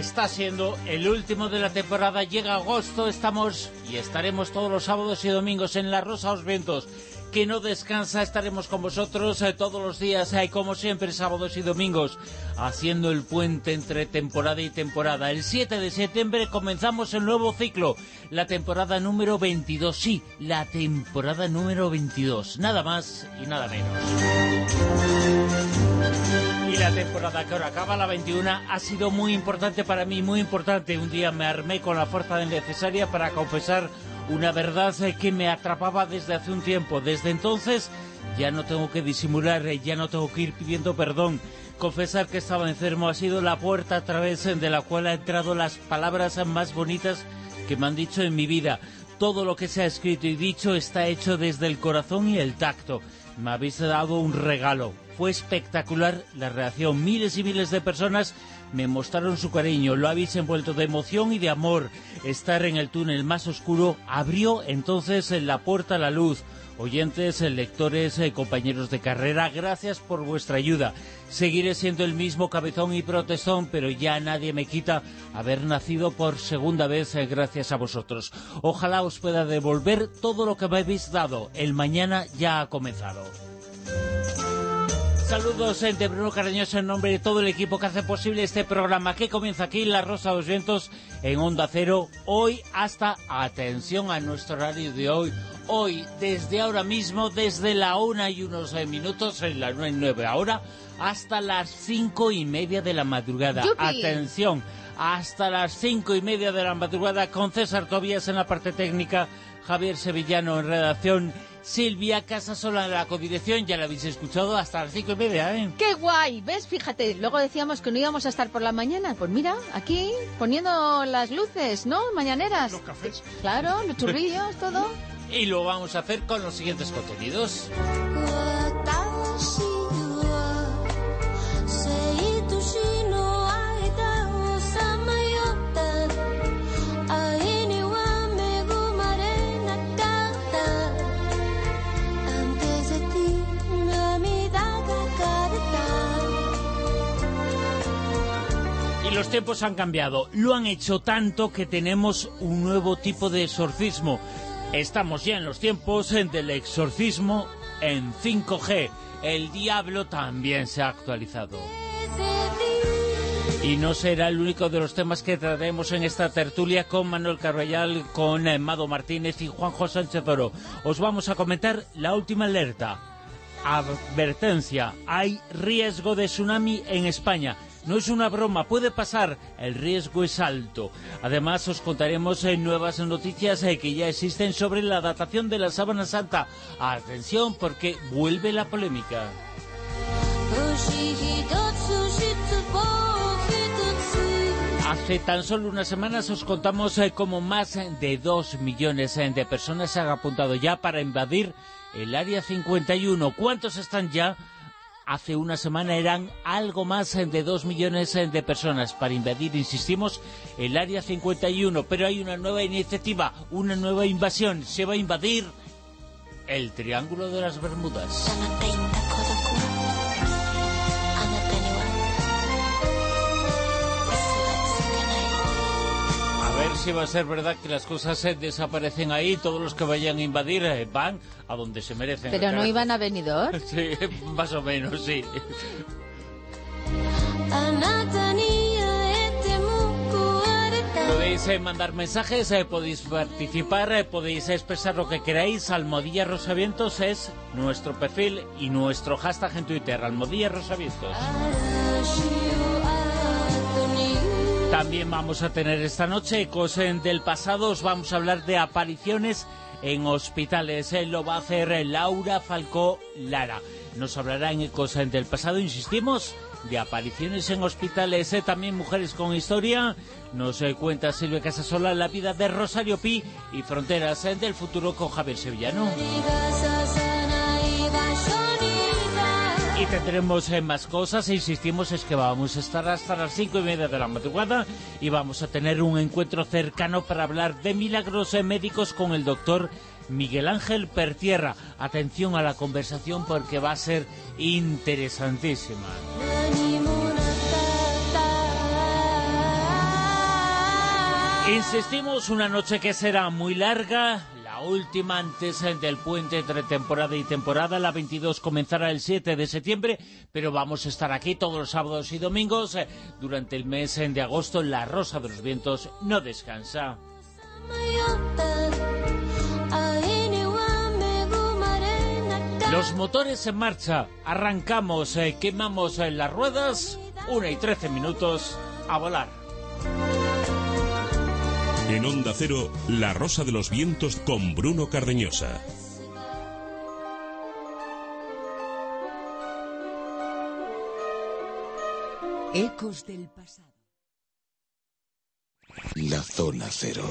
Está siendo el último de la temporada. Llega agosto, estamos y estaremos todos los sábados y domingos en La Rosa los Vientos, que no descansa. Estaremos con vosotros eh, todos los días, eh, como siempre, sábados y domingos, haciendo el puente entre temporada y temporada. El 7 de septiembre comenzamos el nuevo ciclo, la temporada número 22. Sí, la temporada número 22. Nada más y nada menos la temporada que ahora acaba, la 21, ha sido muy importante para mí, muy importante. Un día me armé con la fuerza necesaria para confesar una verdad que me atrapaba desde hace un tiempo. Desde entonces ya no tengo que disimular, ya no tengo que ir pidiendo perdón. Confesar que estaba enfermo ha sido la puerta a través de la cual han entrado las palabras más bonitas que me han dicho en mi vida. Todo lo que se ha escrito y dicho está hecho desde el corazón y el tacto. Me habéis dado un regalo, fue espectacular la reacción. Miles y miles de personas me mostraron su cariño, lo habéis envuelto de emoción y de amor. Estar en el túnel más oscuro abrió entonces la puerta a la luz. Oyentes, lectores, eh, compañeros de carrera, gracias por vuestra ayuda. Seguiré siendo el mismo cabezón y protestón, pero ya nadie me quita haber nacido por segunda vez eh, gracias a vosotros. Ojalá os pueda devolver todo lo que me habéis dado. El mañana ya ha comenzado. Saludos de Bruno Carreñoso en nombre de todo el equipo que hace posible este programa que comienza aquí La Rosa de los Vientos en Onda Cero. Hoy hasta, atención a nuestro horario de hoy, hoy desde ahora mismo, desde la una y unos minutos, en la nueve ahora, hasta las cinco y media de la madrugada. Atención, hasta las cinco y media de la madrugada con César Tobías en la parte técnica, Javier Sevillano en redacción Silvia Casasola en la codirección, ya la habéis escuchado hasta las cinco y media, ¿eh? ¡Qué guay! ¿Ves? Fíjate, luego decíamos que no íbamos a estar por la mañana. Pues mira, aquí poniendo las luces, ¿no? Mañaneras. Los cafés. Claro, los churrillos, todo. Y lo vamos a hacer con los siguientes contenidos. Los tiempos han cambiado. Lo han hecho tanto que tenemos un nuevo tipo de exorcismo. Estamos ya en los tiempos del exorcismo en 5G. El diablo también se ha actualizado. Y no será el único de los temas que trataremos en esta tertulia con Manuel Carvallal, con Mado Martínez y Juanjo Sánchez Oro. Os vamos a comentar la última alerta. Advertencia, hay riesgo de tsunami en España. No es una broma, puede pasar, el riesgo es alto. Además os contaremos eh, nuevas noticias eh, que ya existen sobre la datación de la Sábana Santa. Atención porque vuelve la polémica. Hace tan solo unas semanas os contamos eh, cómo más de dos millones de personas se han apuntado ya para invadir el Área 51. ¿Cuántos están ya? Hace una semana eran algo más de dos millones de personas para invadir, insistimos, el Área 51. Pero hay una nueva iniciativa, una nueva invasión. Se va a invadir el Triángulo de las Bermudas. Si va a ser verdad que las cosas desaparecen ahí, todos los que vayan a invadir eh, van a donde se merecen. ¿Pero no iban a Benidorm? Sí, más o menos, sí. Podéis eh, mandar mensajes, eh, podéis participar, eh, podéis expresar lo que queráis. Almodilla Rosavientos es nuestro perfil y nuestro hashtag en Twitter, Almodilla Rosavientos. También vamos a tener esta noche Ecos del pasado, os vamos a hablar de apariciones en hospitales. Lo va a hacer Laura Falcó Lara. Nos hablará en Ecos del pasado, insistimos, de apariciones en hospitales, eh, también mujeres con historia. Nos eh, cuenta Silvia Casasola la vida de Rosario Pi y Fronteras eh, del futuro con Javier Sevillano. Y tendremos más cosas, e insistimos, es que vamos a estar hasta las cinco y media de la madrugada y vamos a tener un encuentro cercano para hablar de milagros médicos con el doctor Miguel Ángel Pertierra. Atención a la conversación porque va a ser interesantísima. Insistimos, una noche que será muy larga, la última antes del puente entre temporada y temporada, la 22 comenzará el 7 de septiembre, pero vamos a estar aquí todos los sábados y domingos eh, durante el mes de agosto, La Rosa de los Vientos no descansa. Los motores en marcha, arrancamos, eh, quemamos eh, las ruedas, 1 y 13 minutos, a volar. En Onda Cero, La Rosa de los Vientos con Bruno Cardeñosa. Ecos del pasado. La zona cero.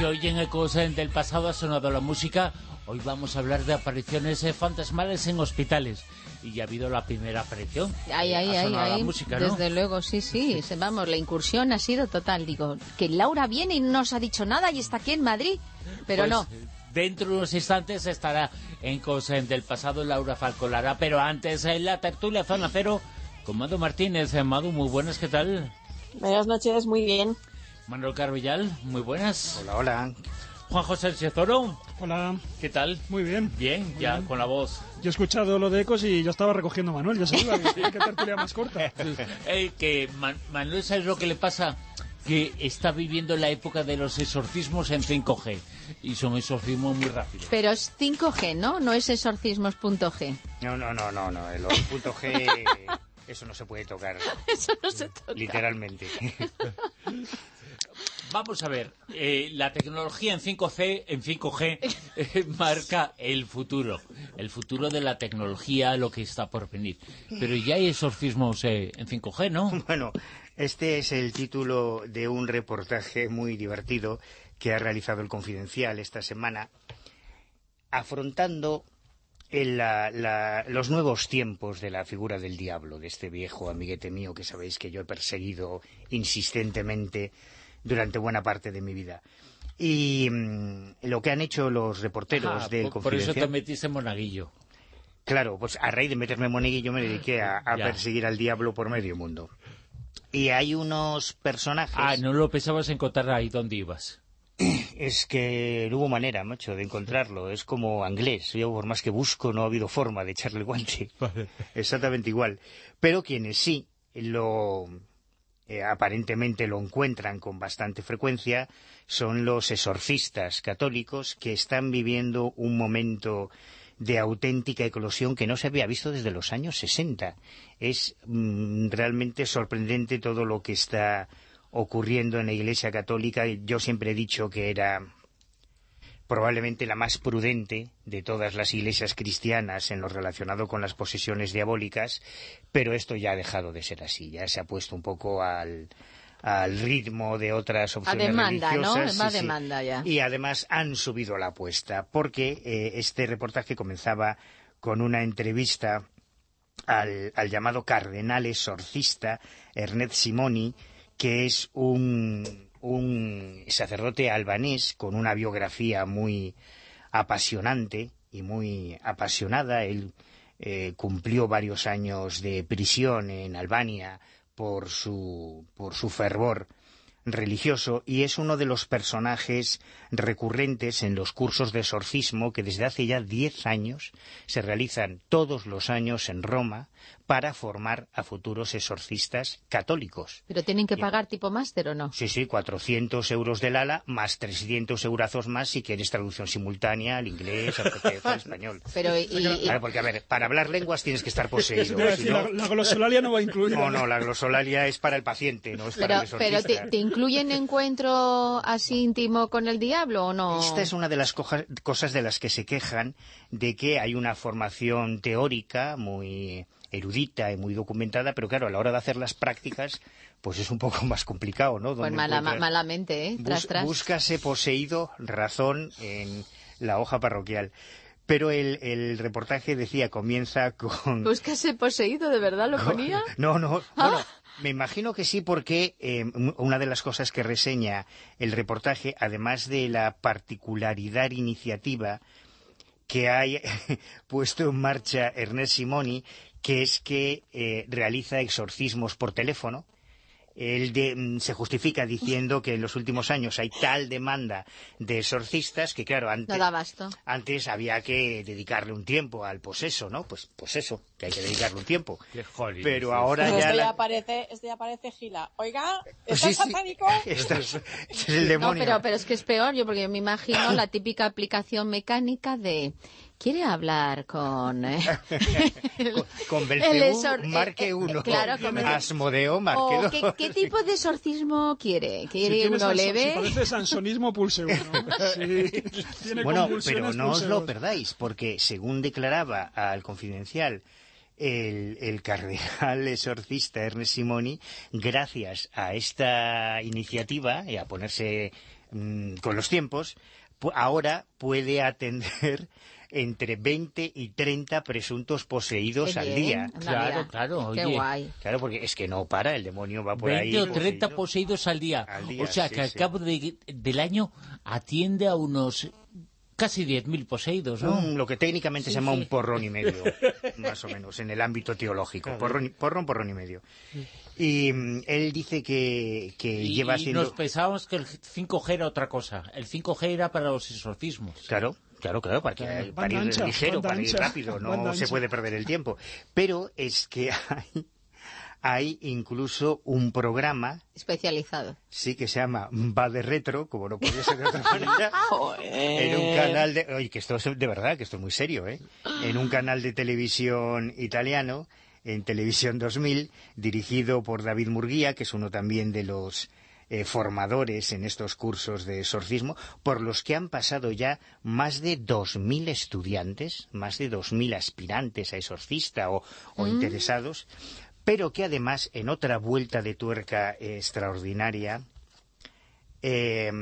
Que hoy en Ecos del pasado ha sonado la música, hoy vamos a hablar de apariciones eh, fantasmales en hospitales. Y ya ha habido la primera aparición. Ahí, ahí, ahí, ahí. Desde luego, sí, sí, Vamos, la incursión ha sido total. Digo, que Laura viene y no nos ha dicho nada y está aquí en Madrid. Pero pues, no. Dentro de unos instantes estará en Ecos del pasado Laura Falcolara. Pero antes, en la tertulia Zona Cero, con Madu Martínez. Eh, Madu, muy buenas, ¿qué tal? Buenas noches, muy bien. Manuel Carvillal, muy buenas. Hola, hola. Juan José Zoro. Hola. ¿Qué tal? Muy bien. Bien, ya, con la voz. Yo he escuchado lo de Ecos y yo estaba recogiendo a Manuel, ya sabía que tertulia más corta. eh, que Manuel, ¿sabes lo que le pasa? que está viviendo la época de los exorcismos en 5G y son exorcismos muy rápidos. Pero es 5G, ¿no? No es exorcismos.g. No, no, no, no, no, el punto G eso no se puede tocar. Eso no se toca. Literalmente. Vamos a ver, eh, la tecnología en 5C, en 5G, eh, marca el futuro, el futuro de la tecnología, lo que está por venir. Pero ya hay exorcismos eh, en 5G, ¿no? Bueno, este es el título de un reportaje muy divertido que ha realizado el Confidencial esta semana, afrontando los nuevos tiempos de la figura del diablo, de este viejo amiguete mío que sabéis que yo he perseguido insistentemente durante buena parte de mi vida. Y mm, lo que han hecho los reporteros del por, Por eso te metiste en Monaguillo. Claro, pues a raíz de meterme en Monaguillo me dediqué a, perseguir al diablo por medio mundo. Y hay unos personajes... Ah, no lo pensabas en contar ahí dónde ibas. Es que no hubo manera, macho, de encontrarlo. Es como inglés. Yo, por más que busco, no ha habido forma de echarle el guante. Exactamente igual. Pero quienes sí lo, eh, aparentemente lo encuentran con bastante frecuencia son los exorcistas católicos que están viviendo un momento de auténtica eclosión que no se había visto desde los años 60. Es mm, realmente sorprendente todo lo que está ocurriendo en la Iglesia Católica. Yo siempre he dicho que era probablemente la más prudente de todas las iglesias cristianas en lo relacionado con las posesiones diabólicas, pero esto ya ha dejado de ser así, ya se ha puesto un poco al, ritmo de otras opciones demanda, religiosas. ¿no? demanda ya. Y además han subido la apuesta, porque eh, este reportaje comenzaba con una entrevista al, al llamado cardenal exorcista Ernest Simoni, que es un un sacerdote albanés con una biografía muy apasionante y muy apasionada. Él eh, cumplió varios años de prisión en Albania por su, por su fervor religioso y es uno de los personajes recurrentes en los cursos de exorcismo que desde hace ya diez años se realizan todos los años en Roma para formar a futuros exorcistas católicos. ¿Pero tienen que pagar tipo máster o no? Sí, sí, 400 euros del ala más 300 eurazos más si quieres traducción simultánea al inglés, al español. Pero, porque, a ver, para hablar lenguas tienes que estar poseído. la, glosolalia no va a incluir. No, no, la glosolalia es para el paciente, no es para el exorcista. Pero te, incluyen encuentro así íntimo con el diablo o no? Esta es una de las cosas de las que se quejan de que hay una formación teórica muy erudita y muy documentada, pero claro, a la hora de hacer las prácticas, pues es un poco más complicado, ¿no? Pues malamente, ¿eh? Tras, tras. Búscase poseído razón en la hoja parroquial. Pero el, reportaje decía, comienza con... ¿Búscase poseído? ¿De verdad lo ponía? No, no, ah. bueno, me imagino que sí porque eh, una de las cosas que reseña el reportaje, además de la particularidad iniciativa que hay puesto en marcha Ernest Simoni, que es que eh, realiza exorcismos por teléfono. Él mm, se justifica diciendo que en los últimos años hay tal demanda de exorcistas que, claro, antes, antes había que dedicarle un tiempo al poseso, ¿no? Pues, pues eso, que hay que dedicarle un tiempo. Pero ahora ya... Este, ya aparece, este aparece Gila. Oiga, ¿estás satánico? Este es, el demonio. No, pero, pero es que es peor, yo porque yo me imagino la típica aplicación mecánica de quiere hablar con... Eh? con, Belcebú, marque 1. Claro, Asmodeo, marque 2. ¿qué, ¿qué, tipo de exorcismo quiere? ¿Quiere si uno leve? Si parece sansonismo, pulse 1. Sí. bueno, pero no os lo perdáis, porque según declaraba al Confidencial el, el, cardenal exorcista Ernest Simoni, gracias a esta iniciativa y a ponerse mmm, con los tiempos, ahora puede atender entre 20 y 30 presuntos poseídos al día. Claro, claro. Qué guay. Claro, porque es que no para, el demonio va por ahí. 20 o 30 poseídos al día. o sea, que al cabo del año atiende a unos casi 10.000 poseídos, ¿no? lo que técnicamente se llama un porrón y medio, más o menos, en el ámbito teológico. Porrón, porrón, porrón y medio. Y mm, él dice que, que lleva haciendo... Y nos pensábamos que el 5G era otra cosa. El 5G era para los exorcismos. Claro, Claro, claro, para, que, para ir ligero, para ir rápido, no se puede perder el tiempo. Pero es que hay, hay incluso un programa especializado. Sí, que se llama Va de Retro, como no podía ser de otra manera, en un canal de... Oye, que esto es de verdad, que esto es muy serio, ¿eh? En un canal de televisión italiano, en Televisión 2000, dirigido por David Murguía, que es uno también de los eh, formadores en estos cursos de exorcismo, por los que han pasado ya más de 2.000 estudiantes, más de 2.000 aspirantes a exorcista o, mm. interesados, pero que además, en otra vuelta de tuerca extraordinaria, eh,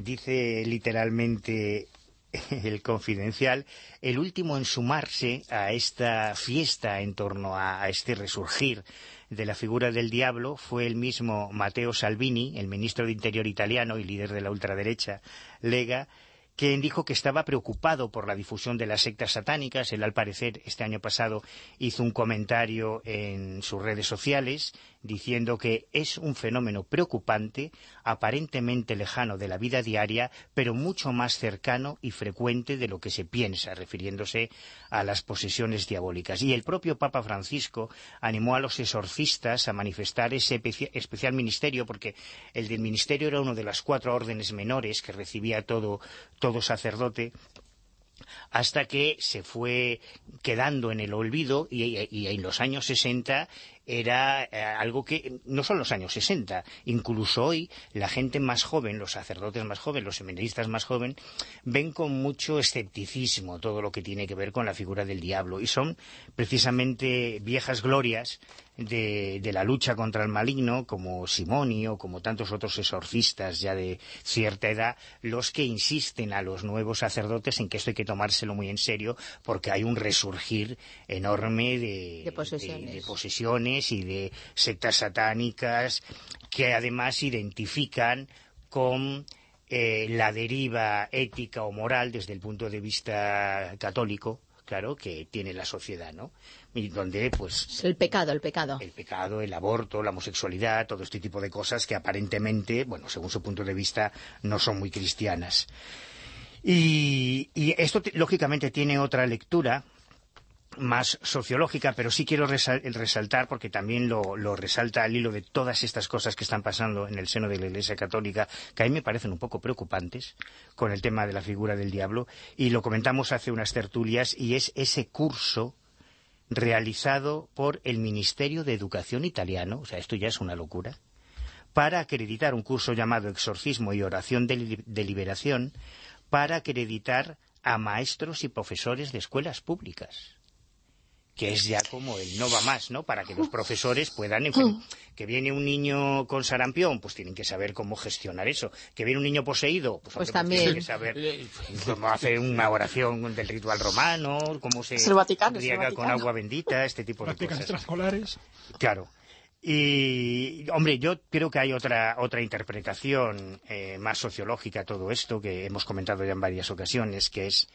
dice literalmente el confidencial, el último en sumarse a esta fiesta en torno a este resurgir de la figura del diablo fue el mismo Matteo Salvini, el ministro de Interior italiano y líder de la ultraderecha Lega, quien dijo que estaba preocupado por la difusión de las sectas satánicas. Él, al parecer, este año pasado hizo un comentario en sus redes sociales diciendo que es un fenómeno preocupante, aparentemente lejano de la vida diaria, pero mucho más cercano y frecuente de lo que se piensa, refiriéndose a las posesiones diabólicas. Y el propio Papa Francisco animó a los exorcistas a manifestar ese especial ministerio, porque el del ministerio era uno de las cuatro órdenes menores que recibía todo, todo sacerdote, hasta que se fue quedando en el olvido y, y, en los años 60 era eh, algo que no son los años 60, incluso hoy la gente más joven, los sacerdotes más jóvenes, los seminaristas más jóvenes, ven con mucho escepticismo todo lo que tiene que ver con la figura del diablo y son precisamente viejas glorias de, la lucha contra el maligno, como Simoni o como tantos otros exorcistas ya de cierta edad, los que insisten a los nuevos sacerdotes en que esto hay que tomárselo muy en serio porque hay un resurgir enorme de, posesiones. y de sectas satánicas que además identifican con eh, la deriva ética o moral desde el punto de vista católico claro, que tiene la sociedad, ¿no? Y donde, pues... El pecado, el pecado. El pecado, el aborto, la homosexualidad, todo este tipo de cosas que aparentemente, bueno, según su punto de vista, no son muy cristianas. Y, esto, lógicamente, tiene otra lectura, más sociológica, pero sí quiero resaltar, porque también lo, resalta al hilo de todas estas cosas que están pasando en el seno de la Iglesia Católica, que a mí me parecen un poco preocupantes con el tema de la figura del diablo, y lo comentamos hace unas tertulias, y es ese curso realizado por el Ministerio de Educación italiano, o sea, esto ya es una locura, para acreditar un curso llamado Exorcismo y Oración de Liberación, para acreditar a maestros y profesores de escuelas públicas que es ya como el no va más, ¿no? Para que los profesores puedan... Que viene un niño con sarampión, pues tienen que saber cómo gestionar eso. Que viene un niño poseído, pues, pues también. tienen que saber cómo hacer una oración del ritual romano, cómo se riega con agua bendita, este tipo de cosas. extraescolares. Claro. Y, hombre, yo creo que hay otra, otra interpretación eh, más sociológica a todo esto, que hemos comentado ya en varias ocasiones, que es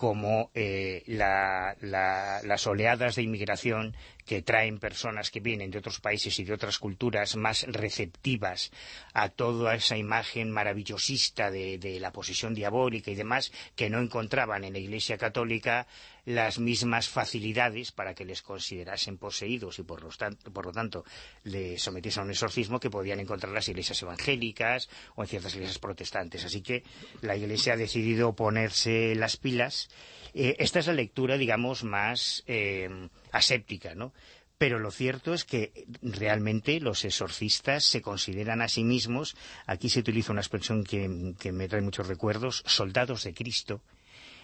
como eh, las oleadas de inmigración que traen personas que vienen de otros países y de otras culturas más receptivas a toda esa imagen maravillosista de, la posesión diabólica y demás que no encontraban en la Iglesia Católica las mismas facilidades para que les considerasen poseídos y por lo, tanto, por lo tanto les sometiesen a un exorcismo que podían encontrar las iglesias evangélicas o en ciertas iglesias protestantes. Así que la Iglesia ha decidido ponerse las pilas. Eh, esta es la lectura, digamos, más eh, aséptica, ¿no? pero lo cierto es que realmente los exorcistas se consideran a sí mismos, aquí se utiliza una expresión que, que, me trae muchos recuerdos, soldados de Cristo,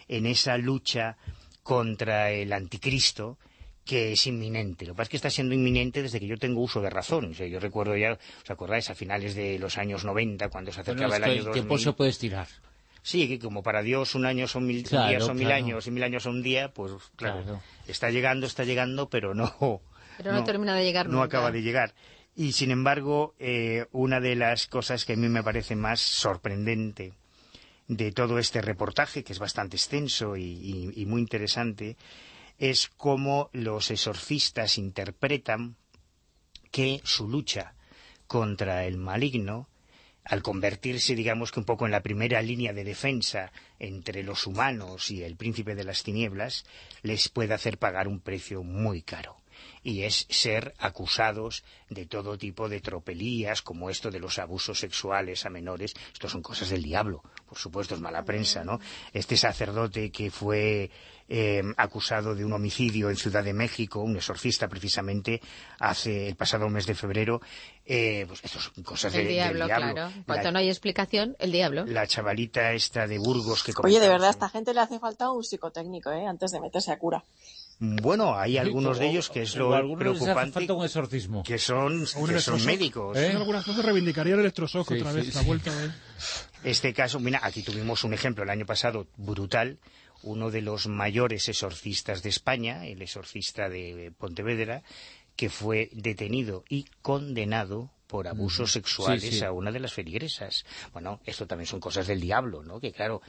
en esa lucha contra el anticristo que es inminente. Lo que pasa es que está siendo inminente desde que yo tengo uso de razón. yo recuerdo ya, ¿os acordáis? A finales de los años 90, cuando se acercaba el año 2000. ¿Qué tiempo se puede estirar? Sí, que como para Dios un año son mil días son mil años y mil años son un día, pues claro, está llegando, está llegando, pero no... Pero no, termina de llegar No acaba de llegar. Y sin embargo, eh, una de las cosas que a mí me parece más sorprendente de todo este reportaje, que es bastante extenso y muy interesante, es cómo los exorcistas interpretan que su lucha contra el maligno al convertirse, digamos que un poco en la primera línea de defensa entre los humanos y el príncipe de las tinieblas, les puede hacer pagar un precio muy caro y es ser acusados de todo tipo de tropelías, como esto de los abusos sexuales a menores. Esto son cosas del diablo, por supuesto, es mala prensa, ¿no? Este sacerdote que fue eh, acusado de un homicidio en Ciudad de México, un exorcista precisamente, hace el pasado mes de febrero, eh, pues esto son cosas del diablo. Claro. Cuando no hay explicación, el diablo. La chavalita esta de Burgos que Oye, de verdad, a esta gente le hace falta un psicotécnico, ¿eh? Antes de meterse a cura. Bueno, hay algunos de ellos que es lo preocupante. un exorcismo. Que son, que son médicos. ¿Eh? Algunas veces reivindicaría el electroshock otra vez, la vuelta de... Este caso, mira, aquí tuvimos un ejemplo el año pasado brutal. Uno de los mayores exorcistas de España, el exorcista de Pontevedra, que fue detenido y condenado por abusos sexuales a una de las feligresas. Bueno, esto también son cosas del diablo, ¿no? Que claro,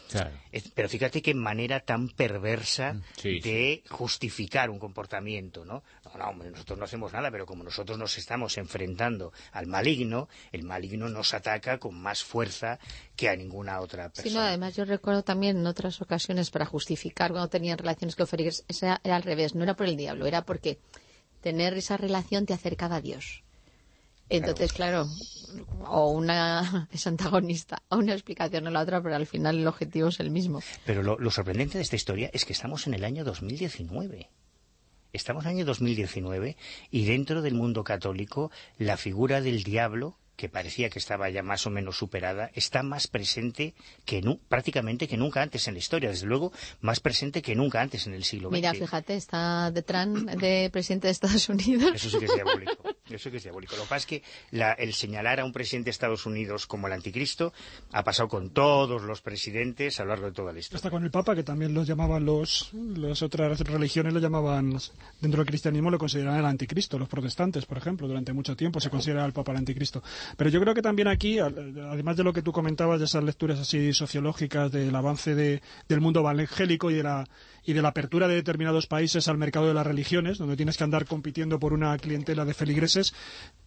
pero fíjate qué manera tan perversa mm, de justificar un comportamiento, ¿no? No, no, nosotros no hacemos nada, pero como nosotros nos estamos enfrentando al maligno, el maligno nos ataca con más fuerza que a ninguna otra persona. Sí, no, además yo recuerdo también en otras ocasiones para justificar cuando tenían relaciones con feligreses, era al revés, no era por el diablo, era porque tener esa relación te acercaba a Dios. Entonces, claro, o una es antagonista, o una explicación o la otra, pero al final el objetivo es el mismo. Pero lo, sorprendente de esta historia es que estamos en el año 2019. Estamos en el año 2019 y dentro del mundo católico la figura del diablo que parecía que estaba ya más o menos superada, está más presente que prácticamente que nunca antes en la historia, desde luego más presente que nunca antes en el siglo XX. Mira, fíjate, está detrás de presidente de Estados Unidos. Eso sí que es diabólico. Eso que es diabólico. Lo que pasa es que el señalar a un presidente de Estados Unidos como el anticristo ha pasado con todos los presidentes a lo largo de toda la historia. Hasta con el Papa, que también lo llamaban los, las otras religiones, lo llamaban, dentro del cristianismo lo consideraban el anticristo. Los protestantes, por ejemplo, durante mucho tiempo se considera al Papa el anticristo. Pero yo creo que también aquí, además de lo que tú comentabas, de esas lecturas así sociológicas, del avance del mundo evangélico y de la y de la apertura de determinados países al mercado de las religiones, donde tienes que andar compitiendo por una clientela de feligreses,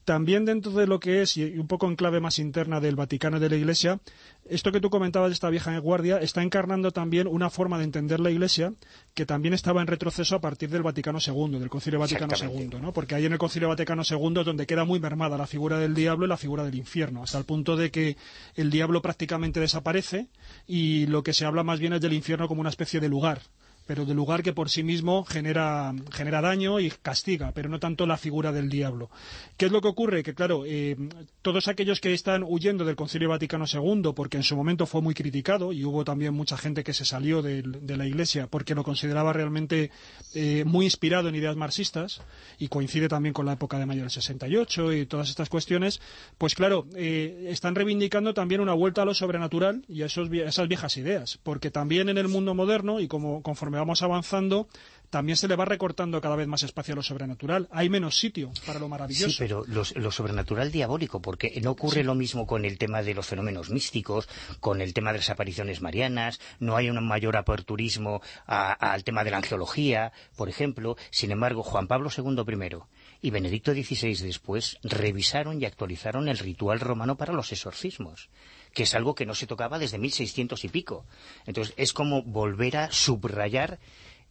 también dentro de lo que es, y un poco en clave más interna del Vaticano y de la Iglesia, esto que tú comentabas de esta vieja guardia está encarnando también una forma de entender la Iglesia que también estaba en retroceso a partir del Vaticano II, del Concilio Vaticano II, ¿no? porque ahí en el Concilio Vaticano II es donde queda muy mermada la figura del diablo y la figura del infierno, hasta el punto de que el diablo prácticamente desaparece y lo que se habla más bien es del infierno como una especie de lugar pero de lugar que por sí mismo genera, genera daño y castiga, pero no tanto la figura del diablo. ¿Qué es lo que ocurre? Que claro, eh, todos aquellos que están huyendo del Concilio Vaticano II, porque en su momento fue muy criticado, y hubo también mucha gente que se salió de, la Iglesia porque lo consideraba realmente eh, muy inspirado en ideas marxistas, y coincide también con la época de mayo del 68 y todas estas cuestiones, pues claro, eh, están reivindicando también una vuelta a lo sobrenatural y a, esos, esas viejas ideas, porque también en el mundo moderno, y como conforme vamos avanzando, también se le va recortando cada vez más espacio a lo sobrenatural. Hay menos sitio para lo maravilloso. Sí, pero lo, sobrenatural diabólico, porque no ocurre lo mismo con el tema de los fenómenos místicos, con el tema de las apariciones marianas, no hay un mayor aperturismo al tema de la angiología, por ejemplo. Sin embargo, Juan Pablo II primero y Benedicto XVI después revisaron y actualizaron el ritual romano para los exorcismos que es algo que no se tocaba desde 1600 y pico. Entonces, es como volver a subrayar...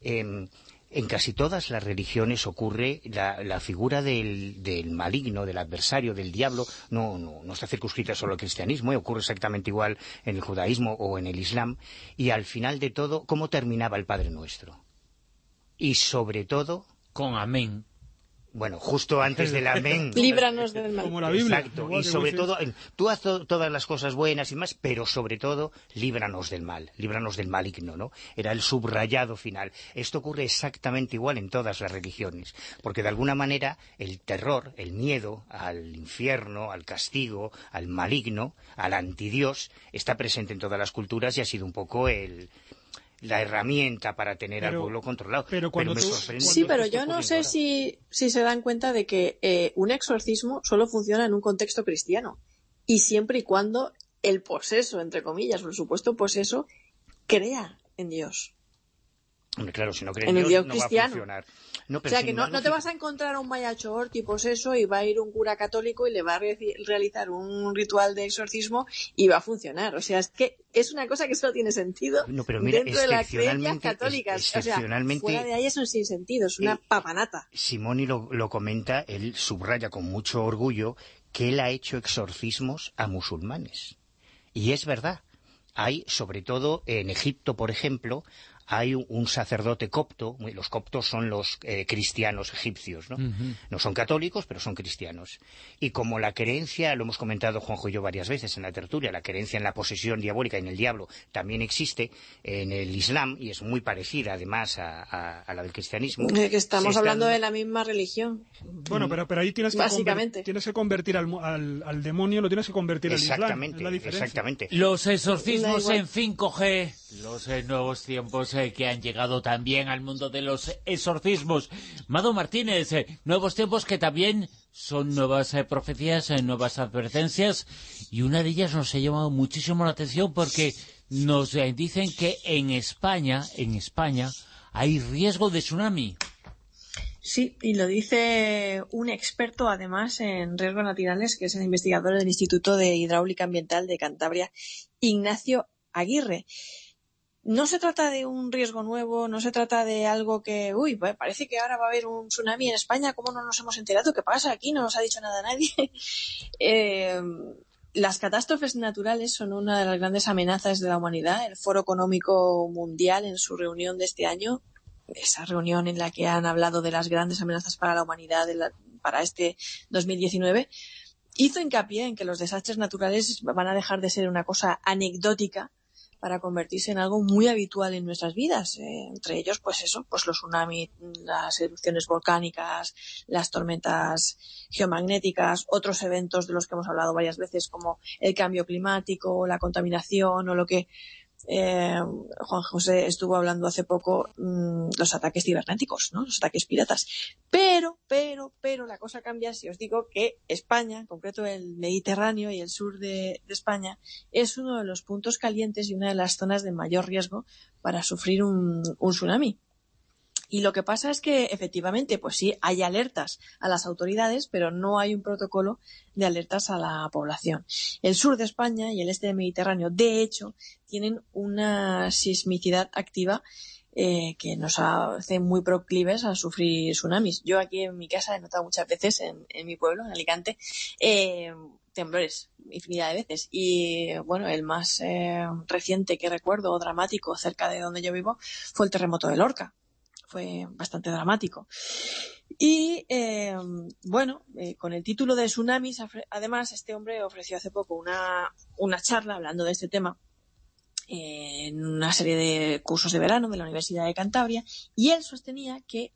Em, en casi todas las religiones ocurre la, figura del, maligno, del adversario, del diablo, no, no, no está circunscrita solo al cristianismo, ocurre exactamente igual en el judaísmo o en el islam, y al final de todo, ¿cómo terminaba el Padre Nuestro? Y sobre todo... Con amén. Bueno, justo antes del amén. Líbranos del mal. Como la Biblia. Exacto. Y sobre todo, tú haz todas las cosas buenas y más, pero sobre todo, líbranos del mal, líbranos del maligno, ¿no? Era el subrayado final. Esto ocurre exactamente igual en todas las religiones, porque de alguna manera el terror, el miedo al infierno, al castigo, al maligno, al antidios, está presente en todas las culturas y ha sido un poco el, la herramienta para tener al pueblo controlado. Pero cuando Sí, pero yo no sé si, si se dan cuenta de que eh, un exorcismo solo funciona en un contexto cristiano. Y siempre y cuando el poseso, entre comillas, por supuesto poseso, crea en Dios. claro, si no cree en, Dios, no va a funcionar o sea, que no, te vas a encontrar un mayachor tipo eso y va a ir un cura católico y le va a realizar un ritual de exorcismo y va a funcionar. O sea, es que es una cosa que solo tiene sentido dentro de las creencias católicas. O sea, fuera de ahí es un sinsentido, es una papanata. Simoni lo, lo comenta, él subraya con mucho orgullo que él ha hecho exorcismos a musulmanes. Y es verdad. Hay, sobre todo en Egipto, por ejemplo, hay un sacerdote copto, los coptos son los eh, cristianos egipcios, ¿no? No son católicos, pero son cristianos. Y como la creencia, lo hemos comentado Juanjo y yo varias veces en la tertulia, la creencia en la posesión diabólica y en el diablo también existe en el Islam, y es muy parecida además a, la del cristianismo. que estamos hablando de la misma religión. Bueno, pero, pero ahí tienes que, tienes que convertir al, demonio, lo tienes que convertir al Islam. Exactamente. Los exorcismos en 5G, los eh, nuevos tiempos que han llegado también al mundo de los exorcismos. Mado Martínez, eh, nuevos tiempos que también son nuevas eh, profecías, eh, nuevas advertencias, y una de ellas nos ha llamado muchísimo la atención porque nos dicen que en España, en España, hay riesgo de tsunami. Sí, y lo dice un experto además en riesgos naturales, que es el investigador del Instituto de Hidráulica Ambiental de Cantabria, Ignacio Aguirre no se trata de un riesgo nuevo, no se trata de algo que, uy, parece que ahora va a haber un tsunami en España, ¿cómo no nos hemos enterado? ¿Qué pasa aquí? No nos ha dicho nada nadie. Eh, las catástrofes naturales son una de las grandes amenazas de la humanidad. El Foro Económico Mundial, en su reunión de este año, esa reunión en la que han hablado de las grandes amenazas para la humanidad para este 2019, hizo hincapié en que los desastres naturales van a dejar de ser una cosa anecdótica para convertirse en algo muy habitual en nuestras vidas. Eh, entre ellos, pues eso, pues los tsunamis, las erupciones volcánicas, las tormentas geomagnéticas, otros eventos de los que hemos hablado varias veces, como el cambio climático, la contaminación o lo que eh, Juan José estuvo hablando hace poco mm, los ataques cibernéticos, ¿no? los ataques piratas. Pero, pero, pero la cosa cambia si os digo que España, en concreto el Mediterráneo y el sur de, España, es uno de los puntos calientes y una de las zonas de mayor riesgo para sufrir un tsunami. Y lo que pasa es que efectivamente, pues sí, hay alertas a las autoridades, pero no hay un protocolo de alertas a la población. El sur de España y el este del Mediterráneo, de hecho, tienen una sismicidad activa eh, que nos hace muy proclives a sufrir tsunamis. Yo aquí en mi casa he notado muchas veces, en, mi pueblo, en Alicante, eh, temblores, infinidad de veces. Y bueno, el más eh, reciente que recuerdo, o dramático, cerca de donde yo vivo, fue el terremoto de Lorca fue bastante dramático. Y eh, bueno, eh, con el título de Tsunamis, además, este hombre ofreció hace poco una, una charla hablando de este tema eh, en una serie de cursos de verano de la Universidad de Cantabria y él sostenía que,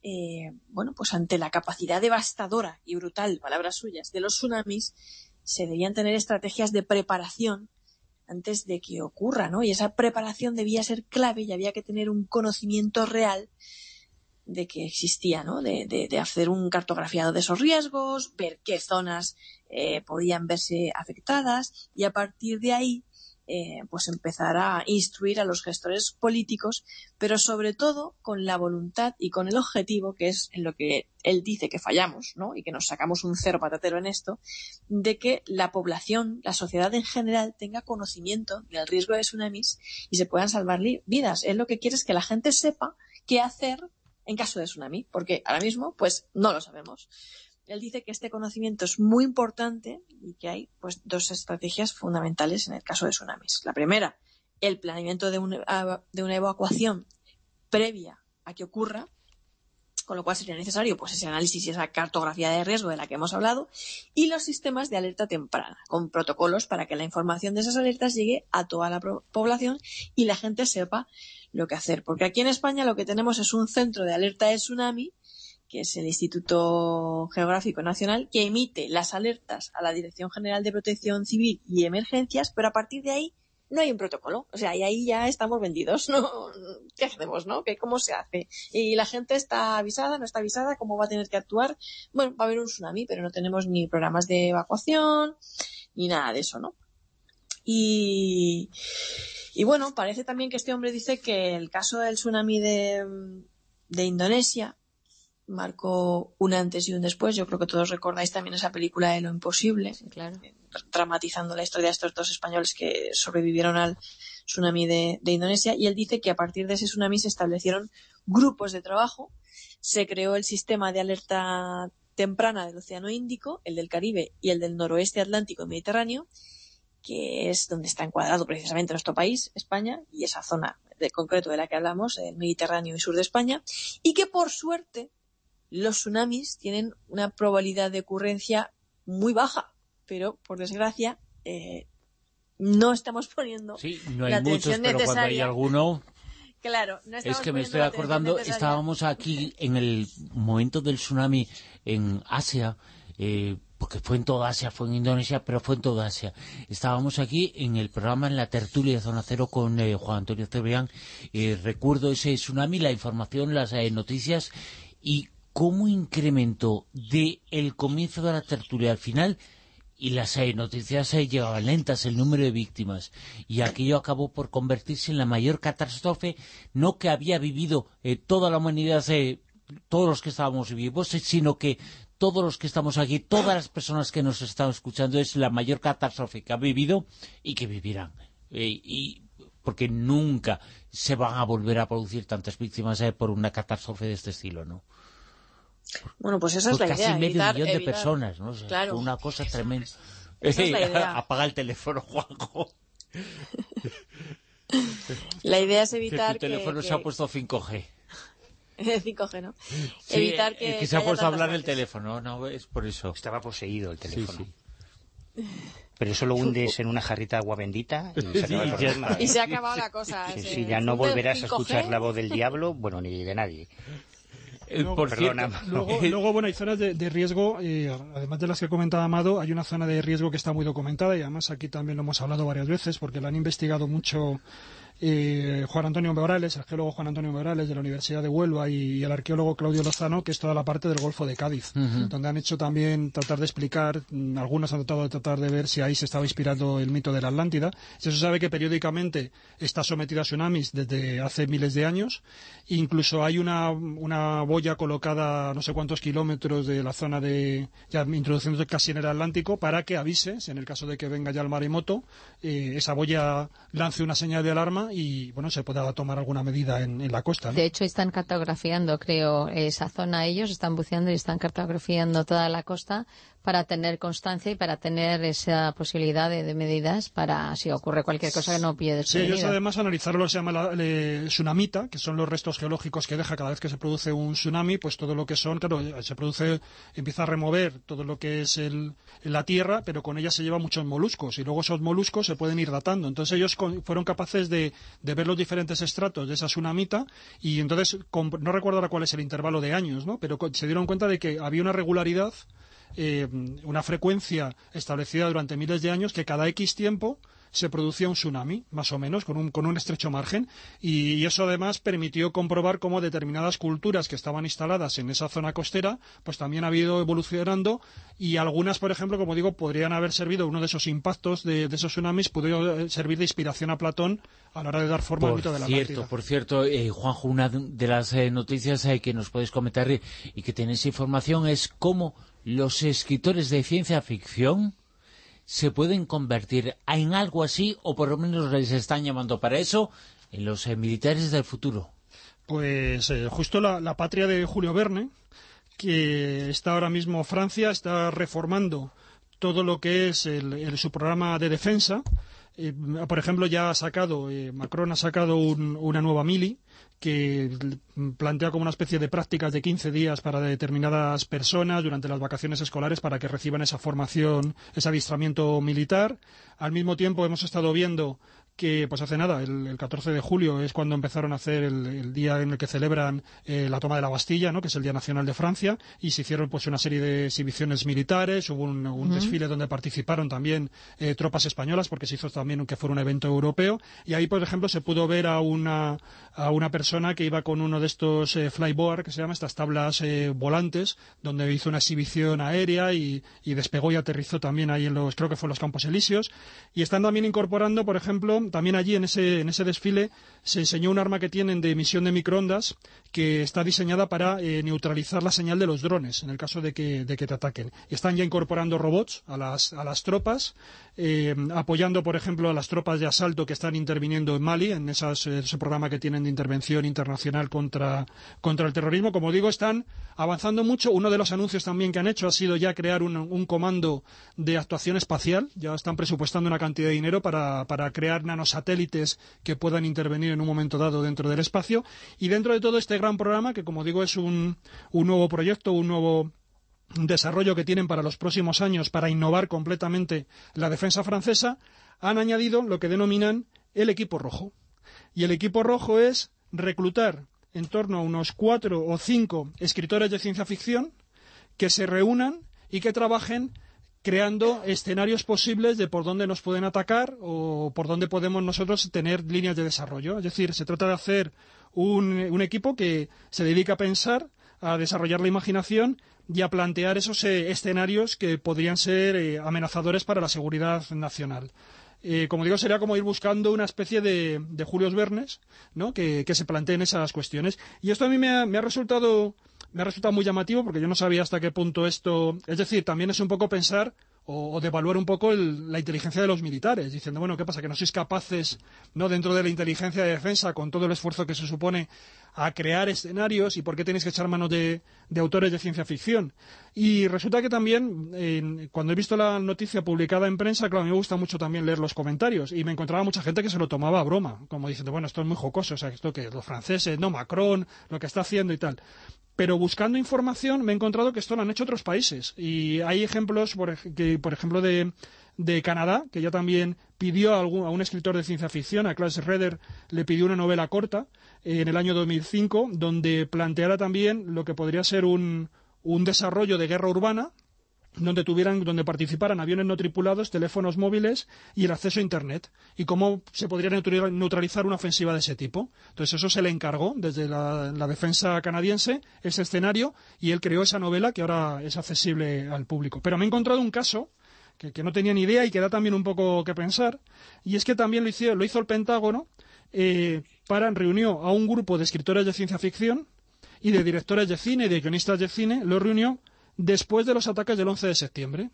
bueno, pues ante la capacidad devastadora y brutal, palabras suyas, de los tsunamis, se debían tener estrategias de preparación antes de que ocurra, ¿no? Y esa preparación debía ser clave y había que tener un conocimiento real de que existía, ¿no? De, de, hacer un cartografiado de esos riesgos, ver qué zonas eh, podían verse afectadas y a partir de ahí eh, pues empezar a instruir a los gestores políticos, pero sobre todo con la voluntad y con el objetivo, que es en lo que él dice que fallamos, ¿no? Y que nos sacamos un cero patatero en esto, de que la población, la sociedad en general, tenga conocimiento del riesgo de tsunamis y se puedan salvar vidas. Él lo que quiere es que la gente sepa qué hacer en caso de tsunami, porque ahora mismo, pues no lo sabemos. Él dice que este conocimiento es muy importante y que hay pues dos estrategias fundamentales en el caso de tsunamis. La primera, el planeamiento de, de una evacuación previa a que ocurra, con lo cual sería necesario pues ese análisis y esa cartografía de riesgo de la que hemos hablado, y los sistemas de alerta temprana, con protocolos para que la información de esas alertas llegue a toda la población y la gente sepa lo que hacer. Porque aquí en España lo que tenemos es un centro de alerta de tsunami, que es el Instituto Geográfico Nacional, que emite las alertas a la Dirección General de Protección Civil y Emergencias, pero a partir de ahí no hay un protocolo. O sea, y ahí ya estamos vendidos, ¿no? ¿Qué hacemos, no? ¿Qué, ¿Cómo se hace? Y la gente está avisada, no está avisada, ¿cómo va a tener que actuar? Bueno, va a haber un tsunami, pero no tenemos ni programas de evacuación, ni nada de eso, ¿no? Y, y bueno, parece también que este hombre dice que el caso del tsunami de, de Indonesia marcó un antes y un después. Yo creo que todos recordáis también esa película de Lo Imposible, claro. Dramatizando la historia de estos dos españoles que sobrevivieron al tsunami de, Indonesia. Y él dice que a partir de ese tsunami se establecieron grupos de trabajo, se creó el sistema de alerta temprana del Océano Índico, el del Caribe y el del noroeste Atlántico y Mediterráneo, que es donde está encuadrado precisamente nuestro país, España, y esa zona de concreto de la que hablamos, el Mediterráneo y sur de España, y que por suerte los tsunamis tienen una probabilidad de ocurrencia muy baja, pero por desgracia eh, no estamos poniendo sí, no hay la muchos, pero cuando hay alguno Claro, no es que me estoy acordando, estábamos aquí en el momento del tsunami en Asia, eh, porque fue en toda Asia, fue en Indonesia, pero fue en toda Asia. Estábamos aquí en el programa, en la tertulia de Zona Cero con eh, Juan Antonio Cebrián, eh, recuerdo ese tsunami, la información, las eh, noticias, y cómo incrementó de el comienzo de la tertulia al final y las noticias llegaban lentas, el número de víctimas, y aquello acabó por convertirse en la mayor catástrofe, no que había vivido toda la humanidad, todos los que estábamos vivos, sino que todos los que estamos aquí, todas las personas que nos están escuchando, es la mayor catástrofe que ha vivido y que vivirán. Eh, y porque nunca se van a volver a producir tantas víctimas eh, por una catástrofe de este estilo, ¿no? Bueno, pues esa es la casi idea. Casi medio millón de personas, ¿no? claro. Una cosa tremenda. Esa es la idea. Apaga el teléfono, Juanjo. la idea es evitar que... Tu teléfono se ha puesto 5G. 5G, ¿no? Evitar que, que se ha puesto a hablar el teléfono, no, es por eso. Estaba poseído el teléfono. Pero eso lo hundes en una jarrita de agua bendita y se acaba está. Y se ha acabado la cosa. Sí, se sí, ya no volverás a 5G. escuchar la voz del diablo, bueno, ni de nadie. Eh, por Perdona. cierto, Luego, luego, bueno, hay zonas de, de riesgo, eh, además de las que comentaba Amado, hay una zona de riesgo que está muy documentada y además aquí también lo hemos hablado varias veces porque la han investigado mucho eh, Juan Antonio Morales, el geólogo Juan Antonio Morales de la Universidad de Huelva y el arqueólogo Claudio Lozano, que es toda la parte del Golfo de Cádiz, donde han hecho también tratar de explicar, mm, algunos han tratado de tratar de ver si ahí se estaba inspirando el mito de la Atlántida. Se sabe que periódicamente está sometida a tsunamis desde hace miles de años. Incluso hay una, una boya colocada a no sé cuántos kilómetros de la zona de, ya introduciéndose casi en el Atlántico, para que avises, en el caso de que venga ya el maremoto, eh, esa boya lance una señal de alarma y bueno se pueda tomar alguna medida en, la costa. De hecho, están cartografiando, creo, esa zona. Ellos están buceando y están cartografiando toda la costa para tener constancia y para tener esa posibilidad de, de medidas para si ocurre cualquier cosa que no pille Sí, ellos además analizaron lo que se llama la, tsunamita, que son los restos geológicos que deja cada vez que se produce un tsunami, pues todo lo que son, claro, se produce, empieza a remover todo lo que es el, la tierra, pero con ella se lleva muchos moluscos y luego esos moluscos se pueden ir datando. Entonces ellos con- fueron capaces de, de ver los diferentes estratos de esa tsunamita y entonces, con- no recuerdo ahora cuál es el intervalo de años, ¿no? Pero con- se dieron cuenta de que había una regularidad eh, una frecuencia establecida durante miles de años que cada X tiempo se producía un tsunami, más o menos, con un, con un estrecho margen. Y, y eso además permitió comprobar cómo determinadas culturas que estaban instaladas en esa zona costera, pues también ha ido evolucionando y algunas, por ejemplo, como digo, podrían haber servido, uno de esos impactos de, de esos tsunamis pudo eh, servir de inspiración a Platón a la hora de dar forma al mito de la cierto, por cierto, eh, Juanjo, una de las eh, noticias eh, que nos puedes comentar y que tenéis información es cómo los escritores de ciencia ficción se pueden convertir en algo así, o por lo menos les están llamando para eso, en los eh, militares del futuro. Pues eh, justo la, la patria de Julio Verne, que está ahora mismo Francia, está reformando todo lo que es el- el- su programa de defensa. Eh, por ejemplo, ya ha sacado, Macron ha sacado un- una nueva mili que plantea como una especie de prácticas de 15 días para determinadas personas durante las vacaciones escolares para que reciban esa formación, ese adiestramiento militar. Al mismo tiempo hemos estado viendo que pues hace nada, el, el 14 de julio es cuando empezaron a hacer el, el día en el que celebran eh, la toma de la Bastilla, ¿no? que es el Día Nacional de Francia, y se hicieron pues una serie de exhibiciones militares, hubo un, un desfile donde participaron también eh, tropas españolas, porque se hizo también que fuera un evento europeo, y ahí, por ejemplo, se pudo ver a una, a una persona que iba con uno de estos eh, flyboard, que se llama estas tablas eh, volantes, donde hizo una exhibición aérea y, y despegó y aterrizó también ahí en los, creo que fue en los Campos Elíseos, y están también incorporando, por ejemplo, también allí en ese, en ese desfile se enseñó un arma que tienen de emisión de microondas que está diseñada para eh, neutralizar la señal de los drones en el caso de que, de que te ataquen. Están ya incorporando robots a las, a las tropas, eh, apoyando, por ejemplo, a las tropas de asalto que están interviniendo en Mali, en ese programa que tienen de intervención internacional contra, contra el terrorismo. Como digo, están avanzando mucho. Uno de los anuncios también que han hecho ha sido ya crear un, un comando de actuación espacial. Ya están presupuestando una cantidad de dinero para, para crear nanosatélites que puedan intervenir en un momento dado dentro del espacio. Y dentro de todo este gran programa, que como digo es un, un nuevo proyecto, un nuevo desarrollo que tienen para los próximos años para innovar completamente la defensa francesa, han añadido lo que denominan el equipo rojo. Y el equipo rojo es reclutar en torno a unos cuatro o cinco escritores de ciencia ficción que se reúnan y que trabajen creando escenarios posibles de por dónde nos pueden atacar o por dónde podemos nosotros tener líneas de desarrollo. Es decir, se trata de hacer un, un equipo que se dedica a pensar, a desarrollar la imaginación y a plantear esos eh, escenarios que podrían ser eh, amenazadores para la seguridad nacional. Eh, como digo, sería como ir buscando una especie de, de Julios Vernes, ¿no? Que, se planteen esas cuestiones. Y esto a mí me ha, me ha resultado me ha resultado muy llamativo porque yo no sabía hasta qué punto esto. Es decir, también es un poco pensar o, o devaluar un poco el- la inteligencia de los militares, diciendo, bueno, ¿qué pasa? Que no sois capaces, ¿no? Dentro de la inteligencia de defensa, con todo el esfuerzo que se supone a crear escenarios y por qué tenéis que echar manos de, de autores de ciencia ficción. Y resulta que también, cuando he visto la noticia publicada en prensa, claro, a mí me gusta mucho también leer los comentarios y me encontraba mucha gente que se lo tomaba a broma, como diciendo, bueno, esto es muy jocoso, o sea, esto que los franceses, no, Macron, lo que está haciendo y tal. Pero buscando información me he encontrado que esto lo han hecho otros países. Y hay ejemplos, por, que, por ejemplo, de, de Canadá, que ya también pidió a, algún, a un escritor de ciencia ficción, a Klaus Reder, le pidió una novela corta en el año 2005, donde planteara también lo que podría ser un, un desarrollo de guerra urbana donde tuvieran, donde participaran aviones no tripulados, teléfonos móviles y el acceso a Internet, y cómo se podría neutralizar una ofensiva de ese tipo. Entonces eso se le encargó desde la, defensa canadiense, ese escenario, y él creó esa novela que ahora es accesible al público. Pero me he encontrado un caso que, no tenía ni idea y que da también un poco que pensar, y es que también lo hizo, lo hizo el Pentágono, eh, para, reunió a un grupo de escritores de ciencia ficción y de directores de cine y de guionistas de cine, lo reunió después de los ataques del 11 de septiembre.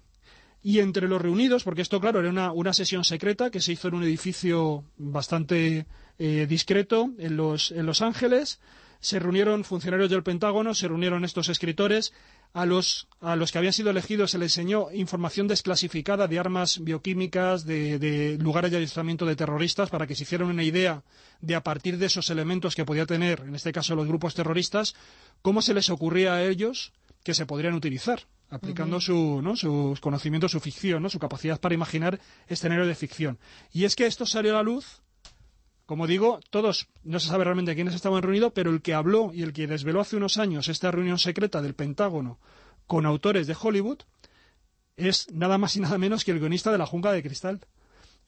Y entre los reunidos, porque esto, claro, era una, sesión secreta que se hizo en un edificio bastante eh, discreto en Los, en Los Ángeles, se reunieron funcionarios del Pentágono, se reunieron estos escritores, a los, a los que habían sido elegidos se les enseñó información desclasificada de armas bioquímicas, de, de, lugares de adiestramiento de terroristas, para que se hicieran una idea de, a partir de esos elementos que podía tener, en este caso los grupos terroristas, cómo se les ocurría a ellos que se podrían utilizar, aplicando su, ¿no? sus conocimientos, su ficción, ¿no? su capacidad para imaginar escenarios de ficción. Y es que esto salió a la luz, como digo, todos, no se sabe realmente quiénes estaban reunidos, pero el que habló y el que desveló hace unos años esta reunión secreta del Pentágono con autores de Hollywood es nada más y nada menos que el guionista de La Jungla de Cristal.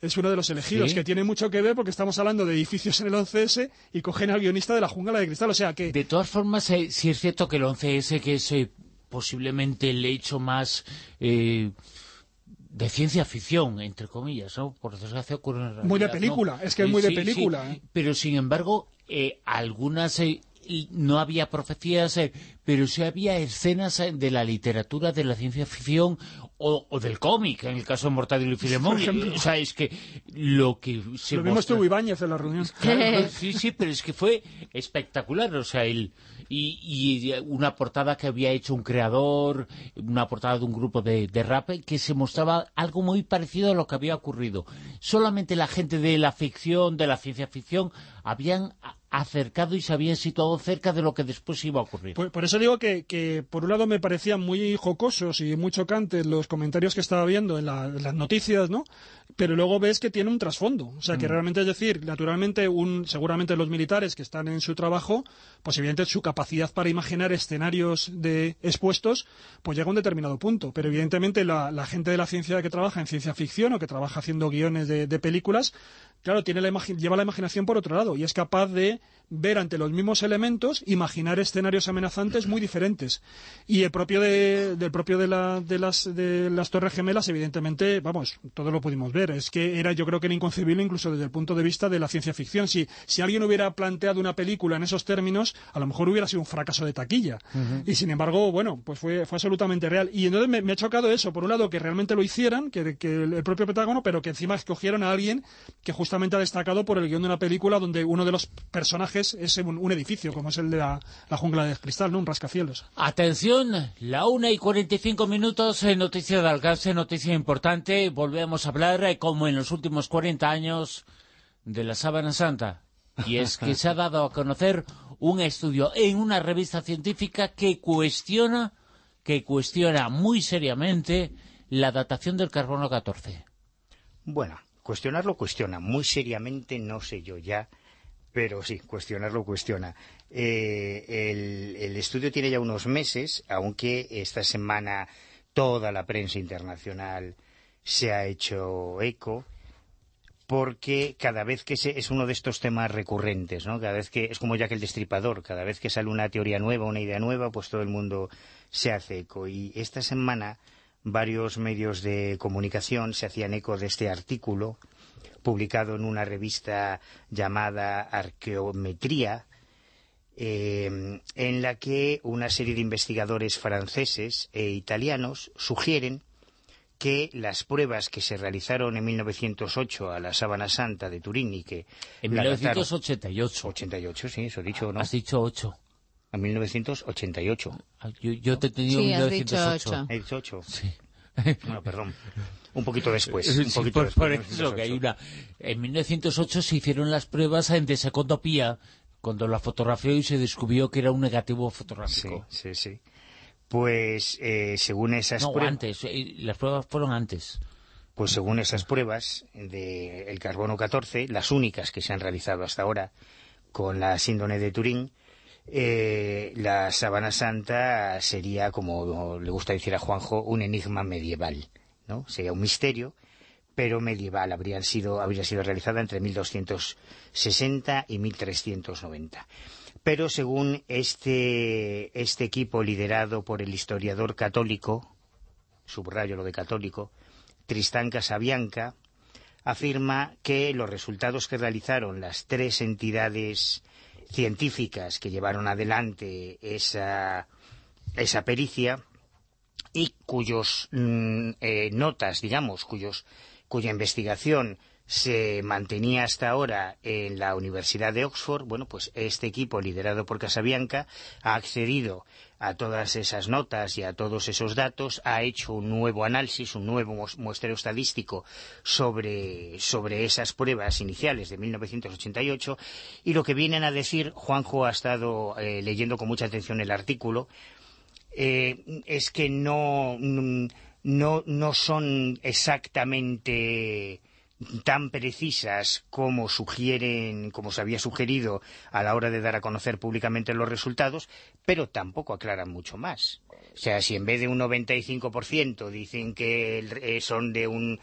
Es uno de los elegidos, que tiene mucho que ver porque estamos hablando de edificios en el 11S y cogen al guionista de la jungla de cristal, o sea que... De todas formas, eh, sí es cierto que el 11S, que es eh, posiblemente el hecho más... Eh, de ciencia ficción, entre comillas, ¿no? Por desgracia ocurre Muy de película, es que es muy de película. Pero sin embargo, algunas no había profecías, pero sí había escenas de la literatura, de la ciencia ficción o, del cómic, en el caso de Mortadelo y Filemón. o sea, es que lo que se Lo vimos tú, Ibáñez, en la reunión. sí, sí, pero es que fue espectacular. O sea, el, y, una portada que había hecho un creador, una portada de un grupo de, de rap, que se mostraba algo muy parecido a lo que había ocurrido. Solamente la gente de la ficción, de la ciencia ficción, habían acercado y se habían situado cerca de lo que después iba a ocurrir. Por, eso digo que, por un lado me parecían muy jocosos y muy chocantes los comentarios que estaba viendo en, las noticias, ¿no? Pero luego ves que tiene un trasfondo. O sea, que mm. realmente es decir, naturalmente, un, seguramente los militares que están en su trabajo, pues evidentemente su capacidad para imaginar escenarios de expuestos, pues llega a un determinado punto. Pero evidentemente la, gente de la ciencia que trabaja en ciencia ficción o que trabaja haciendo guiones de, de películas, claro, tiene la lleva la imaginación por otro lado y es capaz de ver ante los mismos elementos, imaginar escenarios amenazantes muy diferentes. Y el propio de, del propio de, la, de, las, de las Torres Gemelas, evidentemente, vamos, todo lo pudimos ver. Es que era, yo creo que era inconcebible incluso desde el punto de vista de la ciencia ficción. Si, si alguien hubiera planteado una película en esos términos, a lo mejor hubiera sido un fracaso de taquilla. Y sin embargo, bueno, pues fue, fue absolutamente real. Y entonces me, ha chocado eso, por un lado, que realmente lo hicieran, que, que el, propio Pentágono, pero que encima escogieron a alguien que justamente ha destacado por el guion de una película donde uno de los personajes es un, edificio, como es el de la, jungla de cristal, ¿no? Un rascacielos. Atención, la una y 45 minutos, en noticia de alcance, noticia importante. Volvemos a hablar, eh, como en los últimos 40 años, de la sábana santa. Y es que se ha dado a conocer un estudio en una revista científica que cuestiona, que cuestiona muy seriamente la datación del carbono 14. Bueno, cuestionarlo cuestiona, muy seriamente no sé yo ya pero sí, cuestionarlo cuestiona. Eh, el, estudio tiene ya unos meses, aunque esta semana toda la prensa internacional se ha hecho eco, porque cada vez que se, es uno de estos temas recurrentes, ¿no? Cada vez que es como ya que el destripador, cada vez que sale una teoría nueva, una idea nueva, pues todo el mundo se hace eco. Y esta semana varios medios de comunicación se hacían eco de este artículo publicado en una revista llamada Arqueometría, eh, en la que una serie de investigadores franceses e italianos sugieren que las pruebas que se realizaron en 1908 a la Sábana Santa de Turín y que... En 1988. 88, sí, eso he dicho, ¿no? Has dicho 8. En 1988. Ah, yo, yo te he tenido sí, 1908. He dicho 8. Sí. Bueno, perdón. Un poquito después. por, eso que hay una... En 1908 se hicieron las pruebas en de secondopía, cuando la fotografió y se descubrió que era un negativo fotográfico. Sí, sí, sí. Pues, eh, según esas pruebas... No, antes. Eh, las pruebas fueron antes. Pues según esas pruebas del carbono 14, las únicas que se han realizado hasta ahora con la síndrome de Turín, eh, la Sabana Santa sería, como le gusta decir a Juanjo, un enigma medieval, ¿no? Sería un misterio, pero medieval. Habría sido, habría sido realizada entre 1260 y 1390. Pero según este, este equipo liderado por el historiador católico, subrayo lo de católico, Tristán Casabianca, afirma que los resultados que realizaron las tres entidades científicas que llevaron adelante esa, esa pericia y cuyos mm, eh, notas, digamos, cuyos, cuya investigación se mantenía hasta ahora en la Universidad de Oxford, bueno, pues este equipo liderado por Casabianca ha accedido a todas esas notas y a todos esos datos, ha hecho un nuevo análisis, un nuevo muestreo estadístico sobre, sobre esas pruebas iniciales de 1988 y lo que vienen a decir, Juanjo ha estado eh, leyendo con mucha atención el artículo, eh, es que no, no, no son exactamente tan precisas como sugieren, como se había sugerido a la hora de dar a conocer públicamente los resultados, pero tampoco aclaran mucho más. O sea, si en vez de un 95% dicen que eh, son de un...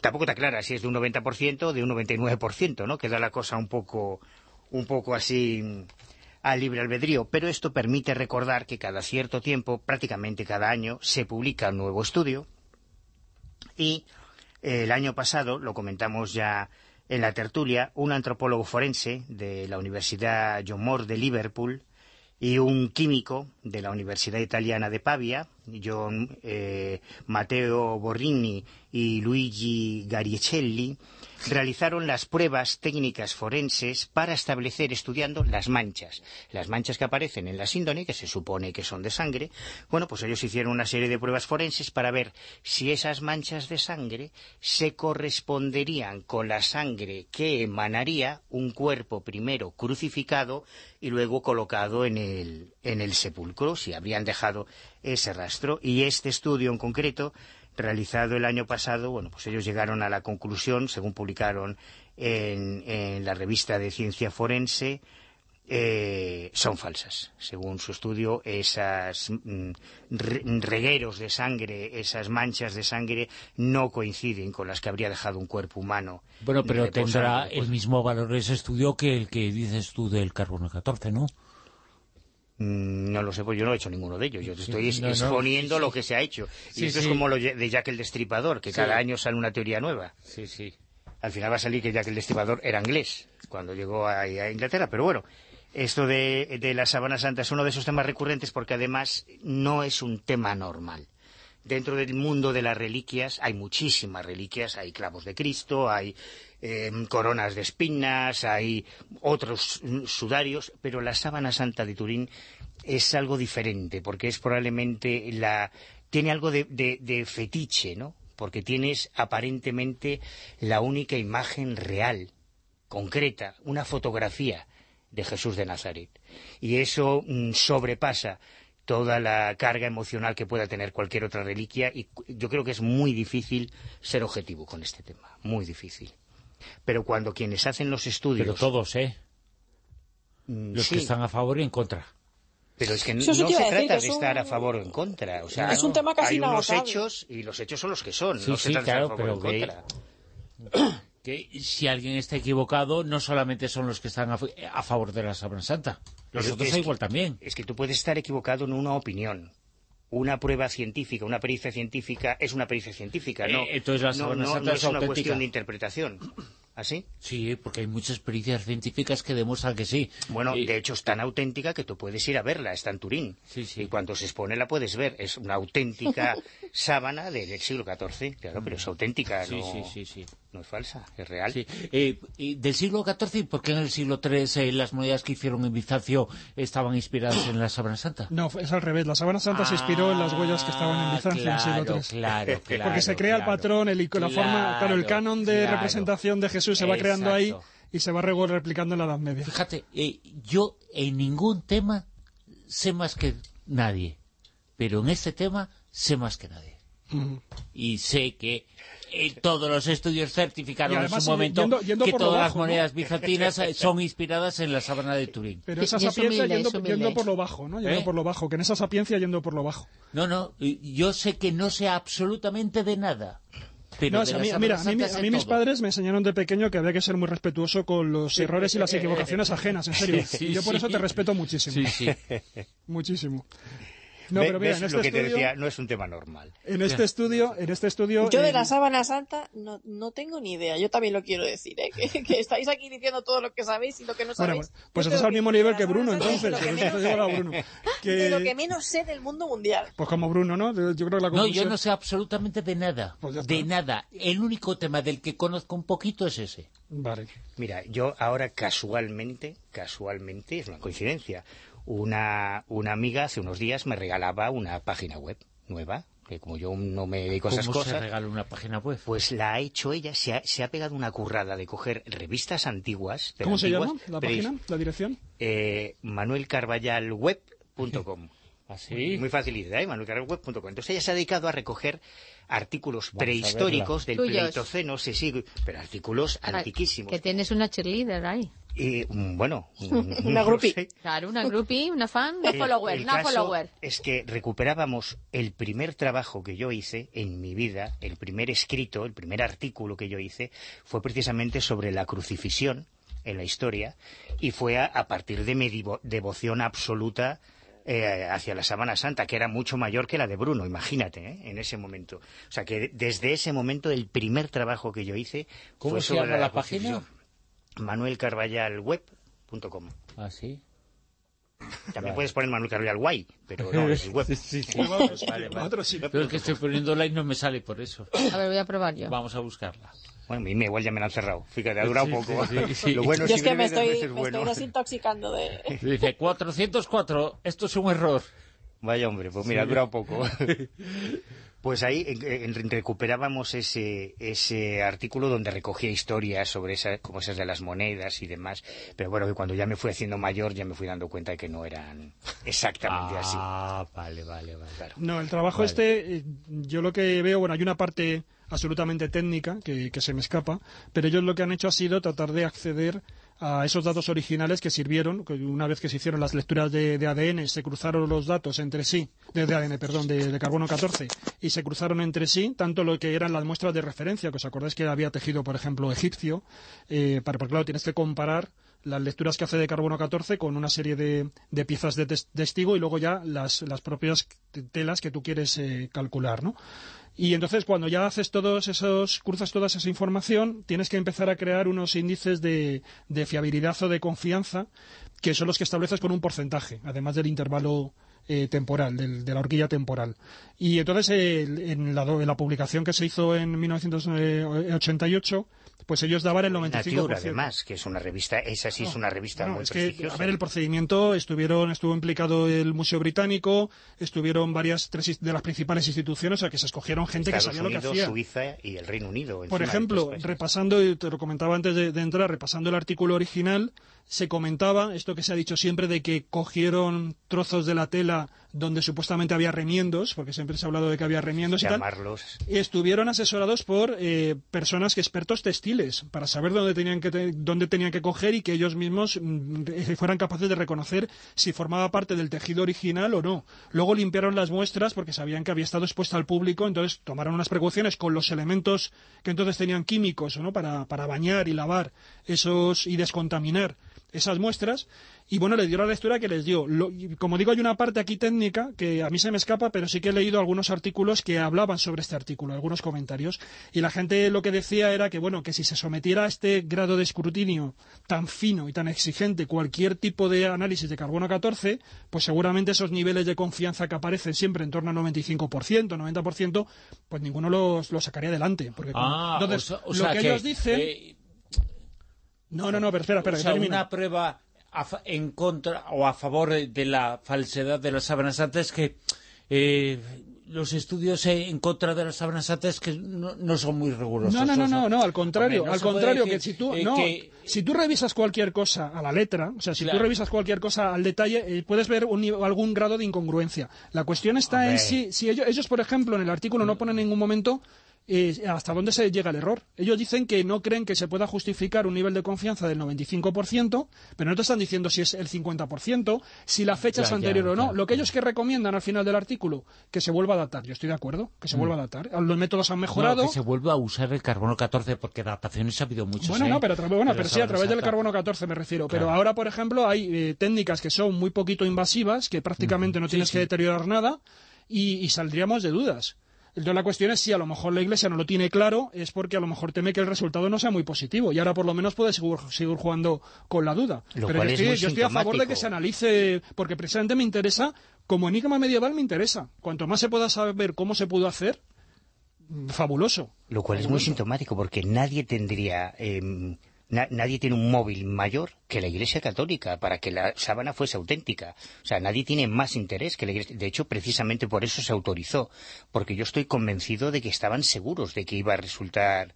tampoco te aclara si es de un 90% o de un 99%, ¿no? Queda la cosa un poco, un poco así a libre albedrío, pero esto permite recordar que cada cierto tiempo, prácticamente cada año, se publica un nuevo estudio y el año pasado, lo comentamos ya en la tertulia, un antropólogo forense de la Universidad John Moore de Liverpool y un químico de la Universidad Italiana de Pavia, John eh, Matteo Borrini y Luigi Garicelli, realizaron las pruebas técnicas forenses para establecer, estudiando las manchas. Las manchas que aparecen en la síndrome, que se supone que son de sangre, bueno, pues ellos hicieron una serie de pruebas forenses para ver si esas manchas de sangre se corresponderían con la sangre que emanaría un cuerpo primero crucificado y luego colocado en el, en el sepulcro, si habrían dejado ese rastro. Y este estudio en concreto realizado el año pasado, bueno, pues ellos llegaron a la conclusión, según publicaron en, la revista de ciencia forense, eh, son falsas. Según su estudio, esas mm, regueros de sangre, esas manchas de sangre, no coinciden con las que habría dejado un cuerpo humano. Bueno, pero tendrá el mismo valor ese estudio que el que dices tú del carbono 14, ¿no? Mm, no lo sé, pues yo no he hecho ninguno de ellos. Yo te estoy exponiendo lo que se ha hecho. y esto es como lo de Jack el Destripador, que cada año sale una teoría nueva. Sí, sí. Al final va a salir que Jack el Destripador era inglés cuando llegó a, Inglaterra. Pero bueno, esto de, de la Sabana Santa es uno de esos temas recurrentes porque además no es un tema normal dentro del mundo de las reliquias hay muchísimas reliquias, hay clavos de Cristo, hay em, coronas de espinas, hay otros sudarios, pero la sábana santa de Turín es algo diferente, porque es probablemente la... tiene algo de, de fetiche, ¿no? Porque tienes aparentemente la única imagen real, concreta, una fotografía de Jesús de Nazaret. Y eso mm, sobrepasa toda la carga emocional que pueda tener cualquier otra reliquia y yo creo que es muy difícil ser objetivo con este tema, muy difícil. Pero cuando quienes hacen los estudios... Pero todos, ¿eh? Mm, los que están a favor y en contra. Pero es que no, se trata de estar a favor o en contra. O sea, es un tema casi hay unos hechos y los hechos son los que son. no se trata de estar a favor o en contra. que si alguien está equivocado, no solamente son los que están a, favor de la Sabana Santa, los otros igual también. Es que tú puedes estar equivocado en una opinión. Una prueba científica, una pericia científica es una pericia científica, ¿no? Eh, entonces la Sabana Santa es, una cuestión de interpretación. ¿Así? Sí, porque hay muchas pericias científicas que demuestran que sí. Bueno, de hecho es tan auténtica que tú puedes ir a verla, está en Turín. Sí, sí. Y cuando se expone la puedes ver. Es una auténtica sábana del siglo XIV, claro, pero es auténtica, sí, Sí, sí, sí. No es falsa, es real. Sí. Eh, ¿Del siglo XIV? ¿Por qué en el siglo III eh, las monedas que hicieron en Bizancio estaban inspiradas en la Sábana Santa? No, es al revés. La Sábana Santa se inspiró en las huellas que estaban en Bizancio en el siglo III. Claro, claro, Porque se crea el patrón, el, la forma, claro, el canon de representación de Jesús se va creando ahí y se va replicando en la Edad Media. Fíjate, eh, yo en ningún tema sé más que nadie, pero en este tema sé más que nadie. Y sé que eh, todos los estudios certificaron Y en además, su momento yendo- yendo que todas las bajo, ¿no? monedas bizantinas eh, son inspiradas en la sábana de Turín. Pero esa sapiencia yendo, yendo por lo bajo, ¿no? Yendo ¿Eh? por lo bajo, que en esa sapiencia yendo por lo bajo. No, no, y- yo sé que no sé absolutamente de nada. Pero No, de a mí, mira, a mí, a mis padres me enseñaron de pequeño que había que ser muy respetuoso con los errores y las equivocaciones ajenas, en serio. Sí, y yo por eso te respeto muchísimo. Muchísimo. No, pero mira, ¿ves en este lo que te estudio, decía? No es un tema normal. en este estudio, en este estudio, Yo de la sábana santa no, no tengo ni idea. Yo también lo quiero decir, ¿eh? que, que estáis aquí diciendo todo lo que sabéis y lo que no bueno, sabéis. pues Yo estás al mismo nivel que Bruno, entonces. de lo que te a Bruno. Que- De lo que menos sé del mundo mundial. Pues como Bruno, ¿no? Yo creo que la No, yo conclusión- no sé absolutamente de nada. Pues de nada. El único tema del que conozco un poquito es ese. Vale. Mira, yo ahora casualmente, casualmente, es una coincidencia, una, una amiga hace unos días me regalaba una página web nueva, que como yo no me dedico a esas ¿Cómo se cosas, regala una página web? pues la ha hecho ella, se ha, se ha pegado una currada de coger revistas antiguas. pero ¿Cómo se llama la es, página, la dirección? eh, manuelcarballalweb.com. ¿Así? Muy facilidad, ¿eh? manuelcarballalweb.com. Entonces ella se ha dedicado a recoger artículos Vamos prehistóricos del Tuyos. Pleistoceno, sí, sí, pero artículos antiquísimos. Que tienes una cheerleader ahí. Y, mm, bueno, Una no groupie. sé. Claro, una groupie, una fan, una El- follower, el una caso follower. Es que recuperábamos el primer trabajo que yo hice en mi vida, el primer escrito, el primer artículo que yo hice, fue precisamente sobre la crucifixión en la historia y fue a, a partir de mi devoción absoluta eh, hacia la Sábana Santa, que era mucho mayor que la de Bruno, imagínate, ¿eh? en ese momento. O sea que desde ese momento el primer trabajo que yo hice ¿Cómo fue se sobre llama la página? manuelcarballalweb.com ¿Así? También puedes poner Manuel Carballo Guay, pero no, es web. Vale, vale. Otro sí. Pero es que estoy poniendo like y no me sale por eso. A ver, voy a probar yo. Vamos a buscarla. Bueno, a mí me igual ya me la han cerrado. Fíjate, ha durado Sí, poco. sí, sí, sí. Lo bueno Yo si es que me estoy, me bueno. estoy desintoxicando de... Dice 404, esto es un error. Vaya hombre, pues mira, ha durado poco. Pues ahí en- en- recuperábamos ese, ese artículo donde recogía historias sobre esas, como esas de las monedas y demás. Pero bueno, que cuando ya me fui haciendo mayor ya me fui dando cuenta de que no eran exactamente así. Ah, vale, vale, vale. Claro. No, el trabajo Vale. este, eh, yo lo que veo, bueno, hay una parte absolutamente técnica que, que se me escapa, pero ellos lo que han hecho ha sido tratar de acceder a esos datos originales que sirvieron, que una vez que se hicieron las lecturas de, ADN, se cruzaron los datos entre sí, de, ADN, perdón, de, carbono 14, y se cruzaron entre sí tanto lo que eran las muestras de referencia, que os acordáis que había tejido, por ejemplo, egipcio, eh, para, porque claro, tienes que comparar las lecturas que hace de carbono 14 con una serie de, de piezas de tes- testigo y luego ya las, las propias telas que tú quieres eh, calcular, ¿no? Y entonces cuando ya haces todos esos, cruzas toda esa información, tienes que empezar a crear unos índices de, fiabilidad o de confianza que son los que estableces con un porcentaje, además del intervalo eh, temporal, del- de la horquilla temporal. Y entonces el- en, la, en la publicación que se hizo en 1988, pues ellos daban el 95%. Nature, además, que es una revista, esa sí es una revista muy es que, a ver, el procedimiento estuvieron, estuvo implicado el Museo Británico, estuvieron varias tres de las principales instituciones, o sea que se escogieron gente que sabía lo que Unidos, hacía. Suiza y el Reino Unido. Por ejemplo, repasando, y te lo comentaba antes de, de entrar, repasando el artículo original, se comentaba esto que se ha dicho siempre de que cogieron trozos de la tela donde supuestamente había remiendos, porque siempre se ha hablado de que había remiendos y tal. llamarlos Y estuvieron asesorados por eh, personas que expertos textiles para saber dónde tenían que te- dónde tenían que coger y que ellos mismos mm, eh, fueran capaces de reconocer si formaba parte del tejido original o no. Luego limpiaron las muestras porque sabían que había estado expuesta al público, entonces tomaron unas precauciones con los elementos que entonces tenían químicos ¿no? para, para bañar y lavar esos y descontaminar esas muestras y bueno, le dio la lectura que les dio. Lo- como digo, hay una parte aquí técnica que a mí se me escapa, pero sí que he leído algunos artículos que hablaban sobre este artículo, algunos comentarios. Y la gente lo que decía era que, bueno, que si se sometiera a este grado de escrutinio tan fino y tan exigente cualquier tipo de análisis de carbono 14, pues seguramente esos niveles de confianza que aparecen siempre en torno al 95%, 90%, pues ninguno los, los sacaría adelante. Porque como- Ah, entonces, o sea, o lo que, ellos dicen... eh, no, no, no, pero espera, espera, o sea, una prueba a en contra o a favor de la falsedad de las sábanas santas que eh, los estudios en contra de las sábanas santas que no, son muy rigurosos. No, no, no, no, al contrario, al contrario, que si tú, eh, si tú revisas cualquier cosa a la letra, o sea, si tú revisas cualquier cosa al detalle, eh, puedes ver algún grado de incongruencia. La cuestión está en si, si ellos, ellos, por ejemplo, en el artículo no ponen en ningún momento hasta dónde se llega el error. Ellos dicen que no creen que se pueda justificar un nivel de confianza del 95%, pero no te están diciendo si es el 50%, si la fecha es anterior o no. Lo que ellos que recomiendan al final del artículo, que se vuelva a datar. Yo estoy de acuerdo, que se mm. vuelva a datar. Los métodos han mejorado. que se vuelva a usar el carbono 14, porque adaptaciones ha habido muchas. Bueno, no, ¿eh? pero, bueno, pero sí, a través del carbono 14 me refiero. Pero ahora, por ejemplo, hay eh, técnicas que son muy poquito invasivas, que prácticamente no tienes que deteriorar nada, y saldríamos de dudas. Entonces la cuestión es si a lo mejor la Iglesia no lo tiene claro, es porque a lo mejor teme que el resultado no sea muy positivo. Y ahora por lo menos puede seguir, jugando con la duda. Pero yo, estoy, a favor de que se analice, porque precisamente me interesa, como enigma medieval me interesa. Cuanto más se pueda saber cómo se pudo hacer, fabuloso. Lo cual es muy sintomático, porque nadie tendría... Em, nadie tiene un móvil mayor que la Iglesia Católica para que la sábana fuese auténtica. O sea, nadie tiene más interés que la Iglesia. De hecho, precisamente por eso se autorizó, porque yo estoy convencido de que estaban seguros de que iba a resultar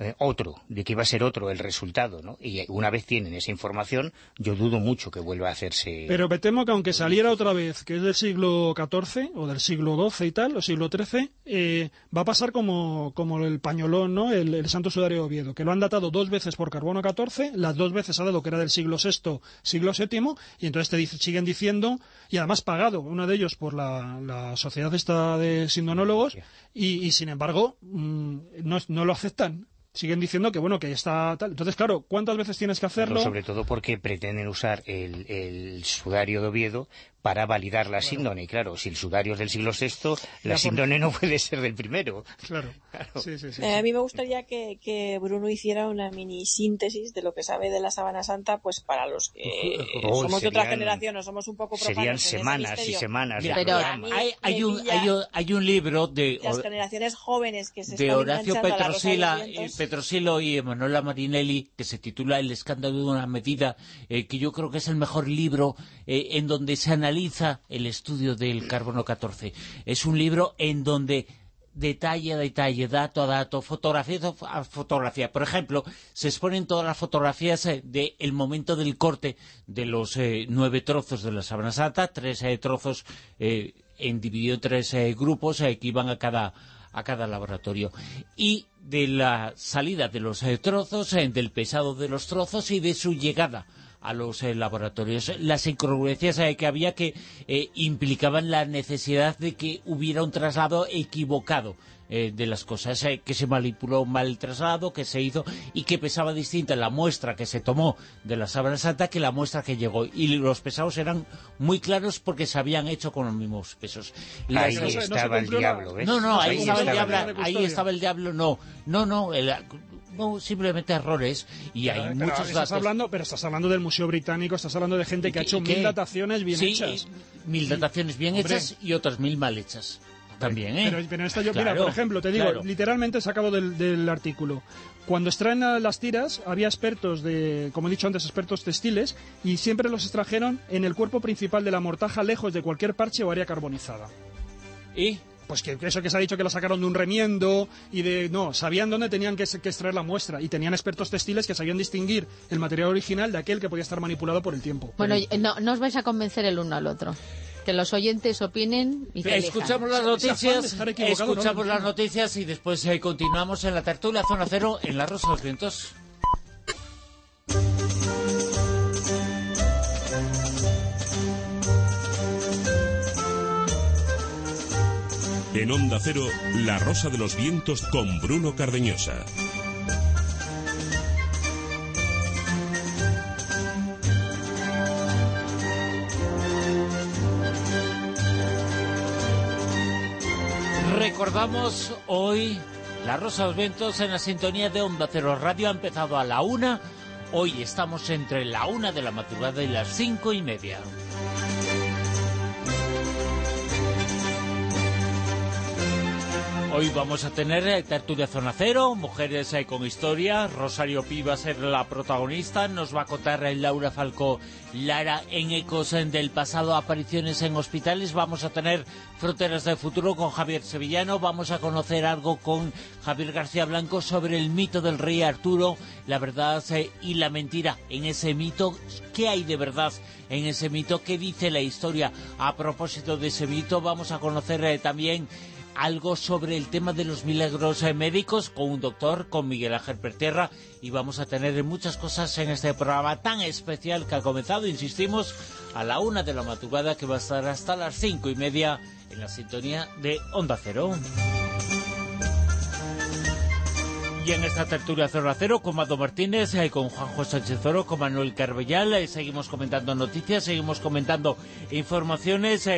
eh, otro, de que iba a ser otro el resultado, ¿no? Y una vez tienen esa información, yo dudo mucho que vuelva a hacerse... Pero me temo que aunque saliera otra vez, que es del siglo XIV, o del siglo XII y tal, o siglo XIII, eh, va a pasar como, como el pañolón, ¿no? El, Santo Sudario de Oviedo, que lo han datado dos veces por carbono 14, las dos veces ha dado que era del siglo VI, siglo VII, y entonces te siguen diciendo, y además pagado, uno de ellos por la, sociedad esta de sindonólogos, y, sin embargo, mm, no, no lo aceptan siguen diciendo que bueno que está tal. Entonces, claro, ¿cuántas veces tienes que hacerlo? sobre todo porque pretenden usar el, el sudario de Oviedo para validar la síndrome. Y claro, si el sudario es del siglo VI, la síndrome no puede ser del primero. Claro. Eh, a mí me gustaría que, Bruno hiciera una mini síntesis de lo que sabe de la Sábana Santa, pues para los que oh, somos de otra generación o somos un poco Serían semanas y semanas Pero hay, un, hay, un, libro de... Las generaciones jóvenes que se De Horacio Petrosila, Petrosilo y Emanuela Marinelli, que se titula El escándalo de una medida, eh, que yo creo que es el mejor libro eh, en donde se analiza el estudio del carbono 14. Es un libro en donde detalle a detalle, dato a dato, fotografía a fotografía. Por ejemplo, se exponen todas las fotografías eh, del momento del corte de los eh, nueve trozos de la sábana santa, tres eh, trozos en dividido en tres grupos que iban a cada a cada laboratorio y de la salida de los trozos, del pesado de los trozos y de su llegada a los eh, laboratorios. Las incongruencias eh, que había que eh, implicaban la necesidad de que hubiera un traslado equivocado de las cosas, que se manipuló mal el traslado, que se hizo y que pesaba distinta la muestra que se tomó de la sábana santa que la muestra que llegó. Y los pesados eran muy claros porque se habían hecho con los mismos pesos. Ahí estaba el diablo, No, no, ahí, estaba, el diablo, ahí estaba el diablo, no. No, no, simplemente errores y hay muchos datos. Hablando, pero estás hablando del Museo Británico, estás hablando de gente que ha hecho mil dataciones bien hechas. mil dataciones bien hechas y otras mil mal hechas. También, ¿eh? Pero, esta yo, mira, por ejemplo, te digo, literalmente sacado del, del artículo. Cuando extraen las tiras, había expertos de, como he dicho antes, expertos textiles, y siempre los extrajeron en el cuerpo principal de la mortaja, lejos de cualquier parche o área carbonizada. ¿Y? Pues que eso que se ha dicho que la sacaron de un remiendo y de... No, sabían dónde tenían que, extraer la muestra y tenían expertos textiles que sabían distinguir el material original de aquel que podía estar manipulado por el tiempo. Bueno, no, no os vais a convencer el uno al otro que los oyentes opinen y Escuchamos las noticias, escuchamos las noticias y después eh, continuamos en la tertulia Zona Cero en La Rosa de los Vientos. En Onda Cero, La Rosa de los Vientos con Bruno Cardeñosa. Recordamos hoy La Rosa de los Vientos en la sintonía de Onda Cero Radio ha empezado a la una. Hoy estamos entre la una de la madrugada y las cinco y media. Hoy vamos a tener eh, Tertulia Zona Cero, Mujeres eh, con Historia, Rosario Pi va a ser la protagonista, nos va a contar eh, Laura Falcó Lara en Ecos del pasado, apariciones en hospitales, vamos a tener Fronteras del Futuro con Javier Sevillano, vamos a conocer algo con Javier García Blanco sobre el mito del rey Arturo, la verdad y la mentira en ese mito, ¿qué hay de verdad en ese mito? ¿Qué dice la historia a propósito de ese mito? Vamos a conocer también algo sobre el tema de los milagros eh, médicos con un doctor, con Miguel Ángel Pertierra, y vamos a tener muchas cosas en este programa tan especial que ha comenzado, insistimos, a la una de la madrugada, que va a estar hasta las cinco y media en la sintonía de Onda Cero. Y en esta tertulia 0 a 0 con Mado Martínez, y eh, con Juan José Sánchez con Manuel Carbellal, eh, seguimos comentando noticias, seguimos comentando informaciones,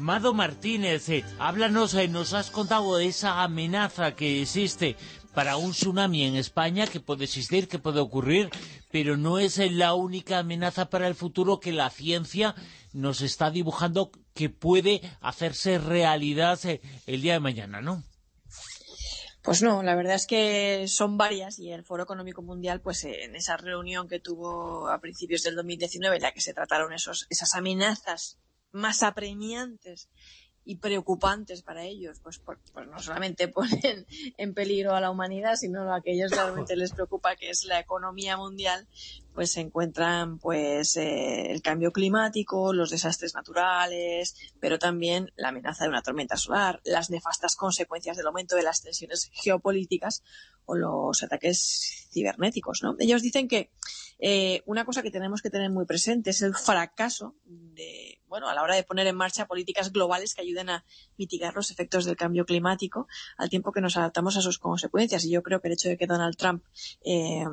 Mado Martínez, eh, háblanos, eh, nos has contado esa amenaza que existe para un tsunami en España, que puede existir, que puede ocurrir, pero no es eh, la única amenaza para el futuro que la ciencia nos está dibujando que puede hacerse realidad el día de mañana, ¿no? Pues no, la verdad es que son varias y el Foro Económico Mundial, pues en esa reunión que tuvo a principios del 2019, en la que se trataron esos, esas amenazas más apremiantes y preocupantes para ellos, pues, pues, no solamente ponen en peligro a la humanidad, sino a que ellos realmente les preocupa, que es la economía mundial, pues se encuentran pues eh, el cambio climático, los desastres naturales, pero también la amenaza de una tormenta solar, las nefastas consecuencias del aumento de las tensiones geopolíticas o los ataques cibernéticos, ¿no? Ellos dicen que eh, una cosa que tenemos que tener muy presente es el fracaso de bueno, a la hora de poner en marcha políticas globales que ayuden a mitigar los efectos del cambio climático al tiempo que nos adaptamos a sus consecuencias. Y yo creo que el hecho de que Donald Trump, eh,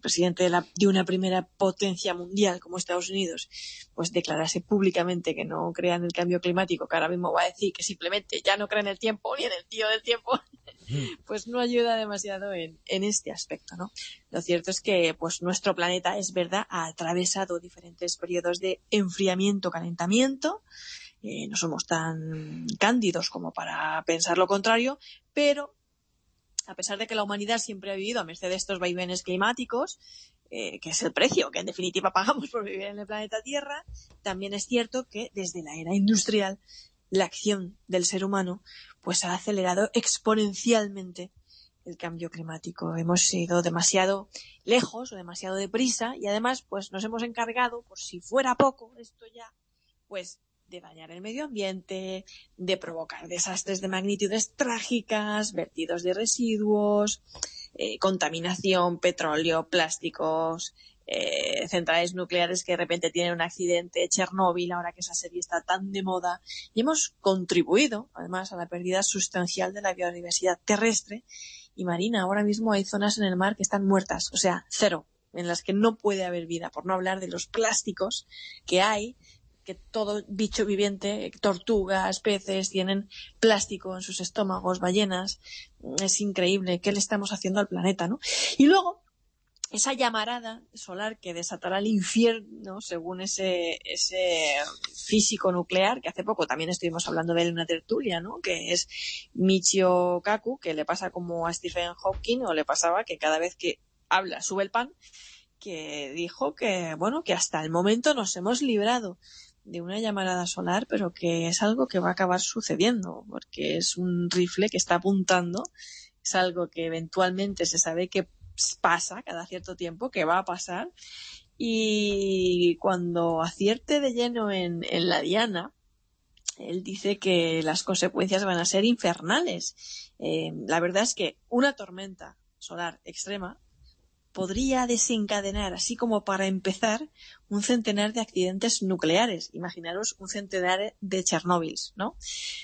presidente de, la, de, una primera potencia mundial como Estados Unidos, pues declarase públicamente que no crea en el cambio climático, que ahora mismo va a decir que simplemente ya no cree en el tiempo ni en el tío del tiempo, pues no ayuda demasiado en, este aspecto, ¿no? Lo cierto es que pues nuestro planeta es verdad ha atravesado diferentes periodos de enfriamiento, calentamiento. Eh, no somos tan cándidos como para pensar lo contrario, pero a pesar de que la humanidad siempre ha vivido a merced de estos vaivenes climáticos, eh, que es el precio que en definitiva pagamos por vivir en el planeta Tierra, también es cierto que desde la era industrial la acción del ser humano pues ha acelerado exponencialmente el cambio climático. Hemos ido demasiado lejos o demasiado deprisa y además pues nos hemos encargado, por si fuera poco esto ya, pues de dañar el medio ambiente, de provocar desastres de magnitudes trágicas, vertidos de residuos, eh, contaminación, petróleo, plásticos, eh, centrales nucleares que de repente tienen un accidente, Chernóbil, ahora que esa serie está tan de moda, y hemos contribuido, además, a la pérdida sustancial de la biodiversidad terrestre y marina. Ahora mismo hay zonas en el mar que están muertas, o sea, cero, en las que no puede haber vida, por no hablar de los plásticos que hay, que todo bicho viviente, tortugas, peces, tienen plástico en sus estómagos, ballenas. Es increíble qué le estamos haciendo al planeta, ¿no? Y luego, esa llamarada solar que desatará el infierno, según ese, ese físico nuclear, que hace poco también estuvimos hablando de él en una tertulia, ¿no? Que es Michio Kaku, que le pasa como a Stephen Hawking, o le pasaba que cada vez que habla sube el pan, que dijo que, bueno, que hasta el momento nos hemos librado de una llamarada solar, pero que es algo que va a acabar sucediendo, porque es un rifle que está apuntando, es algo que eventualmente se sabe que pasa cada cierto tiempo, que va a pasar, y cuando acierte de lleno en, la diana, él dice que las consecuencias van a ser infernales. Eh, la verdad es que una tormenta solar extrema podría desencadenar, así como para empezar, un centenar de accidentes nucleares. Imaginaros un centenar de Chernóbil, ¿no?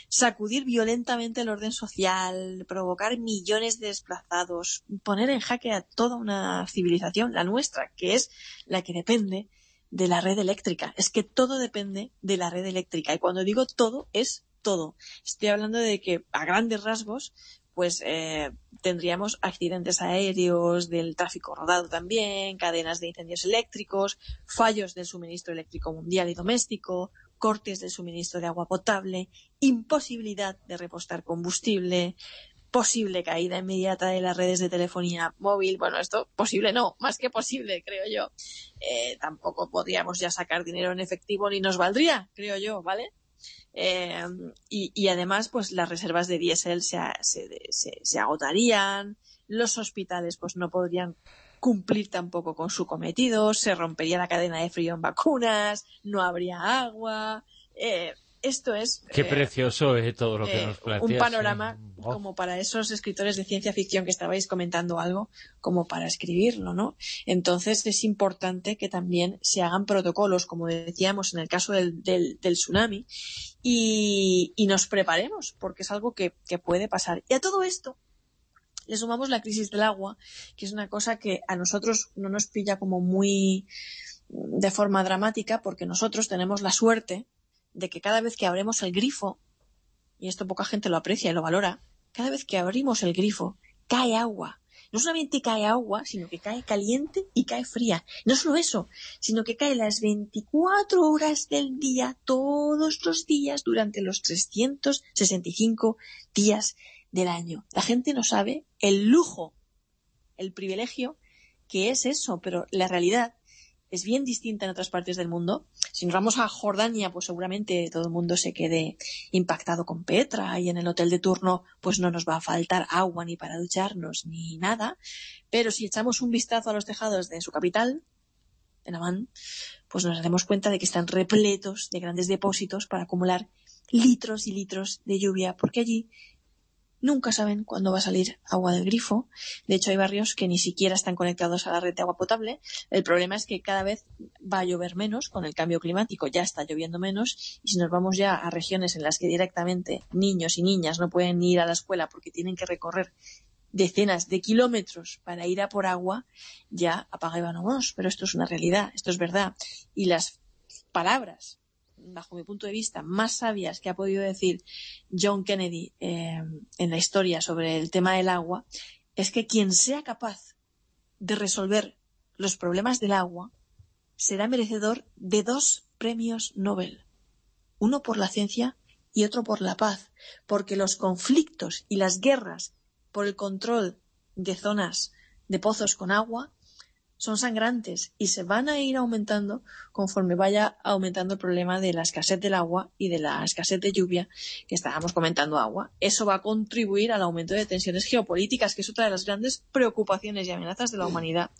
Sacudir violentamente el orden social, provocar millones de desplazados, poner en jaque a toda una civilización, la nuestra, que es la que depende de la red eléctrica. Es que todo depende de la red eléctrica. Y cuando digo todo, es todo. Estoy hablando de que, a grandes rasgos, pues eh, tendríamos accidentes aéreos, del tráfico rodado también, cadenas de incendios eléctricos, fallos del suministro eléctrico mundial y doméstico, cortes del suministro de agua potable, imposibilidad de repostar combustible, posible caída inmediata de las redes de telefonía móvil. Bueno, esto posible no, más que posible, creo yo. Eh, tampoco podríamos ya sacar dinero en efectivo ni nos valdría, creo yo, ¿vale? Eh, y, además, pues las reservas de diésel se, se, agotarían, los hospitales pues no podrían cumplir tampoco con su cometido, se rompería la cadena de frío en vacunas, no habría agua. Eh, esto es... Qué eh, precioso es todo lo que eh, nos planteas. Un panorama oh. como para esos escritores de ciencia ficción que estabais comentando algo, como para escribirlo, ¿no? Entonces es importante que también se hagan protocolos, como decíamos en el caso del, del, tsunami, y, nos preparemos, porque es algo que, que puede pasar. Y a todo esto, le sumamos la crisis del agua, que es una cosa que a nosotros no nos pilla como muy de forma dramática, porque nosotros tenemos la suerte de que cada vez que abrimos el grifo, y esto poca gente lo aprecia y lo valora, cada vez que abrimos el grifo, cae agua. No solamente cae agua, sino que cae caliente y cae fría. No solo eso, sino que cae las 24 horas del día, todos los días, durante los 365 días del año. La gente no sabe el lujo, el privilegio que es eso, pero la realidad es bien distinta en otras partes del mundo. Si nos vamos a Jordania, pues seguramente todo el mundo se quede impactado con Petra y en el hotel de turno pues no nos va a faltar agua ni para ducharnos ni nada. Pero si echamos un vistazo a los tejados de su capital, en Amán, pues nos daremos cuenta de que están repletos de grandes depósitos para acumular litros y litros de lluvia, porque allí nunca saben cuándo va a salir agua del grifo. De hecho, hay barrios que ni siquiera están conectados a la red de agua potable. El problema es que cada vez va a llover menos con el cambio climático, ya está lloviendo menos. Y si nos vamos ya a regiones en las que directamente niños y niñas no pueden ir a la escuela porque tienen que recorrer decenas de kilómetros para ir a por agua, ya apaga y vámonos. Pero esto es una realidad, esto es verdad. Y las palabras bajo mi punto de vista, más sabias que ha podido decir John Kennedy eh, en la historia sobre el tema del agua, es que quien sea capaz de resolver los problemas del agua será merecedor de dos premios Nobel, uno por la ciencia y otro por la paz, porque los conflictos y las guerras por el control de zonas de pozos con agua son sangrantes y se van a ir aumentando conforme vaya aumentando el problema de la escasez del agua y de la escasez de lluvia que estábamos comentando agua. Eso va a contribuir al aumento de tensiones geopolíticas, que es otra de las grandes preocupaciones y amenazas de la humanidad.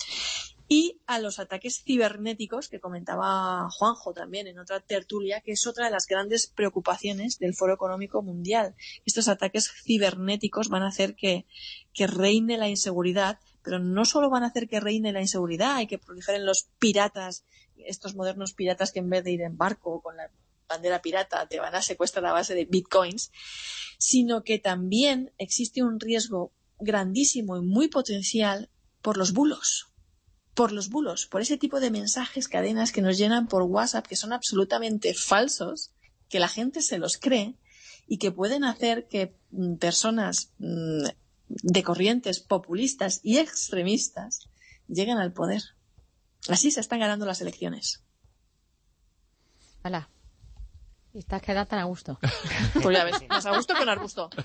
Y a los ataques cibernéticos que comentaba Juanjo también en otra tertulia, que es otra de las grandes preocupaciones del Foro Económico Mundial. Estos ataques cibernéticos van a hacer que, que reine la inseguridad, pero no solo van a hacer que reine la inseguridad y que proliferen los piratas, estos modernos piratas que en vez de ir en barco con la bandera pirata te van a secuestrar a base de bitcoins, sino que también existe un riesgo grandísimo y muy potencial por los bulos por los bulos, por ese tipo de mensajes, cadenas que nos llenan por WhatsApp que son absolutamente falsos, que la gente se los cree y que pueden hacer que mm, personas mm, de corrientes populistas y extremistas lleguen al poder. Así se están ganando las elecciones. Hola. Y estás quedando tan a gusto. Pues ya ves, más a gusto que un arbusto.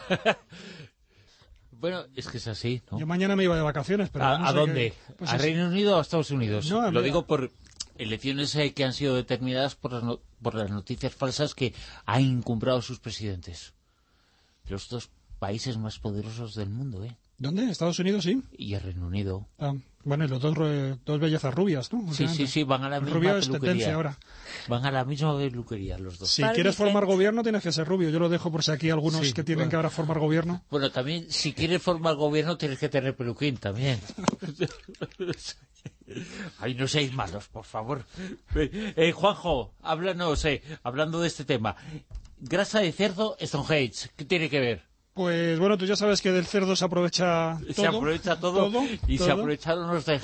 Bueno, es que es así, ¿no? Yo mañana me iba de vacaciones, pero ¿A, dónde? Pues ¿A Reino Unido o a Estados Unidos? Lo digo por elecciones eh, que han sido determinadas por las, por las noticias falsas que han incumplado sus presidentes. Los dos países más poderosos del mundo, ¿eh? ¿Dónde? ¿Estados Unidos, sí? Y el Reino Unido. Ah, bueno, los dos, dos bellezas rubias, ¿no? Sí, sí, sí, van a la misma rubio es tendencia ahora. Van a la misma peluquería los dos. Si quieres formar gobierno tienes que ser rubio. Yo lo dejo por si aquí algunos que tienen que ahora formar gobierno. Bueno, también, si quieres formar gobierno tienes que tener peluquín también. Ay, no seáis malos, por favor. Eh, Juanjo, háblanos, eh, hablando de este tema. Grasa de cerdo, Stonehenge, ¿qué tiene que ver? Pues bueno, tú ya sabes que del cerdo se aprovecha todo. Se aprovecha todo, y se aprovecharon los de.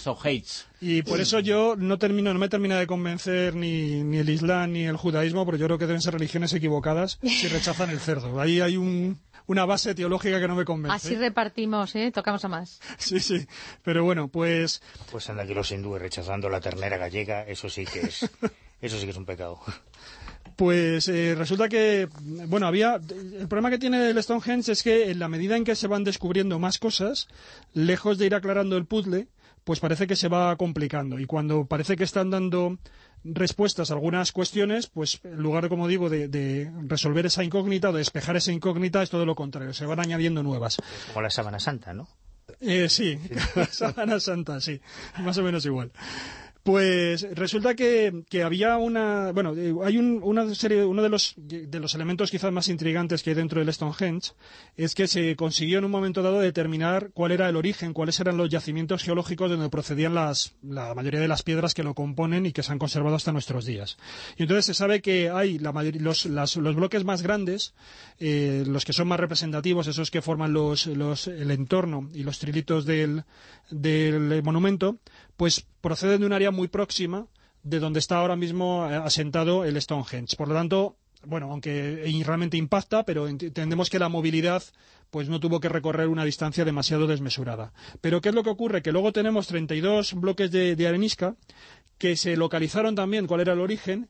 Y por eso yo no termino, no me termina de convencer ni, ni el Islam ni el judaísmo, pero yo creo que deben ser religiones equivocadas si rechazan el cerdo. Ahí hay un, una base teológica que no me convence. Así repartimos, ¿eh? Tocamos a más. Sí, sí. Pero bueno, pues... Pues anda que los hindúes rechazando la ternera gallega, eso sí que es, eso sí que es un pecado. Pues eh, resulta que, bueno, había. El problema que tiene el Stonehenge es que en la medida en que se van descubriendo más cosas, lejos de ir aclarando el puzzle, pues parece que se va complicando. Y cuando parece que están dando respuestas a algunas cuestiones, pues en lugar, como digo, de, de resolver esa incógnita o de despejar esa incógnita, es todo lo contrario, se van añadiendo nuevas. Como la sábana santa, ¿no? Eh, sí, la sábana santa, sí, más o menos igual. Pues resulta que, que había una. Bueno, eh, hay un, una serie. Uno de los, de los elementos quizás más intrigantes que hay dentro del Stonehenge es que se consiguió en un momento dado determinar cuál era el origen, cuáles eran los yacimientos geológicos de donde procedían las, la mayoría de las piedras que lo componen y que se han conservado hasta nuestros días. Y entonces se sabe que hay la los, las- los bloques más grandes, eh, los que son más representativos, esos que forman los, los, el entorno y los trilitos del, del monumento, pues proceden de un área muy próxima de donde está ahora mismo eh, asentado el Stonehenge. Por lo tanto, bueno, aunque realmente impacta, pero ent- entendemos que la movilidad pues no tuvo que recorrer una distancia demasiado desmesurada. Pero ¿qué es lo que ocurre? Que luego tenemos 32 bloques de, de arenisca que se localizaron también cuál era el origen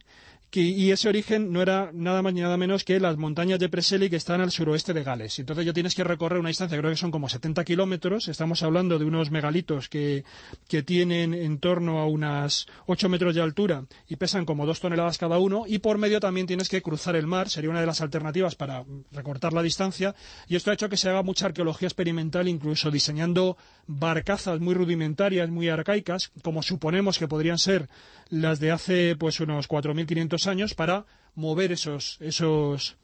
y ese origen no era nada más ni nada menos que las montañas de Preseli que están al suroeste de Gales. Entonces ya tienes que recorrer una distancia, creo que son como 70 kilómetros. Estamos hablando de unos megalitos que, que tienen en torno a unas 8 metros de altura y pesan como 2 toneladas cada uno. Y por medio también tienes que cruzar el mar, sería una de las alternativas para recortar la distancia. Y esto ha hecho que se haga mucha arqueología experimental, incluso diseñando barcazas muy rudimentarias, muy arcaicas, como suponemos que podrían ser las de hace pues unos 4.500 años, para mover esos, esos,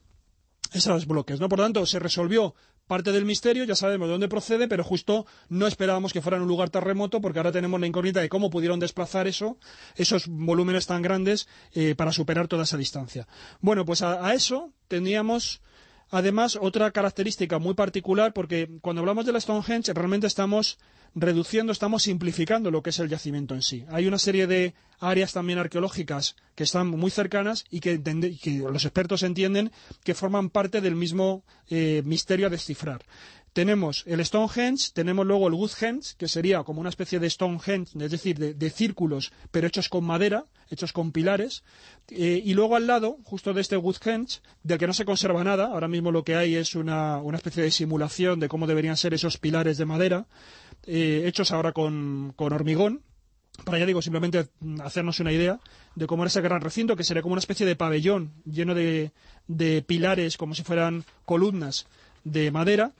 esos bloques. ¿no? Por lo tanto, se resolvió parte del misterio, ya sabemos de dónde procede, pero justo no esperábamos que fuera en un lugar tan remoto, porque ahora tenemos la incógnita de cómo pudieron desplazar eso, esos volúmenes tan grandes, eh, para superar toda esa distancia. Bueno, pues a, a eso teníamos Además, otra característica muy particular, porque cuando hablamos de la Stonehenge realmente estamos reduciendo, estamos simplificando lo que es el yacimiento en sí. Hay una serie de áreas también arqueológicas que están muy cercanas y que, los expertos entienden que forman parte del mismo eh, misterio a descifrar. Tenemos el Stonehenge, tenemos luego el Woodhenge, que sería como una especie de Stonehenge, es decir, de, círculos, pero hechos con madera, hechos con pilares. Eh, y luego al lado, justo de este Woodhenge, del que no se conserva nada, ahora mismo lo que hay es una, una especie de simulación de cómo deberían ser esos pilares de madera, eh, hechos ahora con, con hormigón, para ya digo, simplemente hacernos una idea de cómo era ese gran recinto, que sería como una especie de pabellón lleno de, de pilares, como si fueran columnas de madera.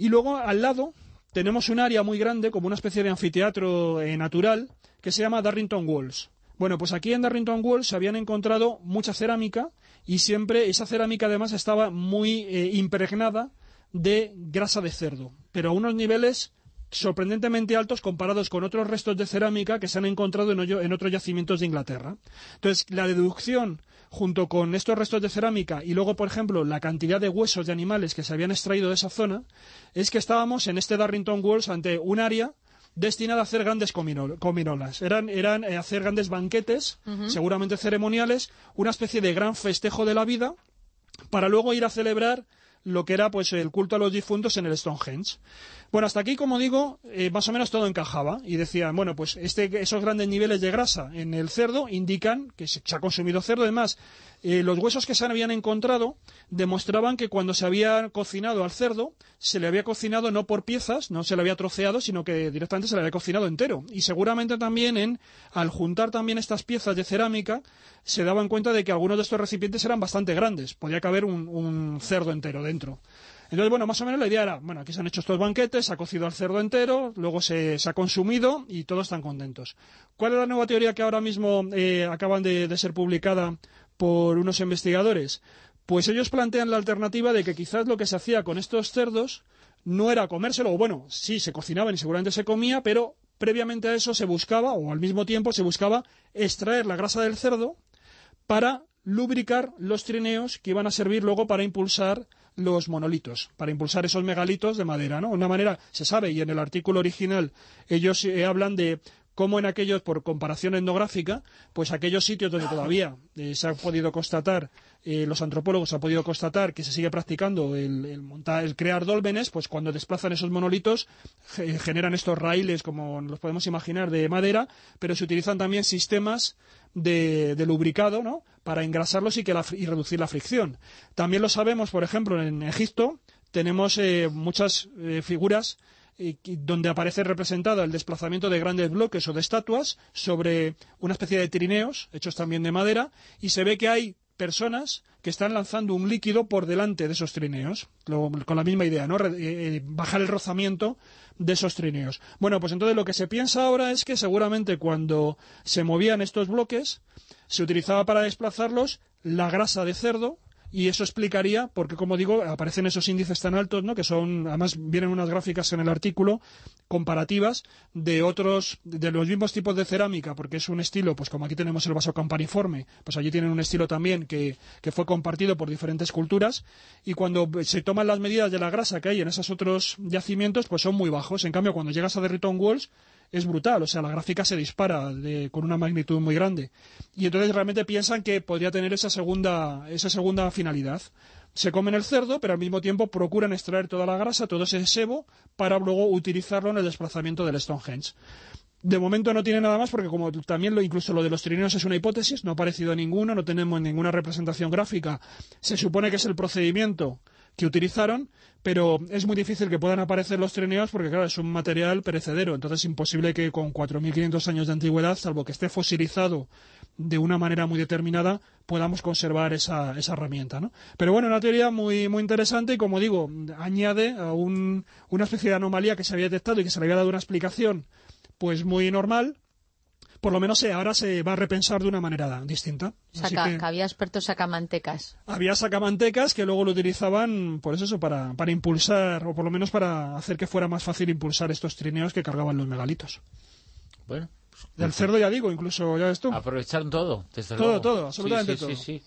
Y luego al lado tenemos un área muy grande, como una especie de anfiteatro eh, natural, que se llama Darrington Walls. Bueno, pues aquí en Darrington Walls se habían encontrado mucha cerámica y siempre esa cerámica además estaba muy eh, impregnada de grasa de cerdo, pero a unos niveles sorprendentemente altos comparados con otros restos de cerámica que se han encontrado en, en otros yacimientos de Inglaterra. Entonces, la deducción junto con estos restos de cerámica y luego, por ejemplo, la cantidad de huesos de animales que se habían extraído de esa zona, es que estábamos en este Darrington Walls ante un área destinada a hacer grandes comino- cominolas. Eran, eran eh, hacer grandes banquetes, seguramente ceremoniales, una especie de gran festejo de la vida, para luego ir a celebrar lo que era pues el culto a los difuntos en el Stonehenge. Bueno, hasta aquí, como digo, eh, más o menos todo encajaba y decían, bueno, pues este, esos grandes niveles de grasa en el cerdo indican que se, ha consumido cerdo. Además, eh, los huesos que se habían encontrado demostraban que cuando se había cocinado al cerdo, se le había cocinado no por piezas, no se le había troceado, sino que directamente se le había cocinado entero. Y seguramente también en, al juntar también estas piezas de cerámica, se daban cuenta de que algunos de estos recipientes eran bastante grandes. Podía caber un, un cerdo entero dentro. Entonces, bueno, más o menos la idea era, bueno, aquí se han hecho estos banquetes, se ha cocido al cerdo entero, luego se, se ha consumido y todos están contentos. ¿Cuál es la nueva teoría que ahora mismo eh, acaban de, de ser publicada por unos investigadores? Pues ellos plantean la alternativa de que quizás lo que se hacía con estos cerdos no era comérselo, o bueno, sí, se cocinaban y seguramente se comía, pero previamente a eso se buscaba, o al mismo tiempo se buscaba extraer la grasa del cerdo para lubricar los trineos que iban a servir luego para impulsar los monolitos, para impulsar esos megalitos de madera, ¿no? Una manera, se sabe, y en el artículo original ellos eh, hablan de como en aquellos, por comparación etnográfica, pues aquellos sitios donde todavía eh, se ha podido constatar, eh, los antropólogos han podido constatar que se sigue practicando el, montar, el crear dólmenes, pues cuando desplazan esos monolitos generan estos raíles, como los podemos imaginar, de madera, pero se utilizan también sistemas de, lubricado, ¿no? Para engrasarlos y, que y reducir la fricción. También lo sabemos, por ejemplo, en Egipto tenemos eh, muchas figuras donde aparece representado el desplazamiento de grandes bloques o de estatuas sobre una especie de trineos, hechos también de madera, y se ve que hay personas que están lanzando un líquido por delante de esos trineos, con la misma idea, ¿no? Eh, eh, bajar el rozamiento de esos trineos. Bueno, pues entonces lo que se piensa ahora es que seguramente cuando se movían estos bloques, se utilizaba para desplazarlos la grasa de cerdo, y eso explicaría por qué, como digo, aparecen esos índices tan altos, ¿no? que son, además vienen unas gráficas en el artículo comparativas de otros, de los mismos tipos de cerámica, porque es un estilo, pues como aquí tenemos el vaso campaniforme, pues allí tienen un estilo también que, que fue compartido por diferentes culturas, y cuando se toman las medidas de la grasa que hay en esos otros yacimientos, pues son muy bajos. En cambio, cuando llegas a Derriton Walls, es brutal, o sea, la gráfica se dispara con una magnitud muy grande. Y entonces realmente piensan que podría tener esa segunda, esa segunda finalidad. Se comen el cerdo, pero al mismo tiempo procuran extraer toda la grasa, todo ese sebo, para luego utilizarlo en el desplazamiento del Stonehenge. De momento no tiene nada más porque como también lo, incluso lo de los trineos es una hipótesis, no ha aparecido ninguno, no tenemos ninguna representación gráfica. Se supone que es el procedimiento que utilizaron, pero es muy difícil que puedan aparecer los trineos porque, claro, es un material perecedero. Entonces es imposible que con 4.500 años de antigüedad, salvo que esté fosilizado de una manera muy determinada, podamos conservar esa, esa herramienta. ¿no? Pero bueno, una teoría muy, muy interesante y, como digo, añade a un, una especie de anomalía que se había detectado y que se le había dado una explicación pues muy normal, por lo menos ahora se va a repensar de una manera distinta. Saca, que, había expertos sacamantecas. Había sacamantecas que luego lo utilizaban, por eso, para, para impulsar, o por lo menos para hacer que fuera más fácil impulsar estos trineos que cargaban los megalitos. Bueno. Del cerdo ya digo, incluso ya esto. Aprovecharon todo, Todo, todo, absolutamente todo. Sí, sí.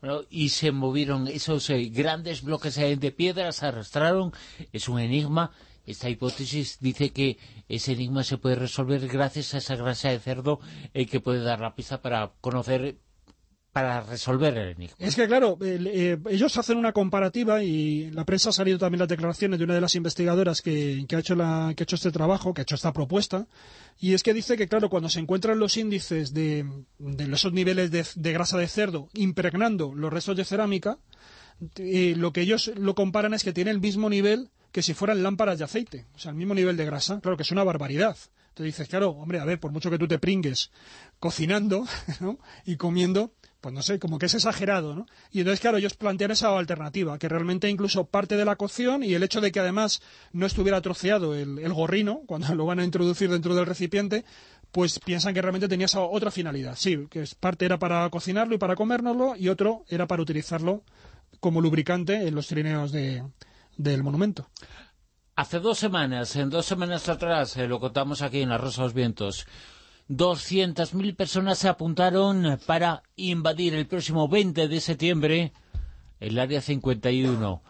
Bueno, y se movieron esos eh, grandes bloques de piedra, se arrastraron, es un enigma, esta hipótesis dice que ese enigma se puede resolver gracias a esa grasa de cerdo eh, que puede dar la pista para conocer para resolver el enigma. Es que, claro, eh, ellos hacen una comparativa y la prensa ha salido también las declaraciones de una de las investigadoras que, ha, hecho la, que ha hecho este trabajo, que ha hecho esta propuesta, y es que dice que, claro, cuando se encuentran los índices de, esos niveles de, de, grasa de cerdo impregnando los restos de cerámica, eh, lo que ellos lo comparan es que tiene el mismo nivel que si fueran lámparas de aceite, o sea, el mismo nivel de grasa. Claro que es una barbaridad. Te dices, claro, hombre, a ver, por mucho que tú te pringues cocinando y comiendo, pues no sé, como que es exagerado, ¿no? Y entonces, claro, ellos plantean esa alternativa, que realmente incluso parte de la cocción y el hecho de que además no estuviera troceado el, gorrino, cuando lo van a introducir dentro del recipiente, pues piensan que realmente tenía esa otra finalidad. Sí, que parte era para cocinarlo y para comérnoslo, y otro era para utilizarlo como lubricante en los trineos de, del monumento. Hace dos semanas, en dos semanas atrás, eh, lo contamos aquí en La Rosa de los Vientos, 200.000 personas se apuntaron para invadir el próximo 20 de septiembre el Área 51.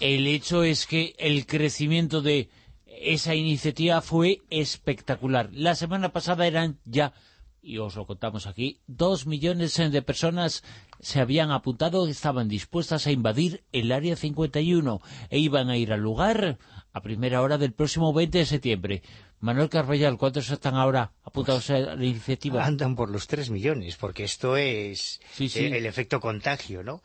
El hecho es que el crecimiento de esa iniciativa fue espectacular. La semana pasada eran ya y os lo contamos aquí, dos millones de personas se habían apuntado, estaban dispuestas a invadir el Área 51 e iban a ir al lugar a primera hora del próximo 20 de septiembre. Manuel Carballal, ¿cuántos están ahora apuntados a la iniciativa? Andan por los tres millones, porque esto es El, efecto contagio, ¿no?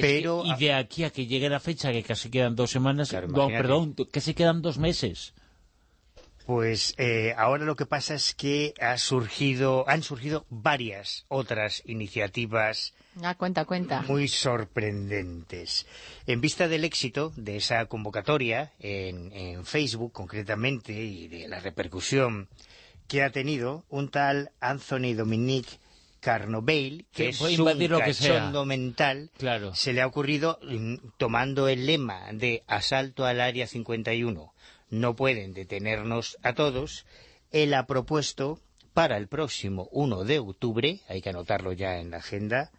Pero... y de aquí a que llegue la fecha, que casi quedan dos semanas, no, perdón, se quedan dos meses. Pues eh, ahora lo que pasa es que ha surgido, han surgido varias otras iniciativas ah, cuenta, cuenta. muy sorprendentes. En vista del éxito de esa convocatoria en, Facebook concretamente y de la repercusión que ha tenido, un tal Anthony Dominique Carnovale, que, es un cachondo mental, se le ha ocurrido mm, tomando el lema de asalto al Área 51 no pueden detenernos a todos, él ha propuesto para el próximo 1 de octubre, hay que anotarlo ya en la agenda,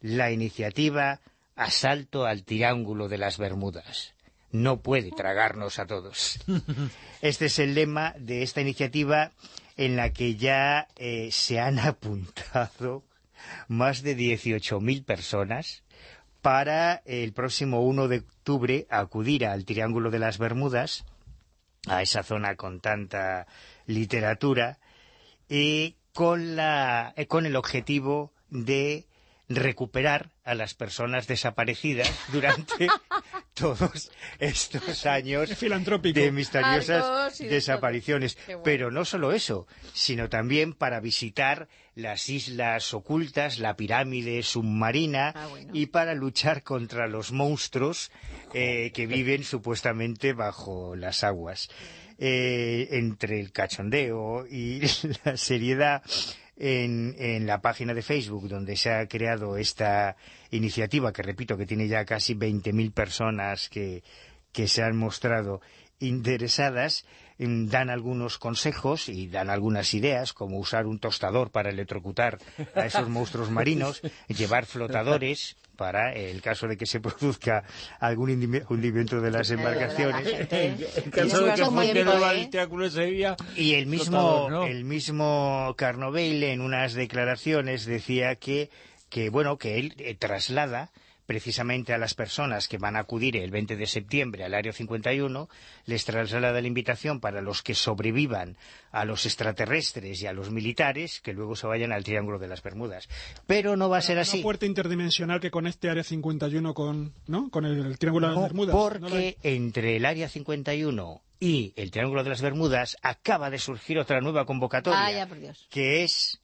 la iniciativa Asalto al Triángulo de las Bermudas. No puede tragarnos a todos. Este es el lema de esta iniciativa en la que ya eh, se han apuntado más de 18.000 personas para el próximo 1 de octubre acudir al Triángulo de las Bermudas, a esa zona con tanta literatura, y con, la, eh, con el objetivo de recuperar a las personas desaparecidas durante todos estos años de misteriosas desapariciones. Pero no solo eso, sino también para visitar las islas ocultas, la pirámide submarina Ah, bueno. y para luchar contra los monstruos eh, que viven supuestamente bajo las aguas. Eh, entre el cachondeo y la seriedad en, en la página de Facebook donde se ha creado esta iniciativa, que repito que tiene ya casi 20.000 personas que, que se han mostrado interesadas, dan algunos consejos y dan algunas ideas, como usar un tostador para electrocutar a esos monstruos marinos, llevar flotadores para el caso de que se produzca algún hundimi- hundimiento de las embarcaciones. Caso de que ese día, Y el mismo, flotador, ¿no? el mismo Carnovell en unas declaraciones decía que, que bueno, que él eh, traslada precisamente a las personas que van a acudir el 20 de septiembre al Área 51, les traslada la invitación para los que sobrevivan a los extraterrestres y a los militares, que luego se vayan al Triángulo de las Bermudas. Pero no va a ser Una así. puerta interdimensional que conecte Área 51 con, ¿no? con el, el Triángulo de las Bermudas. ¿No la porque entre el Área 51 y el Triángulo de las Bermudas acaba de surgir otra nueva convocatoria, Vaya, por Dios. que es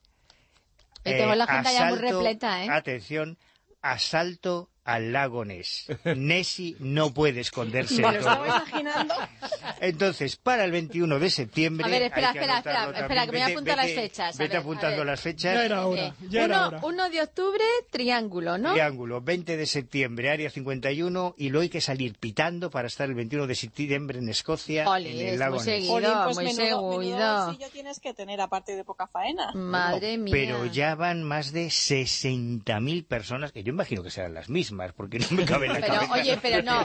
tengo la agenda ya muy repleta, ¿eh? Atención, asalto al lago Ness. Nessie no puede esconderse. Me lo todo. estaba imaginando. Entonces, para el 21 de septiembre... A ver, espera, espera, espera, también. espera, que me voy a Vete- apuntar las vete- fechas. A Vete ver, apuntando las fechas. Ya era hora, ya era uno, hora. 1 de octubre, triángulo, ¿no? Triángulo, 20 de septiembre, área 51, y luego hay que salir pitando para estar el 21 de septiembre en Escocia, en el lago muy Ness. seguido. Jolín, pues muy menudo, seguido. menudo tienes que tener aparte de poca faena. Madre mía. Pero ya van más de 60.000 personas, que yo imagino que serán las mismas, porque no me cabe en la Pero, cabeza. oye, pero no,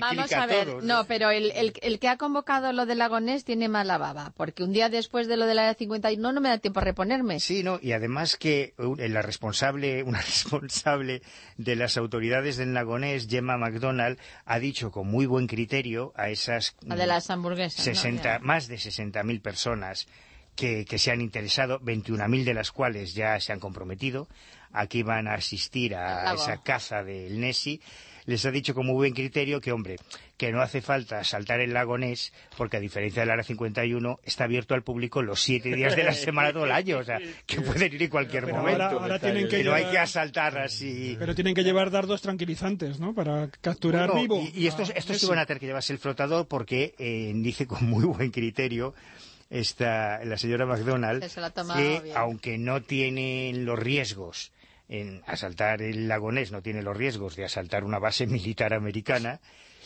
vamos a ver, todos, no, pero el, el, el que ha convocado lo del Lagonés tiene mala baba, porque un día después de lo de la 51 no me da tiempo a reponerme. Sí, no, y además que la responsable, una responsable de las autoridades del Lagonés, Gemma McDonald, ha dicho con muy buen criterio a esas La de las hamburguesas. ¿no? 60, Ya. más de 60.000 personas que, que se han interesado, 21.000 de las cuales ya se han comprometido, aquí van a asistir a esa caza del Nessie, les ha dicho con muy buen criterio que, hombre, que no hace falta saltar el lago Ness, porque a diferencia del Área 51, está abierto al público los siete días de la semana todo el año, o sea, que pueden ir en cualquier Pero momento. ahora, ahora tienen que que no hay llevar- que asaltar así. Pero tienen que llevar dardos tranquilizantes, ¿no? Para capturar Bueno, vivo. Y, y estos, a estos sí van a tener que llevarse el flotador porque eh, dice con muy buen criterio esta, la señora McDonald Que se aunque no tienen los riesgos en asaltar el lagonés, no tiene los riesgos de asaltar una base militar americana,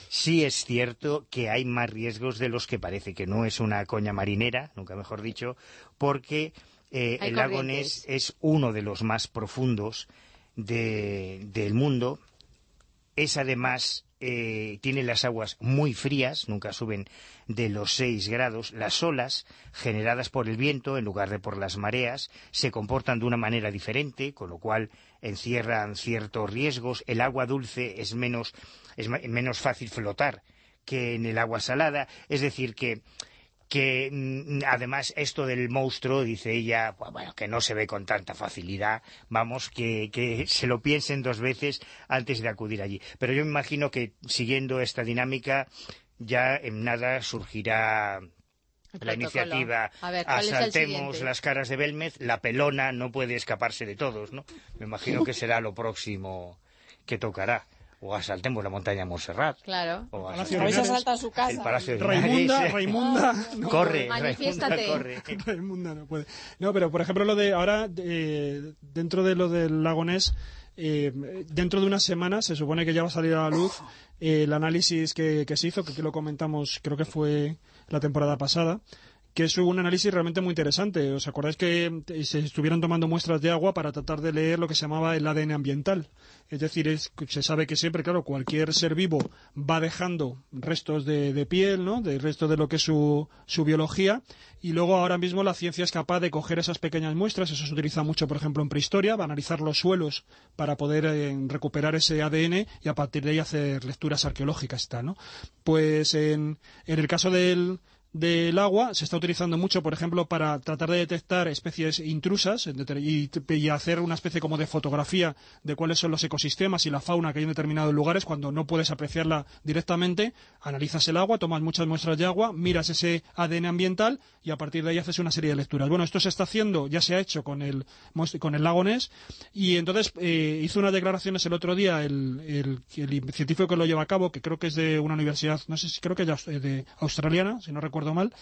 sí es cierto que hay más riesgos de los que parece, que no es una coña marinera, nunca mejor dicho, porque eh, el lago corrientes. Ness es uno de los más profundos de- del mundo es además, eh, tiene las aguas muy frías, nunca suben de los 6 grados. Las olas, generadas por el viento en lugar de por las mareas, se comportan de una manera diferente, con lo cual encierran ciertos riesgos. El agua dulce es menos, es menos fácil flotar que en el agua salada. Es decir, que que mm, además esto del monstruo, dice ella, bueno, que no se ve con tanta facilidad, vamos, que, que se lo piensen dos veces antes de acudir allí. Pero yo me imagino que siguiendo esta dinámica, ya en nada surgirá la iniciativa A ver, ¿cuál es el asaltemos las caras de Belmez, la pelona no puede escaparse de todos, ¿no? Me imagino que será lo próximo que tocará. O asaltemos la montaña Montserrat. Claro. O Palacio A ver si Linares. asalta su casa. el Palacio de Raimunda. Raimunda. no, corre, Manifiéstate. Raimunda, corre. Raimunda no puede. No, pero por ejemplo lo de ahora, eh, dentro de lo del lagonés, eh, dentro de unas semanas se supone que ya va a salir a la luz eh, el análisis que, que se hizo, que aquí lo comentamos, creo que fue la temporada pasada, que es un análisis realmente muy interesante. ¿Os acordáis que eh, se estuvieron tomando muestras de agua para tratar de leer lo que se llamaba el ADN ambiental? Es decir, es, se sabe que siempre, claro, cualquier ser vivo va dejando restos de, piel, ¿no? De restos de lo que es su, su, biología. Y luego ahora mismo la ciencia es capaz de coger esas pequeñas muestras. Eso se utiliza mucho, por ejemplo, en prehistoria, va a analizar los suelos para poder eh, recuperar ese ADN y a partir de ahí hacer lecturas arqueológicas y ¿no? Pues en, en el caso del del agua se está utilizando mucho, por ejemplo, para tratar de detectar especies intrusas y, hacer una especie como de fotografía de cuáles son los ecosistemas y la fauna que hay en determinados lugares cuando no puedes apreciarla directamente. Analizas el agua, tomas muchas muestras de agua, miras ese ADN ambiental y a partir de ahí haces una serie de lecturas. Bueno, esto se está haciendo, ya se ha hecho con el, con el lago Ness y entonces eh, hizo unas declaraciones el otro día el, el, científico que lo lleva a cabo, que creo que es de una universidad, no sé si creo que es de australiana, si no recuerdo mal,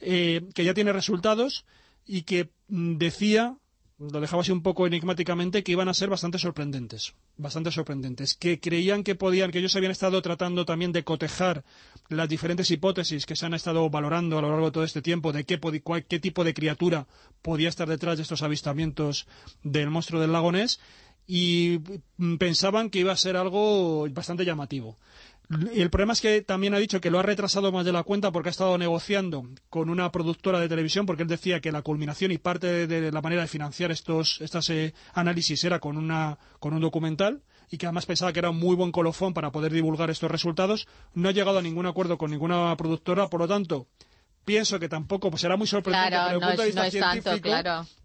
eh, que ya tiene resultados y que mm, decía, lo dejaba así un poco enigmáticamente, que iban a ser bastante sorprendentes, bastante sorprendentes, que creían que podían, que ellos habían estado tratando también de cotejar las diferentes hipótesis que se han estado valorando a lo largo de todo este tiempo de qué, qué tipo de criatura podía estar detrás de estos avistamientos del monstruo del lago Ness y mm, pensaban que iba a ser algo bastante llamativo. Y el problema es que también ha dicho que lo ha retrasado más de la cuenta porque ha estado negociando con una productora de televisión porque él decía que la culminación y parte de la manera de financiar estos eh, análisis era con, una, con un documental y que además pensaba que era un muy buen colofón para poder divulgar estos resultados. No ha llegado a ningún acuerdo con ninguna productora, por lo tanto, pienso que tampoco pues será muy sorprendente desde el punto de vista científico,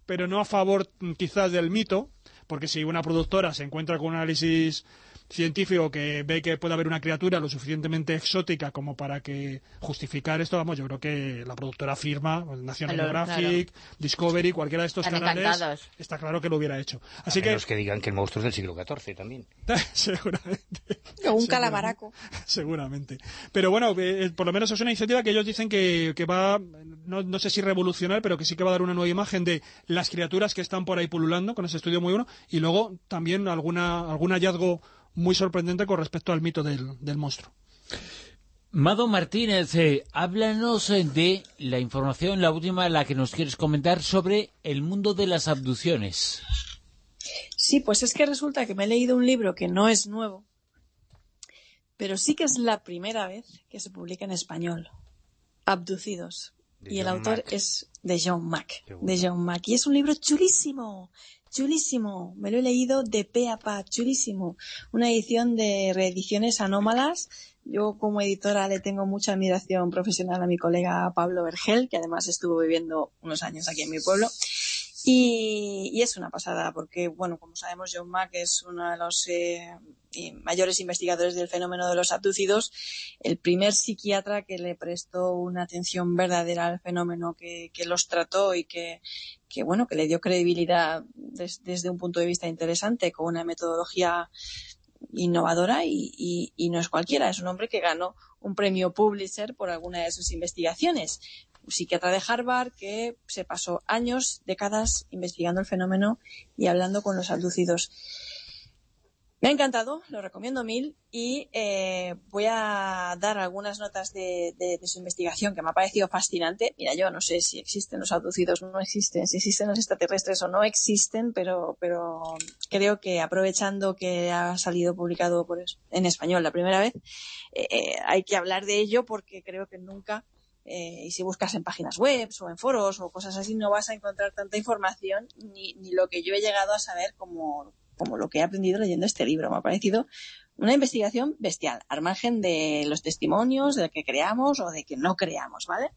pero no a favor mm, quizás del mito, porque si una productora se encuentra con un análisis científico que ve que puede haber una criatura lo suficientemente exótica como para que justificar esto, vamos, yo creo que la productora firma, National Geographic, Discovery, cualquiera de estos canales, está claro que lo hubiera hecho. Así que que digan que el monstruo es del siglo XIV también. seguramente. O un calabaraco. Seguramente. Pero bueno, eh, por lo menos es una iniciativa que ellos dicen que, que va, no, no, sé si revolucionar, pero que sí que va a dar una nueva imagen de las criaturas que están por ahí pululando con ese estudio muy bueno y luego también alguna, algún hallazgo muy sorprendente con respecto al mito del, monstruo. Mado Martínez, eh, háblanos eh, de la información, la última, la que nos quieres comentar sobre el mundo de las abducciones. Sí, pues es que resulta que me he leído un libro que no es nuevo, pero sí que es la primera vez que se publica en español. Abducidos. y el autor es de John Mack. De John Mack. Y es un libro chulísimo chulísimo, me lo he leído de pe a pa, chulísimo. Una edición de reediciones anómalas. Yo como editora le tengo mucha admiración profesional a mi colega Pablo Vergel, que además estuvo viviendo unos años aquí en mi pueblo. Y, es una pasada porque, bueno, como sabemos, John Mack es uno de los eh, mayores investigadores del fenómeno de los abducidos, el primer psiquiatra que le prestó una atención verdadera al fenómeno, que, los trató y que, bueno, que le dio credibilidad desde un punto de vista interesante, con una metodología innovadora y, y, no es cualquiera, es un hombre que ganó un premio Pulitzer por alguna de sus investigaciones psiquiatra de Harvard que se pasó años, décadas investigando el fenómeno y hablando con los abducidos. Me ha encantado, lo recomiendo mil y eh, voy a dar algunas notas de, su investigación que me ha parecido fascinante. Mira, yo no sé si existen los abducidos o no existen, si existen los extraterrestres o no existen, pero, pero creo que aprovechando que ha salido publicado en español la primera vez, eh, eh, hay que hablar de ello porque creo que nunca eh, y si buscas en páginas web o en foros o cosas así, no vas a encontrar tanta información ni, ni lo que yo he llegado a saber como, como lo que he aprendido leyendo este libro. Me ha parecido una investigación bestial, al margen de los testimonios, de que creamos o de que no creamos, ¿vale?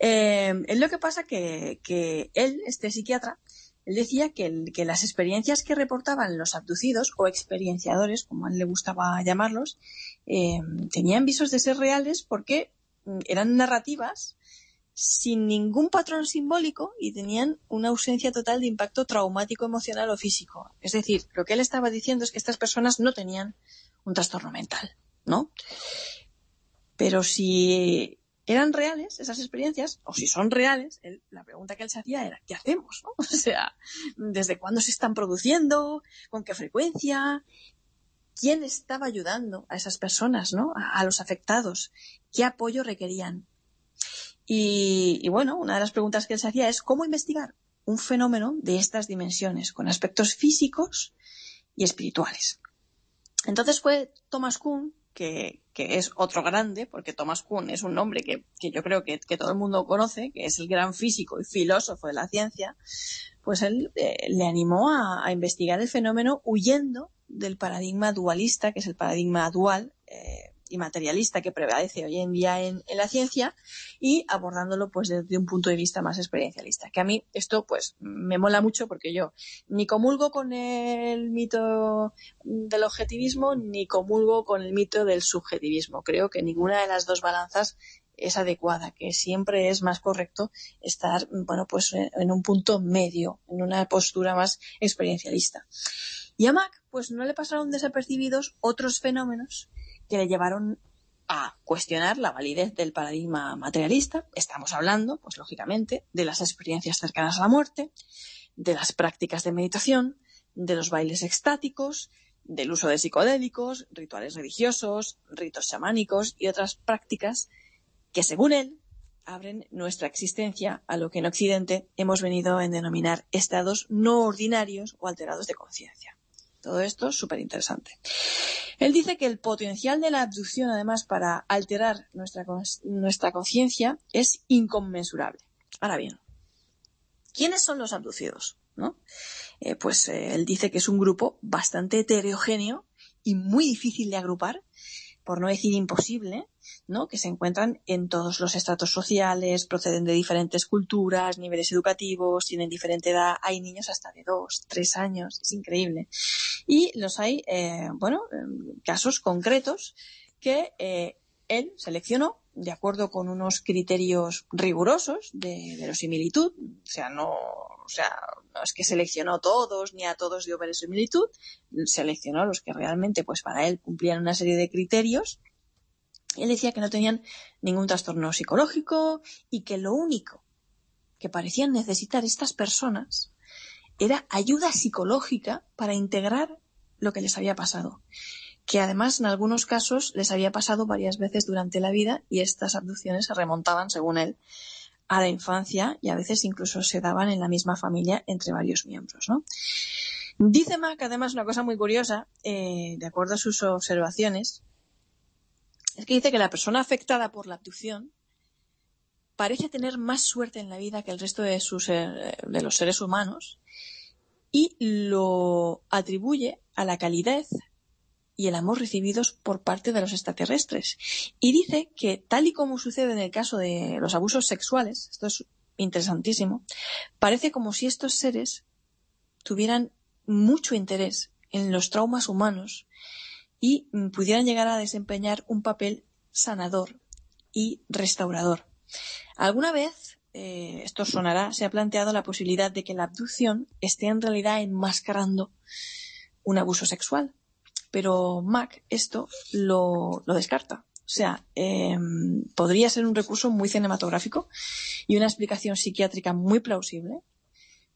Eh, es lo que pasa que, que él, este psiquiatra, él decía que, que, las experiencias que reportaban los abducidos o experienciadores, como a él le gustaba llamarlos, eh, tenían visos de ser reales porque Mm, eran narrativas sin ningún patrón simbólico y tenían una ausencia total de impacto traumático emocional o físico. Es decir, lo que él estaba diciendo es que estas personas no tenían un trastorno mental, ¿no? Pero si eran reales esas experiencias, o si son reales, la pregunta que él se hacía era, ¿qué hacemos? O sea, ¿desde cuándo se están produciendo? ¿Con qué frecuencia? quién estaba ayudando a esas personas, ¿no? A, los afectados, qué apoyo requerían. Y, bueno, una de las preguntas que él se hacía es cómo investigar un fenómeno de estas dimensiones, con aspectos físicos y espirituales. Entonces fue Thomas Kuhn, que, es otro grande, porque Thomas Kuhn es un nombre que, yo creo que, todo el mundo conoce, que es el gran físico y filósofo de la ciencia, pues él eh, le animó a, investigar el fenómeno huyendo del paradigma dualista, que es el paradigma dual, eh, y materialista que prevalece hoy en día en, la ciencia y abordándolo pues desde un punto de vista más experiencialista. Que a mí esto pues me mola mucho porque yo ni comulgo con el mito del objetivismo ni comulgo con el mito del subjetivismo. Creo que ninguna de las dos balanzas es adecuada, que siempre es más correcto estar, bueno, pues en un punto medio, en una postura más experiencialista. Y a Mac, pues no le pasaron desapercibidos otros fenómenos que le llevaron a cuestionar la validez del paradigma materialista. Estamos hablando, pues lógicamente, de las experiencias cercanas a la muerte, de las prácticas de meditación, de los bailes extáticos, del uso de psicodélicos, rituales religiosos, ritos chamánicos y otras prácticas que, según él, abren nuestra existencia a lo que en Occidente hemos venido a denominar estados no ordinarios o alterados de conciencia. Todo esto es súper interesante. Él dice que el potencial de la abducción, además, para alterar nuestra, nuestra conciencia es inconmensurable. Ahora bien, ¿quiénes son los abducidos? ¿No? Eh, pues eh, él dice que es un grupo bastante heterogéneo y muy difícil de agrupar por no decir imposible, ¿no? que se encuentran en todos los estratos sociales, proceden de diferentes culturas, niveles educativos, tienen diferente edad, hay niños hasta de dos, tres años, es increíble. Y los hay, eh, bueno, casos concretos que eh, él seleccionó de acuerdo con unos criterios rigurosos de verosimilitud, o sea, no, o sea, no es que seleccionó todos ni a todos dio verosimilitud, seleccionó los que realmente, pues para él cumplían una serie de criterios. Él decía que no tenían ningún trastorno psicológico y que lo único que parecían necesitar estas personas era ayuda psicológica para integrar lo que les había pasado que además en algunos casos les había pasado varias veces durante la vida y estas abducciones se remontaban, según él, a la infancia y a veces incluso se daban en la misma familia entre varios miembros. ¿no? Dice Mac, además, una cosa muy curiosa, eh, de acuerdo a sus observaciones, es que dice que la persona afectada por la abducción parece tener más suerte en la vida que el resto de, sus, eh, de los seres humanos y lo atribuye a la calidez y el amor recibidos por parte de los extraterrestres. Y dice que, tal y como sucede en el caso de los abusos sexuales, esto es interesantísimo, parece como si estos seres tuvieran mucho interés en los traumas humanos y pudieran llegar a desempeñar un papel sanador y restaurador. Alguna vez, eh, esto sonará, se ha planteado la posibilidad de que la abducción esté en realidad enmascarando un abuso sexual pero Mac esto lo, descarta. O sea, em, podría ser un recurso muy cinematográfico y una explicación psiquiátrica muy plausible,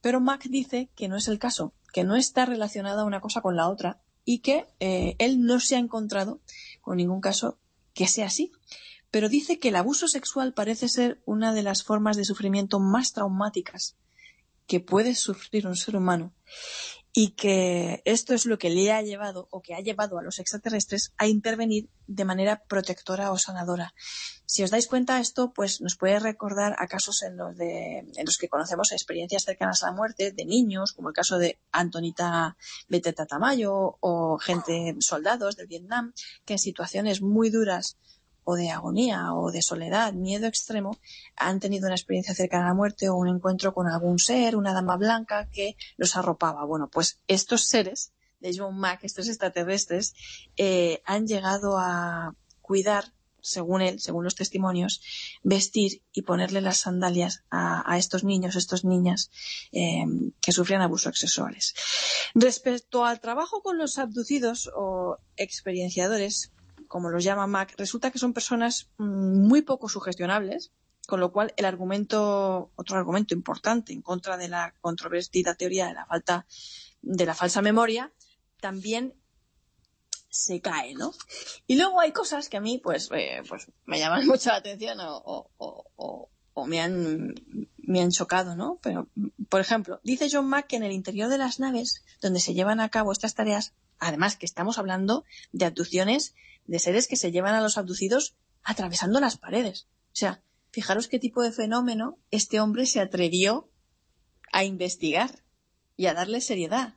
pero Mac dice que no es el caso, que no está relacionada una cosa con la otra y que eh, él no se ha encontrado con ningún caso que sea así. Pero dice que el abuso sexual parece ser una de las formas de sufrimiento más traumáticas que puede sufrir un ser humano y que esto es lo que le ha llevado o que ha llevado a los extraterrestres a intervenir de manera protectora o sanadora. Si os dais cuenta, esto pues nos puede recordar a casos en los, de, en los que conocemos experiencias cercanas a la muerte de niños, como el caso de Antonita Beteta Tamayo o gente, soldados del Vietnam, que en situaciones muy duras o de agonía o de soledad, miedo extremo, han tenido una experiencia cercana a la muerte o un encuentro con algún ser, una dama blanca que los arropaba. Bueno, pues estos seres de John Mack, estos extraterrestres, eh, han llegado a cuidar según él, según los testimonios, vestir y ponerle las sandalias a, estos niños, estas niñas eh, que sufrían abusos sexuales. Respecto al trabajo con los abducidos o experienciadores, como los llama Mac, resulta que son personas mm, muy poco sugestionables, con lo cual el argumento, otro argumento importante en contra de la controvertida teoría de la falta de la falsa memoria, también se cae, ¿no? Y luego hay cosas que a mí, pues, eh, pues me llaman mucho la atención o, o me han, me han chocado, ¿no? Pero, por ejemplo, dice John Mack que en el interior de las naves donde se llevan a cabo estas tareas, además que estamos hablando de abducciones de seres que se llevan a los abducidos atravesando las paredes. O sea, fijaros qué tipo de fenómeno este hombre se atrevió a investigar y a darle seriedad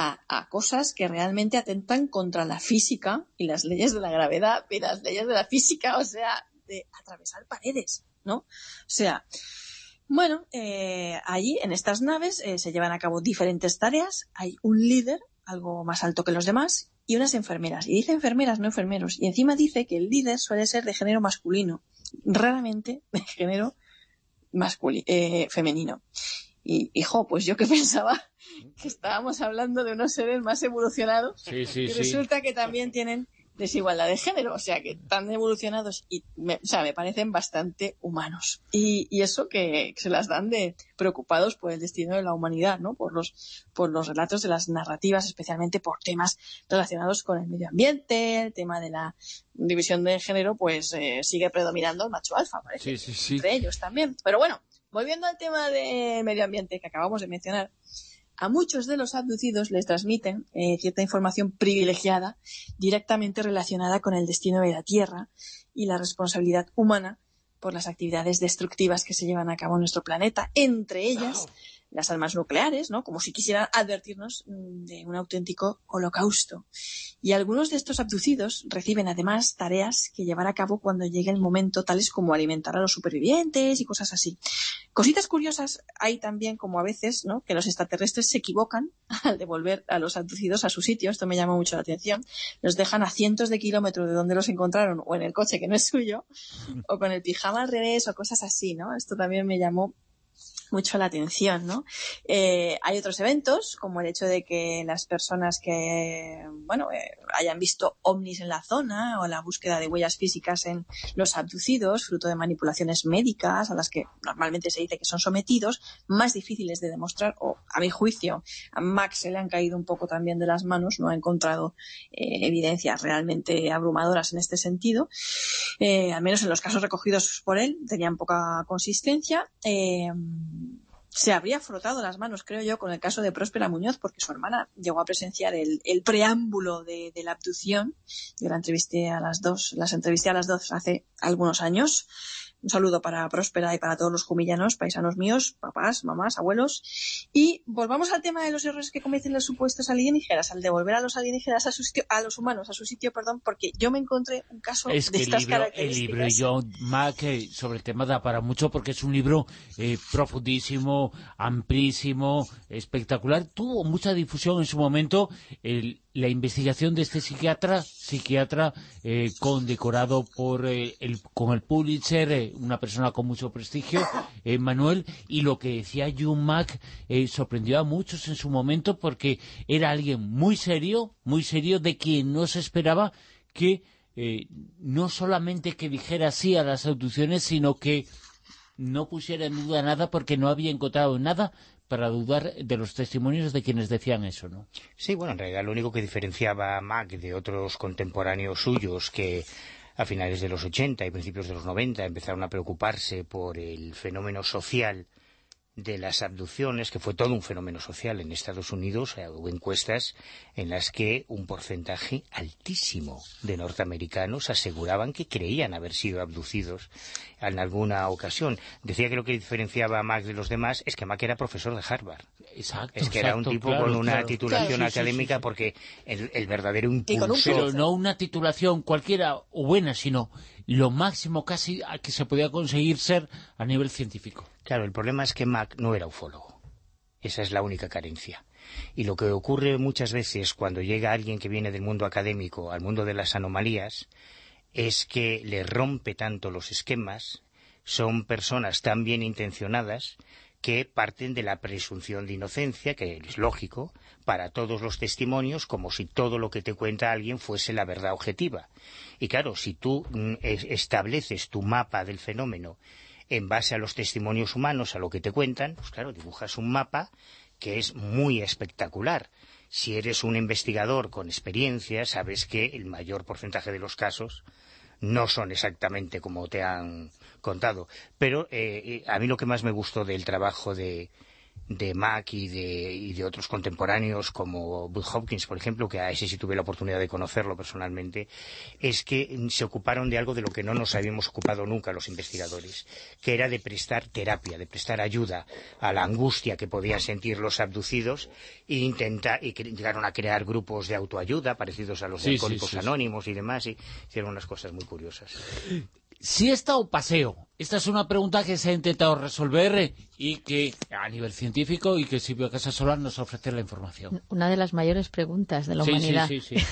a, cosas que realmente atentan contra la física y las leyes de la gravedad y las leyes de la física, o sea, de atravesar paredes, ¿no? O sea, bueno, eh, allí en estas naves eh, se llevan a cabo diferentes tareas. Hay un líder, algo más alto que los demás, y unas enfermeras. Y dice enfermeras, no enfermeros. Y encima dice que el líder suele ser de género masculino, raramente de género masculino, eh, femenino. Y, hijo, pues yo que pensaba que estábamos hablando de unos seres más evolucionados y resulta que también tienen desigualdad de género, o sea que están evolucionados y me, o sea, me parecen bastante humanos. Y, eso que, se las dan de preocupados por el destino de la humanidad, ¿no? Por los, por los relatos de las narrativas, especialmente por temas relacionados con el medio ambiente, el tema de la división de género, pues eh, sigue predominando el macho alfa, parece. Sí, sí, sí. Entre ellos también. Pero bueno, volviendo al tema del medio ambiente que acabamos de mencionar, a muchos de los abducidos les transmiten eh, cierta información privilegiada directamente relacionada con el destino de la Tierra y la responsabilidad humana por las actividades destructivas que se llevan a cabo en nuestro planeta, entre ellas las armas nucleares, ¿no? Como si quisieran advertirnos mm, de un auténtico holocausto. Y algunos de estos abducidos reciben además tareas que llevar a cabo cuando llegue el momento, tales como alimentar a los supervivientes y cosas así. Cositas curiosas hay también como a veces, ¿no? Que los extraterrestres se equivocan al devolver a los abducidos a su sitio. Esto me llama mucho la atención. Los dejan a cientos de kilómetros de donde los encontraron o en el coche que no es suyo o con el pijama al revés o cosas así, ¿no? Esto también me llamó mucho la atención, ¿no? Eh, hay otros eventos, como el hecho de que las personas que, bueno, eh, hayan visto ovnis en la zona o la búsqueda de huellas físicas en los abducidos, fruto de manipulaciones médicas a las que normalmente se dice que son sometidos, más difíciles de demostrar, o a mi juicio, a Max se le han caído un poco también de las manos, no ha encontrado eh, evidencias realmente abrumadoras en este sentido, al menos en los casos recogidos por él, tenían poca consistencia se habría frotado las manos, creo yo, con el caso de Próspera Muñoz, porque su hermana llegó a presenciar el, preámbulo de, la abducción. Yo la entrevisté a las dos, las entrevisté a las dos hace algunos años. Un saludo para Próspera y para todos los jumillanos, paisanos míos, papás, mamás, abuelos. Y volvamos al tema de los errores que cometen los supuestos alienígenas, al devolver a los alienígenas a su sitio, a los humanos a su sitio, perdón, porque yo me encontré un caso de estas el libro, El libro de John Mack sobre el tema da para mucho porque es un libro eh, profundísimo, amplísimo, espectacular. Tuvo mucha difusión en su momento. El, la investigación de este psiquiatra, psiquiatra eh, condecorado por eh, el, con el Pulitzer, eh, una persona con mucho prestigio, Manuel, y lo que decía Jung Mack sorprendió a muchos en su momento porque era alguien muy serio, muy serio, de quien no se esperaba que no solamente que dijera sí a las audiciones, sino que no pusiera en duda nada porque no había encontrado nada para dudar de los testimonios de quienes decían eso, ¿no? Sí, bueno, en realidad lo único que diferenciaba a Mac de otros contemporáneos suyos que a finales de los 80 y principios de los 90 empezaron a preocuparse por el fenómeno social de las abducciones, que fue todo un fenómeno social en Estados Unidos, eh, hubo encuestas en las que un porcentaje altísimo de norteamericanos aseguraban que creían haber sido abducidos en alguna ocasión. Decía que lo que diferenciaba a Mac de los demás es que Mac era profesor de Harvard. Exacto, es que era un tipo con una titulación académica porque el, verdadero impulso... Pero no una titulación cualquiera o buena, sino lo máximo casi que se podía conseguir ser a nivel científico. Claro, el problema es que Mac no era ufólogo. Esa es la única carencia. Y lo que ocurre muchas veces cuando llega alguien que viene del mundo académico al mundo de las anomalías es que le rompe tanto los esquemas, son personas tan bien intencionadas que parten de la presunción de inocencia, que es lógico, para todos los testimonios, como si todo lo que te cuenta alguien fuese la verdad objetiva. Y claro, si tú mm, estableces tu mapa del fenómeno en base a los testimonios humanos, a lo que te cuentan, pues claro, dibujas un mapa que es muy espectacular. Si eres un investigador con experiencia, sabes que el mayor porcentaje de los casos no son exactamente como te han contado. Pero eh, a mí lo que más me gustó del trabajo de, de Mac y de, y de otros contemporáneos como Bud Hopkins, por ejemplo, que a ese sí tuve la oportunidad de conocerlo personalmente, es que se ocuparon de algo de lo que no nos habíamos ocupado nunca los investigadores, que era de prestar terapia, de prestar ayuda a la angustia que podían sentir los abducidos e intentar, y llegaron a crear grupos de autoayuda parecidos a los de Alcohólicos Anónimos y demás, y hicieron unas cosas muy curiosas. ¿Siesta o paseo? Esta es una pregunta que se ha intentado resolver y que a nivel científico y que Silvio Casasola nos ofrece la información. Una de las mayores preguntas de la humanidad. Sí, sí, sí.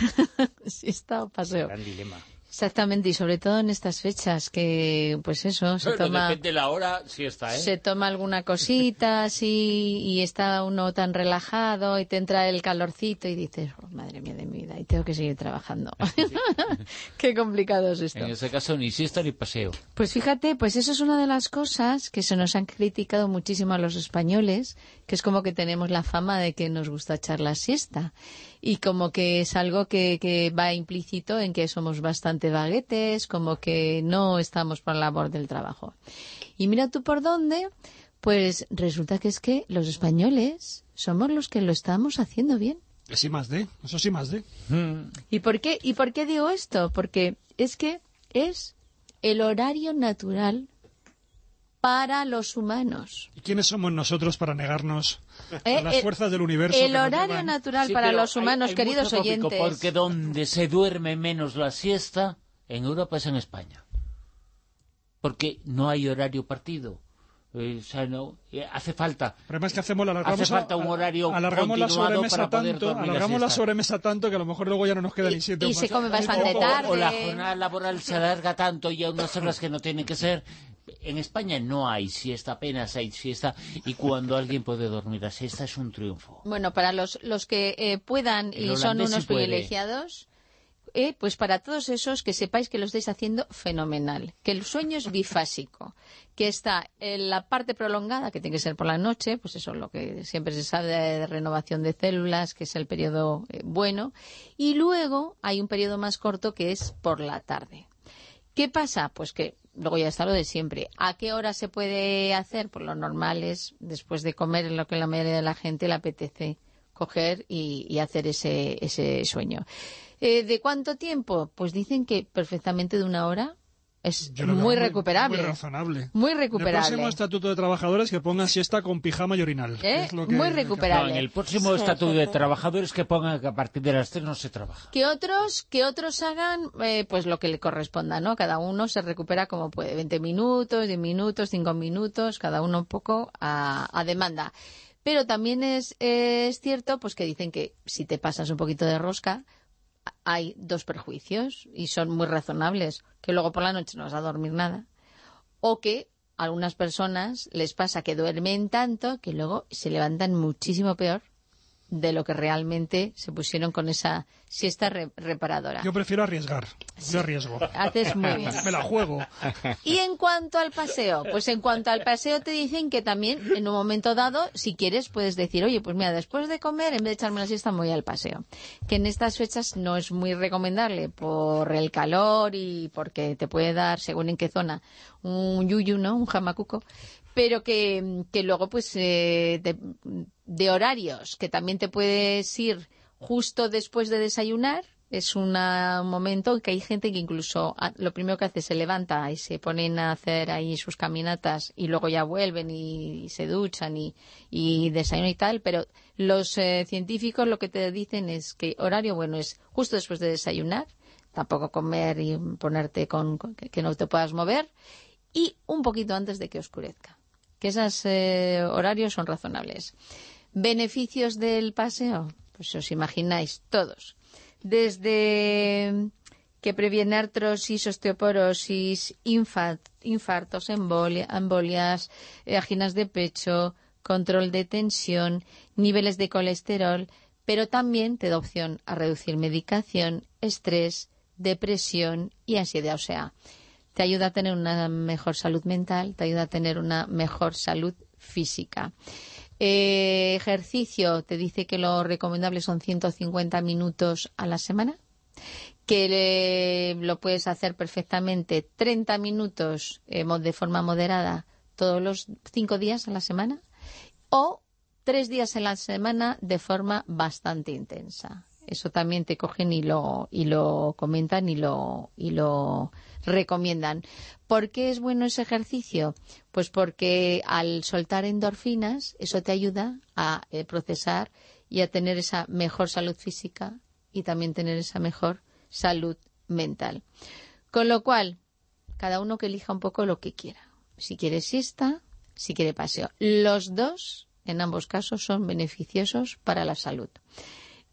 ¿Siesta o paseo? Gran dilema. Exactamente, y sobre todo en estas fechas que, pues eso, se toma... Depende de la hora, sí está, ¿eh? Se toma alguna cosita así y está uno tan relajado y te entra el calorcito y dices, oh, madre mía de mi vida, y tengo que seguir trabajando. Qué complicado es esto. En ese caso ni siesta ni paseo. Pues fíjate, pues eso es una de las cosas que se nos han criticado muchísimo a los españoles, que es como que tenemos la fama de que nos gusta echar la siesta y como que es algo que, que va implícito en que somos bastante baguetes, como que no estamos por la labor del trabajo. Y mira tú por dónde, pues resulta que es que los españoles somos los que lo estamos haciendo bien. Sí más de, eso sí más de. ¿Y por qué, y por qué digo esto? Porque es que es el horario natural para los humanos. ¿Y quiénes somos nosotros para negarnos Eh, a las el- fuerzas del universo? El horario llevan? natural Sí, para pero los hay- humanos, hay queridos mucho tópico, oyentes. Porque donde se duerme menos la siesta, en Europa es en España. Porque no hay horario partido. Eh, o sea, no, eh, hace falta. El problema es que hacemos, alargamos, Hace falta un horario alargamos la sobremesa tanto, la alargamos la siesta. sobremesa tanto que a lo mejor luego ya no nos queda ni siete. y se come bastante o, tarde. o la jornada laboral se alarga tanto y a unas horas que no tienen que ser. En España no hay siesta, apenas hay siesta, y cuando alguien puede dormir la siesta es un triunfo. Bueno, para los, los que eh, puedan El y son unos privilegiados, eh, pues para todos esos que sepáis que lo estáis haciendo fenomenal, que el sueño es bifásico, que está en la parte prolongada, que tiene que ser por la noche, pues eso es lo que siempre se sabe de renovación de células, que es el periodo eh, bueno, y luego hay un periodo más corto que es por la tarde. ¿Qué pasa? Pues que luego ya está lo de siempre. ¿A qué hora se puede hacer? Pues lo normal es después de comer, lo que la mayoría de la gente le apetece coger y, y hacer ese, ese sueño. Eh, ¿De cuánto tiempo? Pues dicen que perfectamente de una hora es muy recuperable. Muy razonable. Muy El recuperable. próximo estatuto de trabajadores que pongan siesta con pijama y orinal. ¿Eh? Es lo que- Muy No, recuperable. en el próximo estatuto de trabajadores que pongan que a partir de las tres no se trabaja. que otros que otros hagan eh, pues lo que le corresponda no cada uno se recupera como puede 20 minutos 10 minutos 5 minutos cada uno un poco a, a demanda pero también es, es cierto pues que dicen que si te pasas un poquito de rosca hay dos perjuicios y son muy razonables que luego por la noche no vas a dormir nada o que a algunas personas les pasa que duermen tanto que luego se levantan muchísimo peor de lo que realmente se pusieron con esa siesta re- reparadora. Yo prefiero arriesgar. Yo arriesgo. Haces muy bien. Me la juego. Y en cuanto al paseo, pues en cuanto al paseo te dicen que también en un momento dado, si quieres, puedes decir, oye, pues mira, después de comer, en vez de echarme la siesta, me voy al paseo. Que en estas fechas no es muy recomendable por el calor y porque te puede dar, según en qué zona, un yuyu, ¿no? Un jamacuco. Pero que, que luego, pues, eh, de, horarios, que también te puedes ir justo después de desayunar, es un momento en que hay gente que incluso ah, lo primero que hace se levanta y se ponen a hacer ahí sus caminatas y luego ya vuelven y, se duchan y, desayunan y tal, pero los eh, científicos lo que te dicen es que horario bueno es justo después de desayunar, tampoco comer y ponerte con, que no te puedas mover y un poquito antes de que oscurezca, que esos eh, horarios son razonables. ¿Beneficios del paseo? Pues os imagináis todos. Desde que previene artrosis, osteoporosis, infar- infartos, embolia- embolias, eh, anginas de pecho, control de tensión, niveles de colesterol, pero también te da opción a reducir medicación, estrés, depresión y ansiedad. O sea, te ayuda a tener una mejor salud mental, te ayuda a tener una mejor salud física. Eh, ejercicio, te dice que lo recomendable son 150 minutos a la semana, que lo puedes hacer perfectamente 30 minutos eh, de forma moderada todos los cinco días a la semana o tres días en la semana de forma bastante intensa. Eso también te cogen y lo, y lo comentan y lo, y lo recomiendan. ¿Por qué es bueno ese ejercicio? Pues porque al soltar endorfinas, eso te ayuda a eh, procesar y a tener esa mejor salud física y también tener esa mejor salud mental. Con lo cual, cada uno que elija un poco lo que quiera. Si quiere siesta, si quiere paseo. Los dos, en ambos casos, son beneficiosos para la salud.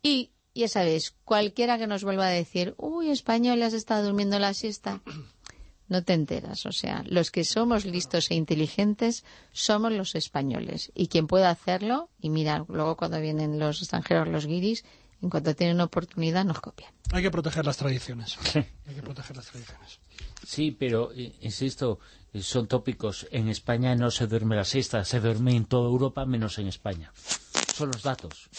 Y ya sabéis, cualquiera que nos vuelva a decir, uy, español, has estado durmiendo la siesta, no te enteras. O sea, los que somos listos e inteligentes somos los españoles. Y quien pueda hacerlo, y mira, luego cuando vienen los extranjeros, los guiris, en cuanto tienen oportunidad, nos copian. Hay que proteger las tradiciones. Hay que proteger las tradiciones. Sí, pero, eh, insisto, eh, son tópicos. En España no se duerme la siesta, se duerme en toda Europa menos en España. Son los datos.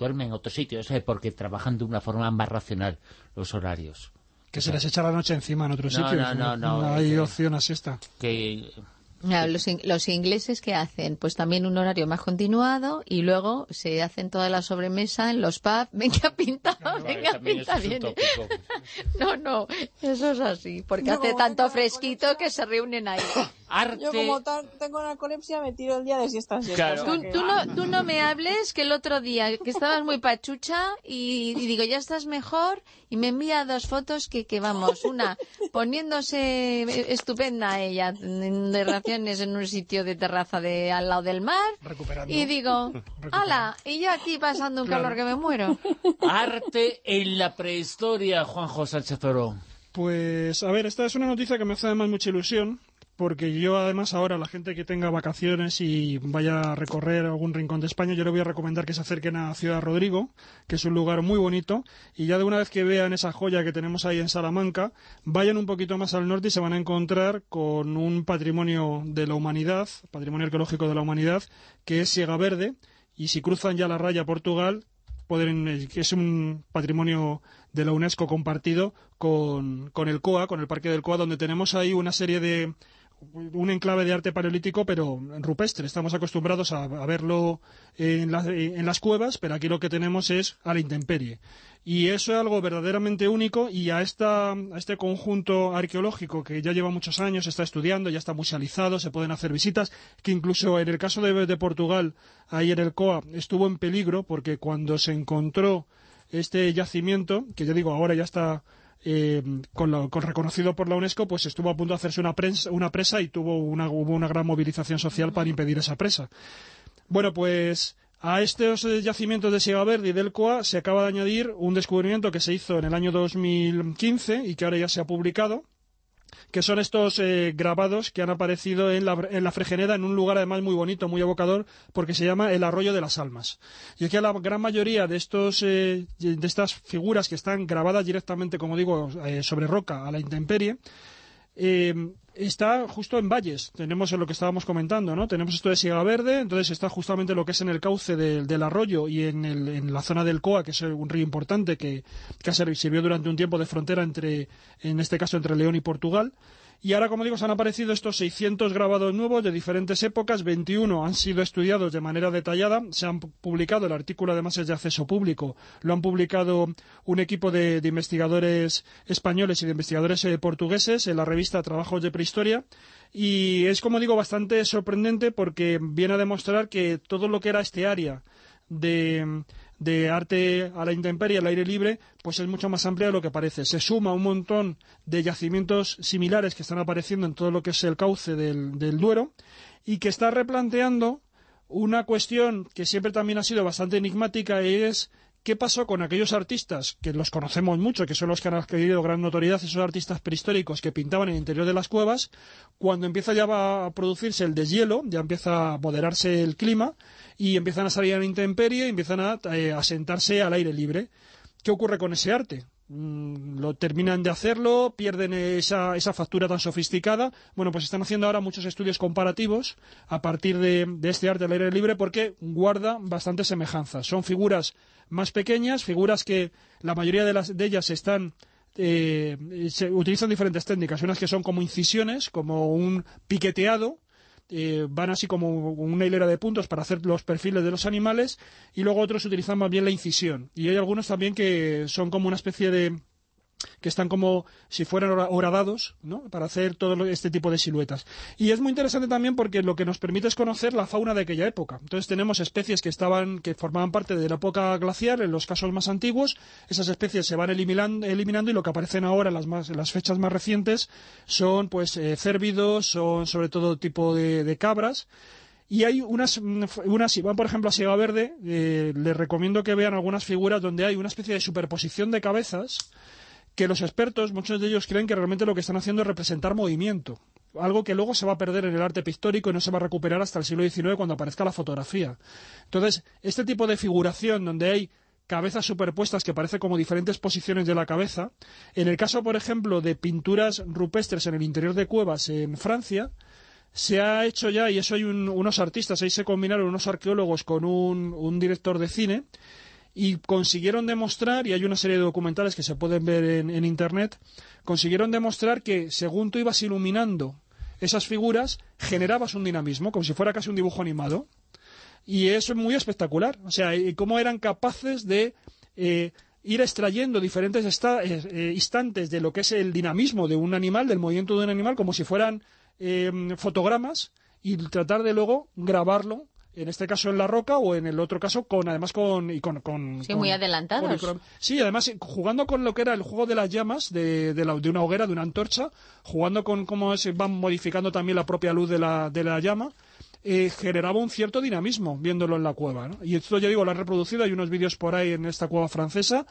Duermen en otros sitios eh, porque trabajan de una forma más racional los horarios. Que se les echa la noche encima en otros No, sitios. no, no, no, hay eh, opción a siesta. Que Claro, los, in- los ingleses que hacen pues también un horario más continuado y luego se hacen toda la sobremesa en los pubs. Venga pintado venga también eso pinta bien no no eso es así porque Yo hace como tanto fresquito que se reúnen ahí. Arte... Yo como tengo narcolepsia, me tiro el día de siesta. siesta, Claro. Tú, tú no, tú no me hables que el otro día que estabas muy pachucha y, y digo, ya estás mejor y me envía dos fotos que, que vamos, una poniéndose estupenda ella de en un sitio de terraza de al lado del mar Recuperando. y digo, ala, y yo aquí pasando un calor que me muero. Arte en la prehistoria, Juanjo Sánchez Oro. Pues, a ver, esta es una noticia que me hace además mucha ilusión, porque yo además ahora, la gente que tenga vacaciones y vaya a recorrer algún rincón de España, yo le voy a recomendar que se acerquen a Ciudad Rodrigo, que es un lugar muy bonito, y ya de una vez que vean esa joya que tenemos ahí en Salamanca, vayan un poquito más al norte y se van a encontrar con un patrimonio de la humanidad, patrimonio arqueológico de la humanidad, que es Siega Verde, y si cruzan ya la raya Portugal, pueden, eh, es un patrimonio de la UNESCO compartido con, con el COA, con el Parque del COA, donde tenemos ahí una serie de un enclave de arte paleolítico, pero rupestre. Estamos acostumbrados a, verlo en, la- en las cuevas, pero aquí lo que tenemos es a la intemperie. Y eso es algo verdaderamente único y a, esta, este conjunto arqueológico que ya lleva muchos años, está estudiando, ya está musealizado, se pueden hacer visitas, que incluso en el caso de, de Portugal, ahí en el COA, estuvo en peligro porque cuando se encontró este yacimiento, que ya digo, ahora ya está eh, con, la- con reconocido por la UNESCO, pues estuvo a punto de hacerse una, prensa- una presa y tuvo una, hubo una gran movilización social para impedir esa presa. Bueno, pues a estos eh, yacimientos de Siega Verde y del COA se acaba de añadir un descubrimiento que se hizo en el año 2015 y que ahora ya se ha publicado, que son estos eh, grabados que han aparecido en la, en la Fregeneda en un lugar además muy bonito, muy evocador, porque se llama el Arroyo de las Almas. Y aquí la gran mayoría de, estos, eh, de estas figuras que están grabadas directamente, como digo, eh, sobre roca a la intemperie, eh, está justo en valles. Tenemos lo que estábamos comentando, ¿no? Tenemos esto de Siega Verde, entonces está justamente lo que es en el cauce del- arroyo y en, el- en la zona del Coa, que es un río importante que, que sirvió durante un tiempo de frontera entre, en este caso, entre León y Portugal. Y ahora, como digo, se han aparecido estos 600 grabados nuevos de diferentes épocas, 21 han sido estudiados de manera detallada, se han pu- publicado, el artículo además es de acceso público, lo han publicado un equipo de, de investigadores españoles y de investigadores eh, portugueses en la revista Trabajos de Prehistoria, y es, como digo, bastante sorprendente porque viene a demostrar que todo lo que era este área de, de arte a la intemperie, al aire libre, pues es mucho más amplia de lo que parece. Se suma un montón de yacimientos similares que están apareciendo en todo lo que es el cauce del, Duero y que está replanteando una cuestión que siempre también ha sido bastante enigmática y es qué pasó con aquellos artistas que los conocemos mucho, que son los que han adquirido gran notoriedad, esos artistas prehistóricos que pintaban en el interior de las cuevas, cuando empieza ya a producirse el deshielo, ya empieza a moderarse el clima y empiezan a salir a la intemperie y empiezan a eh, asentarse al aire libre. ¿Qué ocurre con ese arte? Mm, lo terminan de hacerlo, pierden esa, esa factura tan sofisticada. Bueno, pues están haciendo ahora muchos estudios comparativos a partir de, este arte al aire libre porque guarda bastante semejanza. Son figuras más pequeñas, figuras que la mayoría de, las, de ellas están eh, se utilizan diferentes técnicas, unas que son como incisiones, como un piqueteado, eh, van así como una hilera de puntos para hacer los perfiles de los animales y luego otros utilizan más bien la incisión. Y hay algunos también que son como una especie de que están como si fueran horadados, ¿no? Para hacer todo este tipo de siluetas. Y es muy interesante también porque lo que nos permite es conocer la fauna de aquella época. Entonces tenemos especies que estaban, que formaban parte de la época glacial, en los casos más antiguos, esas especies se van eliminando, y lo que aparecen ahora en las, fechas más recientes son pues eh, cérvidos, son sobre todo tipo de, cabras, y hay unas, unas, si van por ejemplo a Siega Verde, eh, les recomiendo que vean algunas figuras donde hay una especie de superposición de cabezas que los expertos, muchos de ellos creen que realmente lo que están haciendo es representar movimiento, algo que luego se va a perder en el arte pictórico y no se va a recuperar hasta el siglo XIX cuando aparezca la fotografía. Entonces, este tipo de figuración donde hay cabezas superpuestas que parece como diferentes posiciones de la cabeza, en el caso, por ejemplo, de pinturas rupestres en el interior de cuevas en Francia, se ha hecho ya, y eso hay unos artistas, ahí se combinaron unos arqueólogos con un director de cine, y consiguieron demostrar, y hay una serie de documentales que se pueden ver en, Internet, consiguieron demostrar que según tú ibas iluminando esas figuras, generabas un dinamismo, como si fuera casi un dibujo animado. Y eso es muy espectacular. O sea, cómo eran capaces de eh, ir extrayendo diferentes eh, eh, instantes de lo que es el dinamismo de un animal, del movimiento de un animal, como si fueran fotogramas, y tratar de luego grabarlo en este caso en la roca o en el otro caso con además con y con, sí muy adelantados. Sí además jugando con lo que era el juego de las llamas de, de, una hoguera de una antorcha jugando con cómo se van modificando también la propia luz de la, de la llama eh, generaba un cierto dinamismo viéndolo en la cueva. Y esto ya digo, lo han reproducido, hay unos vídeos por ahí en esta cueva francesa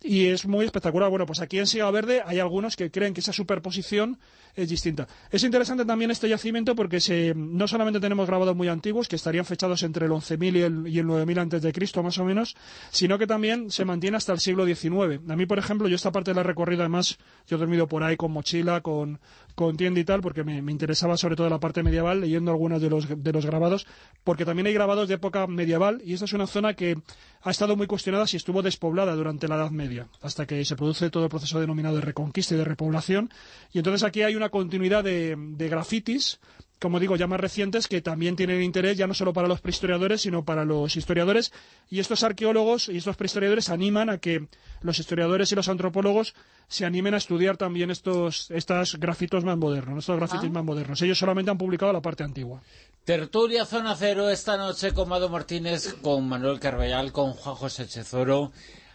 y es muy espectacular. Bueno, pues aquí en Siga Verde hay algunos que creen que esa superposición es distinta. Es interesante también este yacimiento porque se, no solamente tenemos grabados muy antiguos, que estarían fechados entre el 11.000 y el, y el 9.000 antes de Cristo, más o menos, sino que también se mantiene hasta el siglo XIX. A mí, por ejemplo, yo esta parte la he recorrido, además, yo he dormido por ahí con mochila, con, con tienda y tal, porque me, interesaba sobre todo la parte medieval, leyendo algunos de los, de los grabados, porque también hay grabados de época medieval, y esta es una zona que ha estado muy cuestionada si estuvo despoblada durante la Edad Media, hasta que se produce todo el proceso denominado de reconquista y de repoblación. Y entonces aquí hay una continuidad de, de grafitis como digo, ya más recientes que también tienen interés ya no solo para los prehistoriadores, sino para los historiadores. Y estos arqueólogos y estos prehistoriadores animan a que los historiadores y los antropólogos se animen a estudiar también estos, estos grafitos más modernos, estos grafitis ah. más modernos. Ellos solamente han publicado la parte antigua. Tertulia Zona Cero esta noche con Mado Martínez, con Manuel Carvallal, con Juan José Chezoro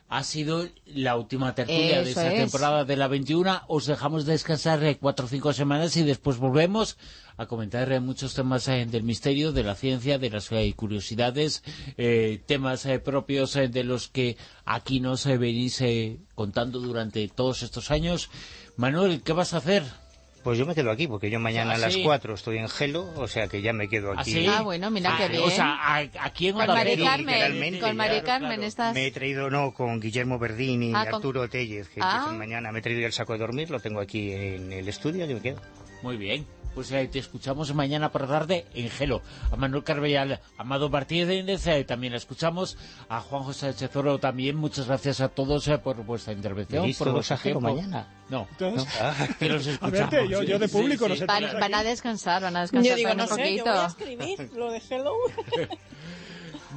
ha sido la última tertulia de esta temporada de la 21. Os dejamos descansar eh, cuatro o cinco semanas y después volvemos a comentar eh, muchos temas eh, del misterio, de la ciencia, de las curiosidades, temas propios de los que aquí nos venís contando durante todos estos años. Manuel, ¿qué vas a hacer? Pues yo me quedo aquí, porque yo mañana a las 4 estoy en Gelo, o sea que ya me quedo ¿Ah, aquí. ¿Ah, bueno, mira qué bien. O sea, aquí en Con Mari Carmen, con Mari Carmen estás... Me he traído, no, con Guillermo Verdini y ah, Arturo Tellez, que ah. mañana me he traído el saco de dormir, lo tengo aquí en el estudio, yo me quedo. Muy bien pues eh, te escuchamos mañana por la tarde en Gelo. A Manuel Carvellal, Amado Martínez, eh, también la escuchamos. A Juan José Chezoro también. Muchas gracias a todos eh, por vuestra intervención. por vuestro tiempo. mañana? No, no. que los escuchamos. A ver, yo, yo, de público no sé. Van, van, a descansar, van a descansar yo digo, no un sé, poquito. Yo voy a escribir lo de Hello.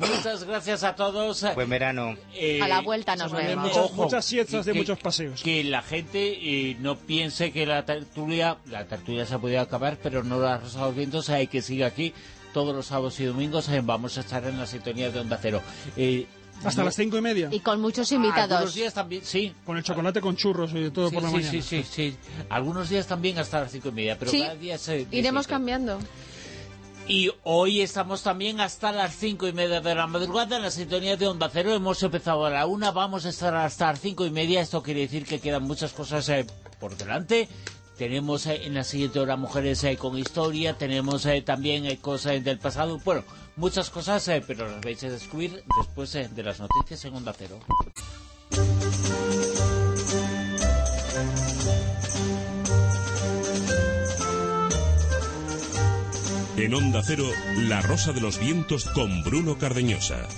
Muchas gracias a todos. Buen verano. Eh, a la vuelta nos vemos. muchas siestas de muchos paseos. Que la gente eh, no piense que la tertulia, la tertulia se ha podido acabar, pero no la Rosa los Vientos, hay que seguir aquí todos los sábados y domingos. Eh, vamos a estar en la sintonía de Onda Cero. hasta las cinco y media. Y con muchos invitados. Algunos días también, sí. Con el chocolate con churros y todo por la mañana. Sí, sí, sí. Algunos días también hasta las cinco y media, pero cada día se... Iremos cambiando. Y hoy estamos también hasta las cinco y media de la madrugada en la sintonía de Onda Cero. Hemos empezado a la una, vamos a estar hasta las cinco y media. Esto quiere decir que quedan muchas cosas eh, por delante. Tenemos eh, en la siguiente hora mujeres eh, con historia, tenemos también cosas del pasado. Bueno, muchas cosas, pero las vais a descubrir después de las noticias en Onda Cero. En Onda Cero, La Rosa de los Vientos con Bruno Cardeñosa.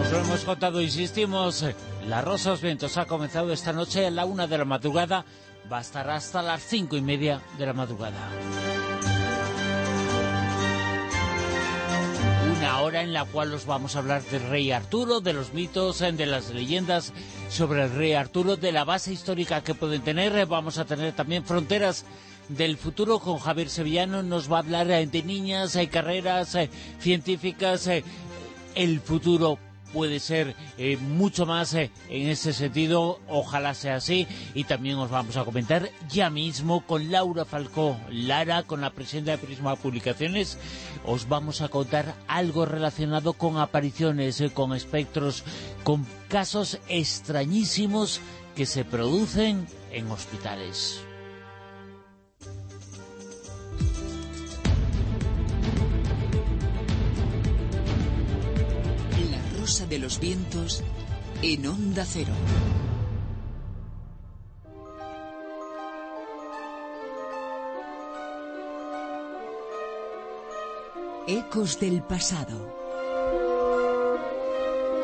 Os lo hemos contado, insistimos, eh, La Rosa de los Vientos ha comenzado esta noche a la una de la madrugada, va a estar hasta las cinco y media de la madrugada. Una hora en la cual os vamos a hablar del rey Arturo, de los mitos, de las leyendas sobre el rey Arturo, de la base histórica que pueden tener. Vamos a tener también fronteras del futuro con Javier Sevillano. Nos va a hablar de niñas, hay carreras eh, científicas, eh, el futuro puede ser eh, mucho más eh, en ese sentido, ojalá sea así, y también os vamos a comentar ya mismo con Laura Falcó Lara, con la presidenta de Prisma Publicaciones, os vamos a contar algo relacionado con apariciones, eh, con espectros, con casos extrañísimos que se producen en hospitales. De los vientos en onda cero. Ecos del pasado.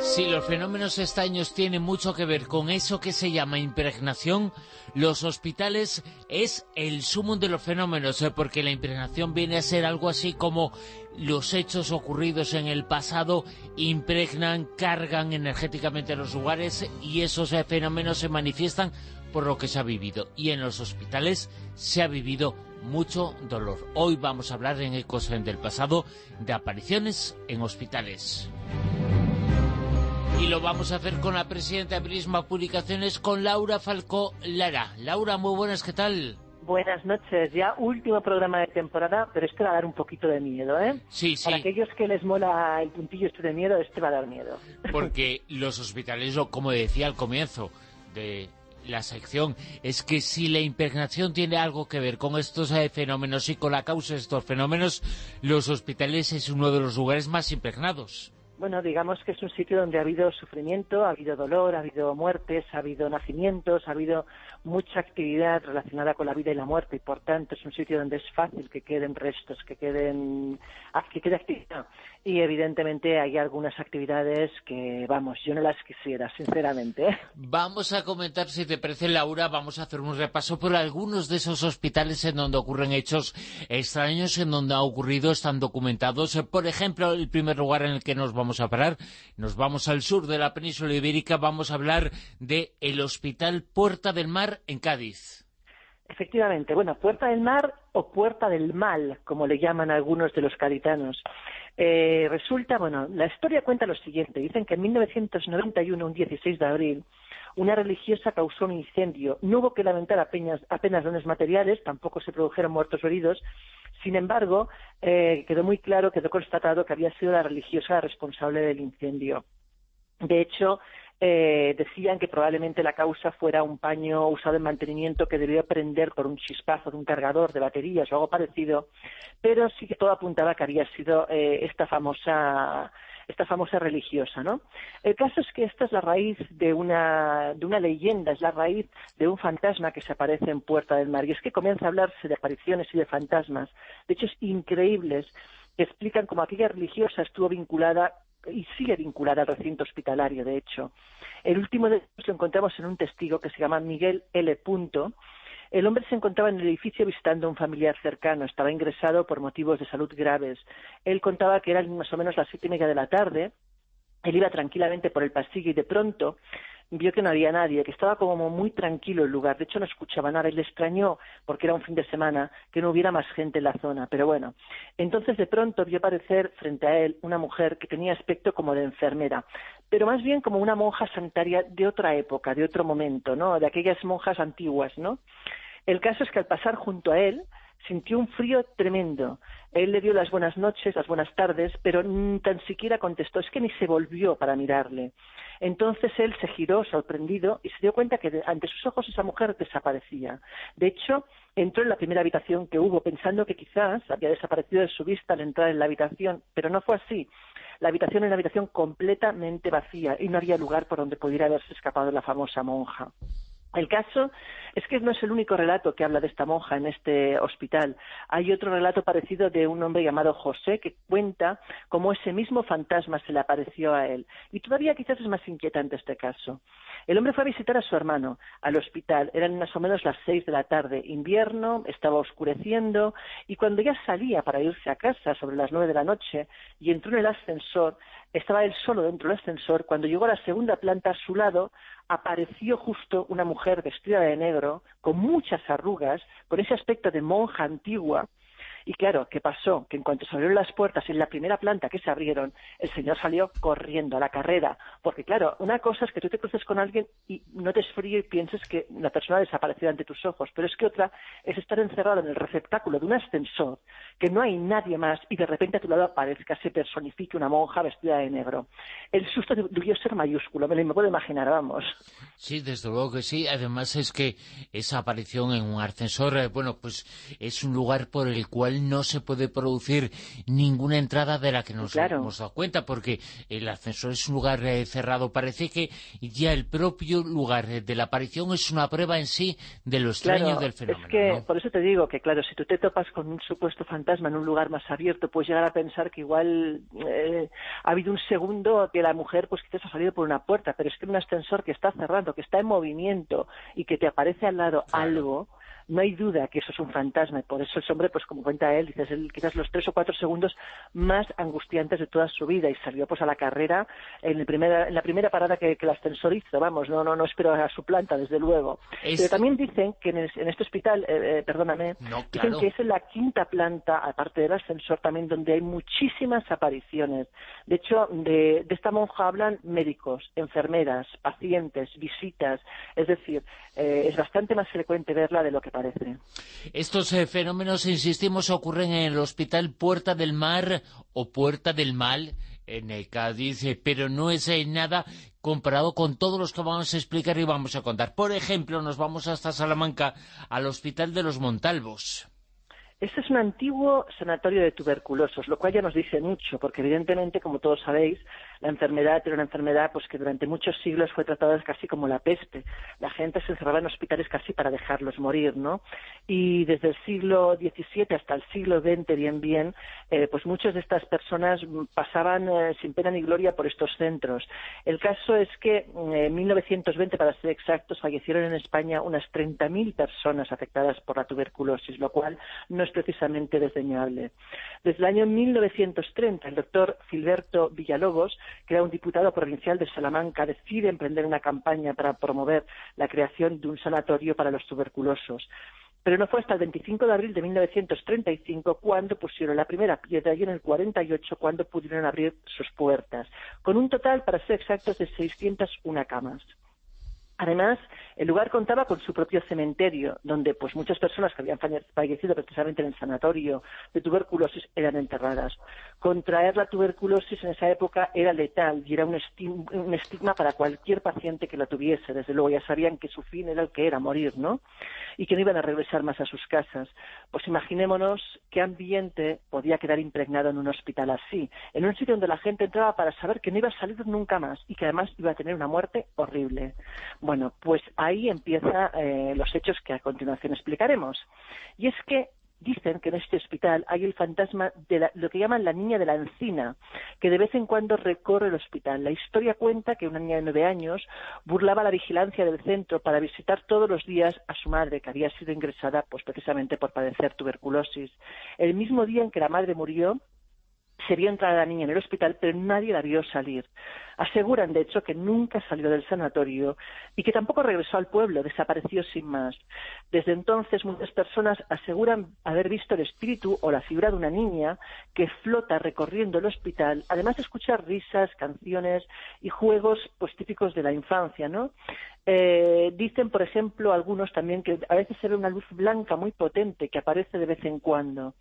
Si los fenómenos extraños tienen mucho que ver con eso que se llama impregnación, los hospitales es el sumo de los fenómenos, ¿eh? porque la impregnación viene a ser algo así como los hechos ocurridos en el pasado impregnan, cargan energéticamente los lugares y esos fenómenos se manifiestan por lo que se ha vivido. Y en los hospitales se ha vivido mucho dolor. Hoy vamos a hablar en Ecos del pasado de apariciones en hospitales y lo vamos a hacer con la presidenta de Prisma Publicaciones, con Laura Falcó Lara. Laura, muy buenas, ¿qué tal? Buenas noches, ya último programa de temporada, pero este va a dar un poquito de miedo, ¿eh? Sí, sí. Para aquellos que les mola el puntillo este de miedo, este va a dar miedo. Porque los hospitales, como decía al comienzo de la sección, es que si la impregnación tiene algo que ver con estos eh, fenómenos y con la causa de estos fenómenos, los hospitales es uno de los lugares más impregnados bueno, digamos que es un sitio donde ha habido sufrimiento, ha habido dolor, ha habido muertes, ha habido nacimientos, ha habido mucha actividad relacionada con la vida y la muerte y por tanto es un sitio donde es fácil que queden restos, que queden que quede actividad y evidentemente hay algunas actividades que, vamos, yo no las quisiera, sinceramente. Vamos a comentar, si te parece, Laura, vamos a hacer un repaso por algunos de esos hospitales en donde ocurren hechos extraños, en donde ha ocurrido, están documentados. Por ejemplo, el primer lugar en el que nos vamos a parar, nos vamos al sur de la península ibérica, vamos a hablar de el Hospital Puerta del Mar en Cádiz. Efectivamente, bueno, Puerta del Mar o Puerta del Mal, como le llaman algunos de los caditanos. Eh, resulta, bueno, la historia cuenta lo siguiente. Dicen que en 1991, un 16 de abril, una religiosa causó un incendio. No hubo que lamentar apenas, apenas daños materiales, tampoco se produjeron muertos o heridos. Sin embargo, eh, quedó muy claro, quedó constatado que había sido la religiosa responsable del incendio. De hecho, eh, decían que probablemente la causa fuera un paño usado en mantenimiento que debió prender por un chispazo de un cargador de baterías o algo parecido, pero sí que todo apuntaba que había sido eh, esta famosa esta famosa religiosa, ¿no? El caso es que esta es la raíz de una, de una leyenda, es la raíz de un fantasma que se aparece en Puerta del Mar. Y es que comienza a hablarse de apariciones y de fantasmas, de hechos increíbles que explican cómo aquella religiosa estuvo vinculada y sigue vinculada al recinto hospitalario, de hecho. El último de ellos lo encontramos en un testigo que se llama Miguel L. El hombre se encontraba en el edificio visitando a un familiar cercano, estaba ingresado por motivos de salud graves. Él contaba que eran más o menos las siete y media de la tarde, él iba tranquilamente por el pasillo y de pronto vio que no había nadie, que estaba como muy tranquilo el lugar. De hecho, no escuchaba nada y le extrañó, porque era un fin de semana, que no hubiera más gente en la zona. Pero bueno, entonces de pronto vio aparecer frente a él una mujer que tenía aspecto como de enfermera, pero más bien como una monja sanitaria de otra época, de otro momento, ¿no? De aquellas monjas antiguas, ¿no? El caso es que al pasar junto a él, sintió un frío tremendo. Él le dio las buenas noches, las buenas tardes, pero ni tan siquiera contestó, es que ni se volvió para mirarle. Entonces él se giró sorprendido y se dio cuenta que ante sus ojos esa mujer desaparecía. De hecho, entró en la primera habitación que hubo pensando que quizás había desaparecido de su vista al entrar en la habitación, pero no fue así. La habitación era una habitación completamente vacía y no había lugar por donde pudiera haberse escapado la famosa monja. El caso es que no es el único relato que habla de esta monja en este hospital. Hay otro relato parecido de un hombre llamado José que cuenta cómo ese mismo fantasma se le apareció a él. Y todavía quizás es más inquietante este caso. El hombre fue a visitar a su hermano al hospital. Eran más o menos las seis de la tarde, invierno, estaba oscureciendo y cuando ya salía para irse a casa sobre las nueve de la noche y entró en el ascensor, estaba él solo dentro del ascensor. Cuando llegó a la segunda planta a su lado, apareció justo una mujer vestida de negro, con muchas arrugas, con ese aspecto de monja antigua, y claro, ¿qué pasó? Que en cuanto se abrieron las puertas en la primera planta que se abrieron, el señor salió corriendo a la carrera. Porque claro, una cosa es que tú te cruces con alguien y no te esfríe y pienses que la persona ha desaparecido ante tus ojos. Pero es que otra es estar encerrado en el receptáculo de un ascensor, que no hay nadie más y de repente a tu lado aparezca, se personifique una monja vestida de negro. El susto debió ser mayúsculo, me lo puedo imaginar, vamos. Sí, desde luego que sí. Además es que esa aparición en un ascensor, eh, bueno, pues es un lugar por el cual no se puede producir ninguna entrada de la que nos hemos dado cuenta, porque el ascensor es un lugar eh, cerrado. Parece que ya el propio lugar de la aparición es una prueba en sí de lo extraño del fenómeno. Es que, por eso te digo que, claro, si tú te topas con un supuesto fantasma en un lugar más abierto, puedes llegar a pensar que igual eh, ha habido un segundo que la mujer pues quizás ha salido por una puerta, pero es que un ascensor que está cerrado, que está en movimiento y que te aparece al lado algo no hay duda que eso es un fantasma y por eso el hombre, pues como cuenta él, dices, él, quizás los tres o cuatro segundos más angustiantes de toda su vida y salió pues a la carrera en, el primera, en la primera parada que, el ascensor hizo, vamos, no, no, no espero a su planta, desde luego. Pero también dicen que en, este hospital, eh, eh, perdóname, dicen que es en la quinta planta, aparte del ascensor, también donde hay muchísimas apariciones. De hecho, de, esta monja hablan médicos, enfermeras, pacientes, visitas, es decir, eh, es bastante más frecuente verla de lo que parece. Estos eh, fenómenos, insistimos, ocurren en el Hospital Puerta del Mar o Puerta del Mal en el Cádiz, eh, pero no es eh, nada comparado con todos los que vamos a explicar y vamos a contar. Por ejemplo, nos vamos hasta Salamanca, al Hospital de los Montalvos. Este es un antiguo sanatorio de tuberculosos, lo cual ya nos dice mucho, porque evidentemente, como todos sabéis, la enfermedad era una enfermedad pues que durante muchos siglos fue tratada casi como la peste. La gente se encerraba en hospitales casi para dejarlos morir, ¿no? Y desde el siglo XVII hasta el siglo XX, bien bien, eh, pues muchas de estas personas pasaban eh, sin pena ni gloria por estos centros. El caso es que mm, en 1920, para ser exactos, fallecieron en España unas 30.000 personas afectadas por la tuberculosis, lo cual no es precisamente desdeñable. Desde el año 1930, el doctor Filberto Villalobos era un diputado provincial de Salamanca, decide emprender una campaña para promover la creación de un sanatorio para los tuberculosos. Pero no fue hasta el 25 de abril de 1935 cuando pusieron la primera piedra y en el 48 cuando pudieron abrir sus puertas, con un total, para ser exactos, de 601 camas. Además, el lugar contaba con su propio cementerio, donde pues muchas personas que habían fallecido precisamente en el sanatorio de tuberculosis eran enterradas. Contraer la tuberculosis en esa época era letal y era un, estigma para cualquier paciente que la tuviese. Desde luego ya sabían que su fin era el que era morir, ¿no? Y que no iban a regresar más a sus casas. Pues imaginémonos qué ambiente podía quedar impregnado en un hospital así, en un sitio donde la gente entraba para saber que no iba a salir nunca más y que además iba a tener una muerte horrible. Pues ahí empiezan eh, los hechos que a continuación explicaremos. Y es que dicen que en este hospital hay el fantasma de lo que llaman la niña de la encina, que de vez en cuando recorre el hospital. La historia cuenta que una niña de nueve años burlaba la vigilancia del centro para visitar todos los días a su madre, que había sido ingresada pues precisamente por padecer tuberculosis. El mismo día en que la madre murió, se vio entrar la niña en el hospital, pero nadie la vio salir. Aseguran, de hecho, que nunca salió del sanatorio y que tampoco regresó al pueblo, desapareció sin más. Desde entonces, muchas personas aseguran haber visto el espíritu o la figura de una niña que flota recorriendo el hospital, además de escuchar risas, canciones y juegos pues, típicos de la infancia, ¿no? Eh, dicen, por ejemplo, algunos también que a veces se ve una luz blanca muy potente que aparece de vez en cuando.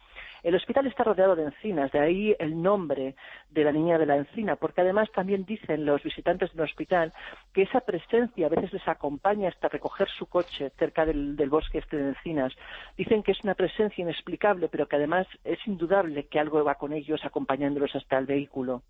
El hospital está rodeado de encinas, de ahí el nombre de la niña de la encina, porque además también dicen los visitantes del hospital que esa presencia a veces les acompaña hasta recoger su coche cerca del, bosque este de encinas. Dicen que es una presencia inexplicable, pero que además es indudable que algo va con ellos acompañándolos hasta el vehículo.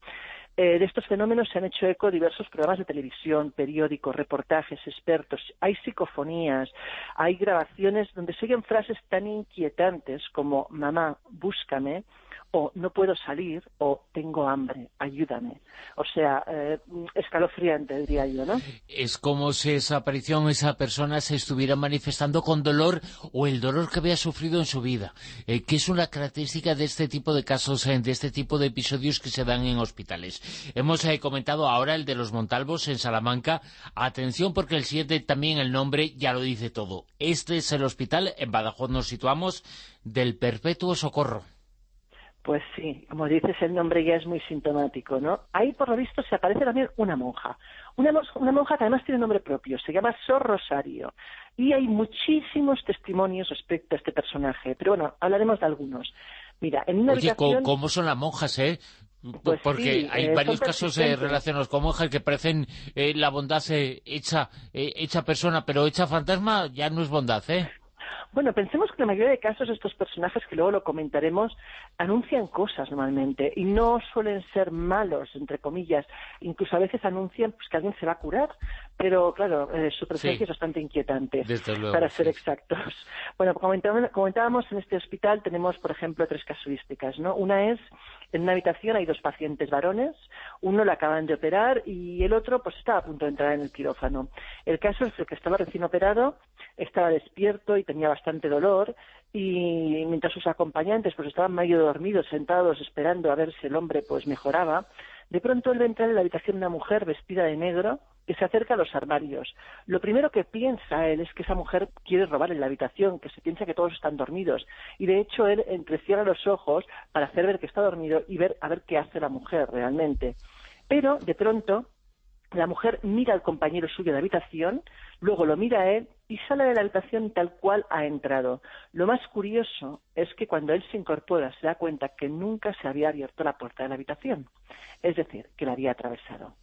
Eh, de estos fenómenos se han hecho eco diversos programas de televisión, periódicos, reportajes, expertos. Hay psicofonías, hay grabaciones donde se oyen frases tan inquietantes como mamá, búscame, o no puedo salir o tengo hambre, ayúdame. O sea, eh, escalofriante, diría yo, ¿no? Es como si esa aparición, esa persona se estuviera manifestando con dolor o el dolor que había sufrido en su vida, eh, que es una característica de este tipo de casos, eh, de este tipo de episodios que se dan en hospitales. Hemos comentado ahora el de los Montalvos en Salamanca. Atención porque el siguiente también el nombre ya lo dice todo. Este es el hospital, en Badajoz nos situamos, del Perpetuo Socorro. Pues sí, como dices, el nombre ya es muy sintomático, ¿no? Ahí, por lo visto, se aparece también una monja. Una, monja que además tiene nombre propio, se llama Sor Rosario. Y hay muchísimos testimonios respecto a este personaje. Pero bueno, hablaremos de algunos. Mira, en una Oye, ¿cómo son las monjas, eh? Pues Porque hay eh, varios casos eh, relacionados con monjas que parecen eh, la bondad hecha, hecha persona, pero hecha fantasma ya no es bondad, ¿eh? Bueno, pensemos que en la mayoría de casos estos personajes, que luego lo comentaremos, anuncian cosas normalmente y no suelen ser malos, entre comillas. Incluso a veces anuncian pues, que alguien se va a curar, pero claro, eh, su presencia es bastante inquietante, para ser exactos. Bueno, comentábamos, en este hospital tenemos, por ejemplo, tres casuísticas. ¿no? Una es, en una habitación hay dos pacientes varones, uno le acaban de operar y el otro pues estaba a punto de entrar en el quirófano. El caso es el que estaba recién operado, estaba despierto y tenía bastante dolor y mientras sus acompañantes pues estaban medio dormidos, sentados, esperando a ver si el hombre pues mejoraba, de pronto él ve entrar en la habitación una mujer vestida de negro que se acerca a los armarios. Lo primero que piensa él es que esa mujer quiere robar en la habitación, que se piensa que todos están dormidos. Y de hecho él entrecierra los ojos para hacer ver que está dormido y ver a ver qué hace la mujer realmente. Pero de pronto la mujer mira al compañero suyo de habitación, luego lo mira a él y sale de la habitación tal cual ha entrado. Lo más curioso es que cuando él se incorpora se da cuenta que nunca se había abierto la puerta de la habitación, es decir, que la había atravesado.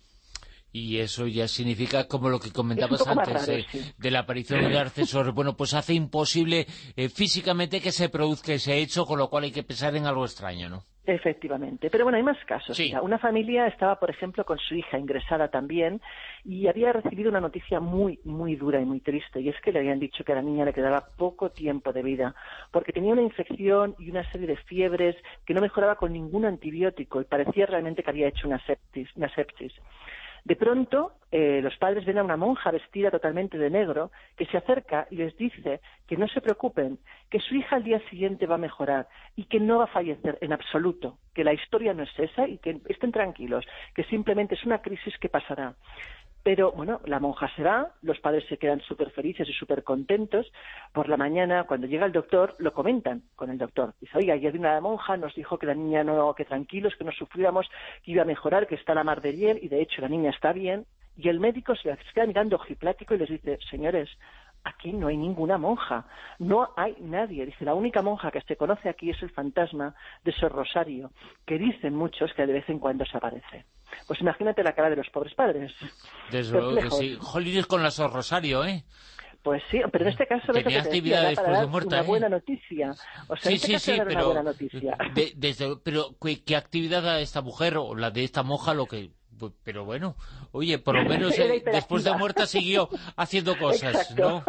Y eso ya significa, como lo que comentabas antes, eh, de la aparición del arcesor, bueno, pues hace imposible eh, físicamente que se produzca ese hecho, con lo cual hay que pensar en algo extraño, ¿no? Efectivamente. Pero bueno, hay más casos. una familia estaba, por ejemplo, con su hija ingresada también y había recibido una noticia muy, muy dura y muy triste. Y es que le habían dicho que a la niña le quedaba poco tiempo de vida porque tenía una infección y una serie de fiebres que no mejoraba con ningún antibiótico y parecía realmente que había hecho una sepsis. Una sepsis. De pronto, eh, los padres ven a una monja vestida totalmente de negro que se acerca y les dice que no se preocupen, que su hija al día siguiente va a mejorar y que no va a fallecer en absoluto, que la historia no es esa y que estén tranquilos, que simplemente es una crisis que pasará. Pero bueno, la monja se va, los padres se quedan súper felices y súper contentos. Por la mañana, cuando llega el doctor, lo comentan con el doctor. Dice, oiga, ayer vino la monja, nos dijo que la niña no, que tranquilos, que no sufriéramos, que iba a mejorar, que está la mar de hiel, y de hecho la niña está bien. Y el médico se queda mirando ojiplático y les dice, señores, aquí no hay ninguna monja, no hay nadie. Dice, la única monja que se conoce aquí es el fantasma de Sor Rosario, que dicen muchos que de vez en cuando se aparece. Pues imagínate la cara de los pobres padres. Desde luego que sí. Jolines con la Sor Rosario, ¿eh? Pues sí, pero en este caso Tenía actividad después de muerta, una ¿eh? buena noticia. O sea, sí, este sí, sí, pero, una buena noticia. pero ¿qué, actividad da esta mujer o la de esta monja lo que pero bueno, oye, por lo menos eh, después de muerta siguió haciendo cosas, ¿no?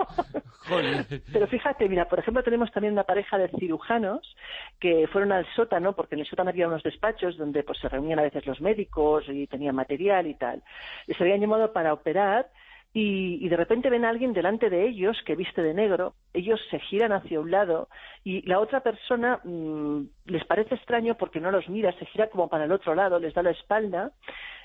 Pero fíjate, mira, por ejemplo, tenemos también una pareja de cirujanos que fueron al sótano, porque en el sótano había unos despachos donde pues se reunían a veces los médicos y tenían material y tal. Y se habían llamado para operar y, de repente ven a alguien delante de ellos que viste de negro, ellos se giran hacia un lado y la otra persona mm, les parece extraño porque no los mira, se gira como para el otro lado, les da la espalda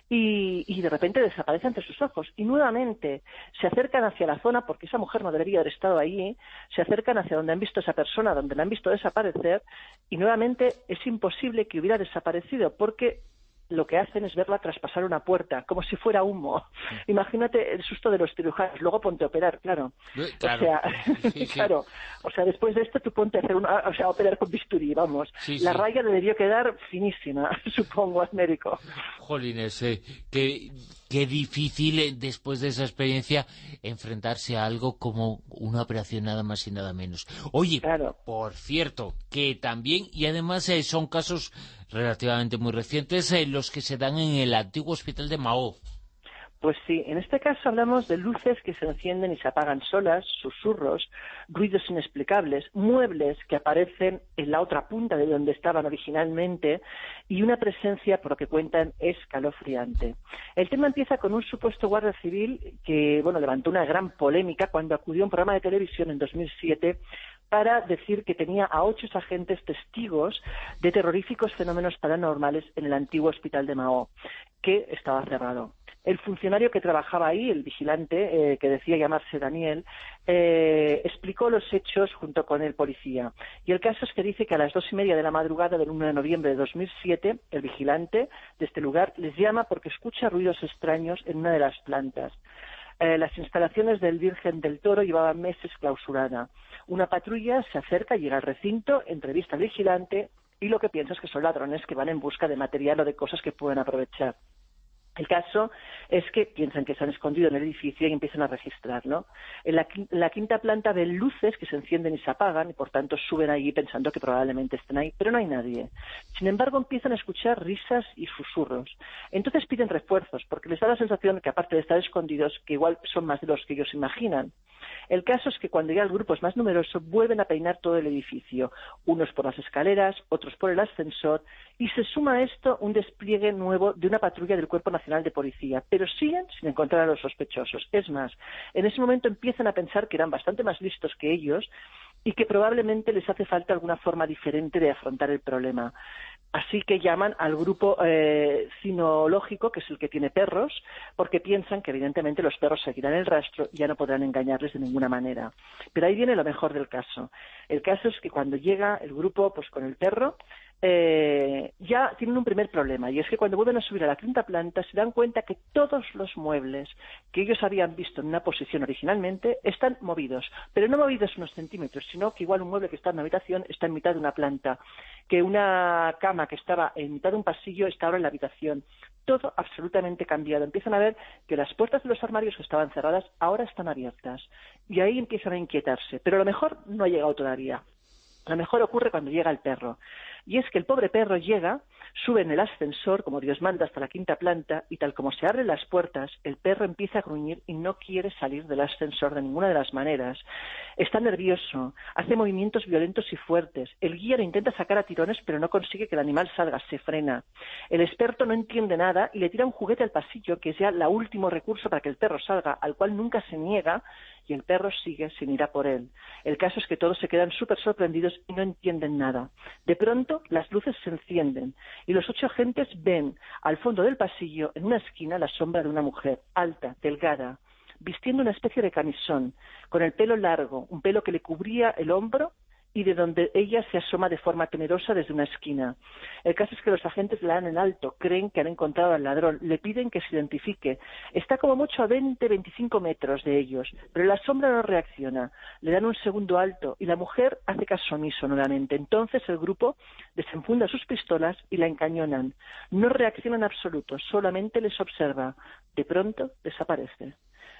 y, de repente desaparece ante sus ojos. Y nuevamente se acercan hacia la zona, porque esa mujer no debería haber estado allí, se acercan hacia donde han visto esa persona, donde la han visto desaparecer, y nuevamente es imposible que hubiera desaparecido, porque lo que hacen es verla traspasar una puerta, como si fuera humo. Imagínate el susto de los cirujanos, luego ponte a operar, claro. claro. O sea, claro. O sea, después de esto tú ponte a hacer una, o sea, operar con bisturí, vamos. la raya debió quedar finísima, supongo, al médico. Jolines, eh, que qué difícil eh, después de esa experiencia enfrentarse a algo como una operación nada más y nada menos. Oye, por cierto, que también, y además eh, son casos relativamente muy recientes, eh, los que se dan en el antiguo hospital de Mao. Pues sí, en este caso hablamos de luces que se encienden y se apagan solas, susurros, ruidos inexplicables, muebles que aparecen en la otra punta de donde estaban originalmente y una presencia, por lo que cuentan, escalofriante. El tema empieza con un supuesto guardia civil que, bueno, levantó una gran polémica cuando acudió a un programa de televisión en 2007 para decir que tenía a ocho agentes testigos de terroríficos fenómenos paranormales en el antiguo hospital de Mao, que estaba cerrado el funcionario que trabajaba ahí, el vigilante, eh, que decía llamarse Daniel, eh, explicó los hechos junto con el policía. Y el caso es que dice que a las dos y media de la madrugada del 1 de noviembre de 2007, el vigilante de este lugar les llama porque escucha ruidos extraños en una de las plantas. Eh, las instalaciones del Virgen del Toro llevaban meses clausurada. Una patrulla se acerca, llega al recinto, entrevista al vigilante y lo que piensa es que son ladrones que van en busca de material o de cosas que pueden aprovechar. El caso es que piensan que se han escondido en el edificio y empiezan a registrarlo. En la, quinta planta ven luces que se encienden y se apagan y por tanto suben allí pensando que probablemente estén ahí, pero no hay nadie. Sin embargo, empiezan a escuchar risas y susurros. Entonces piden refuerzos porque les da la sensación que aparte de estar escondidos, que igual son más de los que ellos imaginan. El caso es que cuando ya el grupo es más numeroso, vuelven a peinar todo el edificio, unos por las escaleras, otros por el ascensor, y se suma a esto un despliegue nuevo de una patrulla del Cuerpo Nacional de Policía, pero siguen sin encontrar a los sospechosos. Es más, en ese momento empiezan a pensar que eran bastante más listos que ellos y que probablemente les hace falta alguna forma diferente de afrontar el problema. Así que llaman al grupo eh, que es el que tiene perros, porque piensan que evidentemente los perros seguirán el rastro y ya no podrán engañarles de ninguna manera. Pero ahí viene lo mejor del caso. El caso es que cuando llega el grupo pues con el perro, eh, ya tienen un primer problema y es que cuando vuelven a subir a la quinta planta se dan cuenta que todos los muebles que ellos habían visto en una posición originalmente están movidos, pero no movidos unos centímetros, sino que igual un mueble que está en una habitación está en mitad de una planta, que una cama que estaba en mitad de un pasillo está ahora en la habitación. Todo absolutamente cambiado. Empiezan a ver que las puertas de los armarios que estaban cerradas ahora están abiertas y ahí empiezan a inquietarse. Pero lo mejor no ha llegado todavía. Lo mejor ocurre cuando llega el perro. Y es que el pobre perro llega, sube en el ascensor, como Dios manda, hasta la quinta planta, y tal como se abren las puertas, el perro empieza a gruñir y no quiere salir del ascensor de ninguna de las maneras. Está nervioso, hace movimientos violentos y fuertes. El guía le intenta sacar a tirones, pero no consigue que el animal salga, se frena. El experto no entiende nada y le tira un juguete al pasillo, que es ya el último recurso para que el perro salga, al cual nunca se niega, y el perro sigue sin ir a por él. El caso es que todos se quedan súper sorprendidos y no entienden nada. De pronto, las luces se encienden y los ocho agentes ven al fondo del pasillo, en una esquina, la sombra de una mujer, alta, delgada, vistiendo una especie de camisón, con el pelo largo, un pelo que le cubría el hombro y de donde ella se asoma de forma temerosa desde una esquina. El caso es que los agentes la dan en alto, creen que han encontrado al ladrón, le piden que se identifique. Está como mucho a 20, 25 metros de ellos, pero la sombra no reacciona. Le dan un segundo alto y la mujer hace caso omiso nuevamente. Entonces el grupo desenfunda sus pistolas y la encañonan. No reacciona en absoluto, solamente les observa. De pronto desaparece.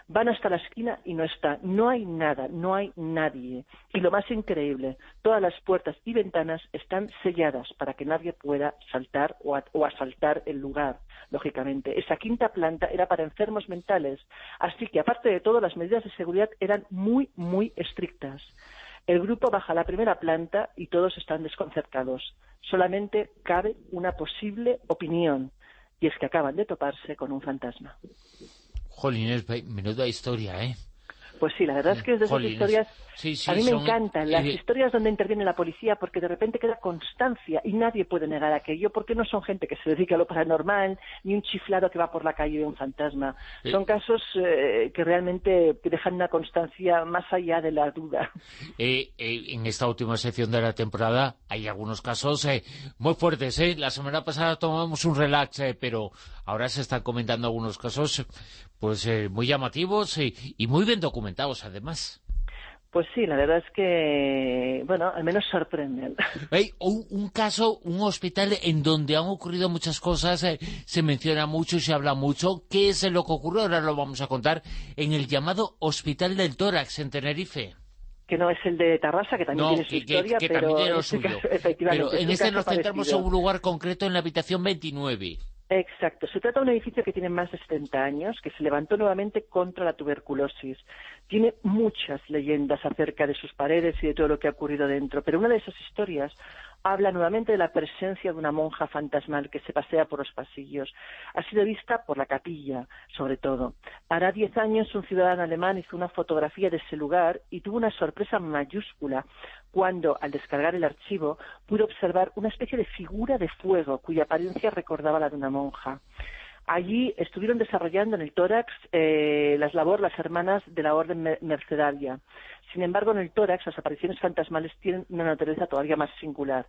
Van hasta la esquina y no está. No hay nada, no hay nadie. Y lo más increíble, todas las puertas y ventanas están selladas para que nadie pueda saltar o, asaltar el lugar, lógicamente. Esa quinta planta era para enfermos mentales. Así que, aparte de todo, las medidas de seguridad eran muy, muy estrictas. El grupo baja a la primera planta y todos están desconcertados. Solamente cabe una posible opinión, y es que acaban de toparse con un fantasma. Jolines, menuda historia, ¿eh? Pues sí, la verdad es que es de esas historias... a mí me encantan las historias donde interviene la policía porque de repente queda constancia y nadie puede negar aquello porque no son gente que se dedica a lo paranormal ni un chiflado que va por la calle de un fantasma. Eh. Son casos eh, que realmente dejan una constancia más allá de la duda. Eh, en esta última sección de la temporada hay algunos casos muy fuertes. La semana pasada tomamos un relax, pero ahora se están comentando algunos casos pues muy llamativos y, muy bien documentados además. Pues sí, la verdad es que, bueno, al menos sorprenden. Hay un, un caso, un hospital en donde han ocurrido muchas cosas, eh, se menciona mucho, se habla mucho. ¿Qué es lo que ocurrió? Ahora lo vamos a contar en el llamado Hospital del Tórax en Tenerife. Que no es el de Tarrasa, que también No, tiene su que, historia, que pero también este suyo. caso, efectivamente, Pero en este caso nos centramos en un lugar concreto, en la habitación 29. Exacto. Se trata de un edificio que tiene más de 70 años, que se levantó nuevamente contra la tuberculosis. Tiene muchas leyendas acerca de sus paredes y de todo lo que ha ocurrido dentro, pero una de esas historias habla nuevamente de la presencia de una monja fantasmal que se pasea por los pasillos. Ha sido vista por la capilla, sobre todo. Hará 10 años un ciudadano alemán hizo una fotografía de ese lugar y tuvo una sorpresa mayúscula cuando, al descargar el archivo, pudo observar una especie de figura de fuego cuya apariencia recordaba la de una monja. Allí estuvieron desarrollando en el tórax eh, las labor las hermanas de la orden mer- mercedaria. Sin embargo, en el tórax las apariciones fantasmales tienen una naturaleza todavía más singular.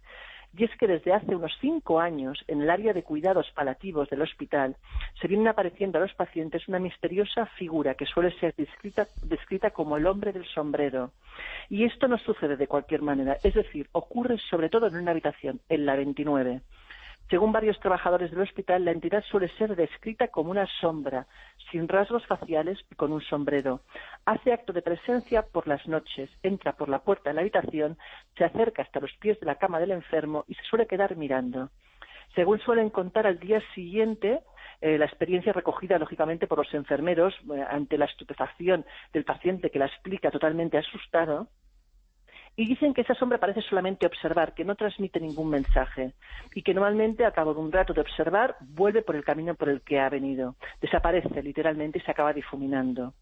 Y es que desde hace unos cinco años, en el área de cuidados palativos del hospital, se vienen apareciendo a los pacientes una misteriosa figura que suele ser descrita, descrita como el hombre del sombrero. Y esto no sucede de cualquier manera, es decir, ocurre sobre todo en una habitación, en la 29. Según varios trabajadores del hospital, la entidad suele ser descrita como una sombra, sin rasgos faciales y con un sombrero. Hace acto de presencia por las noches, entra por la puerta de la habitación, se acerca hasta los pies de la cama del enfermo y se suele quedar mirando. Según suelen contar al día siguiente, eh, la experiencia recogida lógicamente por los enfermeros eh, ante la estupefacción del paciente que la explica totalmente asustado, y dicen que esa sombra parece solamente observar, que no transmite ningún mensaje y que normalmente al cabo de un rato de observar vuelve por el camino por el que ha venido. Desaparece literalmente y se acaba difuminando.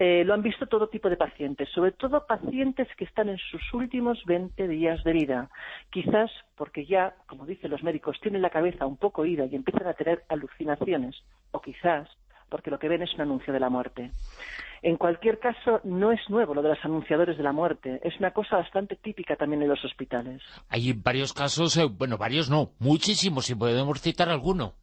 Eh, lo han visto todo tipo de pacientes, sobre todo pacientes que están en sus últimos 20 días de vida. Quizás porque ya, como dicen los médicos, tienen la cabeza un poco ida y empiezan a tener alucinaciones. O quizás porque lo que ven es un anuncio de la muerte. En cualquier caso, no es nuevo lo de los anunciadores de la muerte. Es una cosa bastante típica también en los hospitales. Hay varios casos, eh, bueno, varios no, muchísimos, si podemos citar alguno.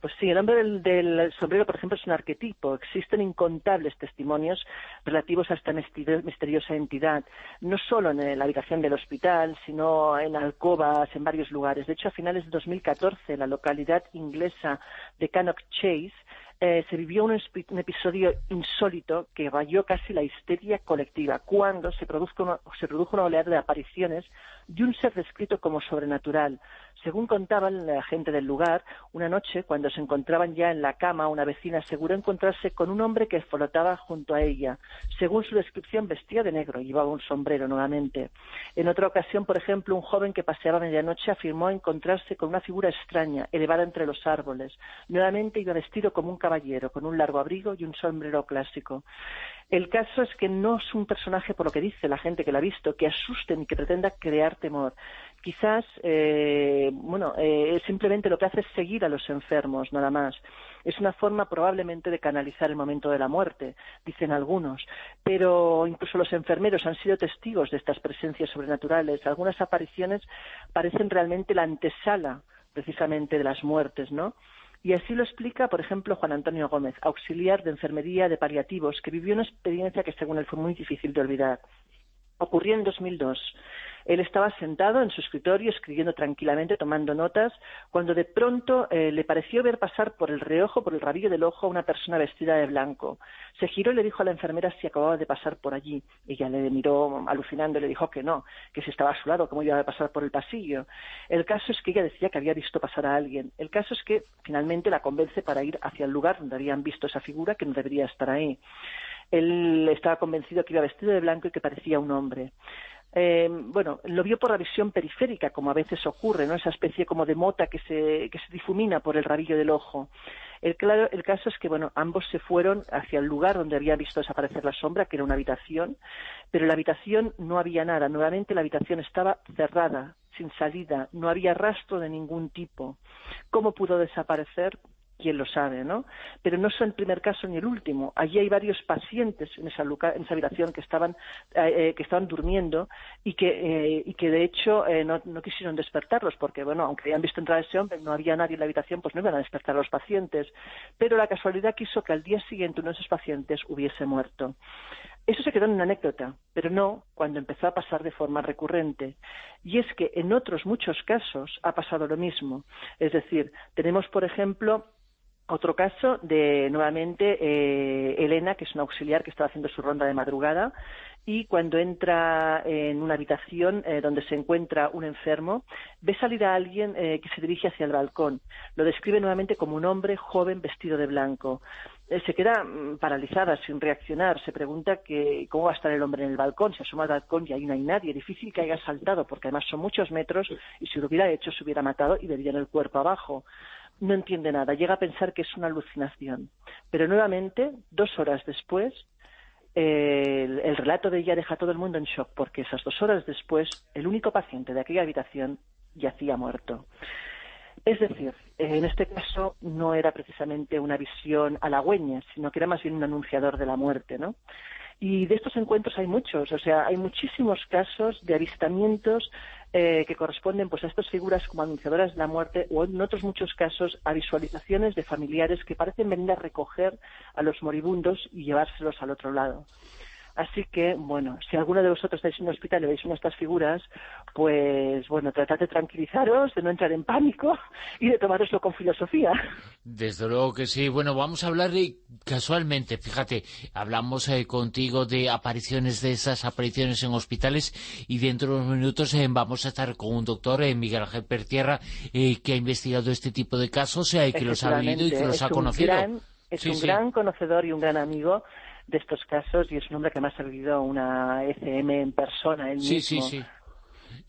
Pues sí, el hombre del, del sombrero, por ejemplo, es un arquetipo. Existen incontables testimonios relativos a esta misteri- misteriosa entidad, no solo en eh, la habitación del hospital, sino en alcobas, en varios lugares. De hecho, a finales de 2014, en la localidad inglesa de Cannock Chase, eh, se vivió un, un episodio insólito que rayó casi la histeria colectiva, cuando se, una, se produjo una oleada de apariciones de un ser descrito como sobrenatural. Según contaban la gente del lugar, una noche, cuando se encontraban ya en la cama, una vecina aseguró encontrarse con un hombre que flotaba junto a ella. Según su descripción, vestía de negro llevaba un sombrero nuevamente. En otra ocasión, por ejemplo, un joven que paseaba a medianoche afirmó encontrarse con una figura extraña, elevada entre los árboles. Nuevamente iba vestido como un caballero, con un largo abrigo y un sombrero clásico. El caso es que no es un personaje, por lo que dice la gente que lo ha visto, que asuste ni que pretenda crear temor. Quizás, eh, bueno, eh, simplemente lo que hace es seguir a los enfermos, nada más. Es una forma probablemente de canalizar el momento de la muerte, dicen algunos. Pero incluso los enfermeros han sido testigos de estas presencias sobrenaturales. Algunas apariciones parecen realmente la antesala precisamente de las muertes, ¿no? Y así lo explica, por ejemplo, Juan Antonio Gómez, auxiliar de enfermería de paliativos, que vivió una experiencia que según él fue muy difícil de olvidar. Ocurrió en 2002. Él estaba sentado en su escritorio escribiendo tranquilamente, tomando notas, cuando de pronto eh, le pareció ver pasar por el reojo, por el rabillo del ojo, a una persona vestida de blanco. Se giró y le dijo a la enfermera si acababa de pasar por allí. Ella le miró alucinando y le dijo que no, que si estaba a su lado, cómo iba a pasar por el pasillo. El caso es que ella decía que había visto pasar a alguien. El caso es que finalmente la convence para ir hacia el lugar donde habían visto esa figura que no debería estar ahí. Él estaba convencido que iba vestido de blanco y que parecía un hombre. Eh, bueno, lo vio por la visión periférica, como a veces ocurre, ¿no? Esa especie como de mota que se, que se difumina por el rabillo del ojo. El, el caso es que, bueno, ambos se fueron hacia el lugar donde había visto desaparecer la sombra, que era una habitación, pero en la habitación no había nada. Nuevamente la habitación estaba cerrada, sin salida, no había rastro de ningún tipo. ¿Cómo pudo desaparecer? Quién lo sabe, ¿no? Pero no es el primer caso ni el último. Allí hay varios pacientes en esa, en esa habitación que estaban, eh, que estaban durmiendo y que, eh, y que de hecho eh, no, no, quisieron despertarlos porque, bueno, aunque habían visto entrar a ese hombre, no había nadie en la habitación, pues no iban a despertar a los pacientes. Pero la casualidad quiso que al día siguiente uno de esos pacientes hubiese muerto. Eso se quedó en una anécdota, pero no cuando empezó a pasar de forma recurrente. Y es que en otros muchos casos ha pasado lo mismo. Es decir, tenemos, por ejemplo, otro caso de nuevamente eh, Elena, que es una auxiliar que estaba haciendo su ronda de madrugada y cuando entra en una habitación eh, donde se encuentra un enfermo, ve salir a alguien eh, que se dirige hacia el balcón. Lo describe nuevamente como un hombre joven vestido de blanco. Eh, se queda mm, paralizada, sin reaccionar. Se pregunta que, cómo va a estar el hombre en el balcón. Se asoma al balcón y ahí no hay nadie. Difícil que haya saltado, porque además son muchos metros y si lo hubiera hecho se hubiera matado y en el cuerpo abajo. No entiende nada. Llega a pensar que es una alucinación. Pero nuevamente, dos horas después, el, relato de ella deja a todo el mundo en shock porque esas dos horas después el único paciente de aquella habitación yacía muerto. Es decir, en este caso no era precisamente una visión halagüeña, sino que era más bien un anunciador de la muerte, ¿no? Y de estos encuentros hay muchos, o sea, hay muchísimos casos de avistamientos eh, que corresponden pues a estas figuras como anunciadoras de la muerte o en otros muchos casos a visualizaciones de familiares que parecen venir a recoger a los moribundos y llevárselos al otro lado. Así que, bueno, si alguno de vosotros estáis en un hospital y veis una de estas figuras, pues, bueno, tratad de tranquilizaros, de no entrar en pánico y de tomároslo con filosofía. Desde luego que sí. Bueno, vamos a hablar de, casualmente, fíjate, hablamos eh, contigo de apariciones de esas apariciones en hospitales y dentro de unos minutos eh, vamos a estar con un doctor, eh, Miguel Ángel Pertierra, que ha investigado este tipo de casos, y que los ha vivido y que los ha conocido. es un gran conocedor y un gran amigo de estos casos y es un hombre que me ha servido una ECM en persona. Él sí, sí, sí.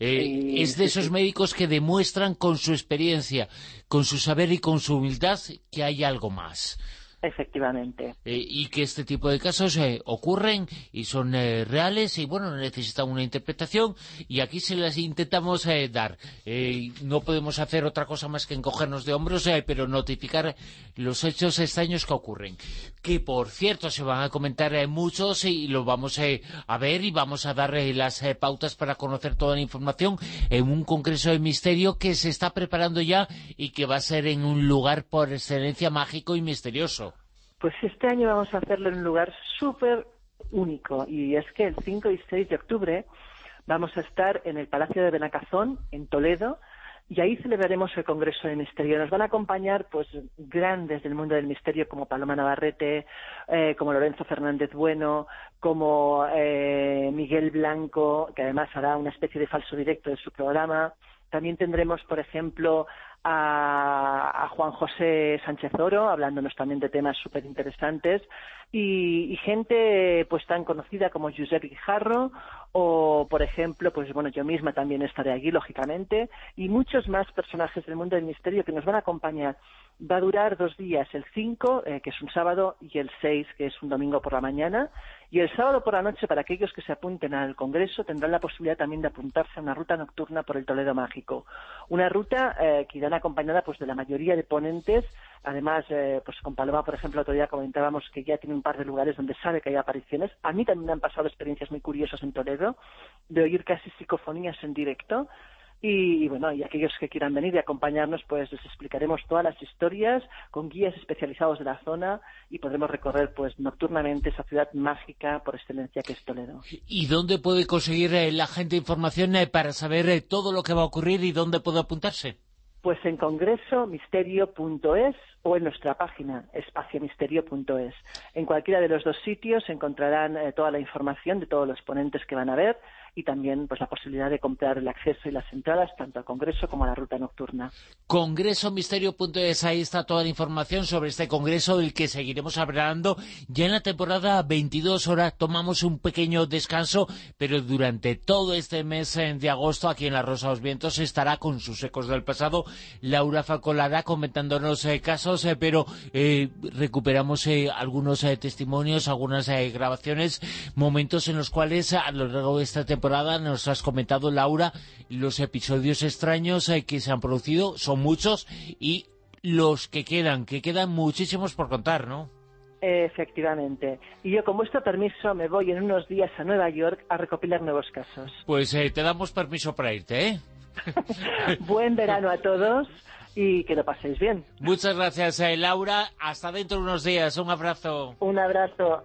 Eh, es de esos médicos que demuestran con su experiencia, con su saber y con su humildad que hay algo más. Efectivamente. Eh, y que este tipo de casos eh, ocurren y son eh, reales y bueno, necesitan una interpretación y aquí se las intentamos dar. no podemos hacer otra cosa más que encogernos de hombros, pero notificar los hechos extraños que ocurren. Que por cierto se van a comentar muchos y lo vamos a ver y vamos a dar las pautas para conocer toda la información en un congreso de misterio que se está preparando ya y que va a ser en un lugar por excelencia mágico y misterioso. Pues este año vamos a hacerlo en un lugar súper único y es que el 5 y 6 de octubre vamos a estar en el Palacio de Benacazón, en Toledo, y ahí celebraremos el Congreso de Misterio. Nos van a acompañar pues grandes del mundo del misterio como Paloma Navarrete, eh, como Lorenzo Fernández Bueno, como eh, Miguel Blanco, que además hará una especie de falso directo de su programa. También tendremos, por ejemplo, a, Juan José Sánchez Oro, hablándonos también de temas súper interesantes, y, gente pues tan conocida como Josep Guijarro, o por ejemplo, pues bueno, yo misma también estaré allí, lógicamente, y muchos más personajes del mundo del misterio que nos van a acompañar va a durar dos días, el 5, eh, que es un sábado, y el 6, que es un domingo por la mañana. Y el sábado por la noche, para aquellos que se apunten al Congreso, tendrán la posibilidad también de apuntarse a una ruta nocturna por el Toledo Mágico. Una ruta eh, que irá acompañada pues, de la mayoría de ponentes. Además, eh, pues con Paloma, por ejemplo, otro día comentábamos que ya tiene un par de lugares donde sabe que hay apariciones. A mí también me han pasado experiencias muy curiosas en Toledo, de oír casi psicofonías en directo. Y, bueno, y aquellos que quieran venir y acompañarnos, pues les explicaremos todas las historias con guías especializados de la zona y podremos recorrer pues nocturnamente esa ciudad mágica por excelencia que es Toledo. ¿Y dónde puede conseguir eh, la gente información eh, para saber eh, todo lo que va a ocurrir y dónde puede apuntarse? Pues en congresomisterio.es o en nuestra página espaciomisterio.es. En cualquiera de los dos sitios encontrarán toda la información de todos los ponentes que van a ver y también pues la posibilidad de comprar el acceso y las entradas tanto al Congreso como a la ruta nocturna. Congresomisterio.es, ahí está toda la información sobre este Congreso del que seguiremos hablando. Ya en la temporada 22 horas tomamos un pequeño descanso, pero durante todo este mes de agosto aquí en La Rosa de los Vientos estará con sus ecos del pasado Laura Facolada comentándonos eh, casos, eh, pero eh, recuperamos algunos testimonios, algunas grabaciones, momentos en los cuales a lo largo de esta temporada nos has comentado, Laura, los episodios extraños eh, que se han producido, son muchos, y los que quedan, que quedan muchísimos por contar, ¿no? Efectivamente. Y yo, con vuestro permiso, me voy en unos días a Nueva York a recopilar nuevos casos. Pues eh, te damos permiso para irte, ¿eh? Buen verano a todos y que lo paséis bien. Muchas gracias, eh, Laura. Hasta dentro de unos días. Un abrazo. Un abrazo.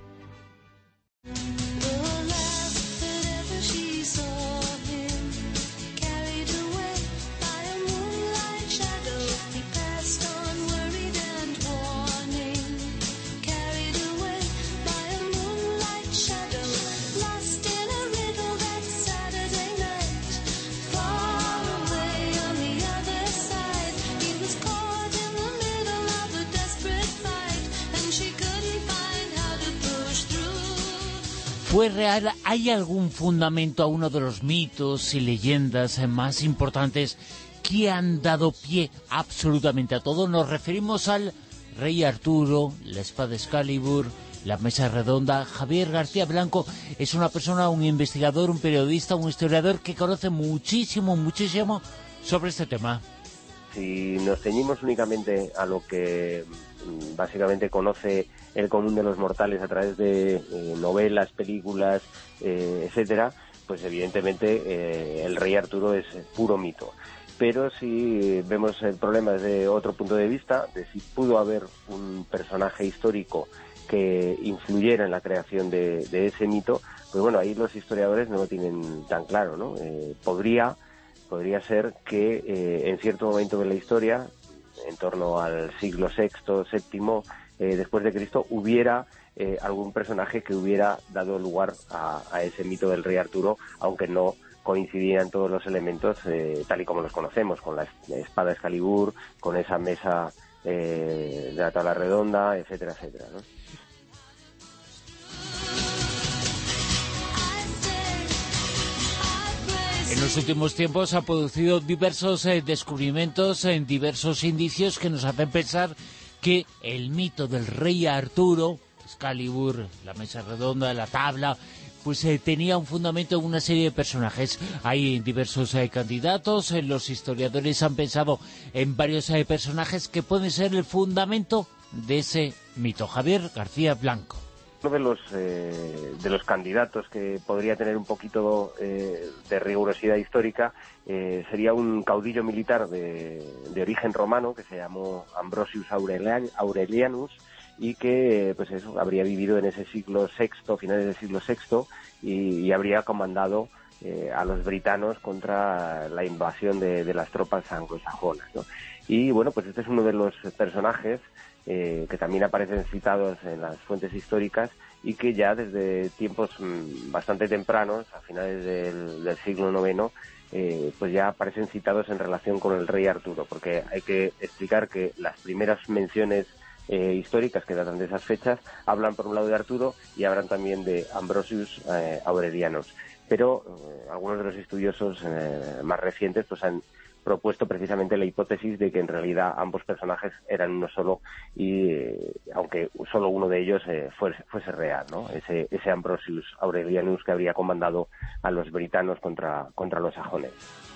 ¿Fue real? ¿Hay algún fundamento a uno de los mitos y leyendas más importantes que han dado pie absolutamente a todo? Nos referimos al Rey Arturo, la espada Excalibur, la mesa redonda. Javier García Blanco es una persona, un investigador, un periodista, un historiador que conoce muchísimo, muchísimo sobre este tema. Si nos ceñimos únicamente a lo que básicamente conoce el común de los mortales a través de eh, novelas, películas, eh, etcétera, pues evidentemente eh, el rey Arturo es puro mito. Pero si vemos el problema desde otro punto de vista, de si pudo haber un personaje histórico que influyera en la creación de, ese mito, pues bueno, ahí los historiadores no lo tienen tan claro, ¿no? podría, podría ser que en cierto momento de la historia, en torno al siglo VI, VII, eh, después de Cristo hubiera eh, algún personaje que hubiera dado lugar a, ese mito del rey Arturo, aunque no coincidían todos los elementos eh, tal y como los conocemos, con la espada Excalibur, con esa mesa de la tabla redonda, etcétera, etcétera. En los últimos tiempos ha producido diversos descubrimientos, en diversos indicios que nos hacen pensar que el mito del rey Arturo, Excalibur, la mesa redonda, la tabla, pues eh, tenía un fundamento en una serie de personajes. Hay diversos eh, candidatos, eh, los historiadores han pensado en varios personajes que pueden ser el fundamento de ese mito. Javier García Blanco. Uno de los, de los candidatos que podría tener un poquito de rigurosidad histórica sería un caudillo militar de, de, origen romano que se llamó Ambrosius Aurelianus y que pues eso habría vivido en ese siglo VI, finales del siglo VI, y, habría comandado eh, a los britanos contra la invasión de, las tropas anglosajonas. Y bueno, pues este es uno de los personajes eh, que también aparecen citados en las fuentes históricas y que ya desde tiempos mm, bastante tempranos, a finales del, siglo IX, eh, pues ya aparecen citados en relación con el rey Arturo, porque hay que explicar que las primeras menciones eh, históricas que datan de esas fechas, hablan por un lado de Arturo y hablan también de Ambrosius eh, Aurelianos. Pero eh, algunos de los estudiosos más recientes pues han propuesto precisamente la hipótesis de que en realidad ambos personajes eran uno solo y aunque solo uno de ellos fuese, fuese, real, ¿no? Ese, ese Ambrosius Aurelianus que habría comandado a los britanos contra, contra los sajones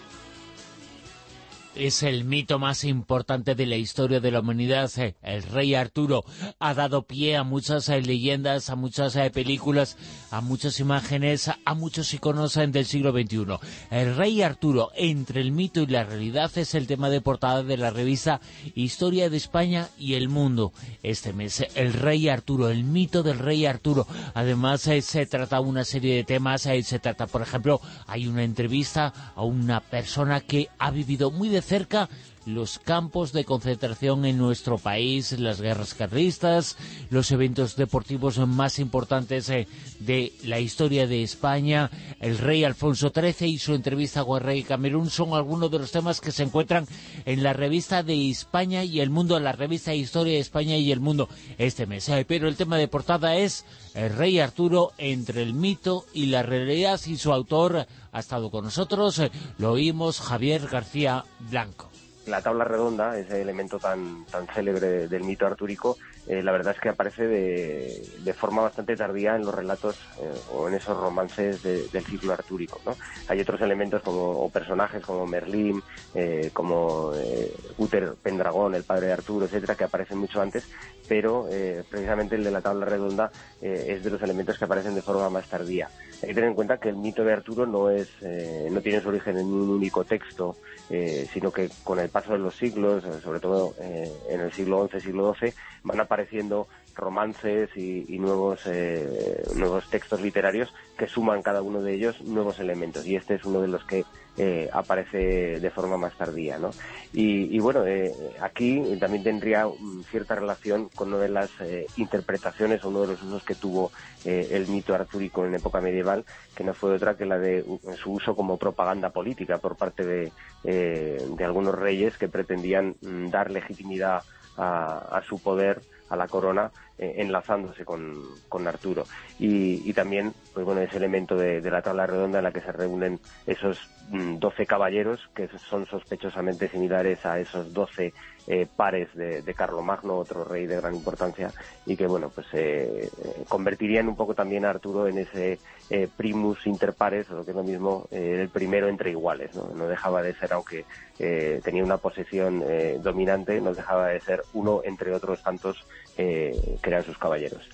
es el mito más importante de la historia de la humanidad. Eh, el rey Arturo ha dado pie a muchas eh, leyendas, a muchas eh, películas, a muchas imágenes, a muchos iconos del siglo XXI. El rey Arturo, entre el mito y la realidad, es el tema de portada de la revista Historia de España y el Mundo. Este mes, el rey Arturo, el mito del rey Arturo. Además, se trata una serie de temas, se trata, por ejemplo, hay una entrevista a una persona que ha vivido muy de cerca los campos de concentración en nuestro país, las guerras carlistas, los eventos deportivos más importantes eh, de la historia de España, el rey Alfonso XIII y su entrevista con el rey Camerún son algunos de los temas que se encuentran en la revista de España y el Mundo, la revista Historia de España y el Mundo este mes. Eh, pero el tema de portada es el rey Arturo entre el mito y la realidad y su autor ha estado con nosotros, eh, lo oímos Javier García Blanco la tabla redonda, ese elemento tan, tan célebre del mito artúrico, eh, la verdad es que aparece de, forma bastante tardía en los relatos eh, o en esos romances del ciclo artúrico. Hay otros elementos como, o personajes como Merlín, eh, como Uther Pendragón, el padre de Arturo, etcétera, que aparecen mucho antes, pero precisamente el de la tabla redonda es de los elementos que aparecen de forma más tardía. Hay que tener en cuenta que el mito de Arturo no, es, no tiene su origen en un único texto, sino que con el paso de los siglos, sobre todo en el siglo XI, siglo XII, van apareciendo romances y, nuevos eh, nuevos textos literarios que suman cada uno de ellos nuevos elementos y este es uno de los que eh, aparece de forma más tardía ¿no? y, bueno eh, aquí también tendría cierta relación con una de las interpretaciones o uno de los usos que tuvo el mito artúrico en época medieval que no fue otra que la de su uso como propaganda política por parte de, de algunos reyes que pretendían mm, dar legitimidad a su poder a la corona eh, enlazándose con, con Arturo. Y, y, también, pues bueno, ese elemento de, la tabla redonda en la que se reúnen esos mm, doce caballeros que son sospechosamente similares a esos doce eh, pares de, de Carlomagno, otro rey de gran importancia, y que, bueno, pues eh, convertirían un poco también a Arturo en ese eh, primus inter pares, o lo que es lo mismo, eh, el primero entre iguales, ¿no? No dejaba de ser, aunque eh, tenía una posesión dominante, no dejaba de ser uno entre otros tantos que eran sus caballeros.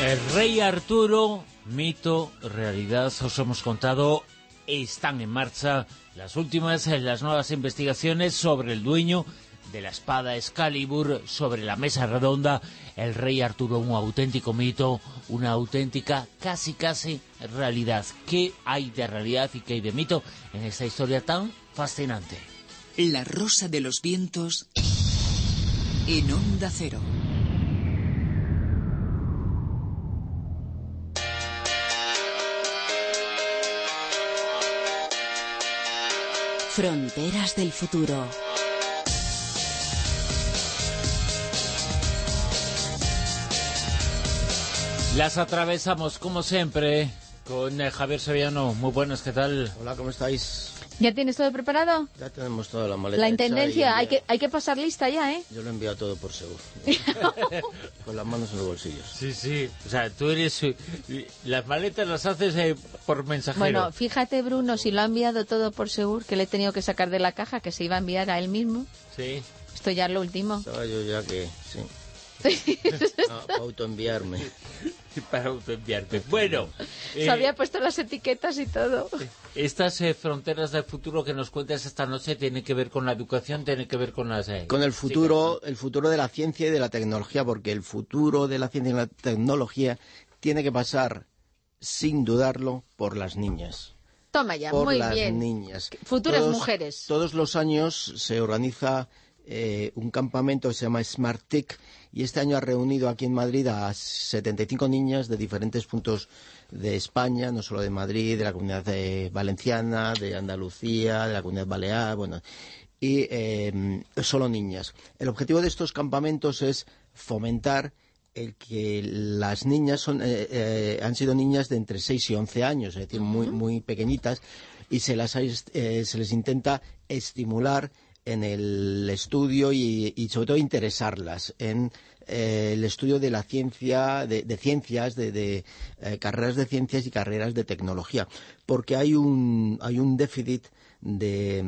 El rey Arturo, mito, realidad, os hemos contado, están en marcha las últimas, las nuevas investigaciones sobre el dueño de la espada Excalibur sobre la mesa redonda, el rey Arturo, un auténtico mito, una auténtica casi casi realidad. ¿Qué hay de realidad y qué hay de mito en esta historia tan fascinante? La rosa de los vientos en onda cero. Fronteras del futuro. Las atravesamos, como siempre, con eh, Javier Sevillano. Muy buenas, ¿qué tal? Hola, ¿cómo estáis? ¿Ya tienes todo preparado? Ya tenemos toda la maleta La intendencia, hay que, hay que pasar lista ya, ¿eh? Yo lo he enviado todo por seguro. con las manos en los bolsillos. Sí, sí. O sea, tú eres... Eh, las maletas las haces eh, por mensajero. Bueno, fíjate, Bruno, si lo ha enviado todo por seguro, que le he tenido que sacar de la caja, que se iba a enviar a él mismo. Sí. Esto ya es lo último. Estaba yo ya que... Sí. Autoenviarme. para autoenviarte. Bueno. Se había eh, puesto las etiquetas y todo. Estas eh, fronteras del futuro que nos cuentas esta noche tienen que ver con la educación, tienen que ver con las... Eh, con el futuro, el futuro de la ciencia y de la tecnología, porque el futuro de la ciencia y la tecnología tiene que pasar, sin dudarlo, por las niñas. Toma ya, por muy las bien. niñas. Futuras mujeres. Todos los años se organiza un campamento que se llama Smart TIC y este año ha reunido aquí en Madrid a 75 niñas de diferentes puntos de España, no solo de Madrid, de la comunidad valenciana, de Andalucía, de la comunidad balear, bueno, y eh, solo niñas. El objetivo de estos campamentos es fomentar el que las niñas son, eh, eh, han sido niñas de entre 6 y 11 años, es decir, muy, muy pequeñitas, y se, las, se les intenta estimular en el estudio y, sobre todo interesarlas en eh, el estudio de la ciencia, de, ciencias, de, eh, carreras de ciencias y carreras de tecnología, porque hay un, hay un déficit de,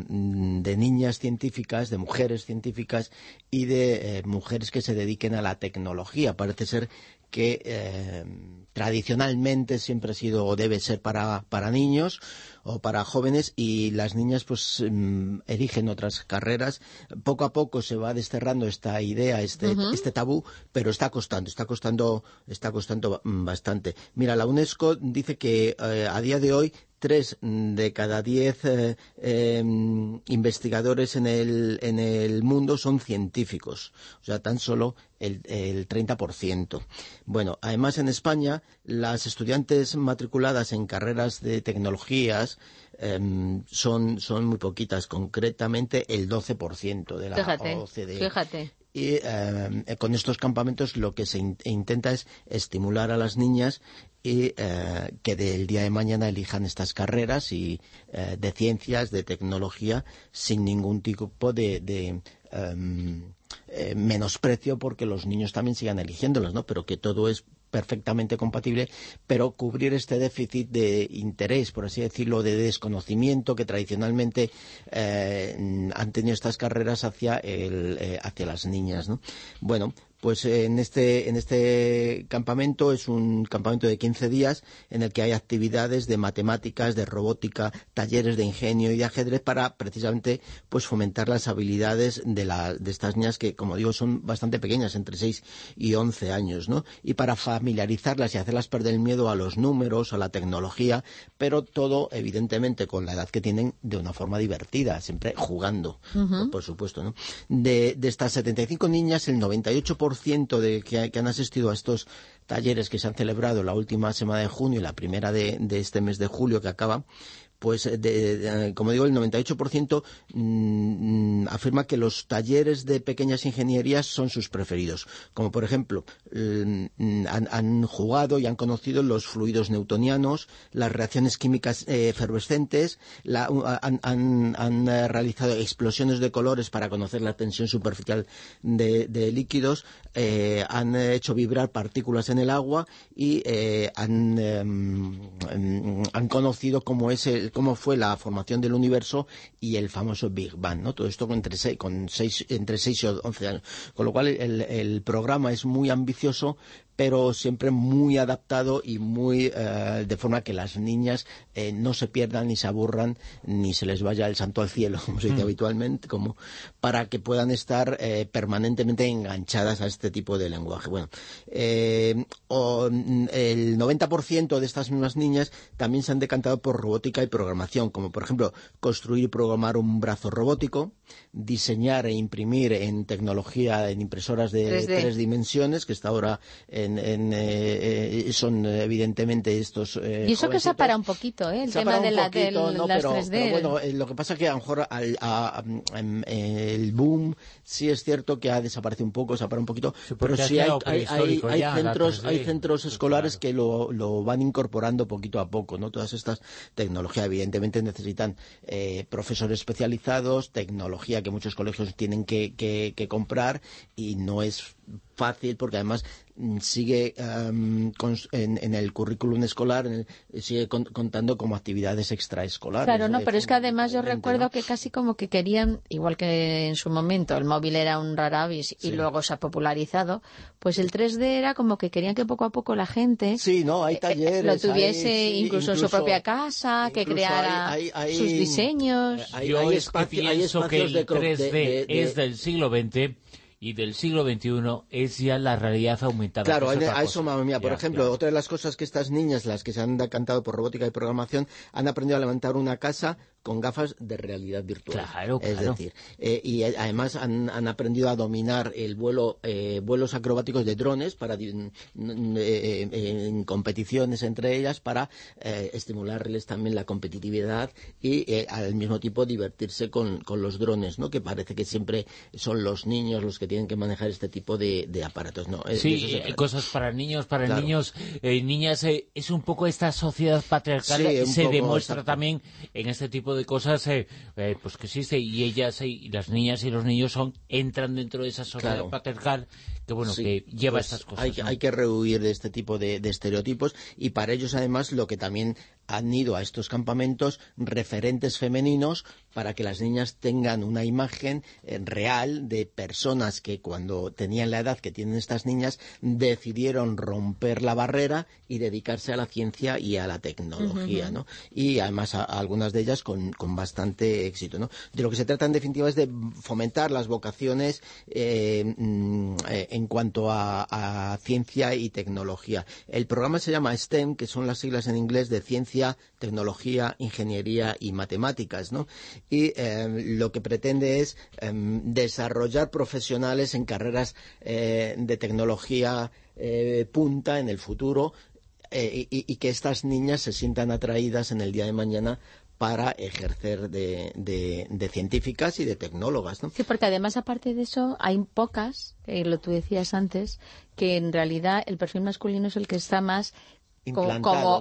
niñas científicas, de mujeres científicas y de eh, mujeres que se dediquen a la tecnología. Parece ser que tradicionalmente siempre ha sido o debe ser para, para niños, o para jóvenes y las niñas pues mm, eligen otras carreras. Poco a poco se va desterrando esta idea, este, este tabú, pero está costando, está costando, está costando mm, bastante. Mira, la UNESCO dice que eh, a día de hoy tres de cada diez eh, em, investigadores en el, en el mundo son científicos, o sea, tan solo el, el 30%. Bueno, además en España, las estudiantes matriculadas en carreras de tecnologías em, son, son muy poquitas, concretamente el 12% de la fíjate, OCDE. Fíjate. Y em, con estos campamentos lo que se intenta es estimular a las niñas y eh, que del día de mañana elijan estas carreras y eh, de ciencias, de tecnología, sin ningún tipo de, em, eh, menosprecio porque los niños también sigan eligiéndolas, ¿no? Pero que todo es perfectamente compatible, pero cubrir este déficit de interés, por así decirlo, de desconocimiento que tradicionalmente han tenido estas carreras hacia, el, hacia las niñas, ¿no? Bueno, Pues en este, en este campamento es un campamento de 15 días en el que hay actividades de matemáticas, de robótica, talleres de ingenio y de ajedrez para precisamente pues fomentar las habilidades de, la, de estas niñas que, como digo, son bastante pequeñas, entre 6 y 11 años, ¿no? Y para familiarizarlas y hacerlas perder el miedo a los números, a la tecnología, pero todo, evidentemente, con la edad que tienen, de una forma divertida, siempre jugando, por supuesto, ¿no? De, de estas 75 niñas, el 98% de que, han asistido a estos talleres que se han celebrado la última semana de junio y la primera de, este mes de julio que acaba, pues, de- como digo, el 98% mm, afirma que los talleres de pequeñas ingenierías son sus preferidos. Como, por ejemplo, mm, han, han jugado y han conocido los fluidos newtonianos, las reacciones químicas eh, efervescentes, la- han, han- eh, realizado explosiones de colores para conocer la tensión superficial de líquidos, eh, han hecho vibrar partículas en el agua y eh, han, em, han conocido cómo, es el- cómo fue la formación del universo y el famoso Big Bang, ¿no? Todo esto entre, seis, con seis, entre 6 y 11 años. Con lo cual el, el programa es muy ambicioso, pero siempre muy adaptado y muy eh, de forma que las niñas eh, no se pierdan ni se aburran ni se les vaya el santo al cielo, como se dice Mm. habitualmente, como para que puedan estar eh, permanentemente enganchadas a este tipo de lenguaje. Bueno, eh, o, mm, el 90% de estas mismas niñas también se han decantado por robótica y programación, como por ejemplo construir y programar un brazo robótico, diseñar e imprimir en tecnología, en impresoras de 3D. tres dimensiones, que está ahora en, en, eh, eh, son evidentemente estos eh, Y eso que se ha parado un poquito, ¿eh? El Se tema de la, poquito, del- ¿no? las pero, 3D. pero bueno, eh, lo que pasa es que a lo mejor al- a- a- em, el boom sí es cierto que ha desaparecido un poco, se ha parado un poquito, pero sí hay, hay, hay- ya, centros, 3D. hay centros escolares que lo, lo van incorporando poquito a poco, ¿no? Todas estas tecnologías evidentemente necesitan eh, profesores especializados, tecnología que muchos colegios tienen que, que- que comprar y no es fácil porque además sigue em, cons- en, en el currículum escolar en el- sigue con- contando como actividades extraescolares. Claro, no, Eh, pero es que además yo recuerdo ¿no? que casi como que querían, igual que en su momento el móvil era un raravis y Sí. luego se ha popularizado, pues el 3D era como que querían que poco a poco la gente Sí, no, hay talleres, lo tuviese hay- sí, incluso, en su propia casa, que creara hay- hay- sus diseños. hay- Yo hay es que espacio- pienso que espacios el de cro- 3D de- de- es del siglo XX y del siglo XXI es ya la realidad aumentada. Claro, es a, eso, mamá mía. Por Ya, ejemplo, ya. otra de las cosas que estas niñas, las que se han decantado por robótica y programación, han aprendido a levantar una casa con gafas de realidad virtual. Claro, Es claro. decir, eh, y además han, han aprendido a dominar el vuelo, eh, vuelos acrobáticos de drones para eh, eh, en competiciones entre ellas para eh, estimularles también la competitividad y al mismo tiempo divertirse con, con los drones, ¿no? Que parece que siempre son los niños los que tienen que manejar este tipo de, de aparatos, ¿no? Sí, eh, cosas para niños, para Claro. niños, eh, niñas, eh, es un poco esta sociedad patriarcal, Sí, un se poco, demuestra exacto. también en este tipo de cosas, eh, eh, pues que existe, y ellas, y las niñas y los niños son entran dentro de esa sociedad Claro. patriarcal que, bueno, Sí, que lleva pues estas cosas. Hay, que- ¿no? hay que rehuir de este tipo de, de estereotipos y para ellos además lo que también han ido a estos campamentos referentes femeninos para que las niñas tengan una imagen eh, real de personas que cuando tenían la edad que tienen estas niñas decidieron romper la barrera y dedicarse a la ciencia y a la tecnología. ¿no? Y además a, a algunas de ellas con, con bastante éxito, ¿no? De lo que se trata en definitiva es de fomentar las vocaciones eh, mm, eh, en cuanto a, a ciencia y tecnología. El programa se llama STEM, que son las siglas en inglés de ciencia, tecnología, ingeniería y matemáticas, ¿no? Y eh, lo que pretende es em, desarrollar profesionales en carreras eh, de tecnología eh, punta en el futuro eh, y, y que estas niñas se sientan atraídas en el día de mañana para ejercer de, de- de científicas y de tecnólogas, ¿no? Sí, porque además, aparte de eso, hay pocas, eh, lo tú decías antes, que en realidad el perfil masculino es el que está más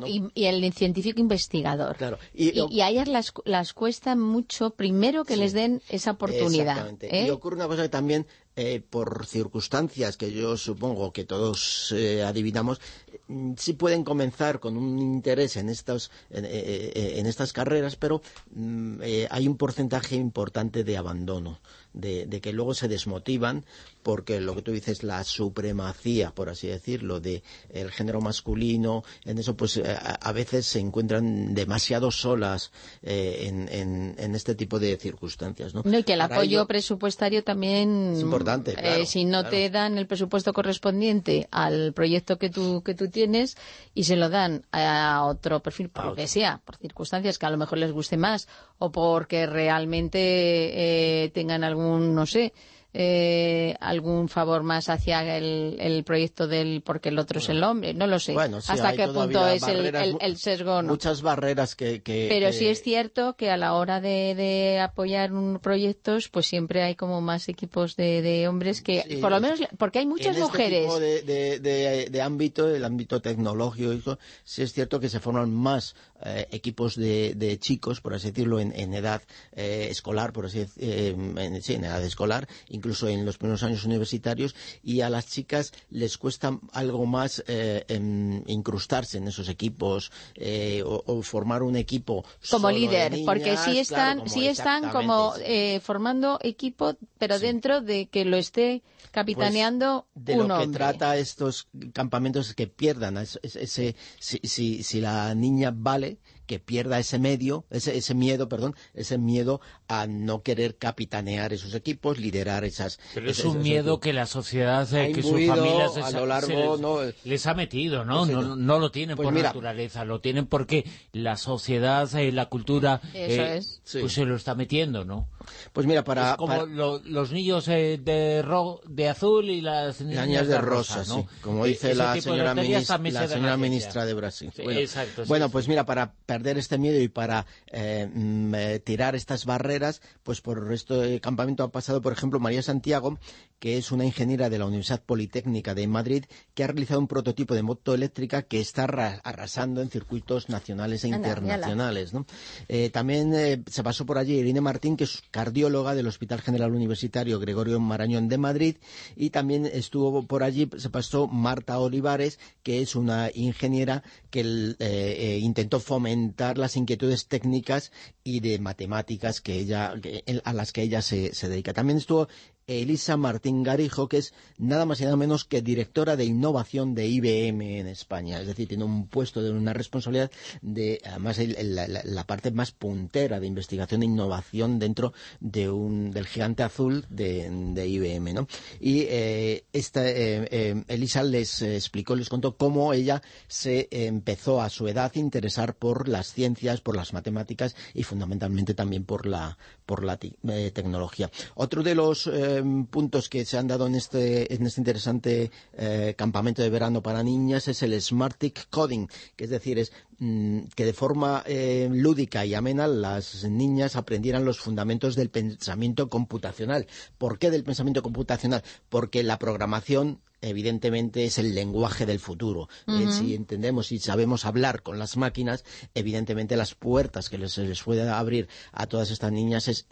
y, y el científico investigador. Claro. Y, Y- y a ellas las, las cuesta mucho primero que les den esa oportunidad. Exactamente. ¿eh? Y ocurre una cosa que también, eh, por circunstancias que yo supongo que todos eh, adivinamos, sí pueden comenzar con un interés en, estos, en, en estas carreras, pero mm, hay un porcentaje importante de abandono de, que luego se desmotivan porque lo que tú dices, la supremacía, por así decirlo, de el género masculino, en eso pues eh, a, veces se encuentran demasiado solas eh, en, este tipo de circunstancias. ¿no? y que el apoyo presupuestario también es importante. Eh, si no te dan el presupuesto correspondiente al proyecto que tú, que tú tienes y se lo dan a otro perfil, por lo que sea, por circunstancias que a lo mejor les guste más o porque realmente tengan algún no sé, eh, algún favor más hacia el, proyecto del porque el otro es el hombre, no lo sé. Hasta qué punto es el, sesgo. Muchas barreras que, Pero sí es cierto que a la hora de, apoyar un proyectos, pues siempre hay como más equipos de, hombres que, por lo menos, porque hay muchas en este mujeres. Tipo de, ámbito, el ámbito tecnológico, sí es cierto que se forman más eh, equipos de, chicos, por así decirlo, en, edad eh, escolar, por así sí, en edad escolar, incluso en los primeros años universitarios, y a las chicas les cuesta algo más eh, incrustarse en esos equipos eh, o, formar un equipo como líder, porque sí están, sí están como eh, formando equipo, pero dentro de que lo esté capitaneando pues de lo que trata estos campamentos es que pierdan ese, si, si la niña vale que pierda ese medio, ese, ese miedo, perdón, ese miedo a no querer capitanear esos equipos, liderar esas... Pero es un miedo que la sociedad, eh, que sus familias a lo largo, les, ha metido, ¿no? No, no, lo tienen pues por naturaleza, lo tienen porque la sociedad, y eh, la cultura, eh, pues se lo está metiendo, ¿no? Pues mira, para... Es como los niños de, de azul y las niñas, de, rosa, ¿no? Como dice la señora, ministra de Brasil. bueno, pues mira, para perder este miedo y para eh, mm, eh, tirar estas barreras, pues por el resto del campamento ha pasado, por ejemplo, María Santiago, que es una ingeniera de la Universidad Politécnica de Madrid, que ha realizado un prototipo de moto eléctrica que está arrasando en circuitos nacionales e internacionales. Eh, también se pasó por allí Irene Martín, que es cardióloga del Hospital General Universitario Gregorio Marañón de Madrid, y también estuvo por allí, se pasó Marta Olivares, que es una ingeniera que intentó fomentar las inquietudes técnicas y de matemáticas que ella, a las que ella se, se dedica. También estuvo Elisa Martín Garijo, que es nada más y nada menos que directora de innovación de IBM en España. Es decir, tiene un puesto de una responsabilidad de, además, la, parte más puntera de investigación e innovación dentro del gigante azul de, IBM. ¿no? Y eh, esta, eh, eh, Elisa les explicó, les contó cómo ella se empezó a su edad a interesar por las ciencias, por las matemáticas y fundamentalmente también por la, por la tecnología. Otro de los Em, puntos que se han dado en este, en este interesante eh, campamento de verano para niñas es el Smartic Coding, que es decir, es mm, que de forma eh, lúdica y amena las niñas aprendieran los fundamentos del pensamiento computacional. ¿Por qué del pensamiento computacional? Porque la programación evidentemente es el lenguaje del futuro. Eh, si entendemos y sabemos hablar con las máquinas, evidentemente las puertas que se les puede abrir a todas estas niñas es,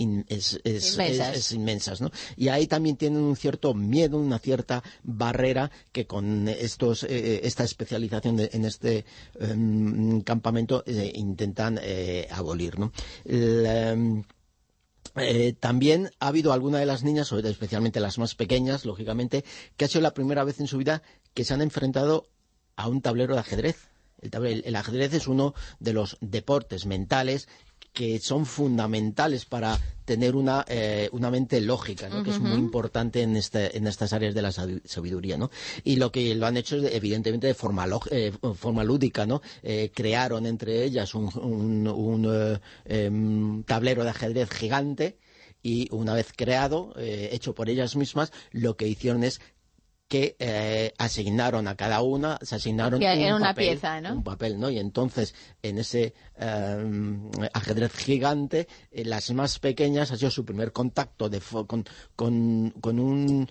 inmensas. ¿no? Y ahí también tienen un cierto miedo, una cierta barrera que con estos, eh, esta especialización en este em, campamento eh, intentan abolir. ¿no? Em, eh, también ha habido alguna de las niñas, especialmente las más pequeñas, lógicamente, que ha sido la primera vez en su vida que se han enfrentado a un tablero de ajedrez. el, ajedrez es uno de los deportes mentales que son fundamentales para tener una, eh, una mente lógica, ¿no? que es muy importante en, este, en estas áreas de la sabiduría. ¿no? Y lo que lo han hecho, evidentemente, de forma, eh, forma lúdica. ¿no? Eh, crearon entre ellas un, un, em, tablero de ajedrez gigante y una vez creado, hecho por ellas mismas, lo que hicieron es que eh, asignaron a cada una, se asignaron un, una papel, pieza, ¿no? un papel, ¿no? Y entonces, en ese eh, ajedrez gigante, eh, las más pequeñas ha sido su primer contacto de, con, con, un,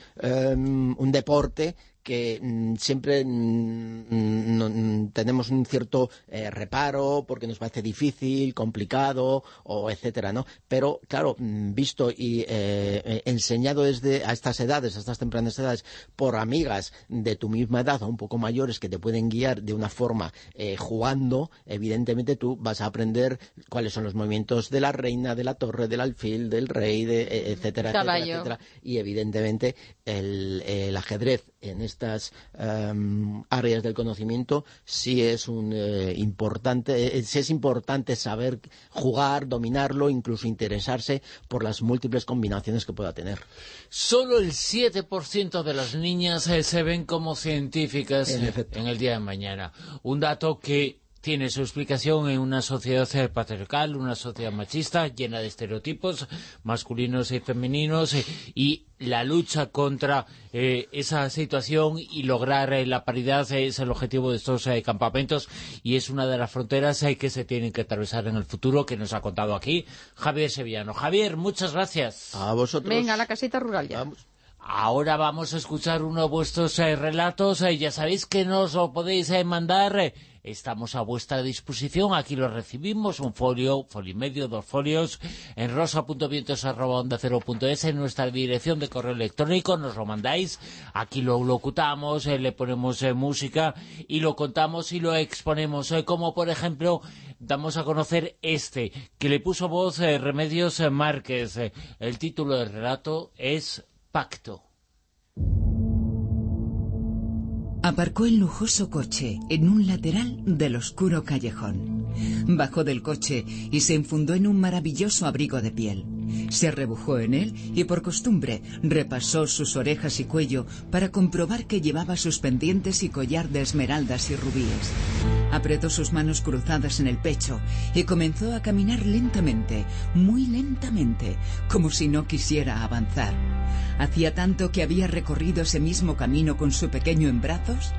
un deporte que mm, siempre mm, tenemos un cierto eh, reparo porque nos parece difícil, complicado, o etcétera, ¿no? Pero, claro, visto y enseñado desde a estas edades, a estas tempranas edades, por amigas de tu misma edad o un poco mayores que te pueden guiar de una forma jugando, evidentemente tú vas a aprender cuáles son los movimientos de la reina, de la torre, del alfil, del rey, de, e, etcétera, etcétera, Y evidentemente el, ajedrez en estas em, áreas del conocimiento sí es un eh, importante, eh, es importante saber jugar, dominarlo, incluso interesarse por las múltiples combinaciones que pueda tener. Solo el 7% de las niñas eh, se ven como científicas en el día de mañana. Un dato que tiene su explicación en una sociedad patriarcal, una sociedad machista, llena de estereotipos masculinos y femeninos, eh, y la lucha contra eh, esa situación y lograr eh, la paridad es el objetivo de estos campamentos y es una de las fronteras que se tienen que atravesar en el futuro, que nos ha contado aquí Javier Sevillano. Javier, muchas gracias. A vosotros. Venga, a la casita rural ya. Ahora vamos a escuchar uno de vuestros relatos. ya sabéis que nos lo podéis mandar estamos a vuestra disposición, aquí lo recibimos, un folio, folio y medio, dos folios, en rosa.vientos.es, en nuestra dirección de correo electrónico, nos lo mandáis, aquí lo locutamos, eh, le ponemos eh, música y lo contamos y lo exponemos, eh, como por ejemplo damos a conocer este, que le puso voz Remedios Márquez. el título del relato es Pacto. Aparcó el lujoso coche en un lateral del oscuro callejón. Bajó del coche y se infundó en un maravilloso abrigo de piel. Se arrebujó en él y por costumbre repasó sus orejas y cuello para comprobar que llevaba sus pendientes y collar de esmeraldas y rubíes. Apretó sus manos cruzadas en el pecho y comenzó a caminar lentamente, muy lentamente, como si no quisiera avanzar. Hacía tanto que había recorrido ese mismo camino con su pequeño en brazos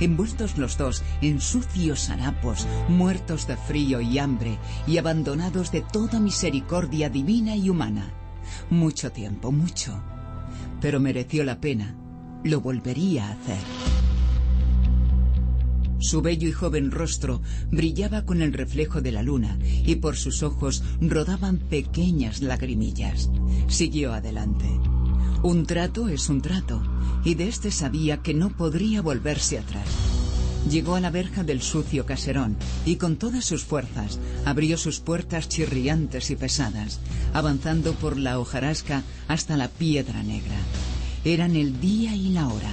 envueltos los dos en sucios harapos, muertos de frío y hambre y abandonados de toda misericordia divina y humana. Mucho tiempo, mucho. Pero mereció la pena. Lo volvería a hacer. Su bello y joven rostro brillaba con el reflejo de la luna y por sus ojos rodaban pequeñas lagrimillas. Siguió adelante. Un trato es un trato, y de este sabía que no podría volverse atrás. Llegó a la verja del sucio caserón y con todas sus fuerzas abrió sus puertas chirriantes y pesadas, avanzando por la hojarasca hasta la piedra negra. Eran el día y la hora,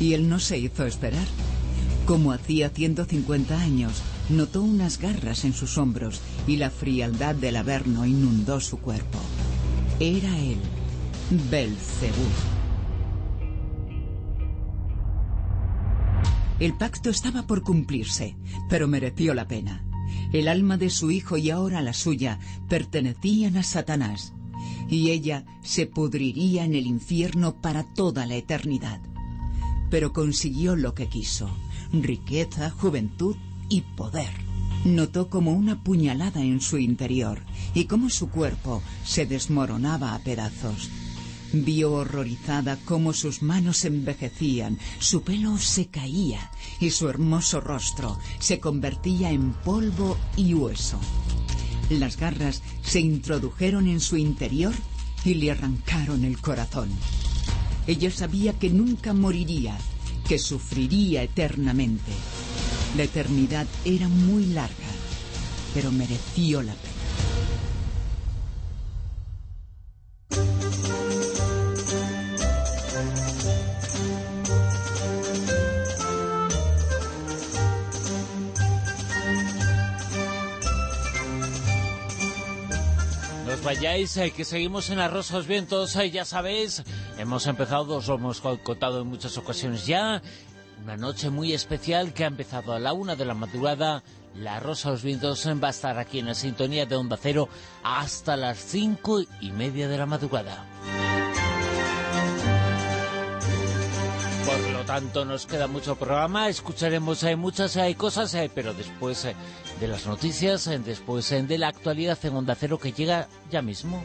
y él no se hizo esperar. Como hacía 150 años, notó unas garras en sus hombros y la frialdad del averno inundó su cuerpo. Era él, Belcebú. El pacto estaba por cumplirse, pero mereció la pena. El alma de su hijo y ahora la suya pertenecían a Satanás, y ella se pudriría en el infierno para toda la eternidad. Pero consiguió lo que quiso, riqueza, juventud y poder. Notó como una puñalada en su interior y cómo su cuerpo se desmoronaba a pedazos. Vio horrorizada cómo sus manos envejecían, su pelo se caía y su hermoso rostro se convertía en polvo y hueso. Las garras se introdujeron en su interior y le arrancaron el corazón. Ella sabía que nunca moriría, que sufriría eternamente. La eternidad era muy larga, pero mereció la pena. Vayáis, eh, que seguimos en Arroz los Vientos, eh, ya sabéis, hemos empezado, os lo hemos contado en muchas ocasiones ya, una noche muy especial que ha empezado a la una de la madrugada, la Rosa Vientos va a estar aquí en la sintonía de Onda Cero hasta las cinco y media de la madrugada. Por lo tanto, nos queda mucho programa, escucharemos hay eh, muchas hay cosas, pero después de las noticias, después de la actualidad en Onda Cero que llega ya mismo.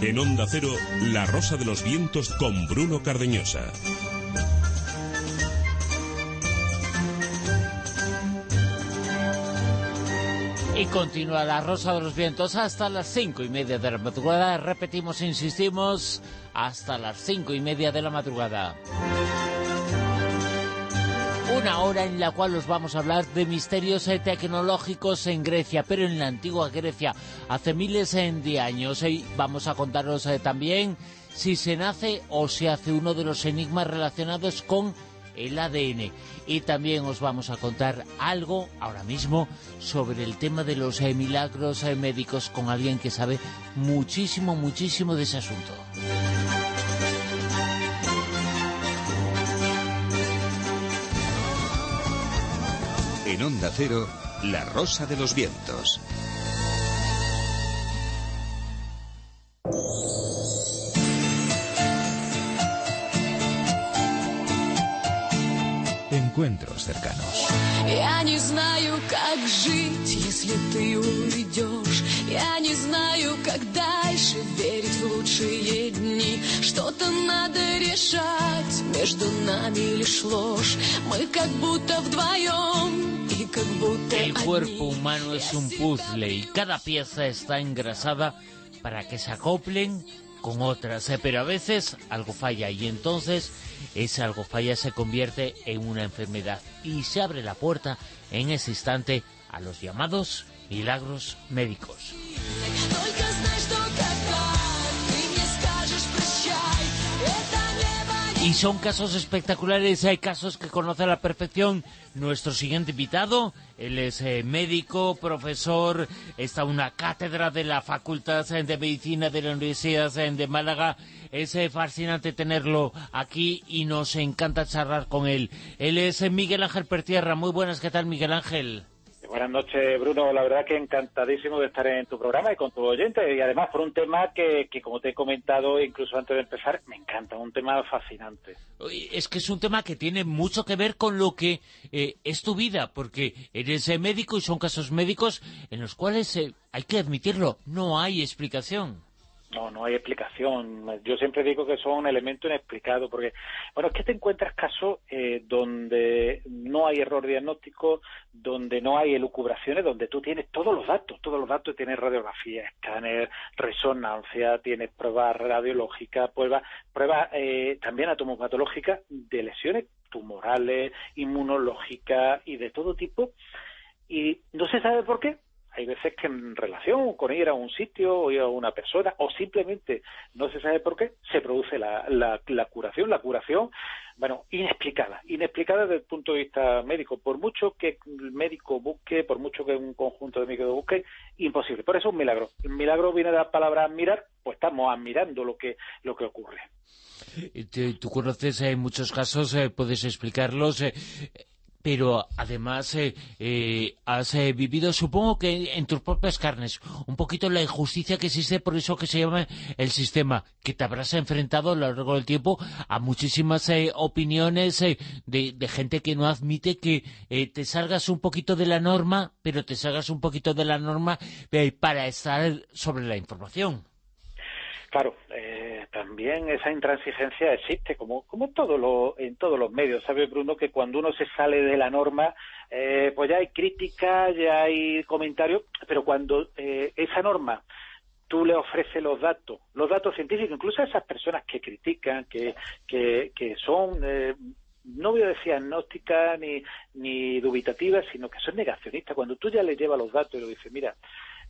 En Onda Cero, La Rosa de los Vientos con Bruno Cardeñosa. Y continúa la Rosa de los Vientos hasta las cinco y media de la madrugada. Repetimos, insistimos, hasta las cinco y media de la madrugada. Una hora en la cual os vamos a hablar de misterios tecnológicos en Grecia, pero en la antigua Grecia, hace miles de años. Y vamos a contaros eh, también si se nace o se hace uno de los enigmas relacionados con el ADN. Y también os vamos a contar algo ahora mismo sobre el tema de los eh, milagros eh, médicos con alguien que sabe muchísimo, muchísimo de ese asunto. En Onda Cero, La Rosa de los Vientos. Encuentros cercanos. Я не знаю, как жить, если ты уйдешь. Я не знаю, как дальше верить в лучшие дни. Что-то надо решать, между нами лишь ложь. Мы как будто вдвоем, и как будто El cuerpo humano es un puzzle y cada pieza está engrasada para que se acoplen con otras, eh, pero a veces algo falla y entonces ese algo falla se convierte en una enfermedad y se abre la puerta en ese instante a los llamados milagros médicos. Y son casos espectaculares, hay casos que conoce a la perfección nuestro siguiente invitado. Él es eh, médico, profesor, está en una cátedra de la Facultad de Medicina de la Universidad de Málaga. Es eh, fascinante tenerlo aquí y nos encanta charlar con él. Él es eh, Miguel Ángel Pertierra. Muy buenas, ¿qué tal Miguel Ángel? Buenas noches, Bruno. La verdad que encantadísimo de estar en tu programa y con tu oyente. Y además por un tema que, que, como te he comentado, incluso antes de empezar, me encanta. Un tema fascinante. Es que es un tema que tiene mucho que ver con lo que eh, es tu vida, porque eres eh, médico y son casos médicos en los cuales, eh, hay que admitirlo, no hay explicación. No, no hay explicación. Yo siempre digo que son un elemento inexplicado, porque, bueno, es que te encuentras casos eh, donde no hay error diagnóstico, donde no hay elucubraciones, donde tú tienes todos los datos, todos los datos, tienes radiografía, escáner, resonancia, tienes pruebas radiológicas, pruebas, pruebas eh, también atomomatológicas de lesiones tumorales, inmunológicas y de todo tipo, y no se sabe por qué, hay veces que en relación con ir a un sitio o ir a una persona o simplemente no se sabe por qué se produce la, la, la curación, la curación, bueno, inexplicada, inexplicada desde el punto de vista médico. Por mucho que el médico busque, por mucho que un conjunto de médicos busque, imposible. Por eso es un milagro. El milagro viene de la palabra admirar, pues estamos admirando lo que, lo que ocurre. Eh, Tú conoces eh, muchos casos, eh, puedes explicarlos, pero además eh, eh, has eh, vivido, supongo que en tus propias carnes, un poquito la injusticia que existe, por eso que se llama el sistema, que te habrás enfrentado a lo largo del tiempo a muchísimas eh, opiniones eh, de, gente que no admite que te salgas un poquito de la norma, pero te salgas un poquito de la norma para estar sobre la información. Claro, eh, también esa intransigencia existe, como, como todo lo- en todos los medios. Sabe Bruno que cuando uno se sale de la norma, eh, pues ya hay crítica, ya hay comentarios, pero cuando eh, esa norma tú le ofreces los datos, los datos científicos, incluso a esas personas que critican, que, que, que son, eh, no voy a decir agnósticas ni, ni dubitativas, sino que son negacionistas, cuando tú ya le llevas los datos y le dices, mira,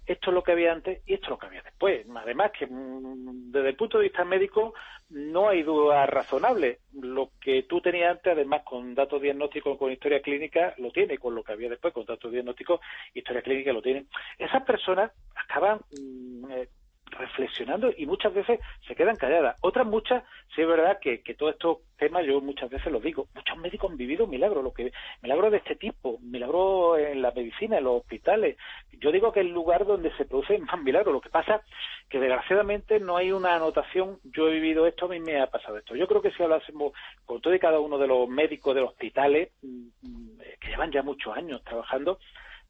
esto es lo que había antes y esto es lo que había después. Además que mm, desde el punto de vista médico no hay duda razonable. Lo que tú tenías antes, además con datos diagnósticos, con historia clínica, lo tiene, con lo que había después, con datos diagnósticos, historia clínica lo tiene. Esas personas acaban mm, eh, reflexionando y muchas veces se quedan calladas. Otras muchas, sí es verdad que, que todos estos temas, yo muchas veces los digo, muchos médicos han vivido milagros, lo que, milagros de este tipo, milagros en la medicina, en los hospitales. Yo digo que es el lugar donde se producen más milagros. Lo que pasa que desgraciadamente no hay una anotación, yo he vivido esto, a mí me ha pasado esto. Yo creo que si hablásemos con todo y cada uno de los médicos de los hospitales, mm, mm, que llevan ya muchos años trabajando,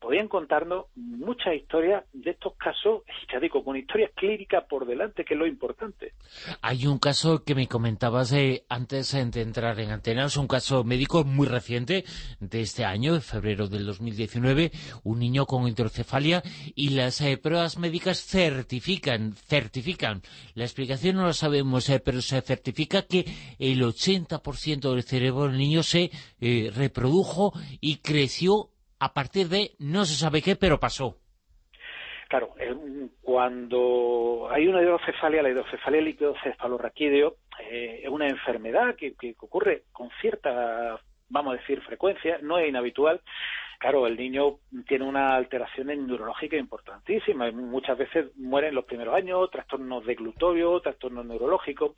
podían contarnos muchas historias de estos casos, ya digo, con historias clínicas por delante, que es lo importante. Hay un caso que me comentabas eh, antes de entrar en antenas, un caso médico muy reciente de este año, de febrero del 2019, un niño con hidrocefalia y las eh, pruebas médicas certifican, certifican, la explicación no la sabemos, eh, pero se certifica que el 80% del cerebro del niño se eh, reprodujo y creció a partir de no se sabe qué, pero pasó. Claro, cuando hay una hidrocefalia, la hidrocefalia líquido cefalorraquídeo eh, es una enfermedad que, que ocurre con cierta, vamos a decir, frecuencia, no es inhabitual, claro, el niño tiene una alteración neurológica importantísima. Muchas veces mueren en los primeros años, trastornos de glutorio, trastornos neurológicos.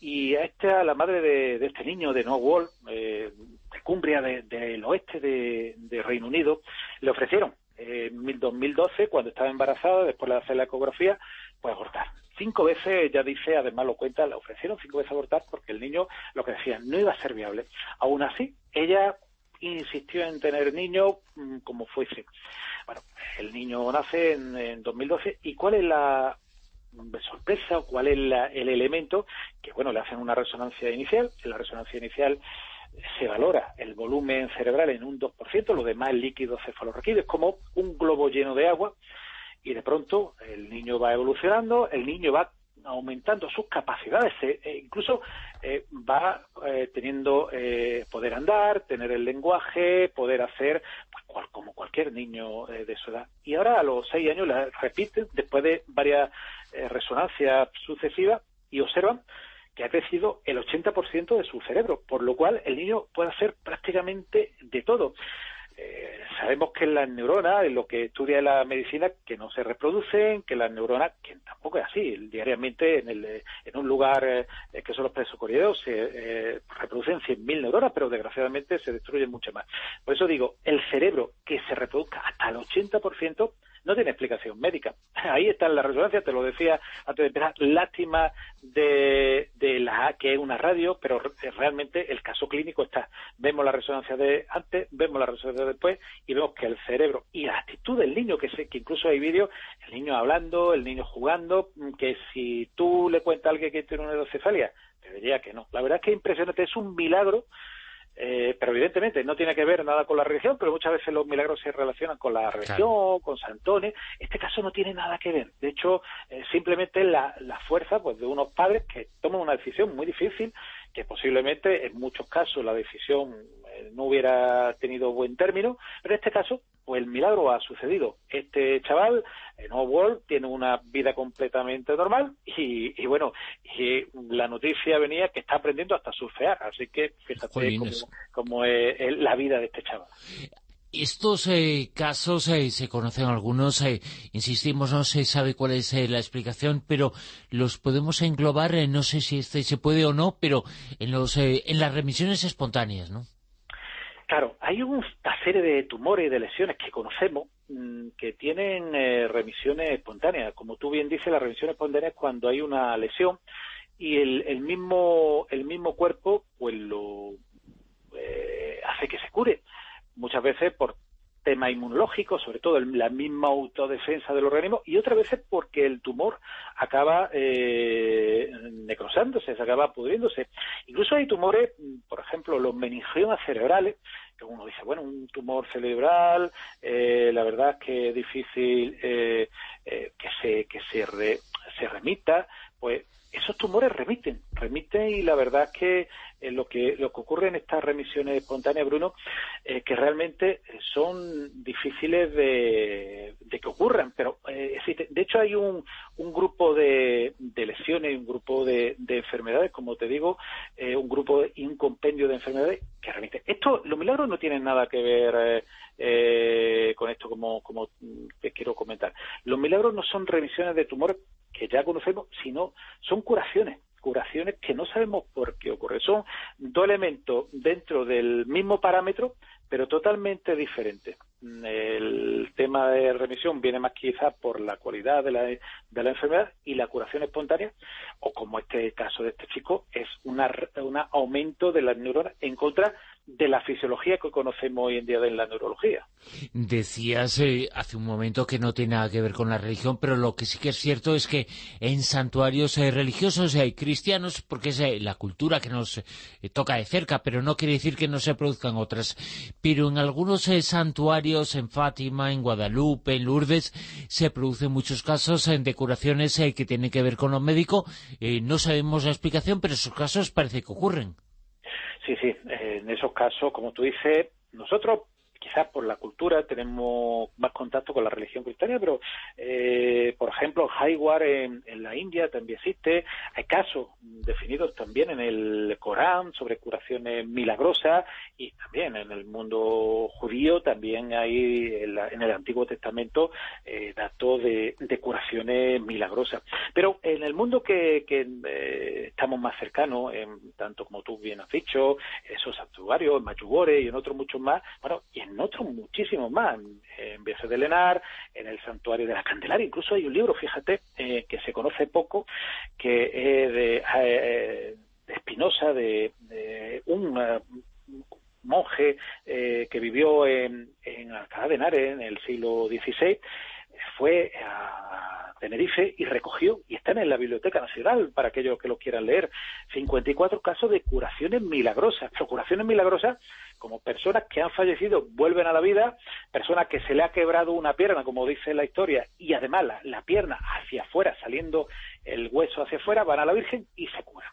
Y a esta, la madre de, este niño, de No Wall, eh, de Cumbria, del oeste de, Reino Unido, le ofrecieron eh, en 2012, cuando estaba embarazada, después de hacer la ecografía, pues abortar. Cinco veces, ya dice, además lo cuenta, le ofrecieron cinco veces abortar porque el niño, lo que decían, no iba a ser viable. Aún así, ella insistió en tener niño mm, como fuese. Bueno, el niño nace en, 2012 y ¿cuál es la sorpresa o cuál es el elemento que, bueno, le hacen una resonancia inicial? En la resonancia inicial se valora el volumen cerebral en un 2%, lo demás líquido cefalorraquídeo, es como un globo lleno de agua y de pronto el niño va evolucionando, el niño va aumentando sus capacidades, e incluso eh, va eh, teniendo poder andar, tener el lenguaje, poder hacer pues, como cualquier niño de su edad. Y ahora a los seis años la repiten después de varias resonancias sucesivas y observan que ha crecido el 80% de su cerebro, por lo cual el niño puede hacer prácticamente de todo. Eh, sabemos que las neuronas, lo que estudia la medicina, que no se reproducen, que las neuronas, que tampoco es así, diariamente en, el, en un lugar eh, que son los presocorideos se eh, reproducen 100.000 neuronas, pero desgraciadamente se destruyen mucho más. Por eso digo, el cerebro que se reproduzca hasta el 80%, no tiene explicación médica. Ahí está la resonancia, te lo decía antes de empezar, lástima de, de la que es una radio, pero realmente el caso clínico está. Vemos la resonancia de antes, vemos la resonancia de después y vemos que el cerebro y la actitud del niño, que, que incluso hay vídeos, el niño hablando, el niño jugando, que si tú le cuentas a alguien que tiene una hidrocefalia, te diría que no. La verdad es que es impresionante, es un milagro eh, pero evidentemente no tiene que ver nada con la religión, pero muchas veces los milagros se relacionan con la religión, con santones. Este caso no tiene nada que ver. De hecho, eh, simplemente la, la fuerza pues, de unos padres que toman una decisión muy difícil, que posiblemente en muchos casos la decisión no hubiera tenido buen término, pero en este caso, pues el milagro ha sucedido. Este chaval, en World, tiene una vida completamente normal y, bueno, y la noticia venía que está aprendiendo hasta surfear, así que fíjate cómo, es la vida de este chaval. Estos eh, casos eh, se conocen algunos, insistimos, no se sabe cuál es la explicación, pero los podemos englobar, no sé si este se puede o no, pero en, los, en las remisiones espontáneas, ¿no? Claro, hay una serie de tumores y de lesiones que conocemos mm, que tienen eh, remisiones espontáneas. Como tú bien dices, la remisión espontánea es cuando hay una lesión y el, mismo el mismo cuerpo pues lo eh, hace que se cure. Muchas veces por tema inmunológico, sobre todo la misma autodefensa del organismo, y otras veces porque el tumor acaba eh, necrosándose, se acaba pudriéndose. Incluso hay tumores, por ejemplo, los meningiomas cerebrales, que uno dice, bueno, un tumor cerebral, eh, la verdad es que es difícil eh, eh, que se, que se, se remita, pues esos tumores remiten, remiten y la verdad es que eh, lo que lo que ocurre en estas remisiones espontáneas, Bruno, que realmente son difíciles de, que ocurran, pero eh, de hecho hay un, un grupo de, de lesiones, un grupo de, enfermedades, como te digo, eh, un grupo y un compendio de enfermedades que remiten. Esto, los milagros no tienen nada que ver con esto como, como te quiero comentar. Los milagros no son remisiones de tumores que ya conocemos, sino son curaciones, curaciones que no sabemos por qué ocurren. Son dos elementos dentro del mismo parámetro, pero totalmente diferentes. El tema de remisión viene más quizás por la cualidad de la, de la enfermedad y la curación espontánea, o como este caso de este chico, es un aumento de las neuronas en contra de la fisiología que conocemos hoy en día de la neurología. Decías eh, hace un momento que no tiene nada que ver con la religión, pero lo que sí que es cierto es que en santuarios eh, religiosos hay cristianos, porque es eh, la cultura que nos toca de cerca, pero no quiere decir que no se produzcan otras. Pero en algunos santuarios, en Fátima, en Guadalupe, en Lourdes, se producen muchos casos de curaciones que tienen que ver con lo médico. no sabemos la explicación, pero esos casos parece que ocurren. Sí, sí, en esos casos, como tú dices, nosotros quizás por la cultura tenemos más contacto con la religión cristiana, pero eh, por ejemplo Hayward en, en, la India también existe, hay casos definidos también en el Corán sobre curaciones milagrosas y también en el mundo judío también hay en, el Antiguo Testamento eh, datos de, curaciones milagrosas. Pero en el mundo que, eh, estamos más cercanos, en, tanto como tú bien has dicho, esos santuarios, en y en otros muchos más, bueno, y en otros muchísimos más, en Biese de Lenar, en el Santuario de la Candelaria, incluso hay un libro, fíjate, eh, que se conoce poco, que es de, eh, de Espinosa, de, un eh, monje que vivió en, en Alcalá de Henares en el siglo XVI, fue a Tenerife y recogió, y están en la Biblioteca Nacional para aquellos que lo quieran leer, 54 casos de curaciones milagrosas. Pero curaciones milagrosas como personas que han fallecido vuelven a la vida, personas que se le ha quebrado una pierna, como dice la historia, y además la, pierna hacia afuera, saliendo el hueso hacia afuera, van a la Virgen y se curan.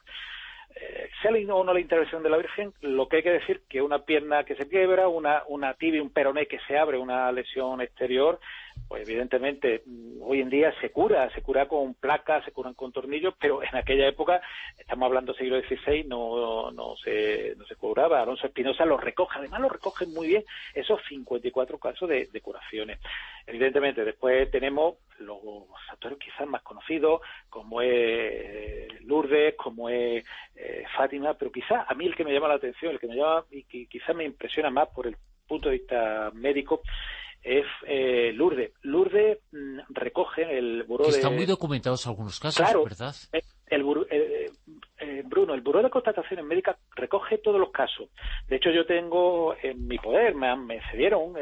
Eh, sea o no la intervención de la Virgen, lo que hay que decir que una pierna que se quiebra, una, una tibia, un peroné que se abre, una lesión exterior, pues evidentemente mm, hoy en día se cura, se cura con placas, se curan con tornillos, pero en aquella época, estamos hablando siglo XVI, no, no, se, no se curaba. Alonso Espinosa lo recoge, además lo recoge muy bien esos 54 casos de, curaciones. Evidentemente, después tenemos los actores quizás más conocidos, como es eh, Lourdes, como es eh, Fátima, pero quizás a mí el que me llama la atención, el que me llama y que quizás me impresiona más por el punto de vista médico, es eh, Lourdes. Lourdes mm, recoge el buró que de... Están muy documentados algunos casos, ¿verdad? Eh, el, eh, eh, Bruno, el buró de constataciones médicas recoge todos los casos. De hecho, yo tengo en mi poder, me, me cedieron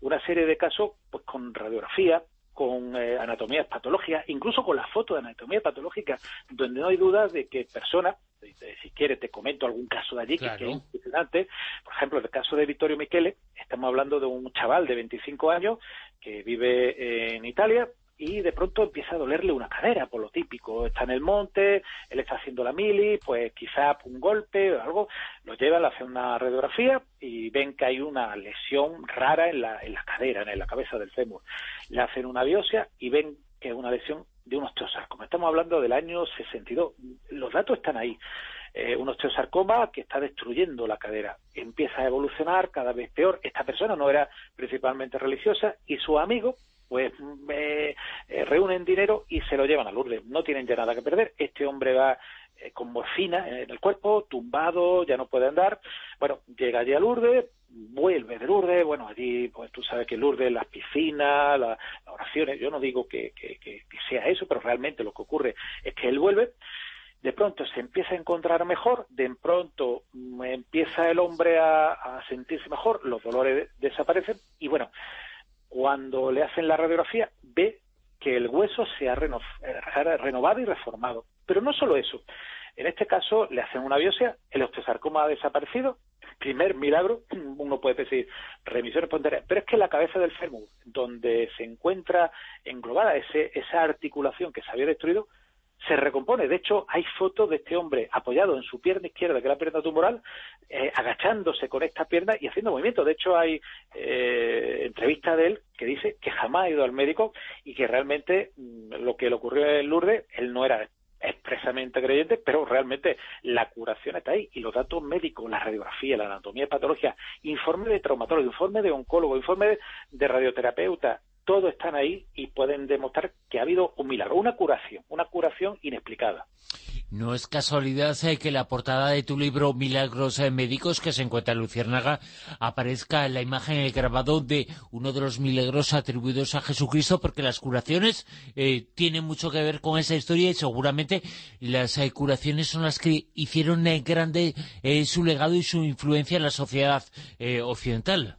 una serie de casos pues con radiografía, con anatomías patológicas, incluso con la foto de anatomía patológica, donde no hay duda de que personas si quieres te comento algún caso de allí que, es impresionante. Por ejemplo, el caso de Vittorio Michele, estamos hablando de un chaval de 25 años que vive en Italia y de pronto empieza a dolerle una cadera, por lo típico. Está en el monte, él está haciendo la mili, pues quizá un golpe o algo, lo llevan, le hacen una radiografía y ven que hay una lesión rara en la, en la cadera, en la cabeza del fémur. Le hacen una biopsia y ven que es una lesión de un osteosarcoma. Estamos hablando del año 62. Los datos están ahí. Eh, un osteosarcoma que está destruyendo la cadera. Empieza a evolucionar cada vez peor. Esta persona no era principalmente religiosa y su amigo pues eh, reúnen dinero y se lo llevan a Lourdes. No tienen ya nada que perder. Este hombre va eh, con morfina en el cuerpo, tumbado, ya no puede andar. Bueno, llega allí a Lourdes, vuelve de Lourdes, bueno, allí, pues tú sabes que Lourdes, las piscinas, las oraciones, yo no digo que, sea eso, pero realmente lo que ocurre es que él vuelve, de pronto se empieza a encontrar mejor, de pronto mm, empieza el hombre a, sentirse mejor, los dolores desaparecen y bueno, cuando le hacen la radiografía ve que el hueso se ha renovado y reformado. Pero no solo eso. En este caso le hacen una biopsia, el osteosarcoma ha desaparecido, primer milagro, uno puede decir remisión espontánea, pero es que la cabeza del fémur, donde se encuentra englobada ese, esa articulación que se había destruido, se recompone. De hecho, hay fotos de este hombre apoyado en su pierna izquierda, que es la pierna tumoral, eh, agachándose con esta pierna y haciendo movimiento. De hecho, hay eh, entrevista de él que dice que jamás ha ido al médico y que realmente mm, lo que le ocurrió en Lourdes, él no era expresamente creyente, pero realmente la curación está ahí y los datos médicos, la radiografía, la anatomía patología, informe de traumatólogo, informe de oncólogo, informe de radioterapeuta, todo están ahí y pueden demostrar que ha habido un milagro, una curación, una curación inexplicada. No es casualidad eh, que la portada de tu libro Milagros eh, Médicos, que se encuentra en Luciérnaga, aparezca en la imagen, el grabado de uno de los milagros atribuidos a Jesucristo, porque las curaciones eh, tienen mucho que ver con esa historia y seguramente las curaciones son las que hicieron grande su legado y su influencia en la sociedad occidental.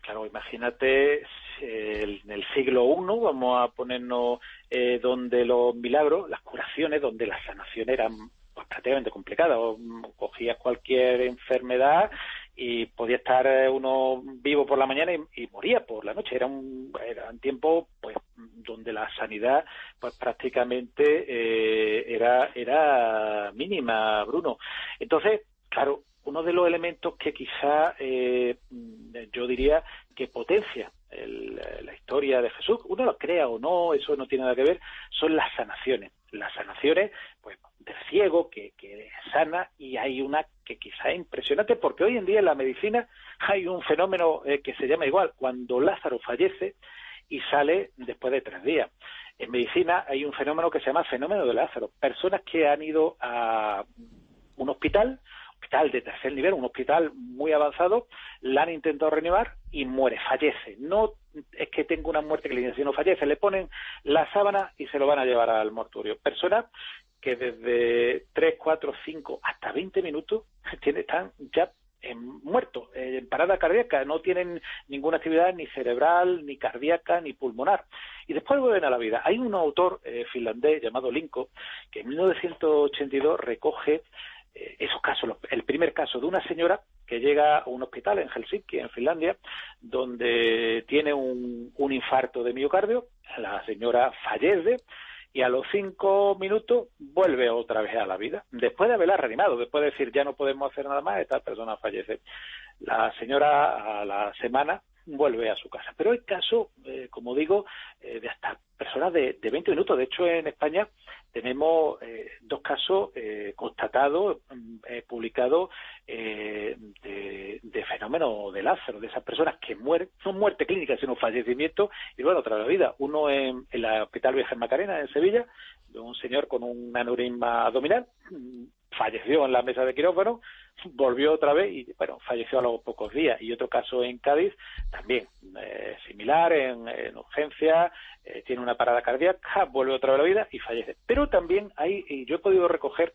Claro, imagínate en el siglo I, vamos a ponernos eh, donde los milagros, las curaciones, donde la sanación eran pues, prácticamente complicadas. Cogías cualquier enfermedad y podía estar eh, uno vivo por la mañana y, moría por la noche. Era un, era un tiempo pues donde la sanidad pues prácticamente eh, era, era mínima, Bruno. Entonces, claro, uno de los elementos que quizá yo diría que potencia la historia de Jesús, uno lo crea o no, eso no tiene nada que ver, son las sanaciones. Las sanaciones, pues, del ciego que, que sana y hay una que quizá es impresionante porque hoy en día en la medicina hay un fenómeno eh, que se llama igual, cuando Lázaro fallece y sale después de tres días. En medicina hay un fenómeno que se llama fenómeno de Lázaro. Personas que han ido a un hospital hospital de tercer nivel, un hospital muy avanzado, la han intentado reanimar y muere, fallece. No es que tenga una muerte clínica, sino fallece. Le ponen la sábana y se lo van a llevar al mortuorio. Personas que desde 3, 4, 5 hasta 20 minutos están ya muertos, en parada cardíaca, no tienen ninguna actividad ni cerebral, ni cardíaca, ni pulmonar. Y después vuelven a la vida. Hay un autor eh, finlandés llamado Linko que en 1982 recoge eh, esos casos. El primer caso de una señora que llega a un hospital en Helsinki, en Finlandia, donde tiene un, infarto de miocardio, la señora fallece y a los cinco minutos vuelve otra vez a la vida, después de haberla reanimado, después de decir ya no podemos hacer nada más, esta persona fallece. La señora a la semana vuelve a su casa. Pero hay casos, eh, como digo, eh, de hasta personas de, de 20 minutos. De hecho, en España tenemos eh, dos casos eh, constatados, mm, eh, publicados de, de fenómeno de Lázaro, de esas personas que mueren, no muerte clínica, sino fallecimiento y bueno, tras la vida. Uno en, el Hospital Virgen Macarena, en Sevilla, de un señor con un aneurisma abdominal, mm, falleció en la mesa de quirófano, volvió otra vez y bueno, falleció a los pocos días. Y otro caso en Cádiz, también similar, en, en urgencia, eh, tiene una parada cardíaca, vuelve otra vez a la vida y fallece. Pero también hay, y yo he podido recoger,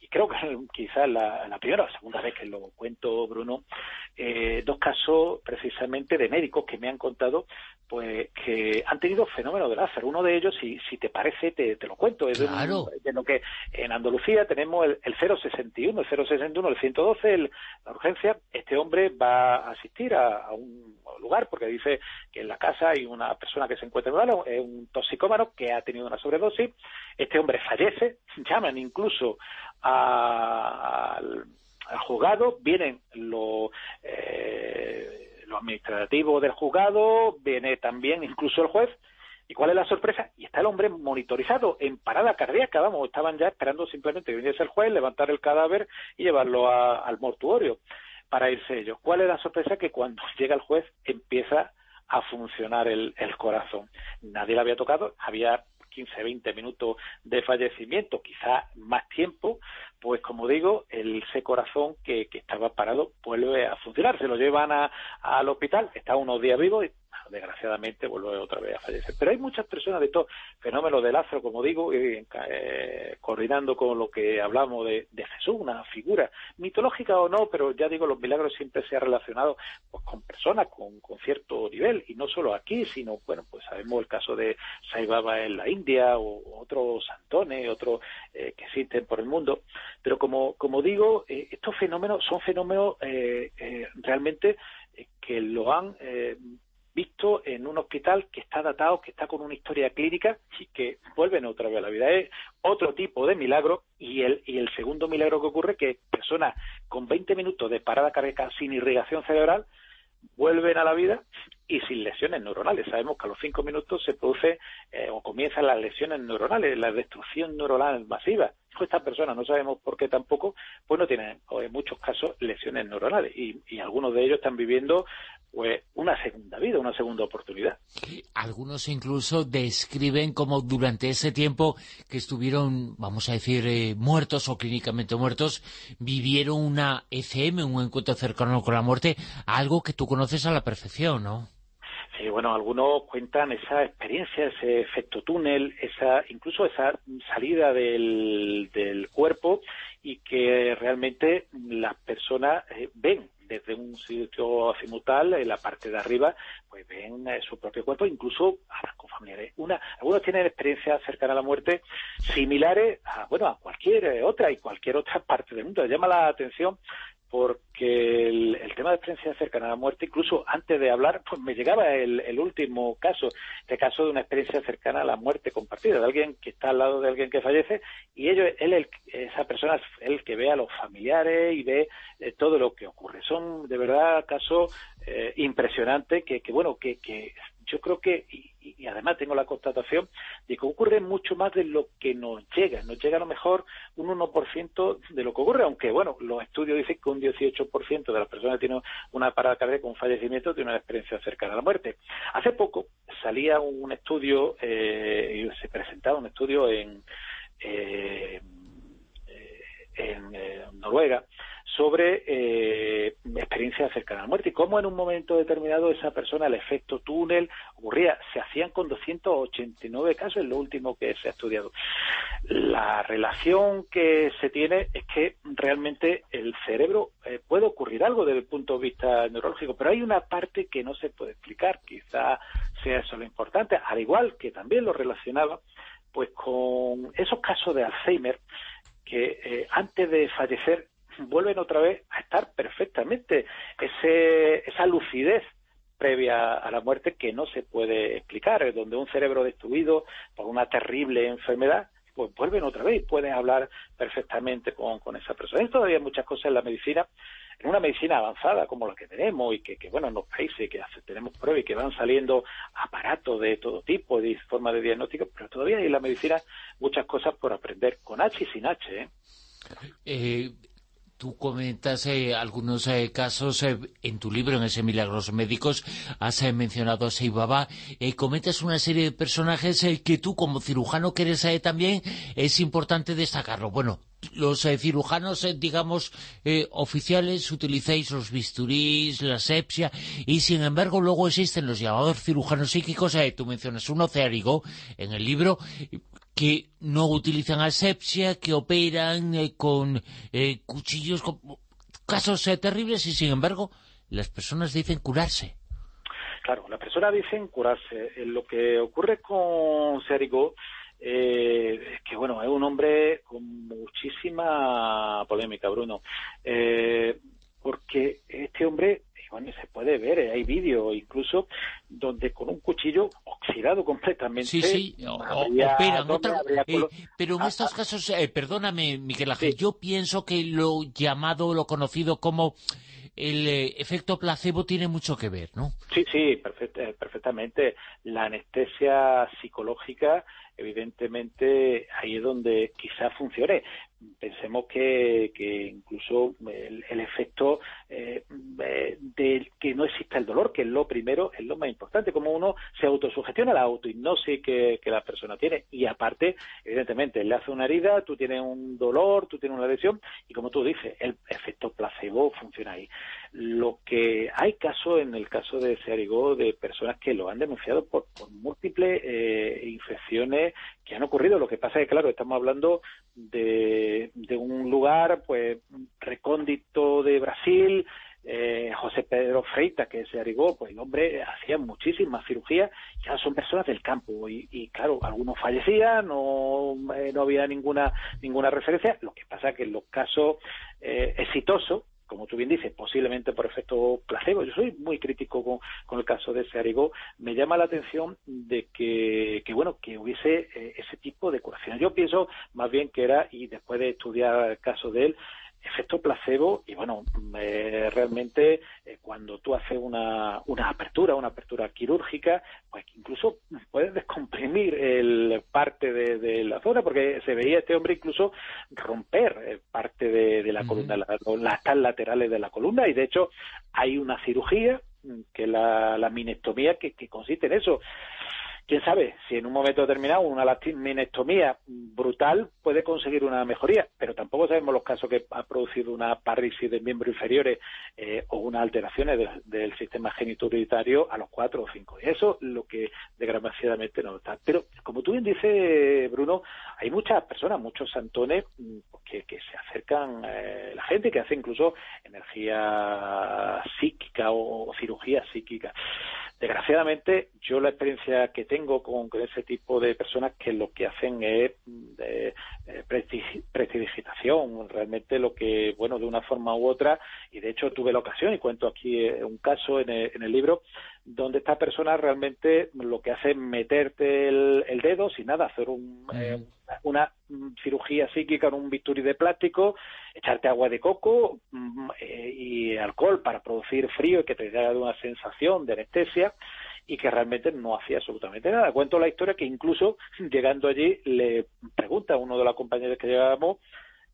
y creo que quizás la, la primera o segunda vez que lo cuento, Bruno, eh, dos casos precisamente de médicos que me han contado pues que han tenido fenómeno de Lázaro. Uno de ellos, si, si te parece, te, te lo cuento. Es de, lo que en Andalucía tenemos el, el 061, el 061, el 112, el, la urgencia. Este hombre va a asistir a, un lugar porque dice que en la casa hay una persona que se encuentra en un es un toxicómano que ha tenido una sobredosis. Este hombre fallece, llaman incluso al, juzgado, vienen los... Eh, lo administrativo del juzgado, viene también incluso el juez. ¿Y cuál es la sorpresa? Y está el hombre monitorizado en parada cardíaca, vamos, estaban ya esperando simplemente que viniese el juez, levantar el cadáver y llevarlo al mortuorio para irse ellos. ¿Cuál es la sorpresa? Que cuando llega el juez empieza a funcionar el, el corazón. Nadie le había tocado, había 15, 20 minutos de fallecimiento, quizá más tiempo, pues como digo, el, ese corazón que, que estaba parado vuelve a funcionar. Se lo llevan a, al hospital, está unos días vivo y desgraciadamente vuelve otra vez a fallecer. Pero hay muchas personas de estos fenómenos de Lázaro, como digo, eh, coordinando con lo que hablamos de, Jesús, una figura mitológica o no, pero ya digo, los milagros siempre se han relacionado pues, con personas con, cierto nivel, y no solo aquí, sino, bueno, pues sabemos el caso de Sai Baba en la India, o otros santones, otros eh, que existen por el mundo, pero como, como digo, eh, estos fenómenos son fenómenos realmente que lo han visto en un hospital que está datado, que está con una historia clínica y que vuelven otra vez a la vida. Es otro tipo de milagro y el, y el segundo milagro que ocurre que personas con 20 minutos de parada cardíaca sin irrigación cerebral vuelven a la vida y sin lesiones neuronales. Sabemos que a los cinco minutos se produce eh, o comienzan las lesiones neuronales, la destrucción neuronal masiva. Pues esta persona, no sabemos por qué tampoco, pues no tiene en muchos casos lesiones neuronales y, y algunos de ellos están viviendo pues una segunda vida, una segunda oportunidad. Algunos incluso describen como durante ese tiempo que estuvieron, vamos a decir, eh, muertos o clínicamente muertos, vivieron una ECM, un encuentro cercano con la muerte, algo que tú conoces a la perfección, ¿no? Sí, bueno, algunos cuentan esa experiencia, ese efecto túnel, esa incluso esa salida del, del cuerpo y que realmente las personas eh, ven desde un sitio azimutal, en la parte de arriba, pues ven eh, su propio cuerpo, incluso hablan con familiares. Una, algunos tienen experiencias cercanas a la muerte similares a, bueno, a cualquier eh, otra y cualquier otra parte del mundo. Llama la atención porque el, tema de experiencia cercana a la muerte, incluso antes de hablar, pues me llegaba el, último caso, este caso de una experiencia cercana a la muerte compartida, de alguien que está al lado de alguien que fallece, y ellos, él, esa persona es el que ve a los familiares y ve eh, todo lo que ocurre. Son de verdad casos eh, impresionantes que, que, bueno, que, que yo creo que, y, además tengo la constatación de que ocurre mucho más de lo que nos llega. Nos llega a lo mejor un 1% de lo que ocurre, aunque, bueno, los estudios dicen que un 18% de las personas que tienen una parada cardíaca con fallecimiento tiene una experiencia cercana a la muerte. Hace poco salía un estudio, eh, se presentaba un estudio en, eh, en eh, Noruega, sobre eh, experiencias cercanas a la muerte y cómo en un momento determinado esa persona, el efecto túnel, ocurría. Se hacían con 289 casos, es lo último que se ha estudiado. La relación que se tiene es que realmente el cerebro eh, puede ocurrir algo desde el punto de vista neurológico, pero hay una parte que no se puede explicar, quizá sea eso lo importante, al igual que también lo relacionaba pues con esos casos de Alzheimer que eh, antes de fallecer vuelven otra vez a estar perfectamente. Ese, esa lucidez previa a la muerte que no se puede explicar, donde un cerebro destruido por una terrible enfermedad, pues vuelven otra vez y pueden hablar perfectamente con, con esa persona. Hay todavía muchas cosas en la medicina, en una medicina avanzada como la que tenemos y que, que bueno, en los países que tenemos pruebas y que van saliendo aparatos de todo tipo, de forma de diagnóstico, pero todavía hay en la medicina muchas cosas por aprender, con H y sin H. ¿eh? eh Tú comentas eh, algunos eh, casos eh, en tu libro, en ese Milagros Médicos, has mencionado a Seibaba, comentas una serie de personajes que tú como cirujano que eres también, es importante destacarlo. Bueno, los cirujanos, digamos, oficiales, utilizáis los bisturís, la sepsia, y sin embargo luego existen los llamados cirujanos psíquicos, tú mencionas uno, Cearigo, en el libro, que no utilizan asepsia, que operan eh, con eh, cuchillos, con casos eh, terribles y sin embargo las personas dicen curarse. Claro, las personas dicen curarse. Lo que ocurre con Serigo es que, bueno, es un hombre con muchísima polémica, Bruno, porque este hombre bueno, se puede ver, eh, hay vídeo incluso donde con un cuchillo oxidado completamente. Sí, sí, operan. Eh, pero en ah, estos ah. casos, eh, perdóname, Miguel Ángel, yo pienso que lo llamado, lo conocido como el efecto placebo tiene mucho que ver, ¿no? Sí, sí, perfectamente. La anestesia psicológica evidentemente ahí es donde quizás funcione. Pensemos que, incluso el, efecto eh, de que no exista el dolor, que es lo primero, es lo más importante, como uno se autosugestiona la autohipnosis que, que la persona tiene. Y aparte, evidentemente, le hace una herida, tú tienes un dolor, tú tienes una lesión, y como tú dices, el efecto placebo funciona ahí. Lo que hay casos, en el caso de Searigó, de personas que lo han denunciado por, múltiples eh, infecciones que han ocurrido. Lo que pasa es que, claro, estamos hablando de, de un lugar, pues, recóndito de Brasil, eh, José Pedro Freita, que se arigó, pues el hombre hacía muchísimas cirugías, ya son personas del campo y, claro, algunos fallecían, no, eh, no había ninguna ninguna referencia, lo que pasa que en los casos eh, exitosos, como tú bien dices, posiblemente por efecto placebo. Yo soy muy crítico con, el caso de Searigó. Me llama la atención de que, que bueno, que hubiese eh, ese tipo de curación. Yo pienso más bien que era, y después de estudiar el caso de él, efecto placebo y bueno, eh, realmente eh, cuando tú haces una, una apertura, una apertura quirúrgica, pues incluso puedes descomprimir el parte de, la zona, porque se veía este hombre incluso romper eh, parte de, la columna, las laterales de la columna, y de hecho hay una cirugía mm, que la, la minectomía que, que consiste en eso quién sabe si en un momento determinado una minectomía brutal puede conseguir una mejoría, pero tampoco sabemos los casos que ha producido una parálisis de miembros inferiores eh, o unas alteraciones del sistema genituritario a los cuatro o cinco. Y eso es lo que desgraciadamente no está. Pero como tú bien dices, Bruno, hay muchas personas, muchos santones mm, que, se acercan, eh, la gente que hace incluso energía psíquica o cirugía psíquica. Desgraciadamente, yo la experiencia que tengo con, ese tipo de personas que lo que hacen es eh, prestidigitación, realmente lo que, bueno, de una forma u otra, y de hecho tuve la ocasión, y cuento aquí eh, un caso en el, libro, donde esta persona realmente lo que hace es meterte el, dedo sin nada, hacer un, eh, una cirugía psíquica en un bisturí de plástico, echarte agua de coco mm, eh, y alcohol para producir frío y que te dé una sensación de anestesia y que realmente no hacía absolutamente nada. Cuento la historia que incluso llegando allí le pregunta a uno de los compañeros que llevábamos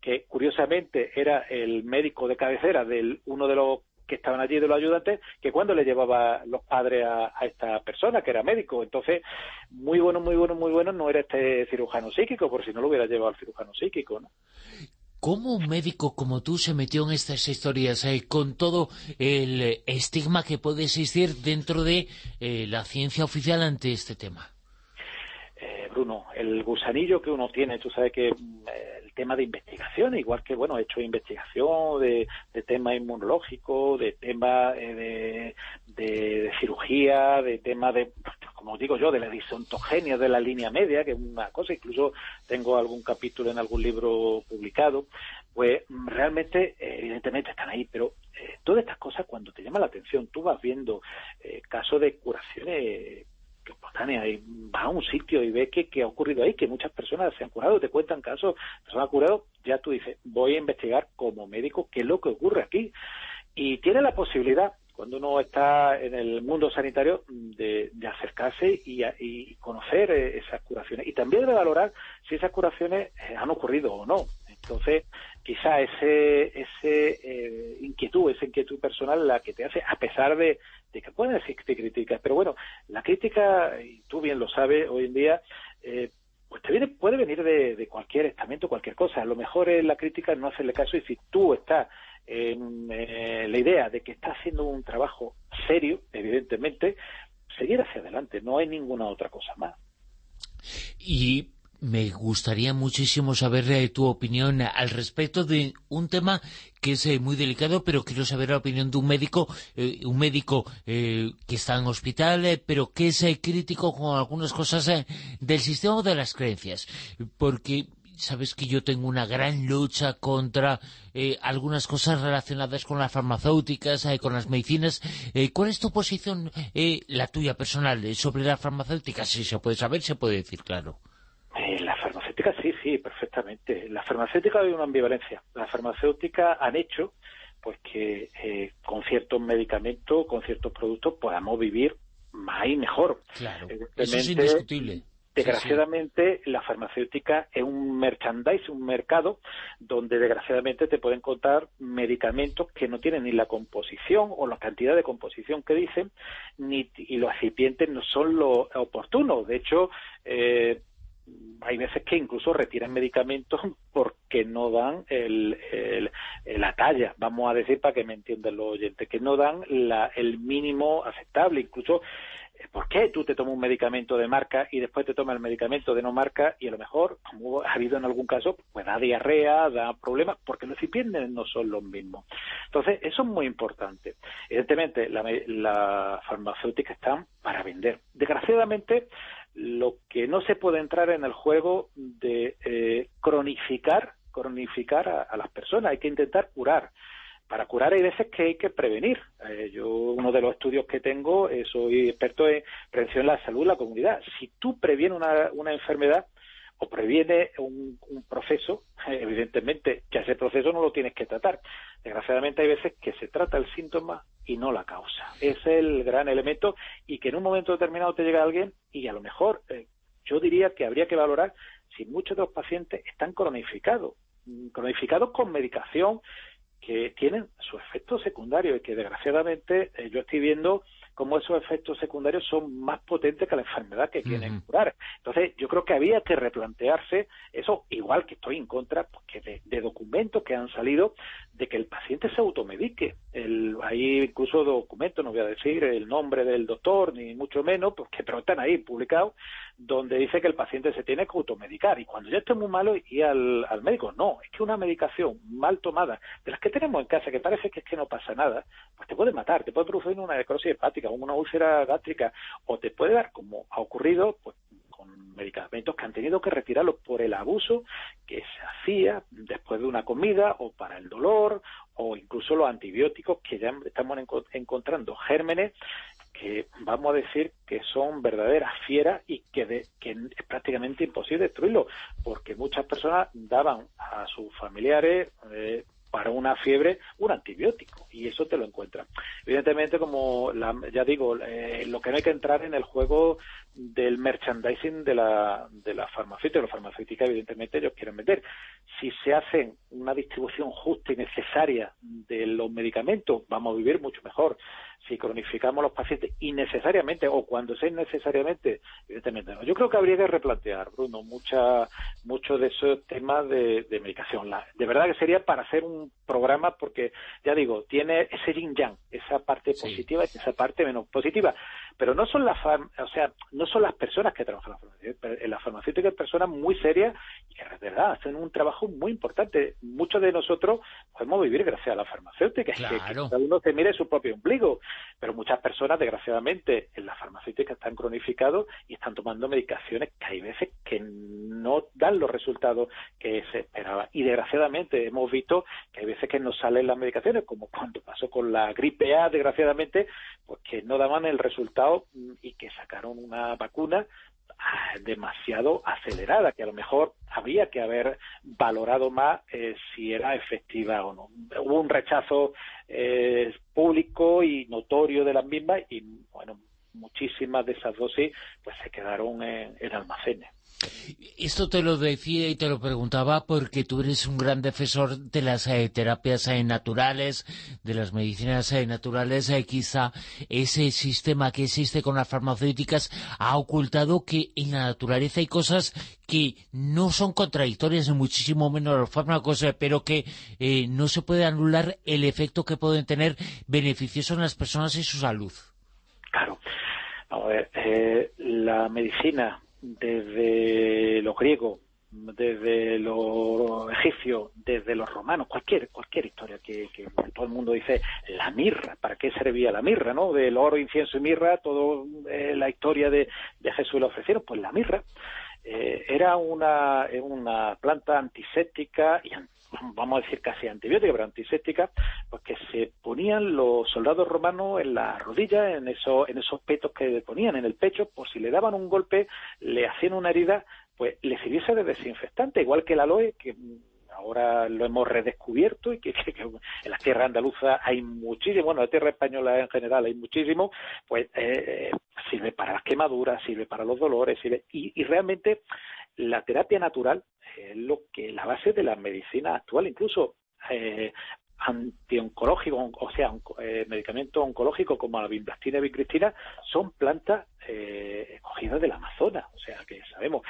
que curiosamente era el médico de cabecera de uno de los que estaban allí de los ayudantes, que cuando le llevaba los padres a, esta persona, que era médico. Entonces, muy bueno, muy bueno, muy bueno no era este cirujano psíquico, por si no lo hubiera llevado al cirujano psíquico, ¿no? ¿Cómo un médico como tú se metió en estas historias, eh, con todo el estigma que puede existir dentro de eh, la ciencia oficial ante este tema? Eh, Bruno, el gusanillo que uno tiene, tú sabes que tema de investigación, igual que, bueno, he hecho investigación de, de tema inmunológico, de tema eh, de, cirugía, de tema de, como digo yo, de la disontogenia de la línea media, que es una cosa, incluso tengo algún capítulo en algún libro publicado, pues realmente, evidentemente están ahí, pero eh, todas estas cosas cuando te llama la atención, tú vas viendo eh, casos de curaciones espontánea y va a un sitio y ve que, ha ocurrido ahí, que muchas personas se han curado, te cuentan casos, personas han curado, ya tú dices, voy a investigar como médico qué es lo que ocurre aquí. Y tiene la posibilidad, cuando uno está en el mundo sanitario, de, acercarse y, conocer eh, esas curaciones. Y también de valorar si esas curaciones eh, han ocurrido o no. Entonces, quizá ese, ese eh, inquietud, esa inquietud personal la que te hace, a pesar de, que pueden existir críticas, pero bueno, la crítica, y tú bien lo sabes, hoy en día, eh, pues te viene, puede venir de, cualquier estamento, cualquier cosa. A lo mejor es la crítica no hacerle caso y si tú estás en eh, la idea de que estás haciendo un trabajo serio, evidentemente, seguir hacia adelante, no hay ninguna otra cosa más. Y me gustaría muchísimo saber eh, tu opinión al respecto de un tema que es eh, muy delicado, pero quiero saber la opinión de un médico, eh, un médico que está en hospital, pero que es crítico con algunas cosas del sistema de las creencias, porque sabes que yo tengo una gran lucha contra algunas cosas relacionadas con las farmacéuticas, con las medicinas. ¿Cuál es tu posición, la tuya personal, sobre las farmacéuticas? Si se puede saber, se puede decir, claro. Sí, perfectamente. La farmacéutica hay una ambivalencia. Las farmacéuticas han hecho pues que eh, con ciertos medicamentos, con ciertos productos podamos vivir más y mejor. Claro, eso es indiscutible. Desgraciadamente, la farmacéutica es un merchandise, un mercado donde desgraciadamente te pueden contar medicamentos que no tienen ni la composición o la cantidad de composición que dicen, ni y los recipientes no son lo oportunos. De hecho, eh, hay veces que incluso retiran medicamentos porque no dan el, la talla, vamos a decir para que me entiendan los oyentes, que no dan la, el mínimo aceptable. Incluso, eh, ¿por qué tú te tomas un medicamento de marca y después te tomas el medicamento de no marca y a lo mejor, como ha habido en algún caso, pues da diarrea, da problemas, porque los recipientes no son los mismos. Entonces, eso es muy importante. Evidentemente, la, la farmacéutica están para vender. Desgraciadamente, lo que no se puede entrar en el juego de eh, cronificar, cronificar a, las personas, hay que intentar curar. Para curar hay veces que hay que prevenir. Eh, yo uno de los estudios que tengo, eh, soy experto en prevención de la salud de la comunidad. Si tú previenes una, enfermedad, o previene un, proceso, evidentemente que ese proceso no lo tienes que tratar. Desgraciadamente hay veces que se trata el síntoma y no la causa. Es el gran elemento y que en un momento determinado te llega alguien y a lo mejor eh, yo diría que habría que valorar si muchos de los pacientes están cronificados, mm, cronificados con medicación que tienen su efecto secundario y que desgraciadamente eh, yo estoy viendo cómo esos efectos secundarios son más potentes que la enfermedad que quieren curar. Entonces, yo creo que había que replantearse eso, igual que estoy en contra porque de, de documentos que han salido de que el paciente se automedique. El, hay incluso documentos, no voy a decir el nombre del doctor, ni mucho menos, porque pero están ahí publicados, donde dice que el paciente se tiene que automedicar. Y cuando ya esté muy malo, y al, al médico. No, es que una medicación mal tomada, de las que tenemos en casa, que parece que es que no pasa nada, pues te puede matar, te puede producir una necrosis hepática, una úlcera gástrica, o te puede dar, como ha ocurrido, pues con medicamentos que han tenido que retirarlos por el abuso que se hacía después de una comida o para el dolor o incluso los antibióticos que ya estamos encontrando gérmenes que vamos a decir que son verdaderas fieras y que, que es prácticamente imposible destruirlo porque muchas personas daban a sus familiares eh, para una fiebre un antibiótico y eso te lo encuentran. Evidentemente, como ya digo, eh, lo que no hay que entrar en el juego del merchandising de la, de la farmacéutica, la farmacéutica evidentemente ellos quieren vender. Si se hace una distribución justa y necesaria de los medicamentos, vamos a vivir mucho mejor si cronificamos los pacientes innecesariamente o cuando sea innecesariamente, evidentemente no. Yo creo que habría que replantear, Bruno, mucha, mucho de esos temas de, medicación. de verdad que sería para hacer un programa porque, ya digo, tiene ese yin yang, esa parte positiva y esa parte menos positiva pero no son las o sea no son las personas que trabajan en la farmacéutica en la farmacéutica hay personas muy serias y que de verdad hacen un trabajo muy importante. Muchos de nosotros podemos vivir gracias a la farmacéutica que, cada uno se mire su propio ombligo. Pero muchas personas desgraciadamente en la farmacéutica están cronificados y están tomando medicaciones que hay veces que no dan los resultados que se esperaba. Y desgraciadamente hemos visto que hay veces que no salen las medicaciones como cuando pasó con la gripe A desgraciadamente pues que no daban el resultado y que sacaron una vacuna ah, demasiado acelerada, que a lo mejor habría que haber valorado más eh, si era efectiva o no. Hubo un rechazo eh, público y notorio de las mismas y, bueno, muchísimas de esas dosis pues se quedaron en almacenes. Esto te lo decía y te lo preguntaba porque tú eres un gran defensor de las eh, terapias eh, naturales, de las medicinas eh, naturales. quizá ese sistema que existe con las farmacéuticas ha ocultado que en la naturaleza hay cosas que no son contradictorias, ni muchísimo menos los fármacos, pero que no se puede anular el efecto que pueden tener beneficiosos en las personas y su salud. Claro. A ver, la medicina desde los griegos, desde los egipcios, desde los romanos, cualquier cualquier historia que, todo el mundo dice la mirra, ¿para qué servía la mirra, no? Del oro, incienso y mirra, toda eh, la historia de, de Jesús le ofrecieron, pues la mirra eh, era una, una planta antiséptica y vamos a decir casi antibiótica, pero antiséptica, pues que se ponían los soldados romanos en las rodillas, en, eso, en esos petos que ponían en el pecho, por si le daban un golpe, le hacían una herida, pues le sirviese de desinfectante, igual que el aloe, que ahora lo hemos redescubierto y que, en la tierra andaluza hay muchísimo, bueno, en la tierra española en general hay muchísimo, pues eh, sirve para las quemaduras, sirve para los dolores, sirve, y realmente la terapia natural es lo que la base de la medicina actual, incluso eh, antioncológico, o sea, eh, medicamentos oncológicos como la bimblastina y bicristina son plantas eh, cogidas del Amazonas, o sea, que sabemos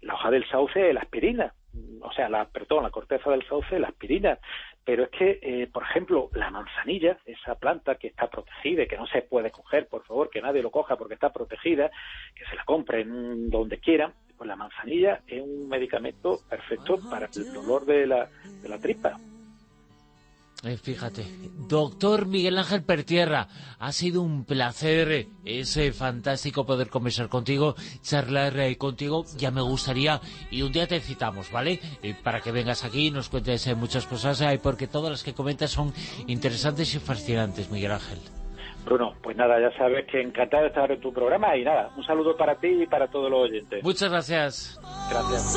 la hoja del sauce, la aspirina, o sea, la, perdón, la corteza del sauce, la aspirina, pero es que, eh, por ejemplo, la manzanilla, esa planta que está protegida y que no se puede coger, por favor, que nadie lo coja porque está protegida, que se la compren donde quieran, pues la manzanilla es un medicamento perfecto para el dolor de la, de la tripa. Eh, fíjate, doctor Miguel Ángel Pertierra, ha sido un placer, es eh, fantástico poder conversar contigo, charlar eh, contigo, ya me gustaría, y un día te citamos, ¿vale? para que vengas aquí y nos cuentes muchas cosas, porque todas las que comentas son interesantes y fascinantes, Miguel Ángel. Bruno, pues nada, ya sabes que encantado de estar en tu programa y nada, un saludo para ti y para todos los oyentes. Muchas gracias. Gracias.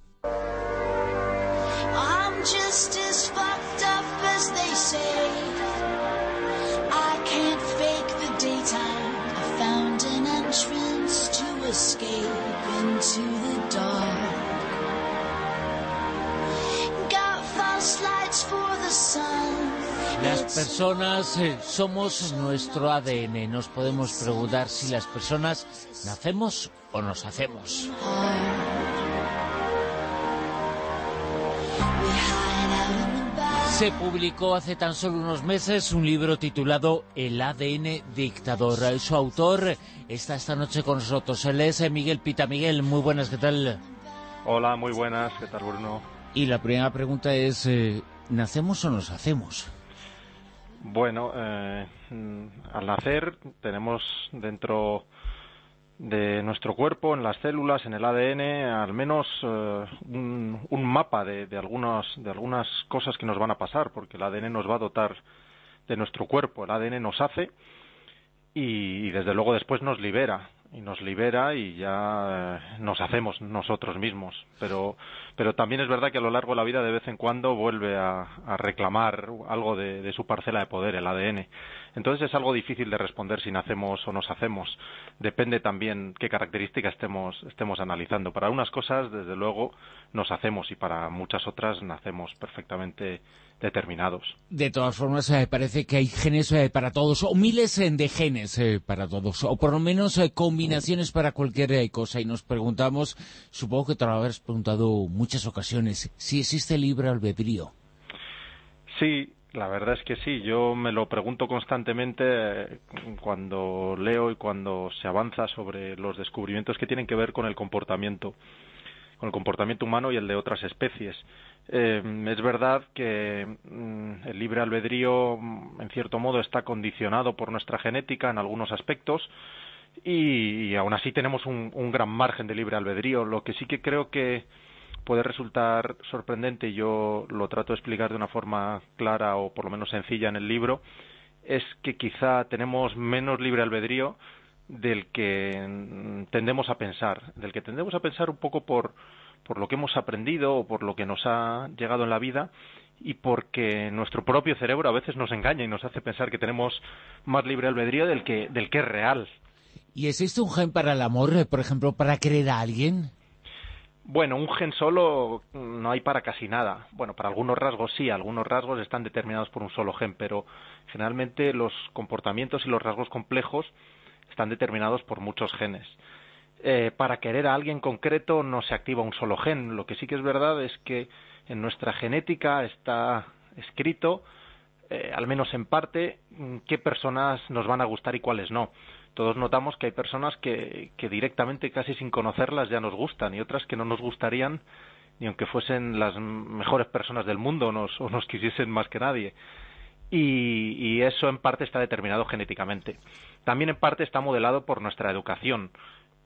Personas eh, somos nuestro ADN. Nos podemos preguntar si las personas nacemos o nos hacemos. Se publicó hace tan solo unos meses un libro titulado El ADN dictador. Su autor está esta noche con nosotros. Él es eh, Miguel Pita. Miguel, muy buenas, ¿qué tal? Hola, muy buenas, ¿qué tal Bruno? Y la primera pregunta es, eh, ¿nacemos o nos hacemos? Bueno, eh, al nacer tenemos dentro de nuestro cuerpo, en las células, en el ADN, al menos eh, un, un, mapa de, de, algunas, de algunas cosas que nos van a pasar, porque el ADN nos va a dotar de nuestro cuerpo, el ADN nos hace y desde luego después nos libera y nos libera y ya eh, nos hacemos nosotros mismos. Pero, pero también es verdad que a lo largo de la vida de vez en cuando vuelve a, a reclamar algo de, de, su parcela de poder, el ADN. Entonces es algo difícil de responder si nacemos o nos hacemos. Depende también qué características estemos, estemos analizando. Para unas cosas, desde luego, nos hacemos y para muchas otras nacemos perfectamente determinados. De todas formas, eh, parece que hay genes eh, para todos, o miles eh, de genes para todos, o por lo menos combinaciones para cualquier cosa. Y nos preguntamos, supongo que te lo habrás preguntado muchas ocasiones, si existe libre albedrío. Sí, la verdad es que sí. Yo me lo pregunto constantemente cuando leo y cuando se avanza sobre los descubrimientos que tienen que ver con el comportamiento, con el comportamiento humano y el de otras especies. Eh, es verdad que mm, el libre albedrío, en cierto modo, está condicionado por nuestra genética en algunos aspectos y, y aún así tenemos un, gran margen de libre albedrío. Lo que sí que creo que puede resultar sorprendente, y yo lo trato de explicar de una forma clara o por lo menos sencilla en el libro, es que quizá tenemos menos libre albedrío del que tendemos a pensar, del que tendemos a pensar un poco por por lo que hemos aprendido o por lo que nos ha llegado en la vida y porque nuestro propio cerebro a veces nos engaña y nos hace pensar que tenemos más libre albedrío del que, del que es real. ¿Y existe un gen para el amor, por ejemplo, para querer a alguien? Bueno, un gen solo no hay para casi nada. Bueno, para algunos rasgos sí, algunos rasgos están determinados por un solo gen, pero generalmente los comportamientos y los rasgos complejos están determinados por muchos genes eh, para querer a alguien concreto no se activa un solo gen. Lo que sí que es verdad es que en nuestra genética está escrito, eh, al menos en parte, qué personas nos van a gustar y cuáles no. Todos notamos que hay personas que, que directamente, casi sin conocerlas, ya nos gustan y otras que no nos gustarían ni aunque fuesen las mejores personas del mundo nos, o nos quisiesen más que nadie. Y, y eso en parte está determinado genéticamente. También en parte está modelado por nuestra educación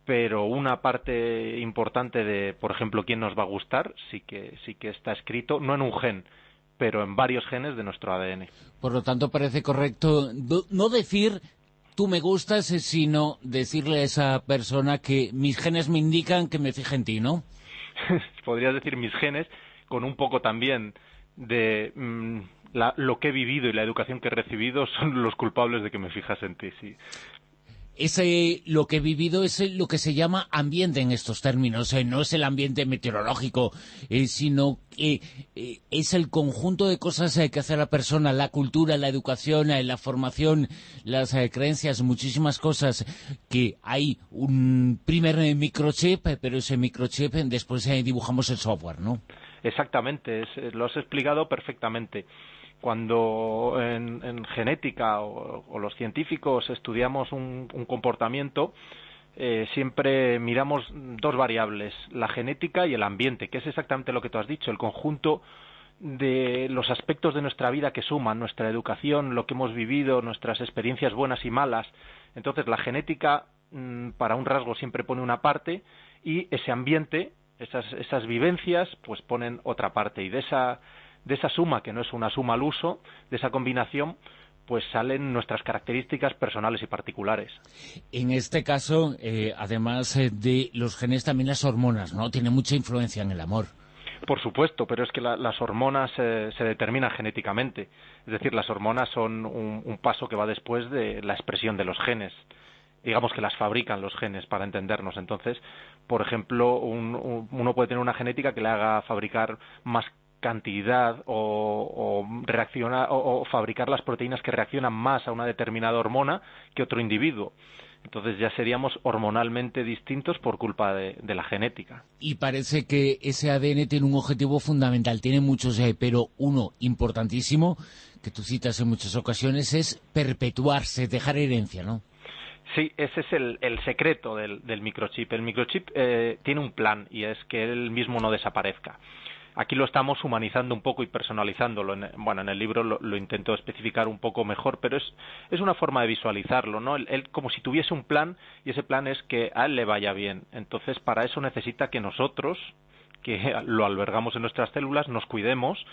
pero una parte importante de, por ejemplo, quién nos va a gustar, sí que, sí que está escrito, no en un gen, pero en varios genes de nuestro ADN. Por lo tanto, parece correcto no decir tú me gustas, sino decirle a esa persona que mis genes me indican que me fije en ti, ¿no? Podrías decir mis genes, con un poco también de mmm, la, lo que he vivido y la educación que he recibido son los culpables de que me fijas en ti, sí ese lo que he vivido es lo que se llama ambiente en estos términos, eh, no es el ambiente meteorológico, eh, sino que eh, es el conjunto de cosas que hace la persona, la cultura, la educación, la formación, las creencias, muchísimas cosas, que hay un primer microchip, pero ese microchip después dibujamos el software, ¿no? Exactamente, es, lo has explicado perfectamente cuando en, en genética o, los científicos estudiamos un, comportamiento, eh, siempre miramos dos variables, la genética y el ambiente, que es exactamente lo que tú has dicho, el conjunto de los aspectos de nuestra vida que suman, nuestra educación, lo que hemos vivido, nuestras experiencias buenas y malas. Entonces, la genética mmm, para un rasgo siempre pone una parte y ese ambiente, esas, esas vivencias, pues ponen otra parte. Y de esa de esa suma, que no es una suma al uso, de esa combinación, pues salen nuestras características personales y particulares. En este caso, eh, además eh, de los genes, también las hormonas, ¿no? Tienen mucha influencia en el amor. Por supuesto, pero es que las hormonas eh, se determinan genéticamente. Es decir, las hormonas son un, paso que va después de la expresión de los genes. Digamos que las fabrican los genes para entendernos. Entonces, por ejemplo, uno puede tener una genética que le haga fabricar más cantidad o, o, o, fabricar las proteínas que reaccionan más a una determinada hormona que otro individuo. Entonces ya seríamos hormonalmente distintos por culpa de, la genética. Y parece que ese ADN tiene un objetivo fundamental, tiene muchos, eh, pero uno importantísimo, que tú citas en muchas ocasiones, es perpetuarse, dejar herencia, ¿no? Sí, ese es el, secreto del, microchip. El microchip eh, tiene un plan y es que él mismo no desaparezca. Aquí lo estamos humanizando un poco y personalizándolo. bueno, en el libro lo, intento especificar un poco mejor, pero es, es una forma de visualizarlo, ¿no? Él, como si tuviese un plan y ese plan es que a él le vaya bien. Entonces, para eso necesita que nosotros, que lo albergamos en nuestras células, nos cuidemos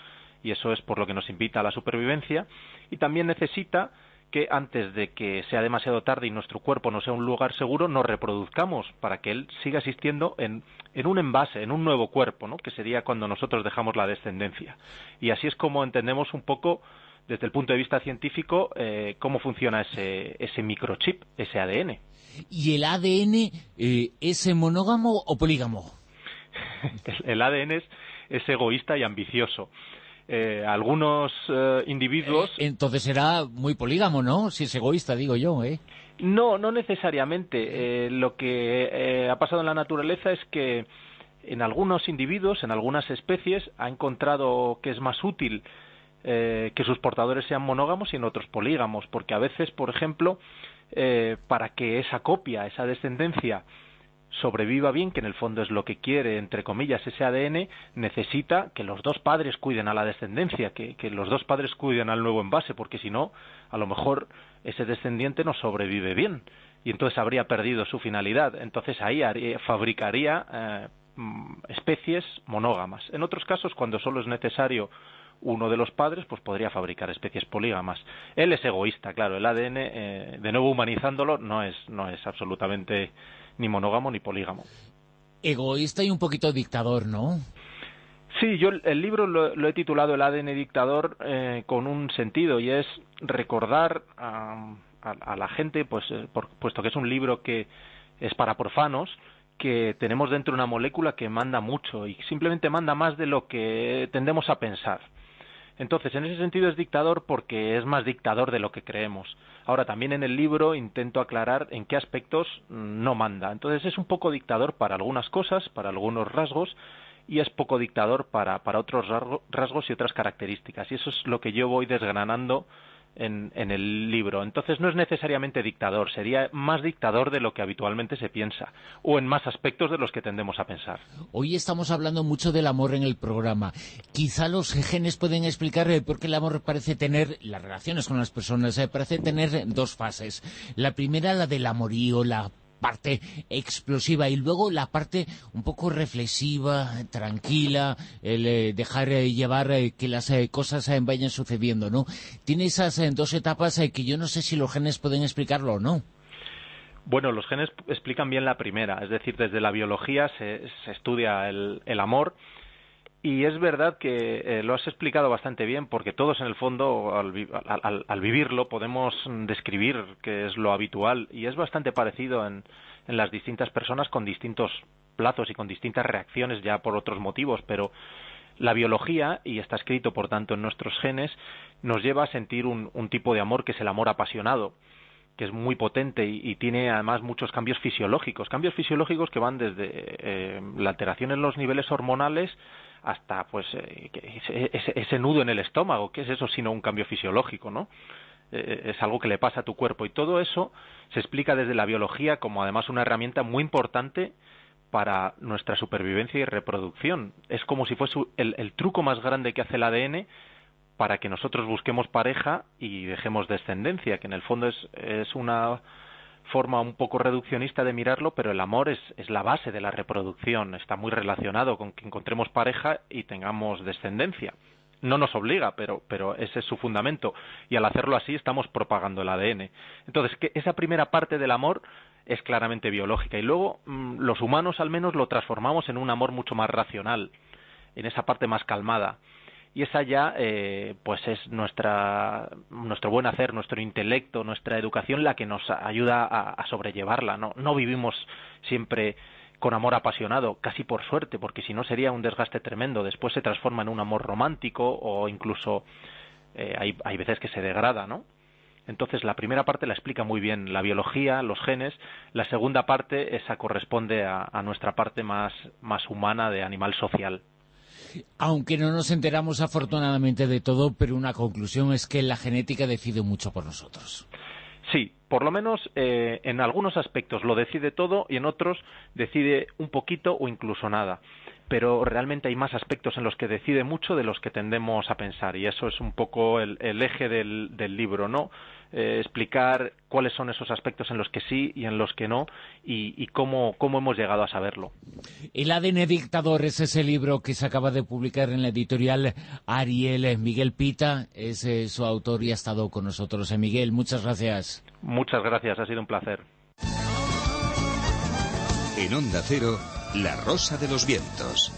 y eso es por lo que nos invita a la supervivencia y también necesita que antes de que sea demasiado tarde y nuestro cuerpo no sea un lugar seguro, nos reproduzcamos para que él siga existiendo en, un envase, en un nuevo cuerpo, ¿no? que sería cuando nosotros dejamos la descendencia. Y así es como entendemos un poco, desde el punto de vista científico, eh, cómo funciona ese, ese microchip, ese ADN. ¿Y el ADN eh, es monógamo o polígamo? el, ADN es, es egoísta y ambicioso. Eh, algunos eh, individuos... Eh, entonces será muy polígamo, ¿no? Si es egoísta, digo yo, ¿eh? No, no necesariamente. lo que ha pasado en la naturaleza es que en algunos individuos, en algunas especies, ha encontrado que es más útil que sus portadores sean monógamos y en otros polígamos, porque a veces, por ejemplo, para que esa copia, esa descendencia, sobreviva bien, que en el fondo es lo que quiere, entre comillas, ese ADN, necesita que los dos padres cuiden a la descendencia, que, los dos padres cuiden al nuevo envase, porque si no, a lo mejor ese descendiente no sobrevive bien y entonces habría perdido su finalidad. Entonces ahí fabricaría eh, especies monógamas. En otros casos, cuando solo es necesario uno de los padres, pues podría fabricar especies polígamas. Él es egoísta, claro. El ADN, eh, de nuevo humanizándolo, no es, no es absolutamente ni monógamo ni polígamo. Egoísta y un poquito dictador, ¿no? Sí, yo el libro lo, he titulado El ADN dictador eh, con un sentido y es recordar a, la gente, pues eh, puesto que es un libro que es para profanos, que tenemos dentro una molécula que manda mucho y simplemente manda más de lo que tendemos a pensar. Entonces, en ese sentido es dictador porque es más dictador de lo que creemos. Ahora, también en el libro intento aclarar en qué aspectos no manda. Entonces, es un poco dictador para algunas cosas, para algunos rasgos, y es poco dictador para, para otros rasgos y otras características. Y eso es lo que yo voy desgranando en, el libro. Entonces no es necesariamente dictador, sería más dictador de lo que habitualmente se piensa, o en más aspectos de los que tendemos a pensar. Hoy estamos hablando mucho del amor en el programa. Quizá los genes pueden explicar por qué el amor parece tener, las relaciones con las personas, eh, parece tener dos fases. La primera, la del amorío, la parte explosiva y luego la parte un poco reflexiva, tranquila, el eh, dejar eh, llevar eh, que las cosas vayan sucediendo, ¿no? Tiene esas dos etapas que yo no sé si los genes pueden explicarlo o no. Bueno, los genes explican bien la primera, es decir, desde la biología se, estudia el, amor y es verdad que lo has explicado bastante bien, porque todos en el fondo, al, vivirlo, podemos describir que es lo habitual y es bastante parecido en, en, las distintas personas con distintos plazos y con distintas reacciones ya por otros motivos, pero la biología, y está escrito por tanto en nuestros genes, nos lleva a sentir un, tipo de amor que es el amor apasionado que es muy potente y, tiene además muchos cambios fisiológicos, cambios fisiológicos que van desde eh, la alteración en los niveles hormonales hasta pues eh, ese, nudo en el estómago, ¿qué es eso sino un cambio fisiológico, ¿no? Eh, eh, es algo que le pasa a tu cuerpo y todo eso se explica desde la biología como además una herramienta muy importante para nuestra supervivencia y reproducción. Es como si fuese el, truco más grande que hace el ADN para que nosotros busquemos pareja y dejemos descendencia, que en el fondo es, es una forma un poco reduccionista de mirarlo, pero el amor es, la base de la reproducción, está muy relacionado con que encontremos pareja y tengamos descendencia. no nos obliga, pero, pero ese es su fundamento. Y al hacerlo así estamos propagando el ADN. Entonces, que esa primera parte del amor es claramente biológica. Y luego mm, los humanos al menos lo transformamos en un amor mucho más racional, en esa parte más calmada. Y esa ya, eh, pues es nuestra, nuestro buen hacer, nuestro intelecto, nuestra educación la que nos ayuda a, sobrellevarla. No, no vivimos siempre con amor apasionado, casi por suerte, porque si no sería un desgaste tremendo. Después se transforma en un amor romántico o incluso eh, hay, hay veces que se degrada, ¿no? Entonces, la primera parte la explica muy bien la biología, los genes. La segunda parte, esa corresponde a, a nuestra parte más, más humana de animal social. Aunque no nos enteramos afortunadamente de todo, pero una conclusión es que la genética decide mucho por nosotros. Sí, por lo menos eh, en algunos aspectos lo decide todo y en otros decide un poquito o incluso nada. Pero realmente hay más aspectos en los que decide mucho de los que tendemos a pensar y eso es un poco el, eje del libro, ¿no? Eh, explicar cuáles son esos aspectos en los que sí y en los que no y, y cómo, cómo, hemos llegado a saberlo. El ADN dictador es ese libro que se acaba de publicar en la editorial Ariel Miguel Pita, es eh, su autor y ha estado con nosotros. Eh, Miguel, muchas gracias. Muchas gracias, ha sido un placer. En Onda Cero, La Rosa de los Vientos.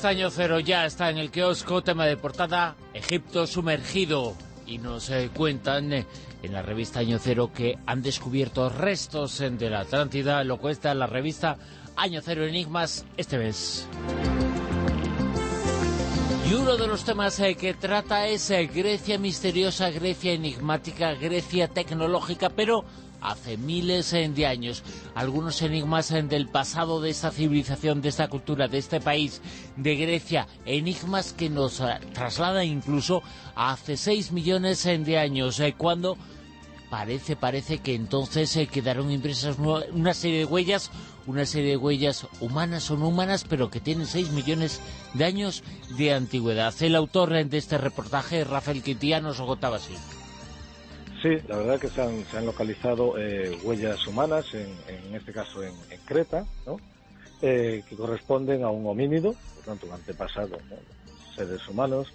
La revista Año Cero ya está en el kiosco, tema de portada, Egipto sumergido. Y nos eh, cuentan eh, en la revista Año Cero que han descubierto restos eh, de la Atlántida, lo cuesta la revista Año Cero Enigmas este mes. Y uno de los temas eh, que trata es eh, Grecia misteriosa, Grecia enigmática, Grecia tecnológica, pero hace miles eh, de años. Algunos enigmas eh, del pasado de esta civilización, de esta cultura, de este país, de Grecia. Enigmas que nos eh, trasladan incluso a hace 6 millones de años, cuando parece, parece que entonces quedaron impresas una serie de huellas, una serie de huellas humanas o no humanas, pero que tienen 6 millones de años de antigüedad. El autor de este reportaje, Rafael Quintía, nos lo contaba así. Sí, la verdad que se han, se han localizado eh, huellas humanas, en, en este caso en, en Creta, ¿no? Eh, que corresponden a un homínido, por tanto un antepasado, ¿no? seres humanos,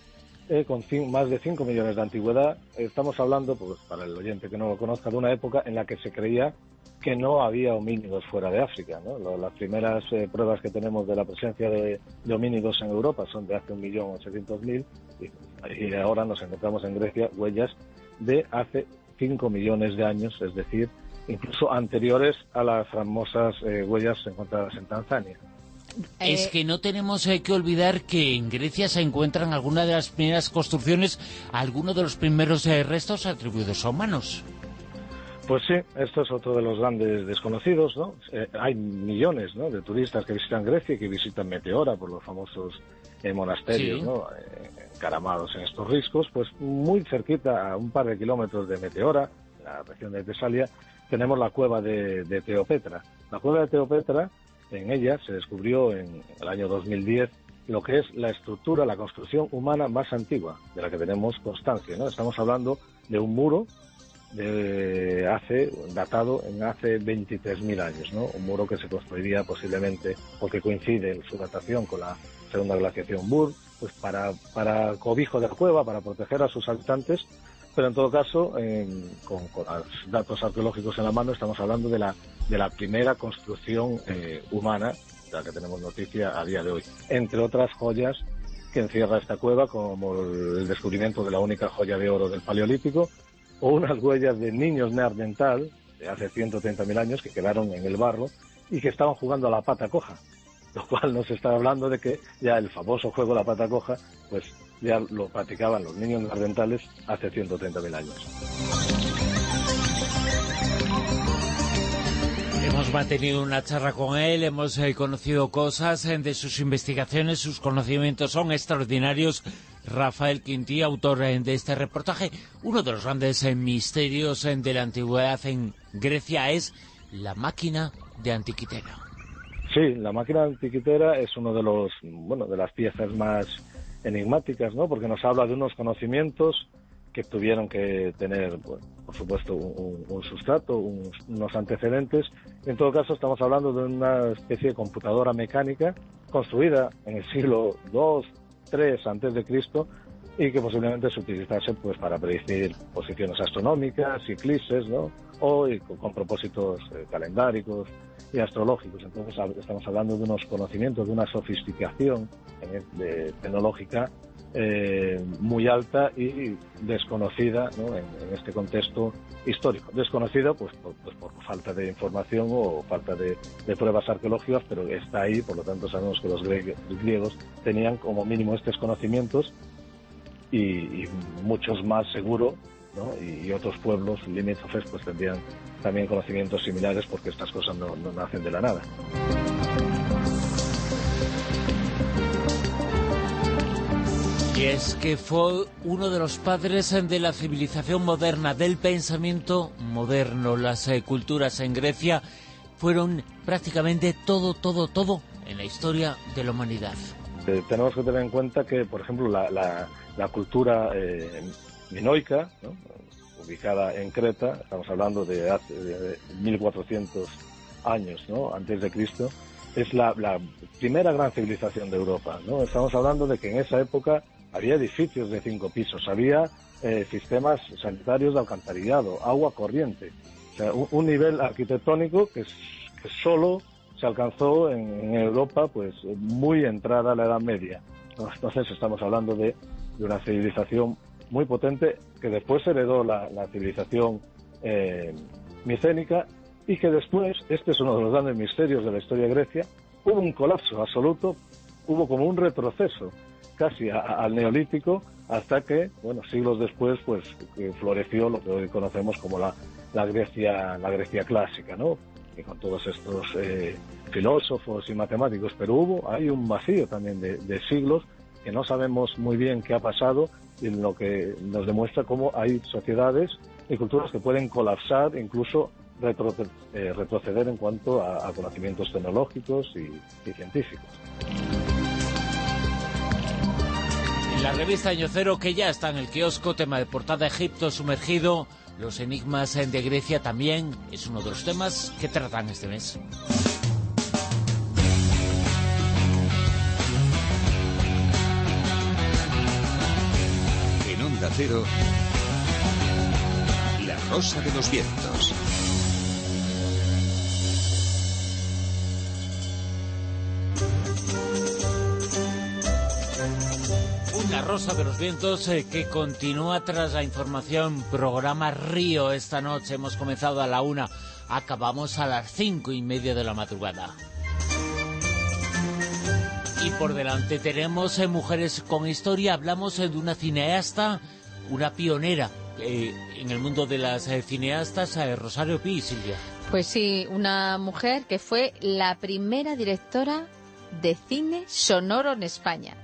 eh, con más de 5 millones de antigüedad. Estamos hablando, pues para el oyente que no lo conozca, de una época en la que se creía que no había homínidos fuera de África. ¿no? Lo- Las primeras eh, pruebas que tenemos de la presencia de, de homínidos en Europa son de hace 1.800.000 y, y ahora nos encontramos en Grecia huellas de hace 5 millones de años, es decir, incluso anteriores a las famosas eh, huellas encontradas en Tanzania. Es que no tenemos eh, que olvidar que en Grecia se encuentran algunas de las primeras construcciones, algunos de los primeros eh, restos atribuidos a humanos. Pues sí, esto es otro de los grandes desconocidos, ¿no? Eh, hay millones ¿no? de turistas que visitan Grecia y que visitan Meteora por los famosos eh, monasterios, Sí. ¿no? Eh, encaramados en estos riscos, pues muy cerquita, a un par de kilómetros de Meteora, la región de Tesalia, tenemos la cueva de, de Teopetra. La cueva de Teopetra, en ella se descubrió en el año 2010 lo que es la estructura, la construcción humana más antigua de la que tenemos constancia, ¿no? Estamos hablando de un muro de hace, datado en hace 23.000 años, ¿no? Un muro que se construiría posiblemente, porque coincide en su datación con la segunda glaciación Burr, pues para, para cobijo de la cueva, para proteger a sus habitantes, pero en todo caso, con, con datos arqueológicos en la mano, estamos hablando de la, de la primera construcción eh, humana de la que tenemos noticia a día de hoy. Entre otras joyas que encierra esta cueva, como el descubrimiento de la única joya de oro del Paleolítico, o unas huellas de niños neandertal de hace 130.000 años que quedaron en el barro y que estaban jugando a la pata coja, lo cual nos está hablando de que ya el famoso juego de la pata coja, pues ya lo practicaban los niños neandertales hace 130.000 años. Hemos mantenido una charla con él, hemos eh, conocido cosas eh, de sus investigaciones, sus conocimientos son extraordinarios. Rafael Quintí, autor eh, de este reportaje. Uno de los grandes misterios de la antigüedad en Grecia es la máquina de Antiquitera. Sí, la máquina antiquitera es uno de los, bueno, de las piezas más enigmáticas, ¿no? Porque nos habla de unos conocimientos que tuvieron que tener, bueno, por supuesto, un, sustrato, un- unos antecedentes. En todo caso, estamos hablando de una especie de computadora mecánica construida en el siglo II, III antes de Cristo y que posiblemente se utilizase pues para predecir posiciones astronómicas, eclipses, ¿no? O y con, propósitos eh, calendáricos y astrológicos. Entonces estamos hablando de unos conocimientos, de una sofisticación eh, tecnológica eh, muy alta y desconocida ¿no? en, este contexto histórico. Desconocida pues por, pues por falta de información o falta de, pruebas arqueológicas, pero está ahí, por lo tanto sabemos que los grie- griegos tenían como mínimo estos conocimientos y, y muchos más seguro, ¿no? y, y otros pueblos limítrofes pues tendrían también conocimientos similares porque estas cosas no, no nacen de la nada. Y es que fue uno de los padres de la civilización moderna, del pensamiento moderno. Las eh, culturas en Grecia fueron prácticamente todo, todo, todo en la historia de la humanidad. Eh, tenemos que tener en cuenta que, por ejemplo, la, la- la cultura eh, minoica, ¿no? ubicada en Creta, estamos hablando de hace de 1400 años ¿no? antes de Cristo, es la, primera gran civilización de Europa. ¿no? Estamos hablando de que en esa época había edificios de cinco pisos, había eh, sistemas sanitarios de alcantarillado, agua corriente, o sea, un, nivel arquitectónico que, solo se alcanzó en, Europa pues muy entrada a la Edad Media. Entonces estamos hablando de una civilización muy potente que después heredó la, la civilización eh, micénica y que después, este es uno de los grandes misterios de la historia de Grecia, hubo un colapso absoluto, hubo como un retroceso casi a- al neolítico hasta que, bueno, siglos después, pues que floreció lo que hoy conocemos como la, la Grecia, la Grecia clásica, ¿no? Y con todos estos eh, filósofos y matemáticos, pero hubo, hay un vacío también de siglos que no sabemos muy bien qué ha pasado y lo que nos demuestra cómo hay sociedades y culturas que pueden colapsar, incluso retro- eh, retroceder en cuanto a, a conocimientos tecnológicos y, y científicos. En la revista Año Cero, que ya está en el kiosco, tema de portada Egipto sumergido, los enigmas eh, de Grecia también, es uno de los temas que tratan este mes. Cero, La Rosa de los Vientos. Una rosa de los vientos eh, que continúa tras la información. Programa Río esta noche. Hemos comenzado a la una. Acabamos a las cinco y media de la madrugada. Y por delante tenemos eh, Mujeres con Historia. Hablamos eh, de una cineasta, una pionera eh, en el mundo de las eh, cineastas, eh, Rosario Pi, Silvia. Pues sí, una mujer que fue la primera directora de cine sonoro en España.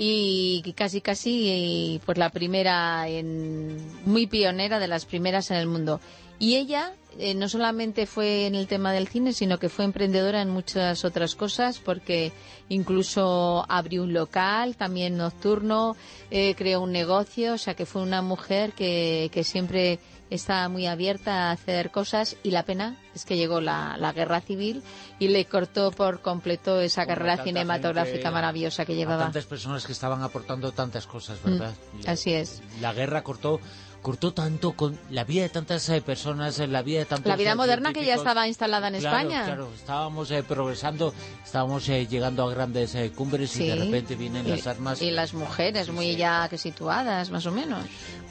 Y casi, casi, pues la primera, en, muy pionera de las primeras en el mundo. Y ella eh, no solamente fue en el tema del cine, sino que fue emprendedora en muchas otras cosas, porque incluso abrió un local también nocturno, eh, creó un negocio, o sea que fue una mujer que, que siempre estaba muy abierta a hacer cosas y la pena es que llegó la, la guerra civil y le cortó por completo esa Como carrera cinematográfica gente, maravillosa que llevaba. tantas personas que estaban aportando tantas cosas, ¿verdad? Mm, así es. La guerra cortó cortó tanto con la vida de tantas eh, personas, en la vida de tantos La vida eh, moderna que ya estaba instalada en Claro, España. Claro, estábamos eh, progresando, estábamos eh, llegando a grandes eh, cumbres y de repente vienen Y- las armas. Y las mujeres muy ya que situadas, más o menos.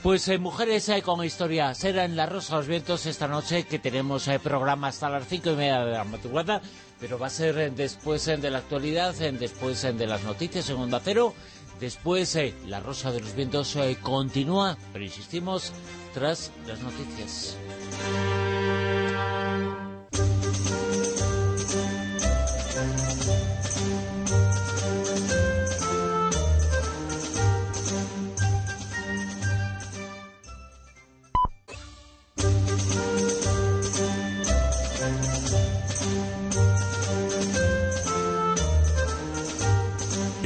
Pues eh, Mujeres eh, con Historia será en La Rosa los Vientos esta noche, que tenemos eh, programa hasta las cinco y media de la madrugada, pero va a ser eh, después eh, de la actualidad, eh, después eh, de las noticias en Onda Cero, después eh, La Rosa de los Vientos eh, continúa, pero insistimos, tras las noticias.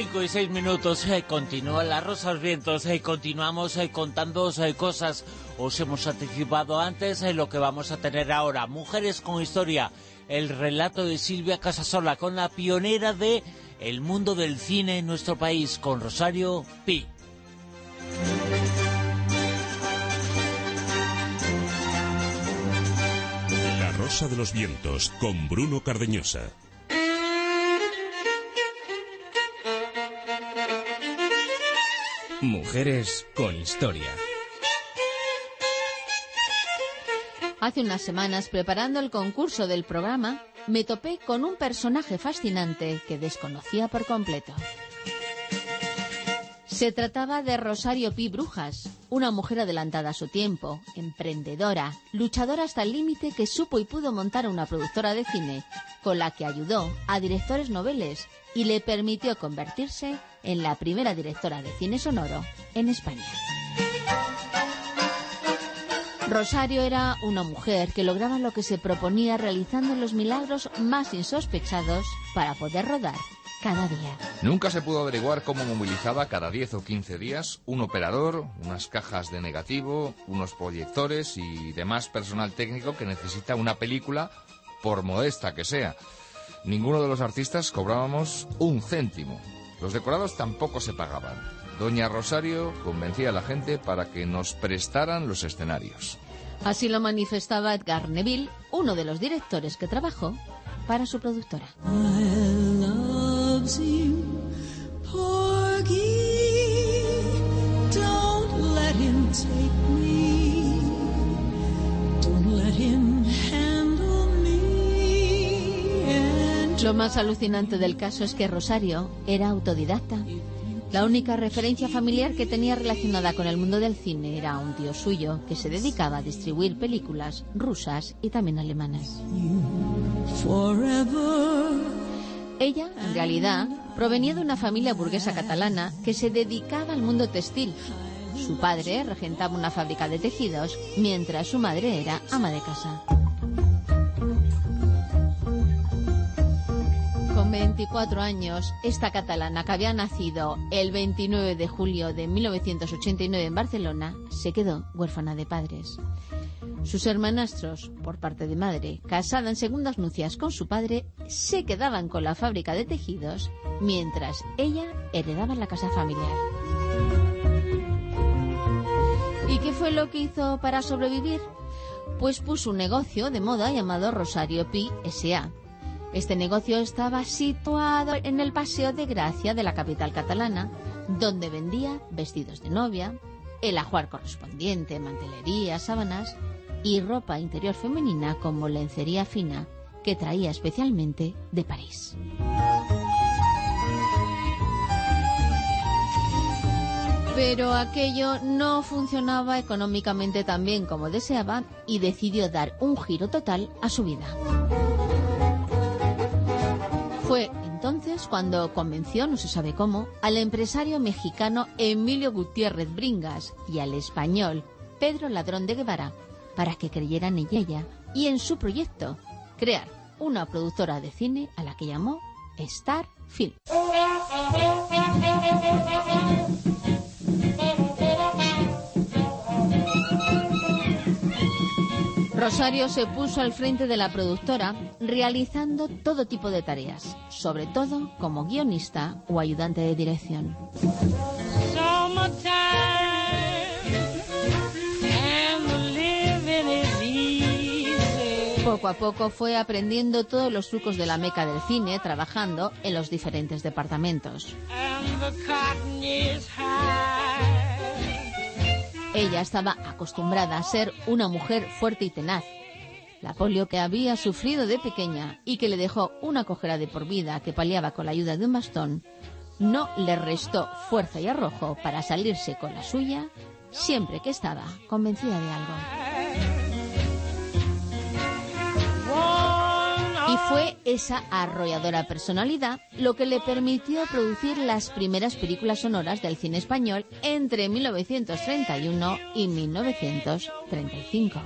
5 y 6 minutos, eh, continúa la Rosa de los Vientos, eh, continuamos eh, contando eh, cosas. Os hemos anticipado antes eh, lo que vamos a tener ahora. Mujeres con historia, el relato de Silvia Casasola, con la pionera de el mundo del cine en nuestro país, con Rosario Pi. La Rosa de los Vientos con Bruno Cardeñosa. Mujeres con historia. Hace unas semanas, preparando el concurso del programa, me topé con un personaje fascinante que desconocía por completo. Se trataba de Rosario Pi Brujas, una mujer adelantada a su tiempo, emprendedora, luchadora hasta el límite que supo y pudo montar una productora de cine, con la que ayudó a directores noveles y le permitió convertirse en la primera directora de cine sonoro en España. Rosario era una mujer que lograba lo que se proponía realizando los milagros más insospechados para poder rodar cada día. Nunca se pudo averiguar cómo movilizaba cada 10 o 15 días un operador, unas cajas de negativo, unos proyectores y demás personal técnico que necesita una película, por modesta que sea. Ninguno de los artistas cobrábamos un céntimo. Los decorados tampoco se pagaban. Doña Rosario convencía a la gente para que nos prestaran los escenarios. Así lo manifestaba Edgar Neville, uno de los directores que trabajó para su productora. Don't let him Lo más alucinante del caso es que Rosario era autodidacta. La única referencia familiar que tenía relacionada con el mundo del cine era un tío suyo que se dedicaba a distribuir películas rusas y también alemanas. Ella, en realidad, provenía de una familia burguesa catalana que se dedicaba al mundo textil. Su padre regentaba una fábrica de tejidos, mientras su madre era ama de casa. Con 24 años, esta catalana que había nacido el 29 de julio de 1989 en Barcelona, se quedó huérfana de padres. Sus hermanastros, por parte de madre, casada en segundas nupcias con su padre, se quedaban con la fábrica de tejidos, mientras ella heredaba la casa familiar. ¿Y qué fue lo que hizo para sobrevivir? Pues puso un negocio de moda llamado Rosario Pi S.A. Este negocio estaba situado en el Paseo de Gracia de la capital catalana, donde vendía vestidos de novia, el ajuar correspondiente, mantelería, sábanas y ropa interior femenina como lencería fina que traía especialmente de París. Pero aquello no funcionaba económicamente tan bien como deseaba y decidió dar un giro total a su vida. Fue entonces cuando convenció, no se sabe cómo, al empresario mexicano Emilio Gutiérrez Bringas y al español Pedro Ladrón de Guevara para que creyeran en ella y en su proyecto, crear una productora de cine a la que llamó Star Film. Rosario se puso al frente de la productora realizando todo tipo de tareas, sobre todo como guionista o ayudante de dirección. Poco a poco fue aprendiendo todos los trucos de la meca del cine, trabajando en los diferentes departamentos. Ella estaba acostumbrada a ser una mujer fuerte y tenaz. La polio que había sufrido de pequeña y que le dejó una cojera de por vida que paliaba con la ayuda de un bastón, no le restó fuerza y arrojo para salirse con la suya siempre que estaba convencida de algo. Y fue esa arrolladora personalidad lo que le permitió producir las primeras películas sonoras del cine español entre 1931 y 1935.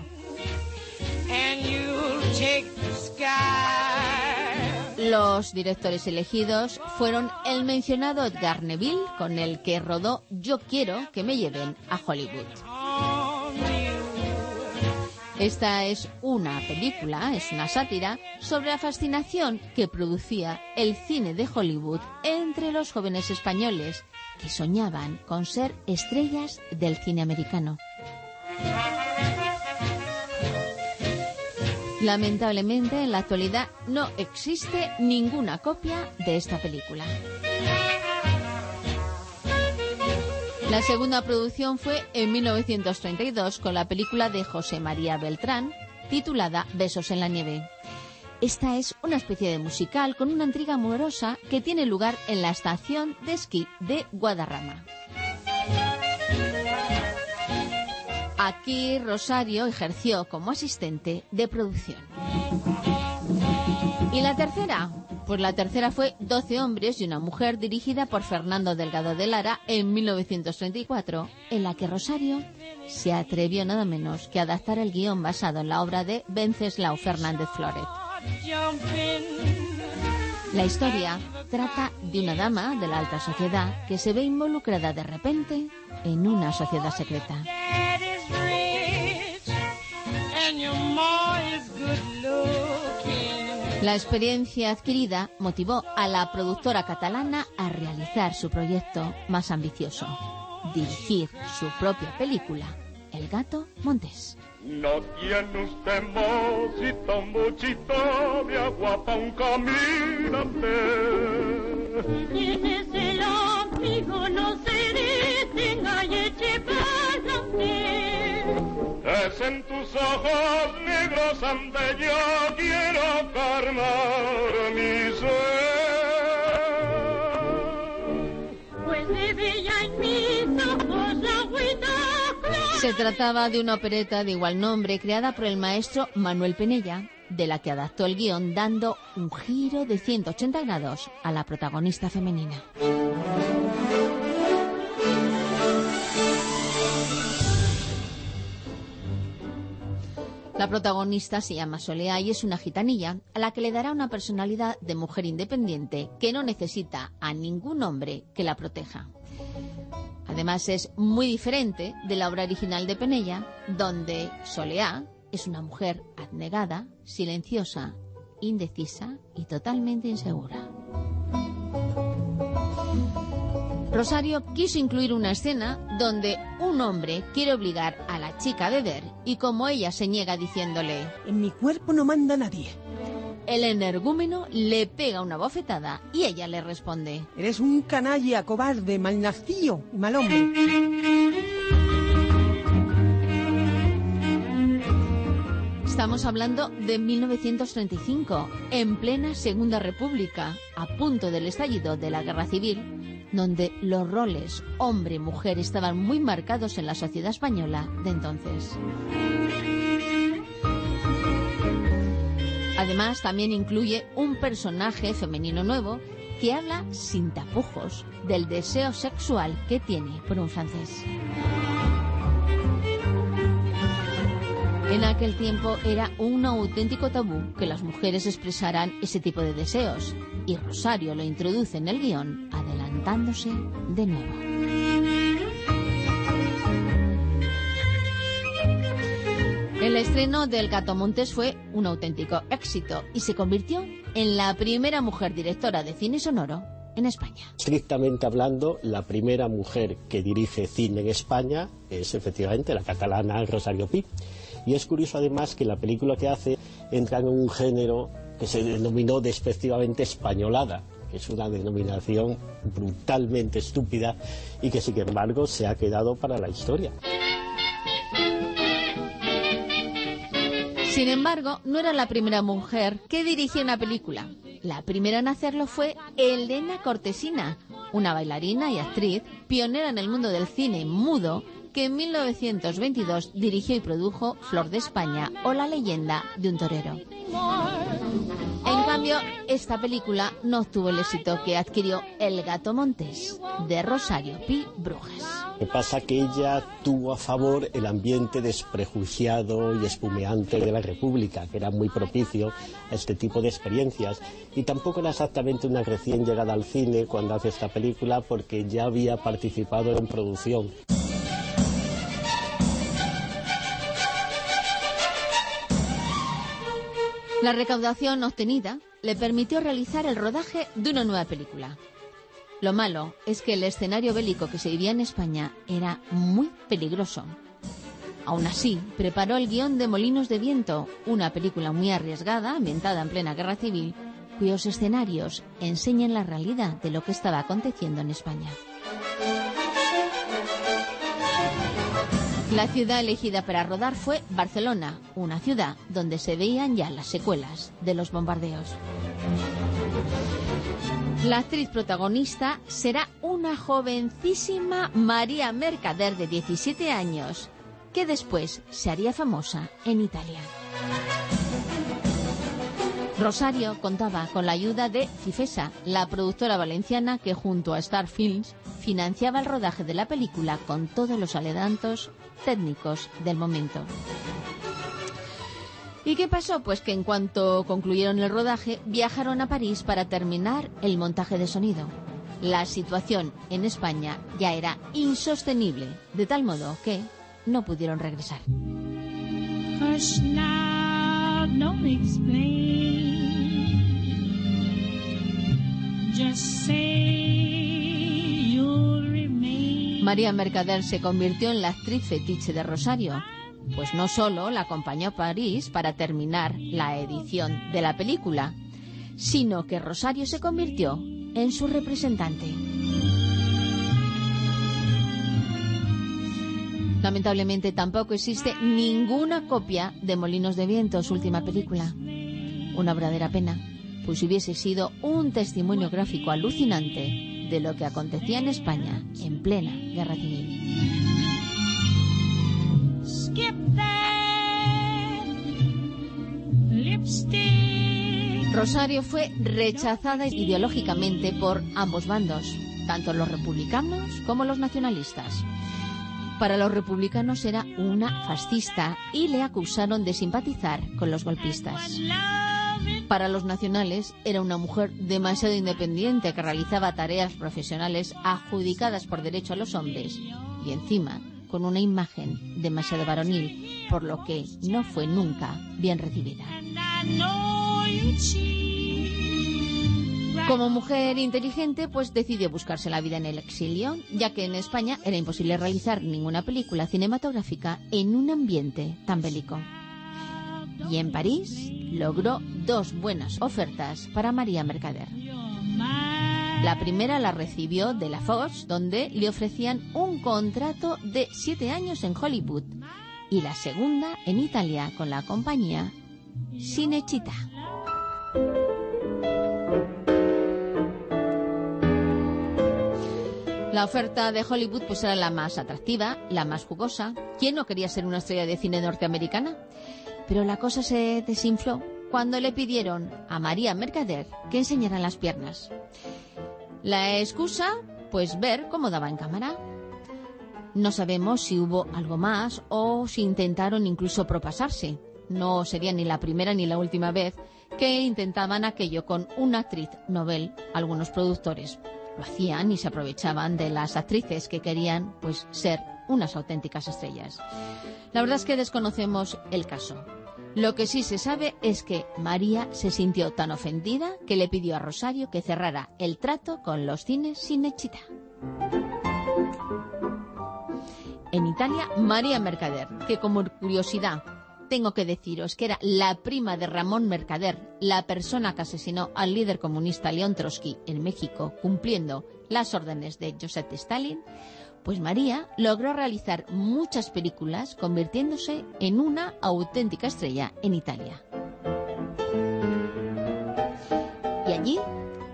Los directores elegidos fueron el mencionado Edgar Neville, con el que rodó Yo quiero que me lleven a Hollywood. Esta es una película, es una sátira, sobre la fascinación que producía el cine de Hollywood entre los jóvenes españoles que soñaban con ser estrellas del cine americano. Lamentablemente, en la actualidad no existe ninguna copia de esta película. La segunda producción fue en 1932 con la película de José María Beltrán, titulada Besos en la nieve. Esta es una especie de musical con una intriga amorosa que tiene lugar en la estación de esquí de Guadarrama. Aquí Rosario ejerció como asistente de producción. ¿Y la tercera? Pues la tercera fue 12 hombres y una mujer dirigida por Fernando Delgado de Lara en 1934, en la que Rosario se atrevió nada menos que adaptar el guion basado en la obra de Venceslao Fernández Flores. La historia trata de una dama de la alta sociedad que se ve involucrada de repente en una sociedad secreta. La experiencia adquirida motivó a la productora catalana a realizar su proyecto más ambicioso, dirigir su propia película, El gato Montés. No tiene usted mocito, muchito de agua pa' un caminante. ¿Quién es el amigo? No se detenga y eche pa'lante. En tus ojos negros ante yo quiero carnar mi ser. Pues de bella en mis ojos la agüita Se trataba de una opereta de igual nombre creada por el maestro Manuel Penella, de la que adaptó el guion dando un giro de 180 grados a la protagonista femenina. La protagonista se llama Soleá y es una gitanilla a la que le dará una personalidad de mujer independiente que no necesita a ningún hombre que la proteja. Además es muy diferente de la obra original de Penella, donde Soleá es una mujer abnegada, silenciosa, indecisa y totalmente insegura. Rosario quiso incluir una escena donde un hombre quiere obligar a la chica a beber y como ella se niega diciéndole En mi cuerpo no manda nadie. el energúmeno le pega una bofetada y ella le responde Eres un canalla, cobarde, malnacido y mal hombre. Estamos hablando de 1935, en plena Segunda República, a punto del estallido de la Guerra Civil, donde los roles hombre-mujer estaban muy marcados en la sociedad española de entonces. Además, también incluye un personaje femenino nuevo que habla sin tapujos del deseo sexual que tiene por un francés. En aquel tiempo era un auténtico tabú que las mujeres expresaran ese tipo de deseos, y Rosario lo introduce en el guion adelantándose de nuevo. El estreno del Gato Montes fue un auténtico éxito y se convirtió en la primera mujer directora de cine sonoro en España. Estrictamente hablando, la primera mujer que dirige cine en España es efectivamente la catalana Rosario Pi. Y es curioso además que la película que hace entra en un género que se denominó despectivamente españolada, que es una denominación brutalmente estúpida y que sin embargo se ha quedado para la historia. Sin embargo, no era la primera mujer que dirigía una película. La primera en hacerlo fue Elena Cortesina, una bailarina y actriz pionera en el mundo del cine mudo que en 1922 dirigió y produjo Flor de España o La leyenda de un torero. En cambio, esta película no obtuvo el éxito que adquirió El Gato Montes, de Rosario Pi Brujas. Lo pasa que ella tuvo a favor el ambiente desprejuiciado y espumeante de la República, que era muy propicio a este tipo de experiencias. Y tampoco era exactamente una recién llegada al cine cuando hace esta película, porque ya había participado en producción. La recaudación obtenida le permitió realizar el rodaje de una nueva película. Lo malo es que el escenario bélico que se vivía en España era muy peligroso. Aún así, preparó el guion de Molinos de Viento, una película muy arriesgada, ambientada en plena guerra civil, cuyos escenarios enseñan la realidad de lo que estaba aconteciendo en España. La ciudad elegida para rodar fue Barcelona, una ciudad donde se veían ya las secuelas de los bombardeos. La actriz protagonista será una jovencísima María Mercader de 17 años, que después se haría famosa en Italia. Rosario contaba con la ayuda de Cifesa, la productora valenciana que junto a Star Films financiaba el rodaje de la película con todos los adelantos técnicos del momento. ¿Y qué pasó? Pues que en cuanto concluyeron el rodaje, viajaron a París para terminar el montaje de sonido. La situación en España ya era insostenible, de tal modo que no pudieron regresar. María Mercader se convirtió en la actriz fetiche de Rosario, pues no solo la acompañó a París para terminar la edición de la película, sino que Rosario se convirtió en su representante. Lamentablemente tampoco existe ninguna copia de Molinos de Viento, su última película. Una verdadera pena, pues hubiese sido un testimonio gráfico alucinante de lo que acontecía en España en plena guerra civil. Rosario fue rechazada ideológicamente por ambos bandos, tanto los republicanos como los nacionalistas. Para los republicanos era una fascista y le acusaron de simpatizar con los golpistas. Para los nacionales era una mujer demasiado independiente que realizaba tareas profesionales adjudicadas por derecho a los hombres y encima con una imagen demasiado varonil, por lo que no fue nunca bien recibida. Como mujer inteligente, pues decidió buscarse la vida en el exilio, ya que en España era imposible realizar ninguna película cinematográfica en un ambiente tan bélico. Y en París logró dos buenas ofertas para María Mercader. La primera la recibió de la Fox, donde le ofrecían un contrato de siete años en Hollywood, y la segunda en Italia con la compañía Cinecittà. La oferta de Hollywood pues era la más atractiva, la más jugosa. ¿Quién no quería ser una estrella de cine norteamericana? Pero la cosa se desinfló cuando le pidieron a María Mercader que enseñara las piernas. La excusa, pues ver cómo daba en cámara. No sabemos si hubo algo más o si intentaron incluso propasarse. No sería ni la primera ni la última vez que intentaban aquello con una actriz novel, algunos productores. Lo hacían y se aprovechaban de las actrices que querían pues ser unas auténticas estrellas. La verdad es que desconocemos el caso. Lo que sí se sabe es que María se sintió tan ofendida que le pidió a Rosario que cerrara el trato con los cines Cinecittà. En Italia, María Mercader, que como curiosidad tengo que deciros que era la prima de Ramón Mercader, la persona que asesinó al líder comunista León Trotsky en México, cumpliendo las órdenes de Joseph Stalin, pues María logró realizar muchas películas, convirtiéndose en una auténtica estrella en Italia. Y allí,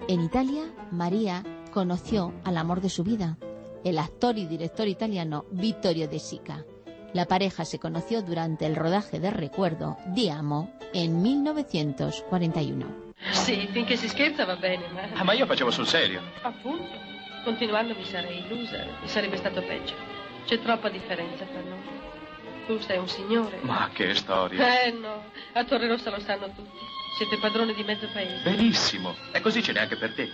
en Italia, María conoció al amor de su vida, el actor y director italiano Vittorio De Sica. La pareja se conoció durante el rodaje de Recuerdo, Di Amo, en 1941. Sì, finché si scherza va bene, ma... Ah, ma io facevo sul serio. Appunto, continuando mi sarei illusa, mi sarebbe stato peggio. C'è troppa differenza tra noi. Tu sei un signore. Ma che storia. Eh no, a Torre Rossa lo sanno tutti. Siete padrone di mezzo paese. Benissimo. E così ce n'è anche per te.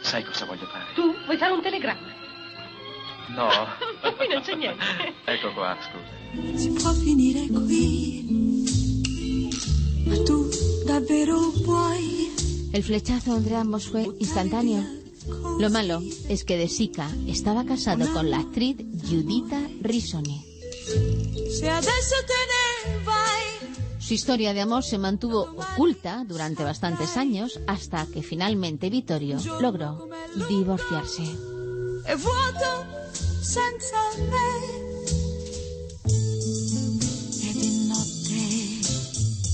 Sai cosa voglio fare? Tu vuoi fare un telegramma? No. Qui non c'è niente. ecco qua, scusa. Si può finire qui, ma tu davvero puoi. El flechazo entre ambos fue instantáneo. Lo malo es que De Sica estaba casado con la actriz Giudita Risoni. Se adesso te ne vai, Su historia de amor se mantuvo oculta durante bastantes años hasta que finalmente Vittorio logró divorciarse.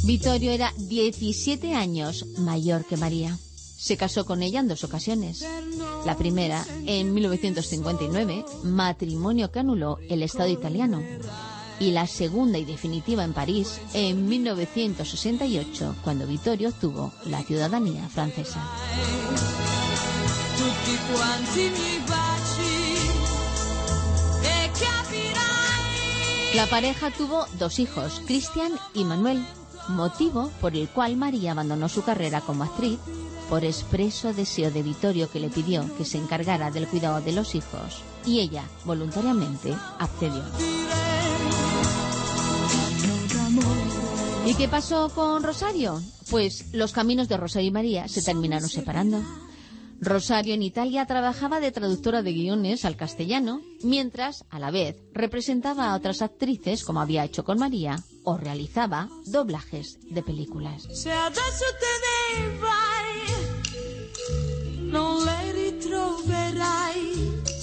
Vittorio era 17 años mayor que María. Se casó con ella en dos ocasiones. La primera, en 1959, matrimonio que anuló el Estado italiano. Y la segunda y definitiva en París, en 1968, cuando Vittorio obtuvo la ciudadanía francesa. e. La pareja tuvo dos hijos, Cristian y Manuel, motivo por el cual María abandonó su carrera como actriz por expreso deseo de Vittorio que le pidió que se encargara del cuidado de los hijos y ella voluntariamente accedió. ¿Y qué pasó con Rosario? Pues los caminos de Rosario y María se terminaron separando. Rosario en Italia trabajaba de traductora de guiones al castellano, mientras, a la vez, representaba a otras actrices, como había hecho con María, o realizaba doblajes de películas.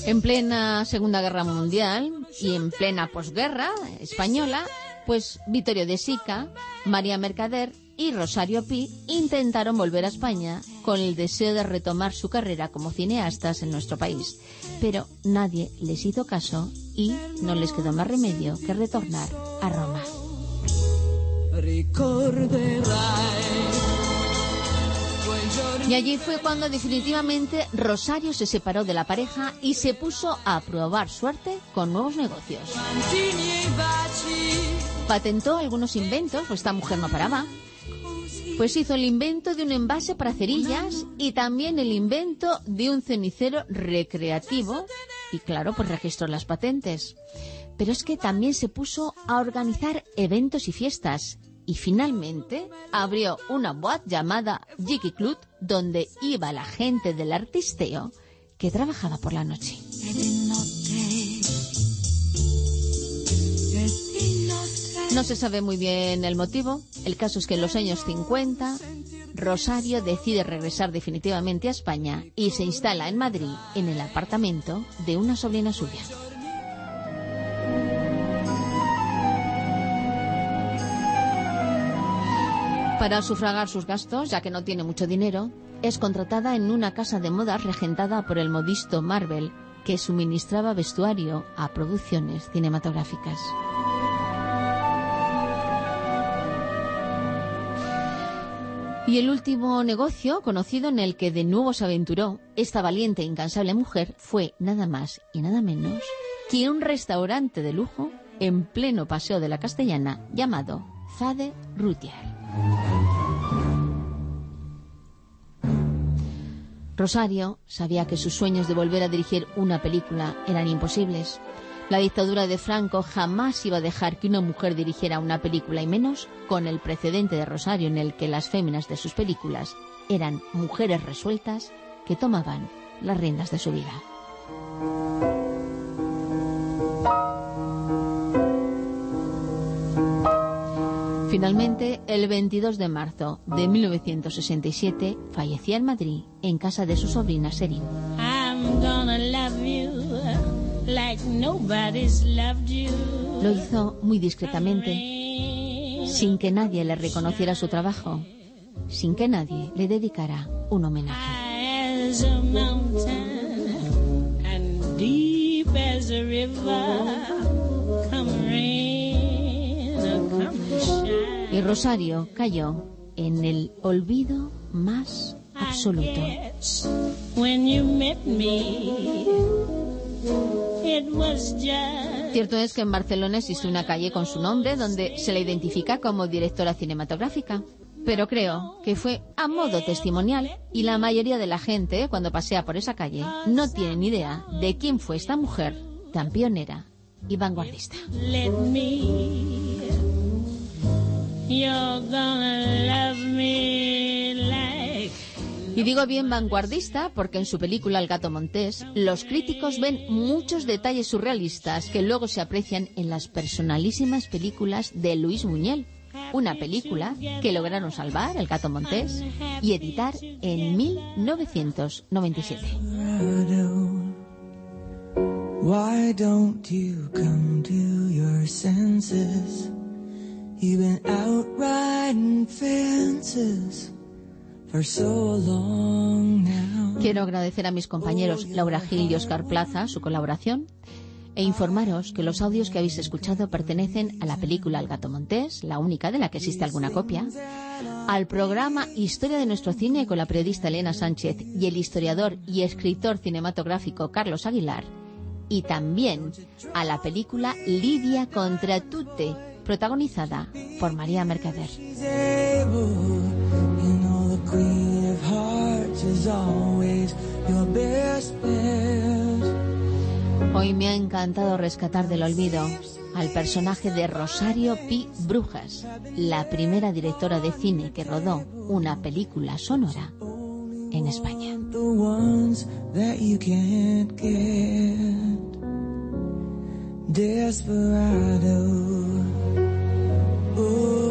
En plena Segunda Guerra Mundial y en plena posguerra española, pues Vittorio de Sica, María Mercader y Rosario Pi intentaron volver a España con el deseo de retomar su carrera como cineastas en nuestro país. Pero nadie les hizo caso y no les quedó más remedio que retornar a Roma. Y allí fue cuando definitivamente Rosario se separó de la pareja y se puso a probar suerte con nuevos negocios. Patentó algunos inventos, pues esta mujer no paraba. Pues hizo el invento de un envase para cerillas y también el invento de un cenicero recreativo. Y claro, pues registró las patentes. Pero es que también se puso a organizar eventos y fiestas. Y finalmente abrió una boat llamada Jiggy Club, donde iba la gente del artisteo que trabajaba por la noche. No se sabe muy bien el motivo. El caso es que en los años 50 Rosario decide regresar definitivamente a España y se instala en Madrid en el apartamento de una sobrina suya. Para sufragar sus gastos, ya que no tiene mucho dinero, es contratada en una casa de modas regentada por el modisto Marvel, que suministraba vestuario a producciones cinematográficas. Y el último negocio conocido en el que de nuevo se aventuró esta valiente e incansable mujer fue nada más y nada menos que un restaurante de lujo en pleno paseo de la Castellana llamado Fade Rutier. Rosario sabía que sus sueños de volver a dirigir una película eran imposibles. La dictadura de Franco jamás iba a dejar que una mujer dirigiera una película y menos con el precedente de Rosario en el que las féminas de sus películas eran mujeres resueltas que tomaban las riendas de su vida. Finalmente, el 22 de marzo de 1967, fallecía en Madrid, en casa de su sobrina you Lo hizo muy discretamente, sin que nadie le reconociera su trabajo, sin que nadie le dedicara un homenaje. Y Rosario cayó en el olvido más absoluto. Cierto es que en Barcelona existe una calle con su nombre donde se le identifica como directora cinematográfica. Pero creo que fue a modo testimonial y la mayoría de la gente, cuando pasea por esa calle, no tiene ni idea de quién fue esta mujer tan pionera y vanguardista. You're gonna love me like Y digo bien vanguardista porque en su película El gato montés los críticos ven muchos detalles surrealistas que luego se aprecian en las personalísimas películas de Luis Buñuel. Una película que lograron salvar, El gato montés, y editar en 1997. Why don't you come to your senses? Quiero agradecer a mis compañeros Laura Gil y Oscar Plaza su colaboración e informaros que los audios que habéis escuchado pertenecen a la película El gato montés, la única de la que existe alguna copia, al programa Historia de nuestro cine con la periodista Elena Sánchez y el historiador y escritor cinematográfico Carlos Aguilar, y también a la película Lidia contra Tute, protagonizada por María Mercader. Queen of hearts is always your best bet. Hoy me ha encantado rescatar del olvido al personaje de Rosario Pi Brujas, la primera directora de cine que rodó una película sonora en España. Desperado. Oh,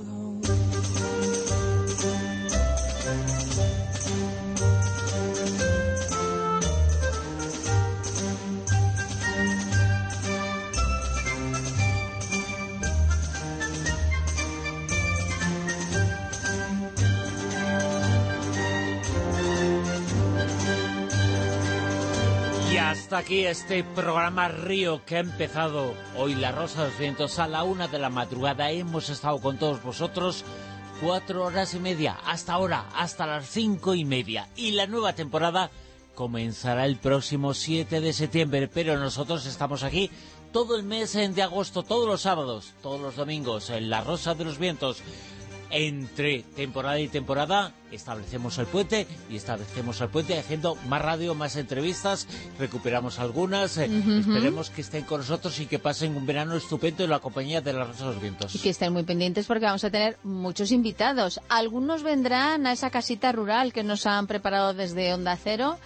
Hasta aquí este programa Río que ha empezado hoy La Rosa de los Vientos a la una de la madrugada. Hemos estado con todos vosotros cuatro horas y media, hasta ahora, hasta las cinco y media. Y la nueva temporada comenzará el próximo 7 de septiembre, pero nosotros estamos aquí todo el mes de agosto, todos los sábados, todos los domingos, en La Rosa de los Vientos. Entre temporada y temporada establecemos el puente y establecemos el puente haciendo más radio, más entrevistas, recuperamos algunas, eh, esperemos que estén con nosotros y que pasen un verano estupendo en la compañía de La Rosa de los Vientos. Y que estén muy pendientes porque vamos a tener muchos invitados. Algunos vendrán a esa casita rural que nos han preparado desde Onda Cero.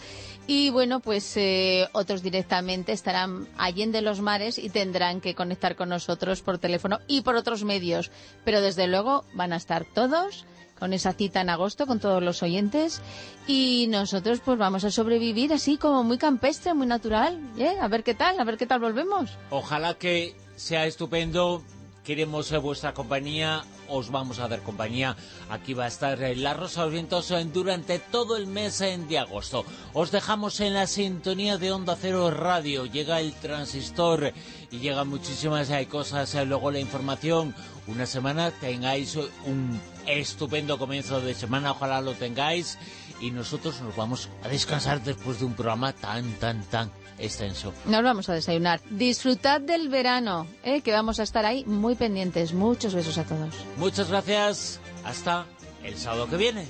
Y bueno, pues eh, otros directamente estarán allende los mares y tendrán que conectar con nosotros por teléfono y por otros medios. Pero desde luego van a estar todos con esa cita en agosto con todos los oyentes y nosotros pues vamos a sobrevivir así como muy campestre, muy natural. ¿eh? A ver qué tal, a ver qué tal volvemos. Ojalá que sea estupendo. Queremos eh, vuestra compañía, os vamos a dar compañía. Aquí va a estar eh, La Rosa de los Vientos eh, durante todo el mes de agosto. Os dejamos en la sintonía de Onda Cero Radio. Llega el transistor y llegan muchísimas cosas. Luego la información. Una semana tengáis un estupendo comienzo de semana. Ojalá lo tengáis. Y nosotros nos vamos a descansar después de un programa tan, tan, tan extenso. Nos vamos a desayunar. Disfrutad del verano, ¿eh? que vamos a estar ahí muy pendientes. Muchos besos a todos. Muchas gracias. Hasta el sábado que viene.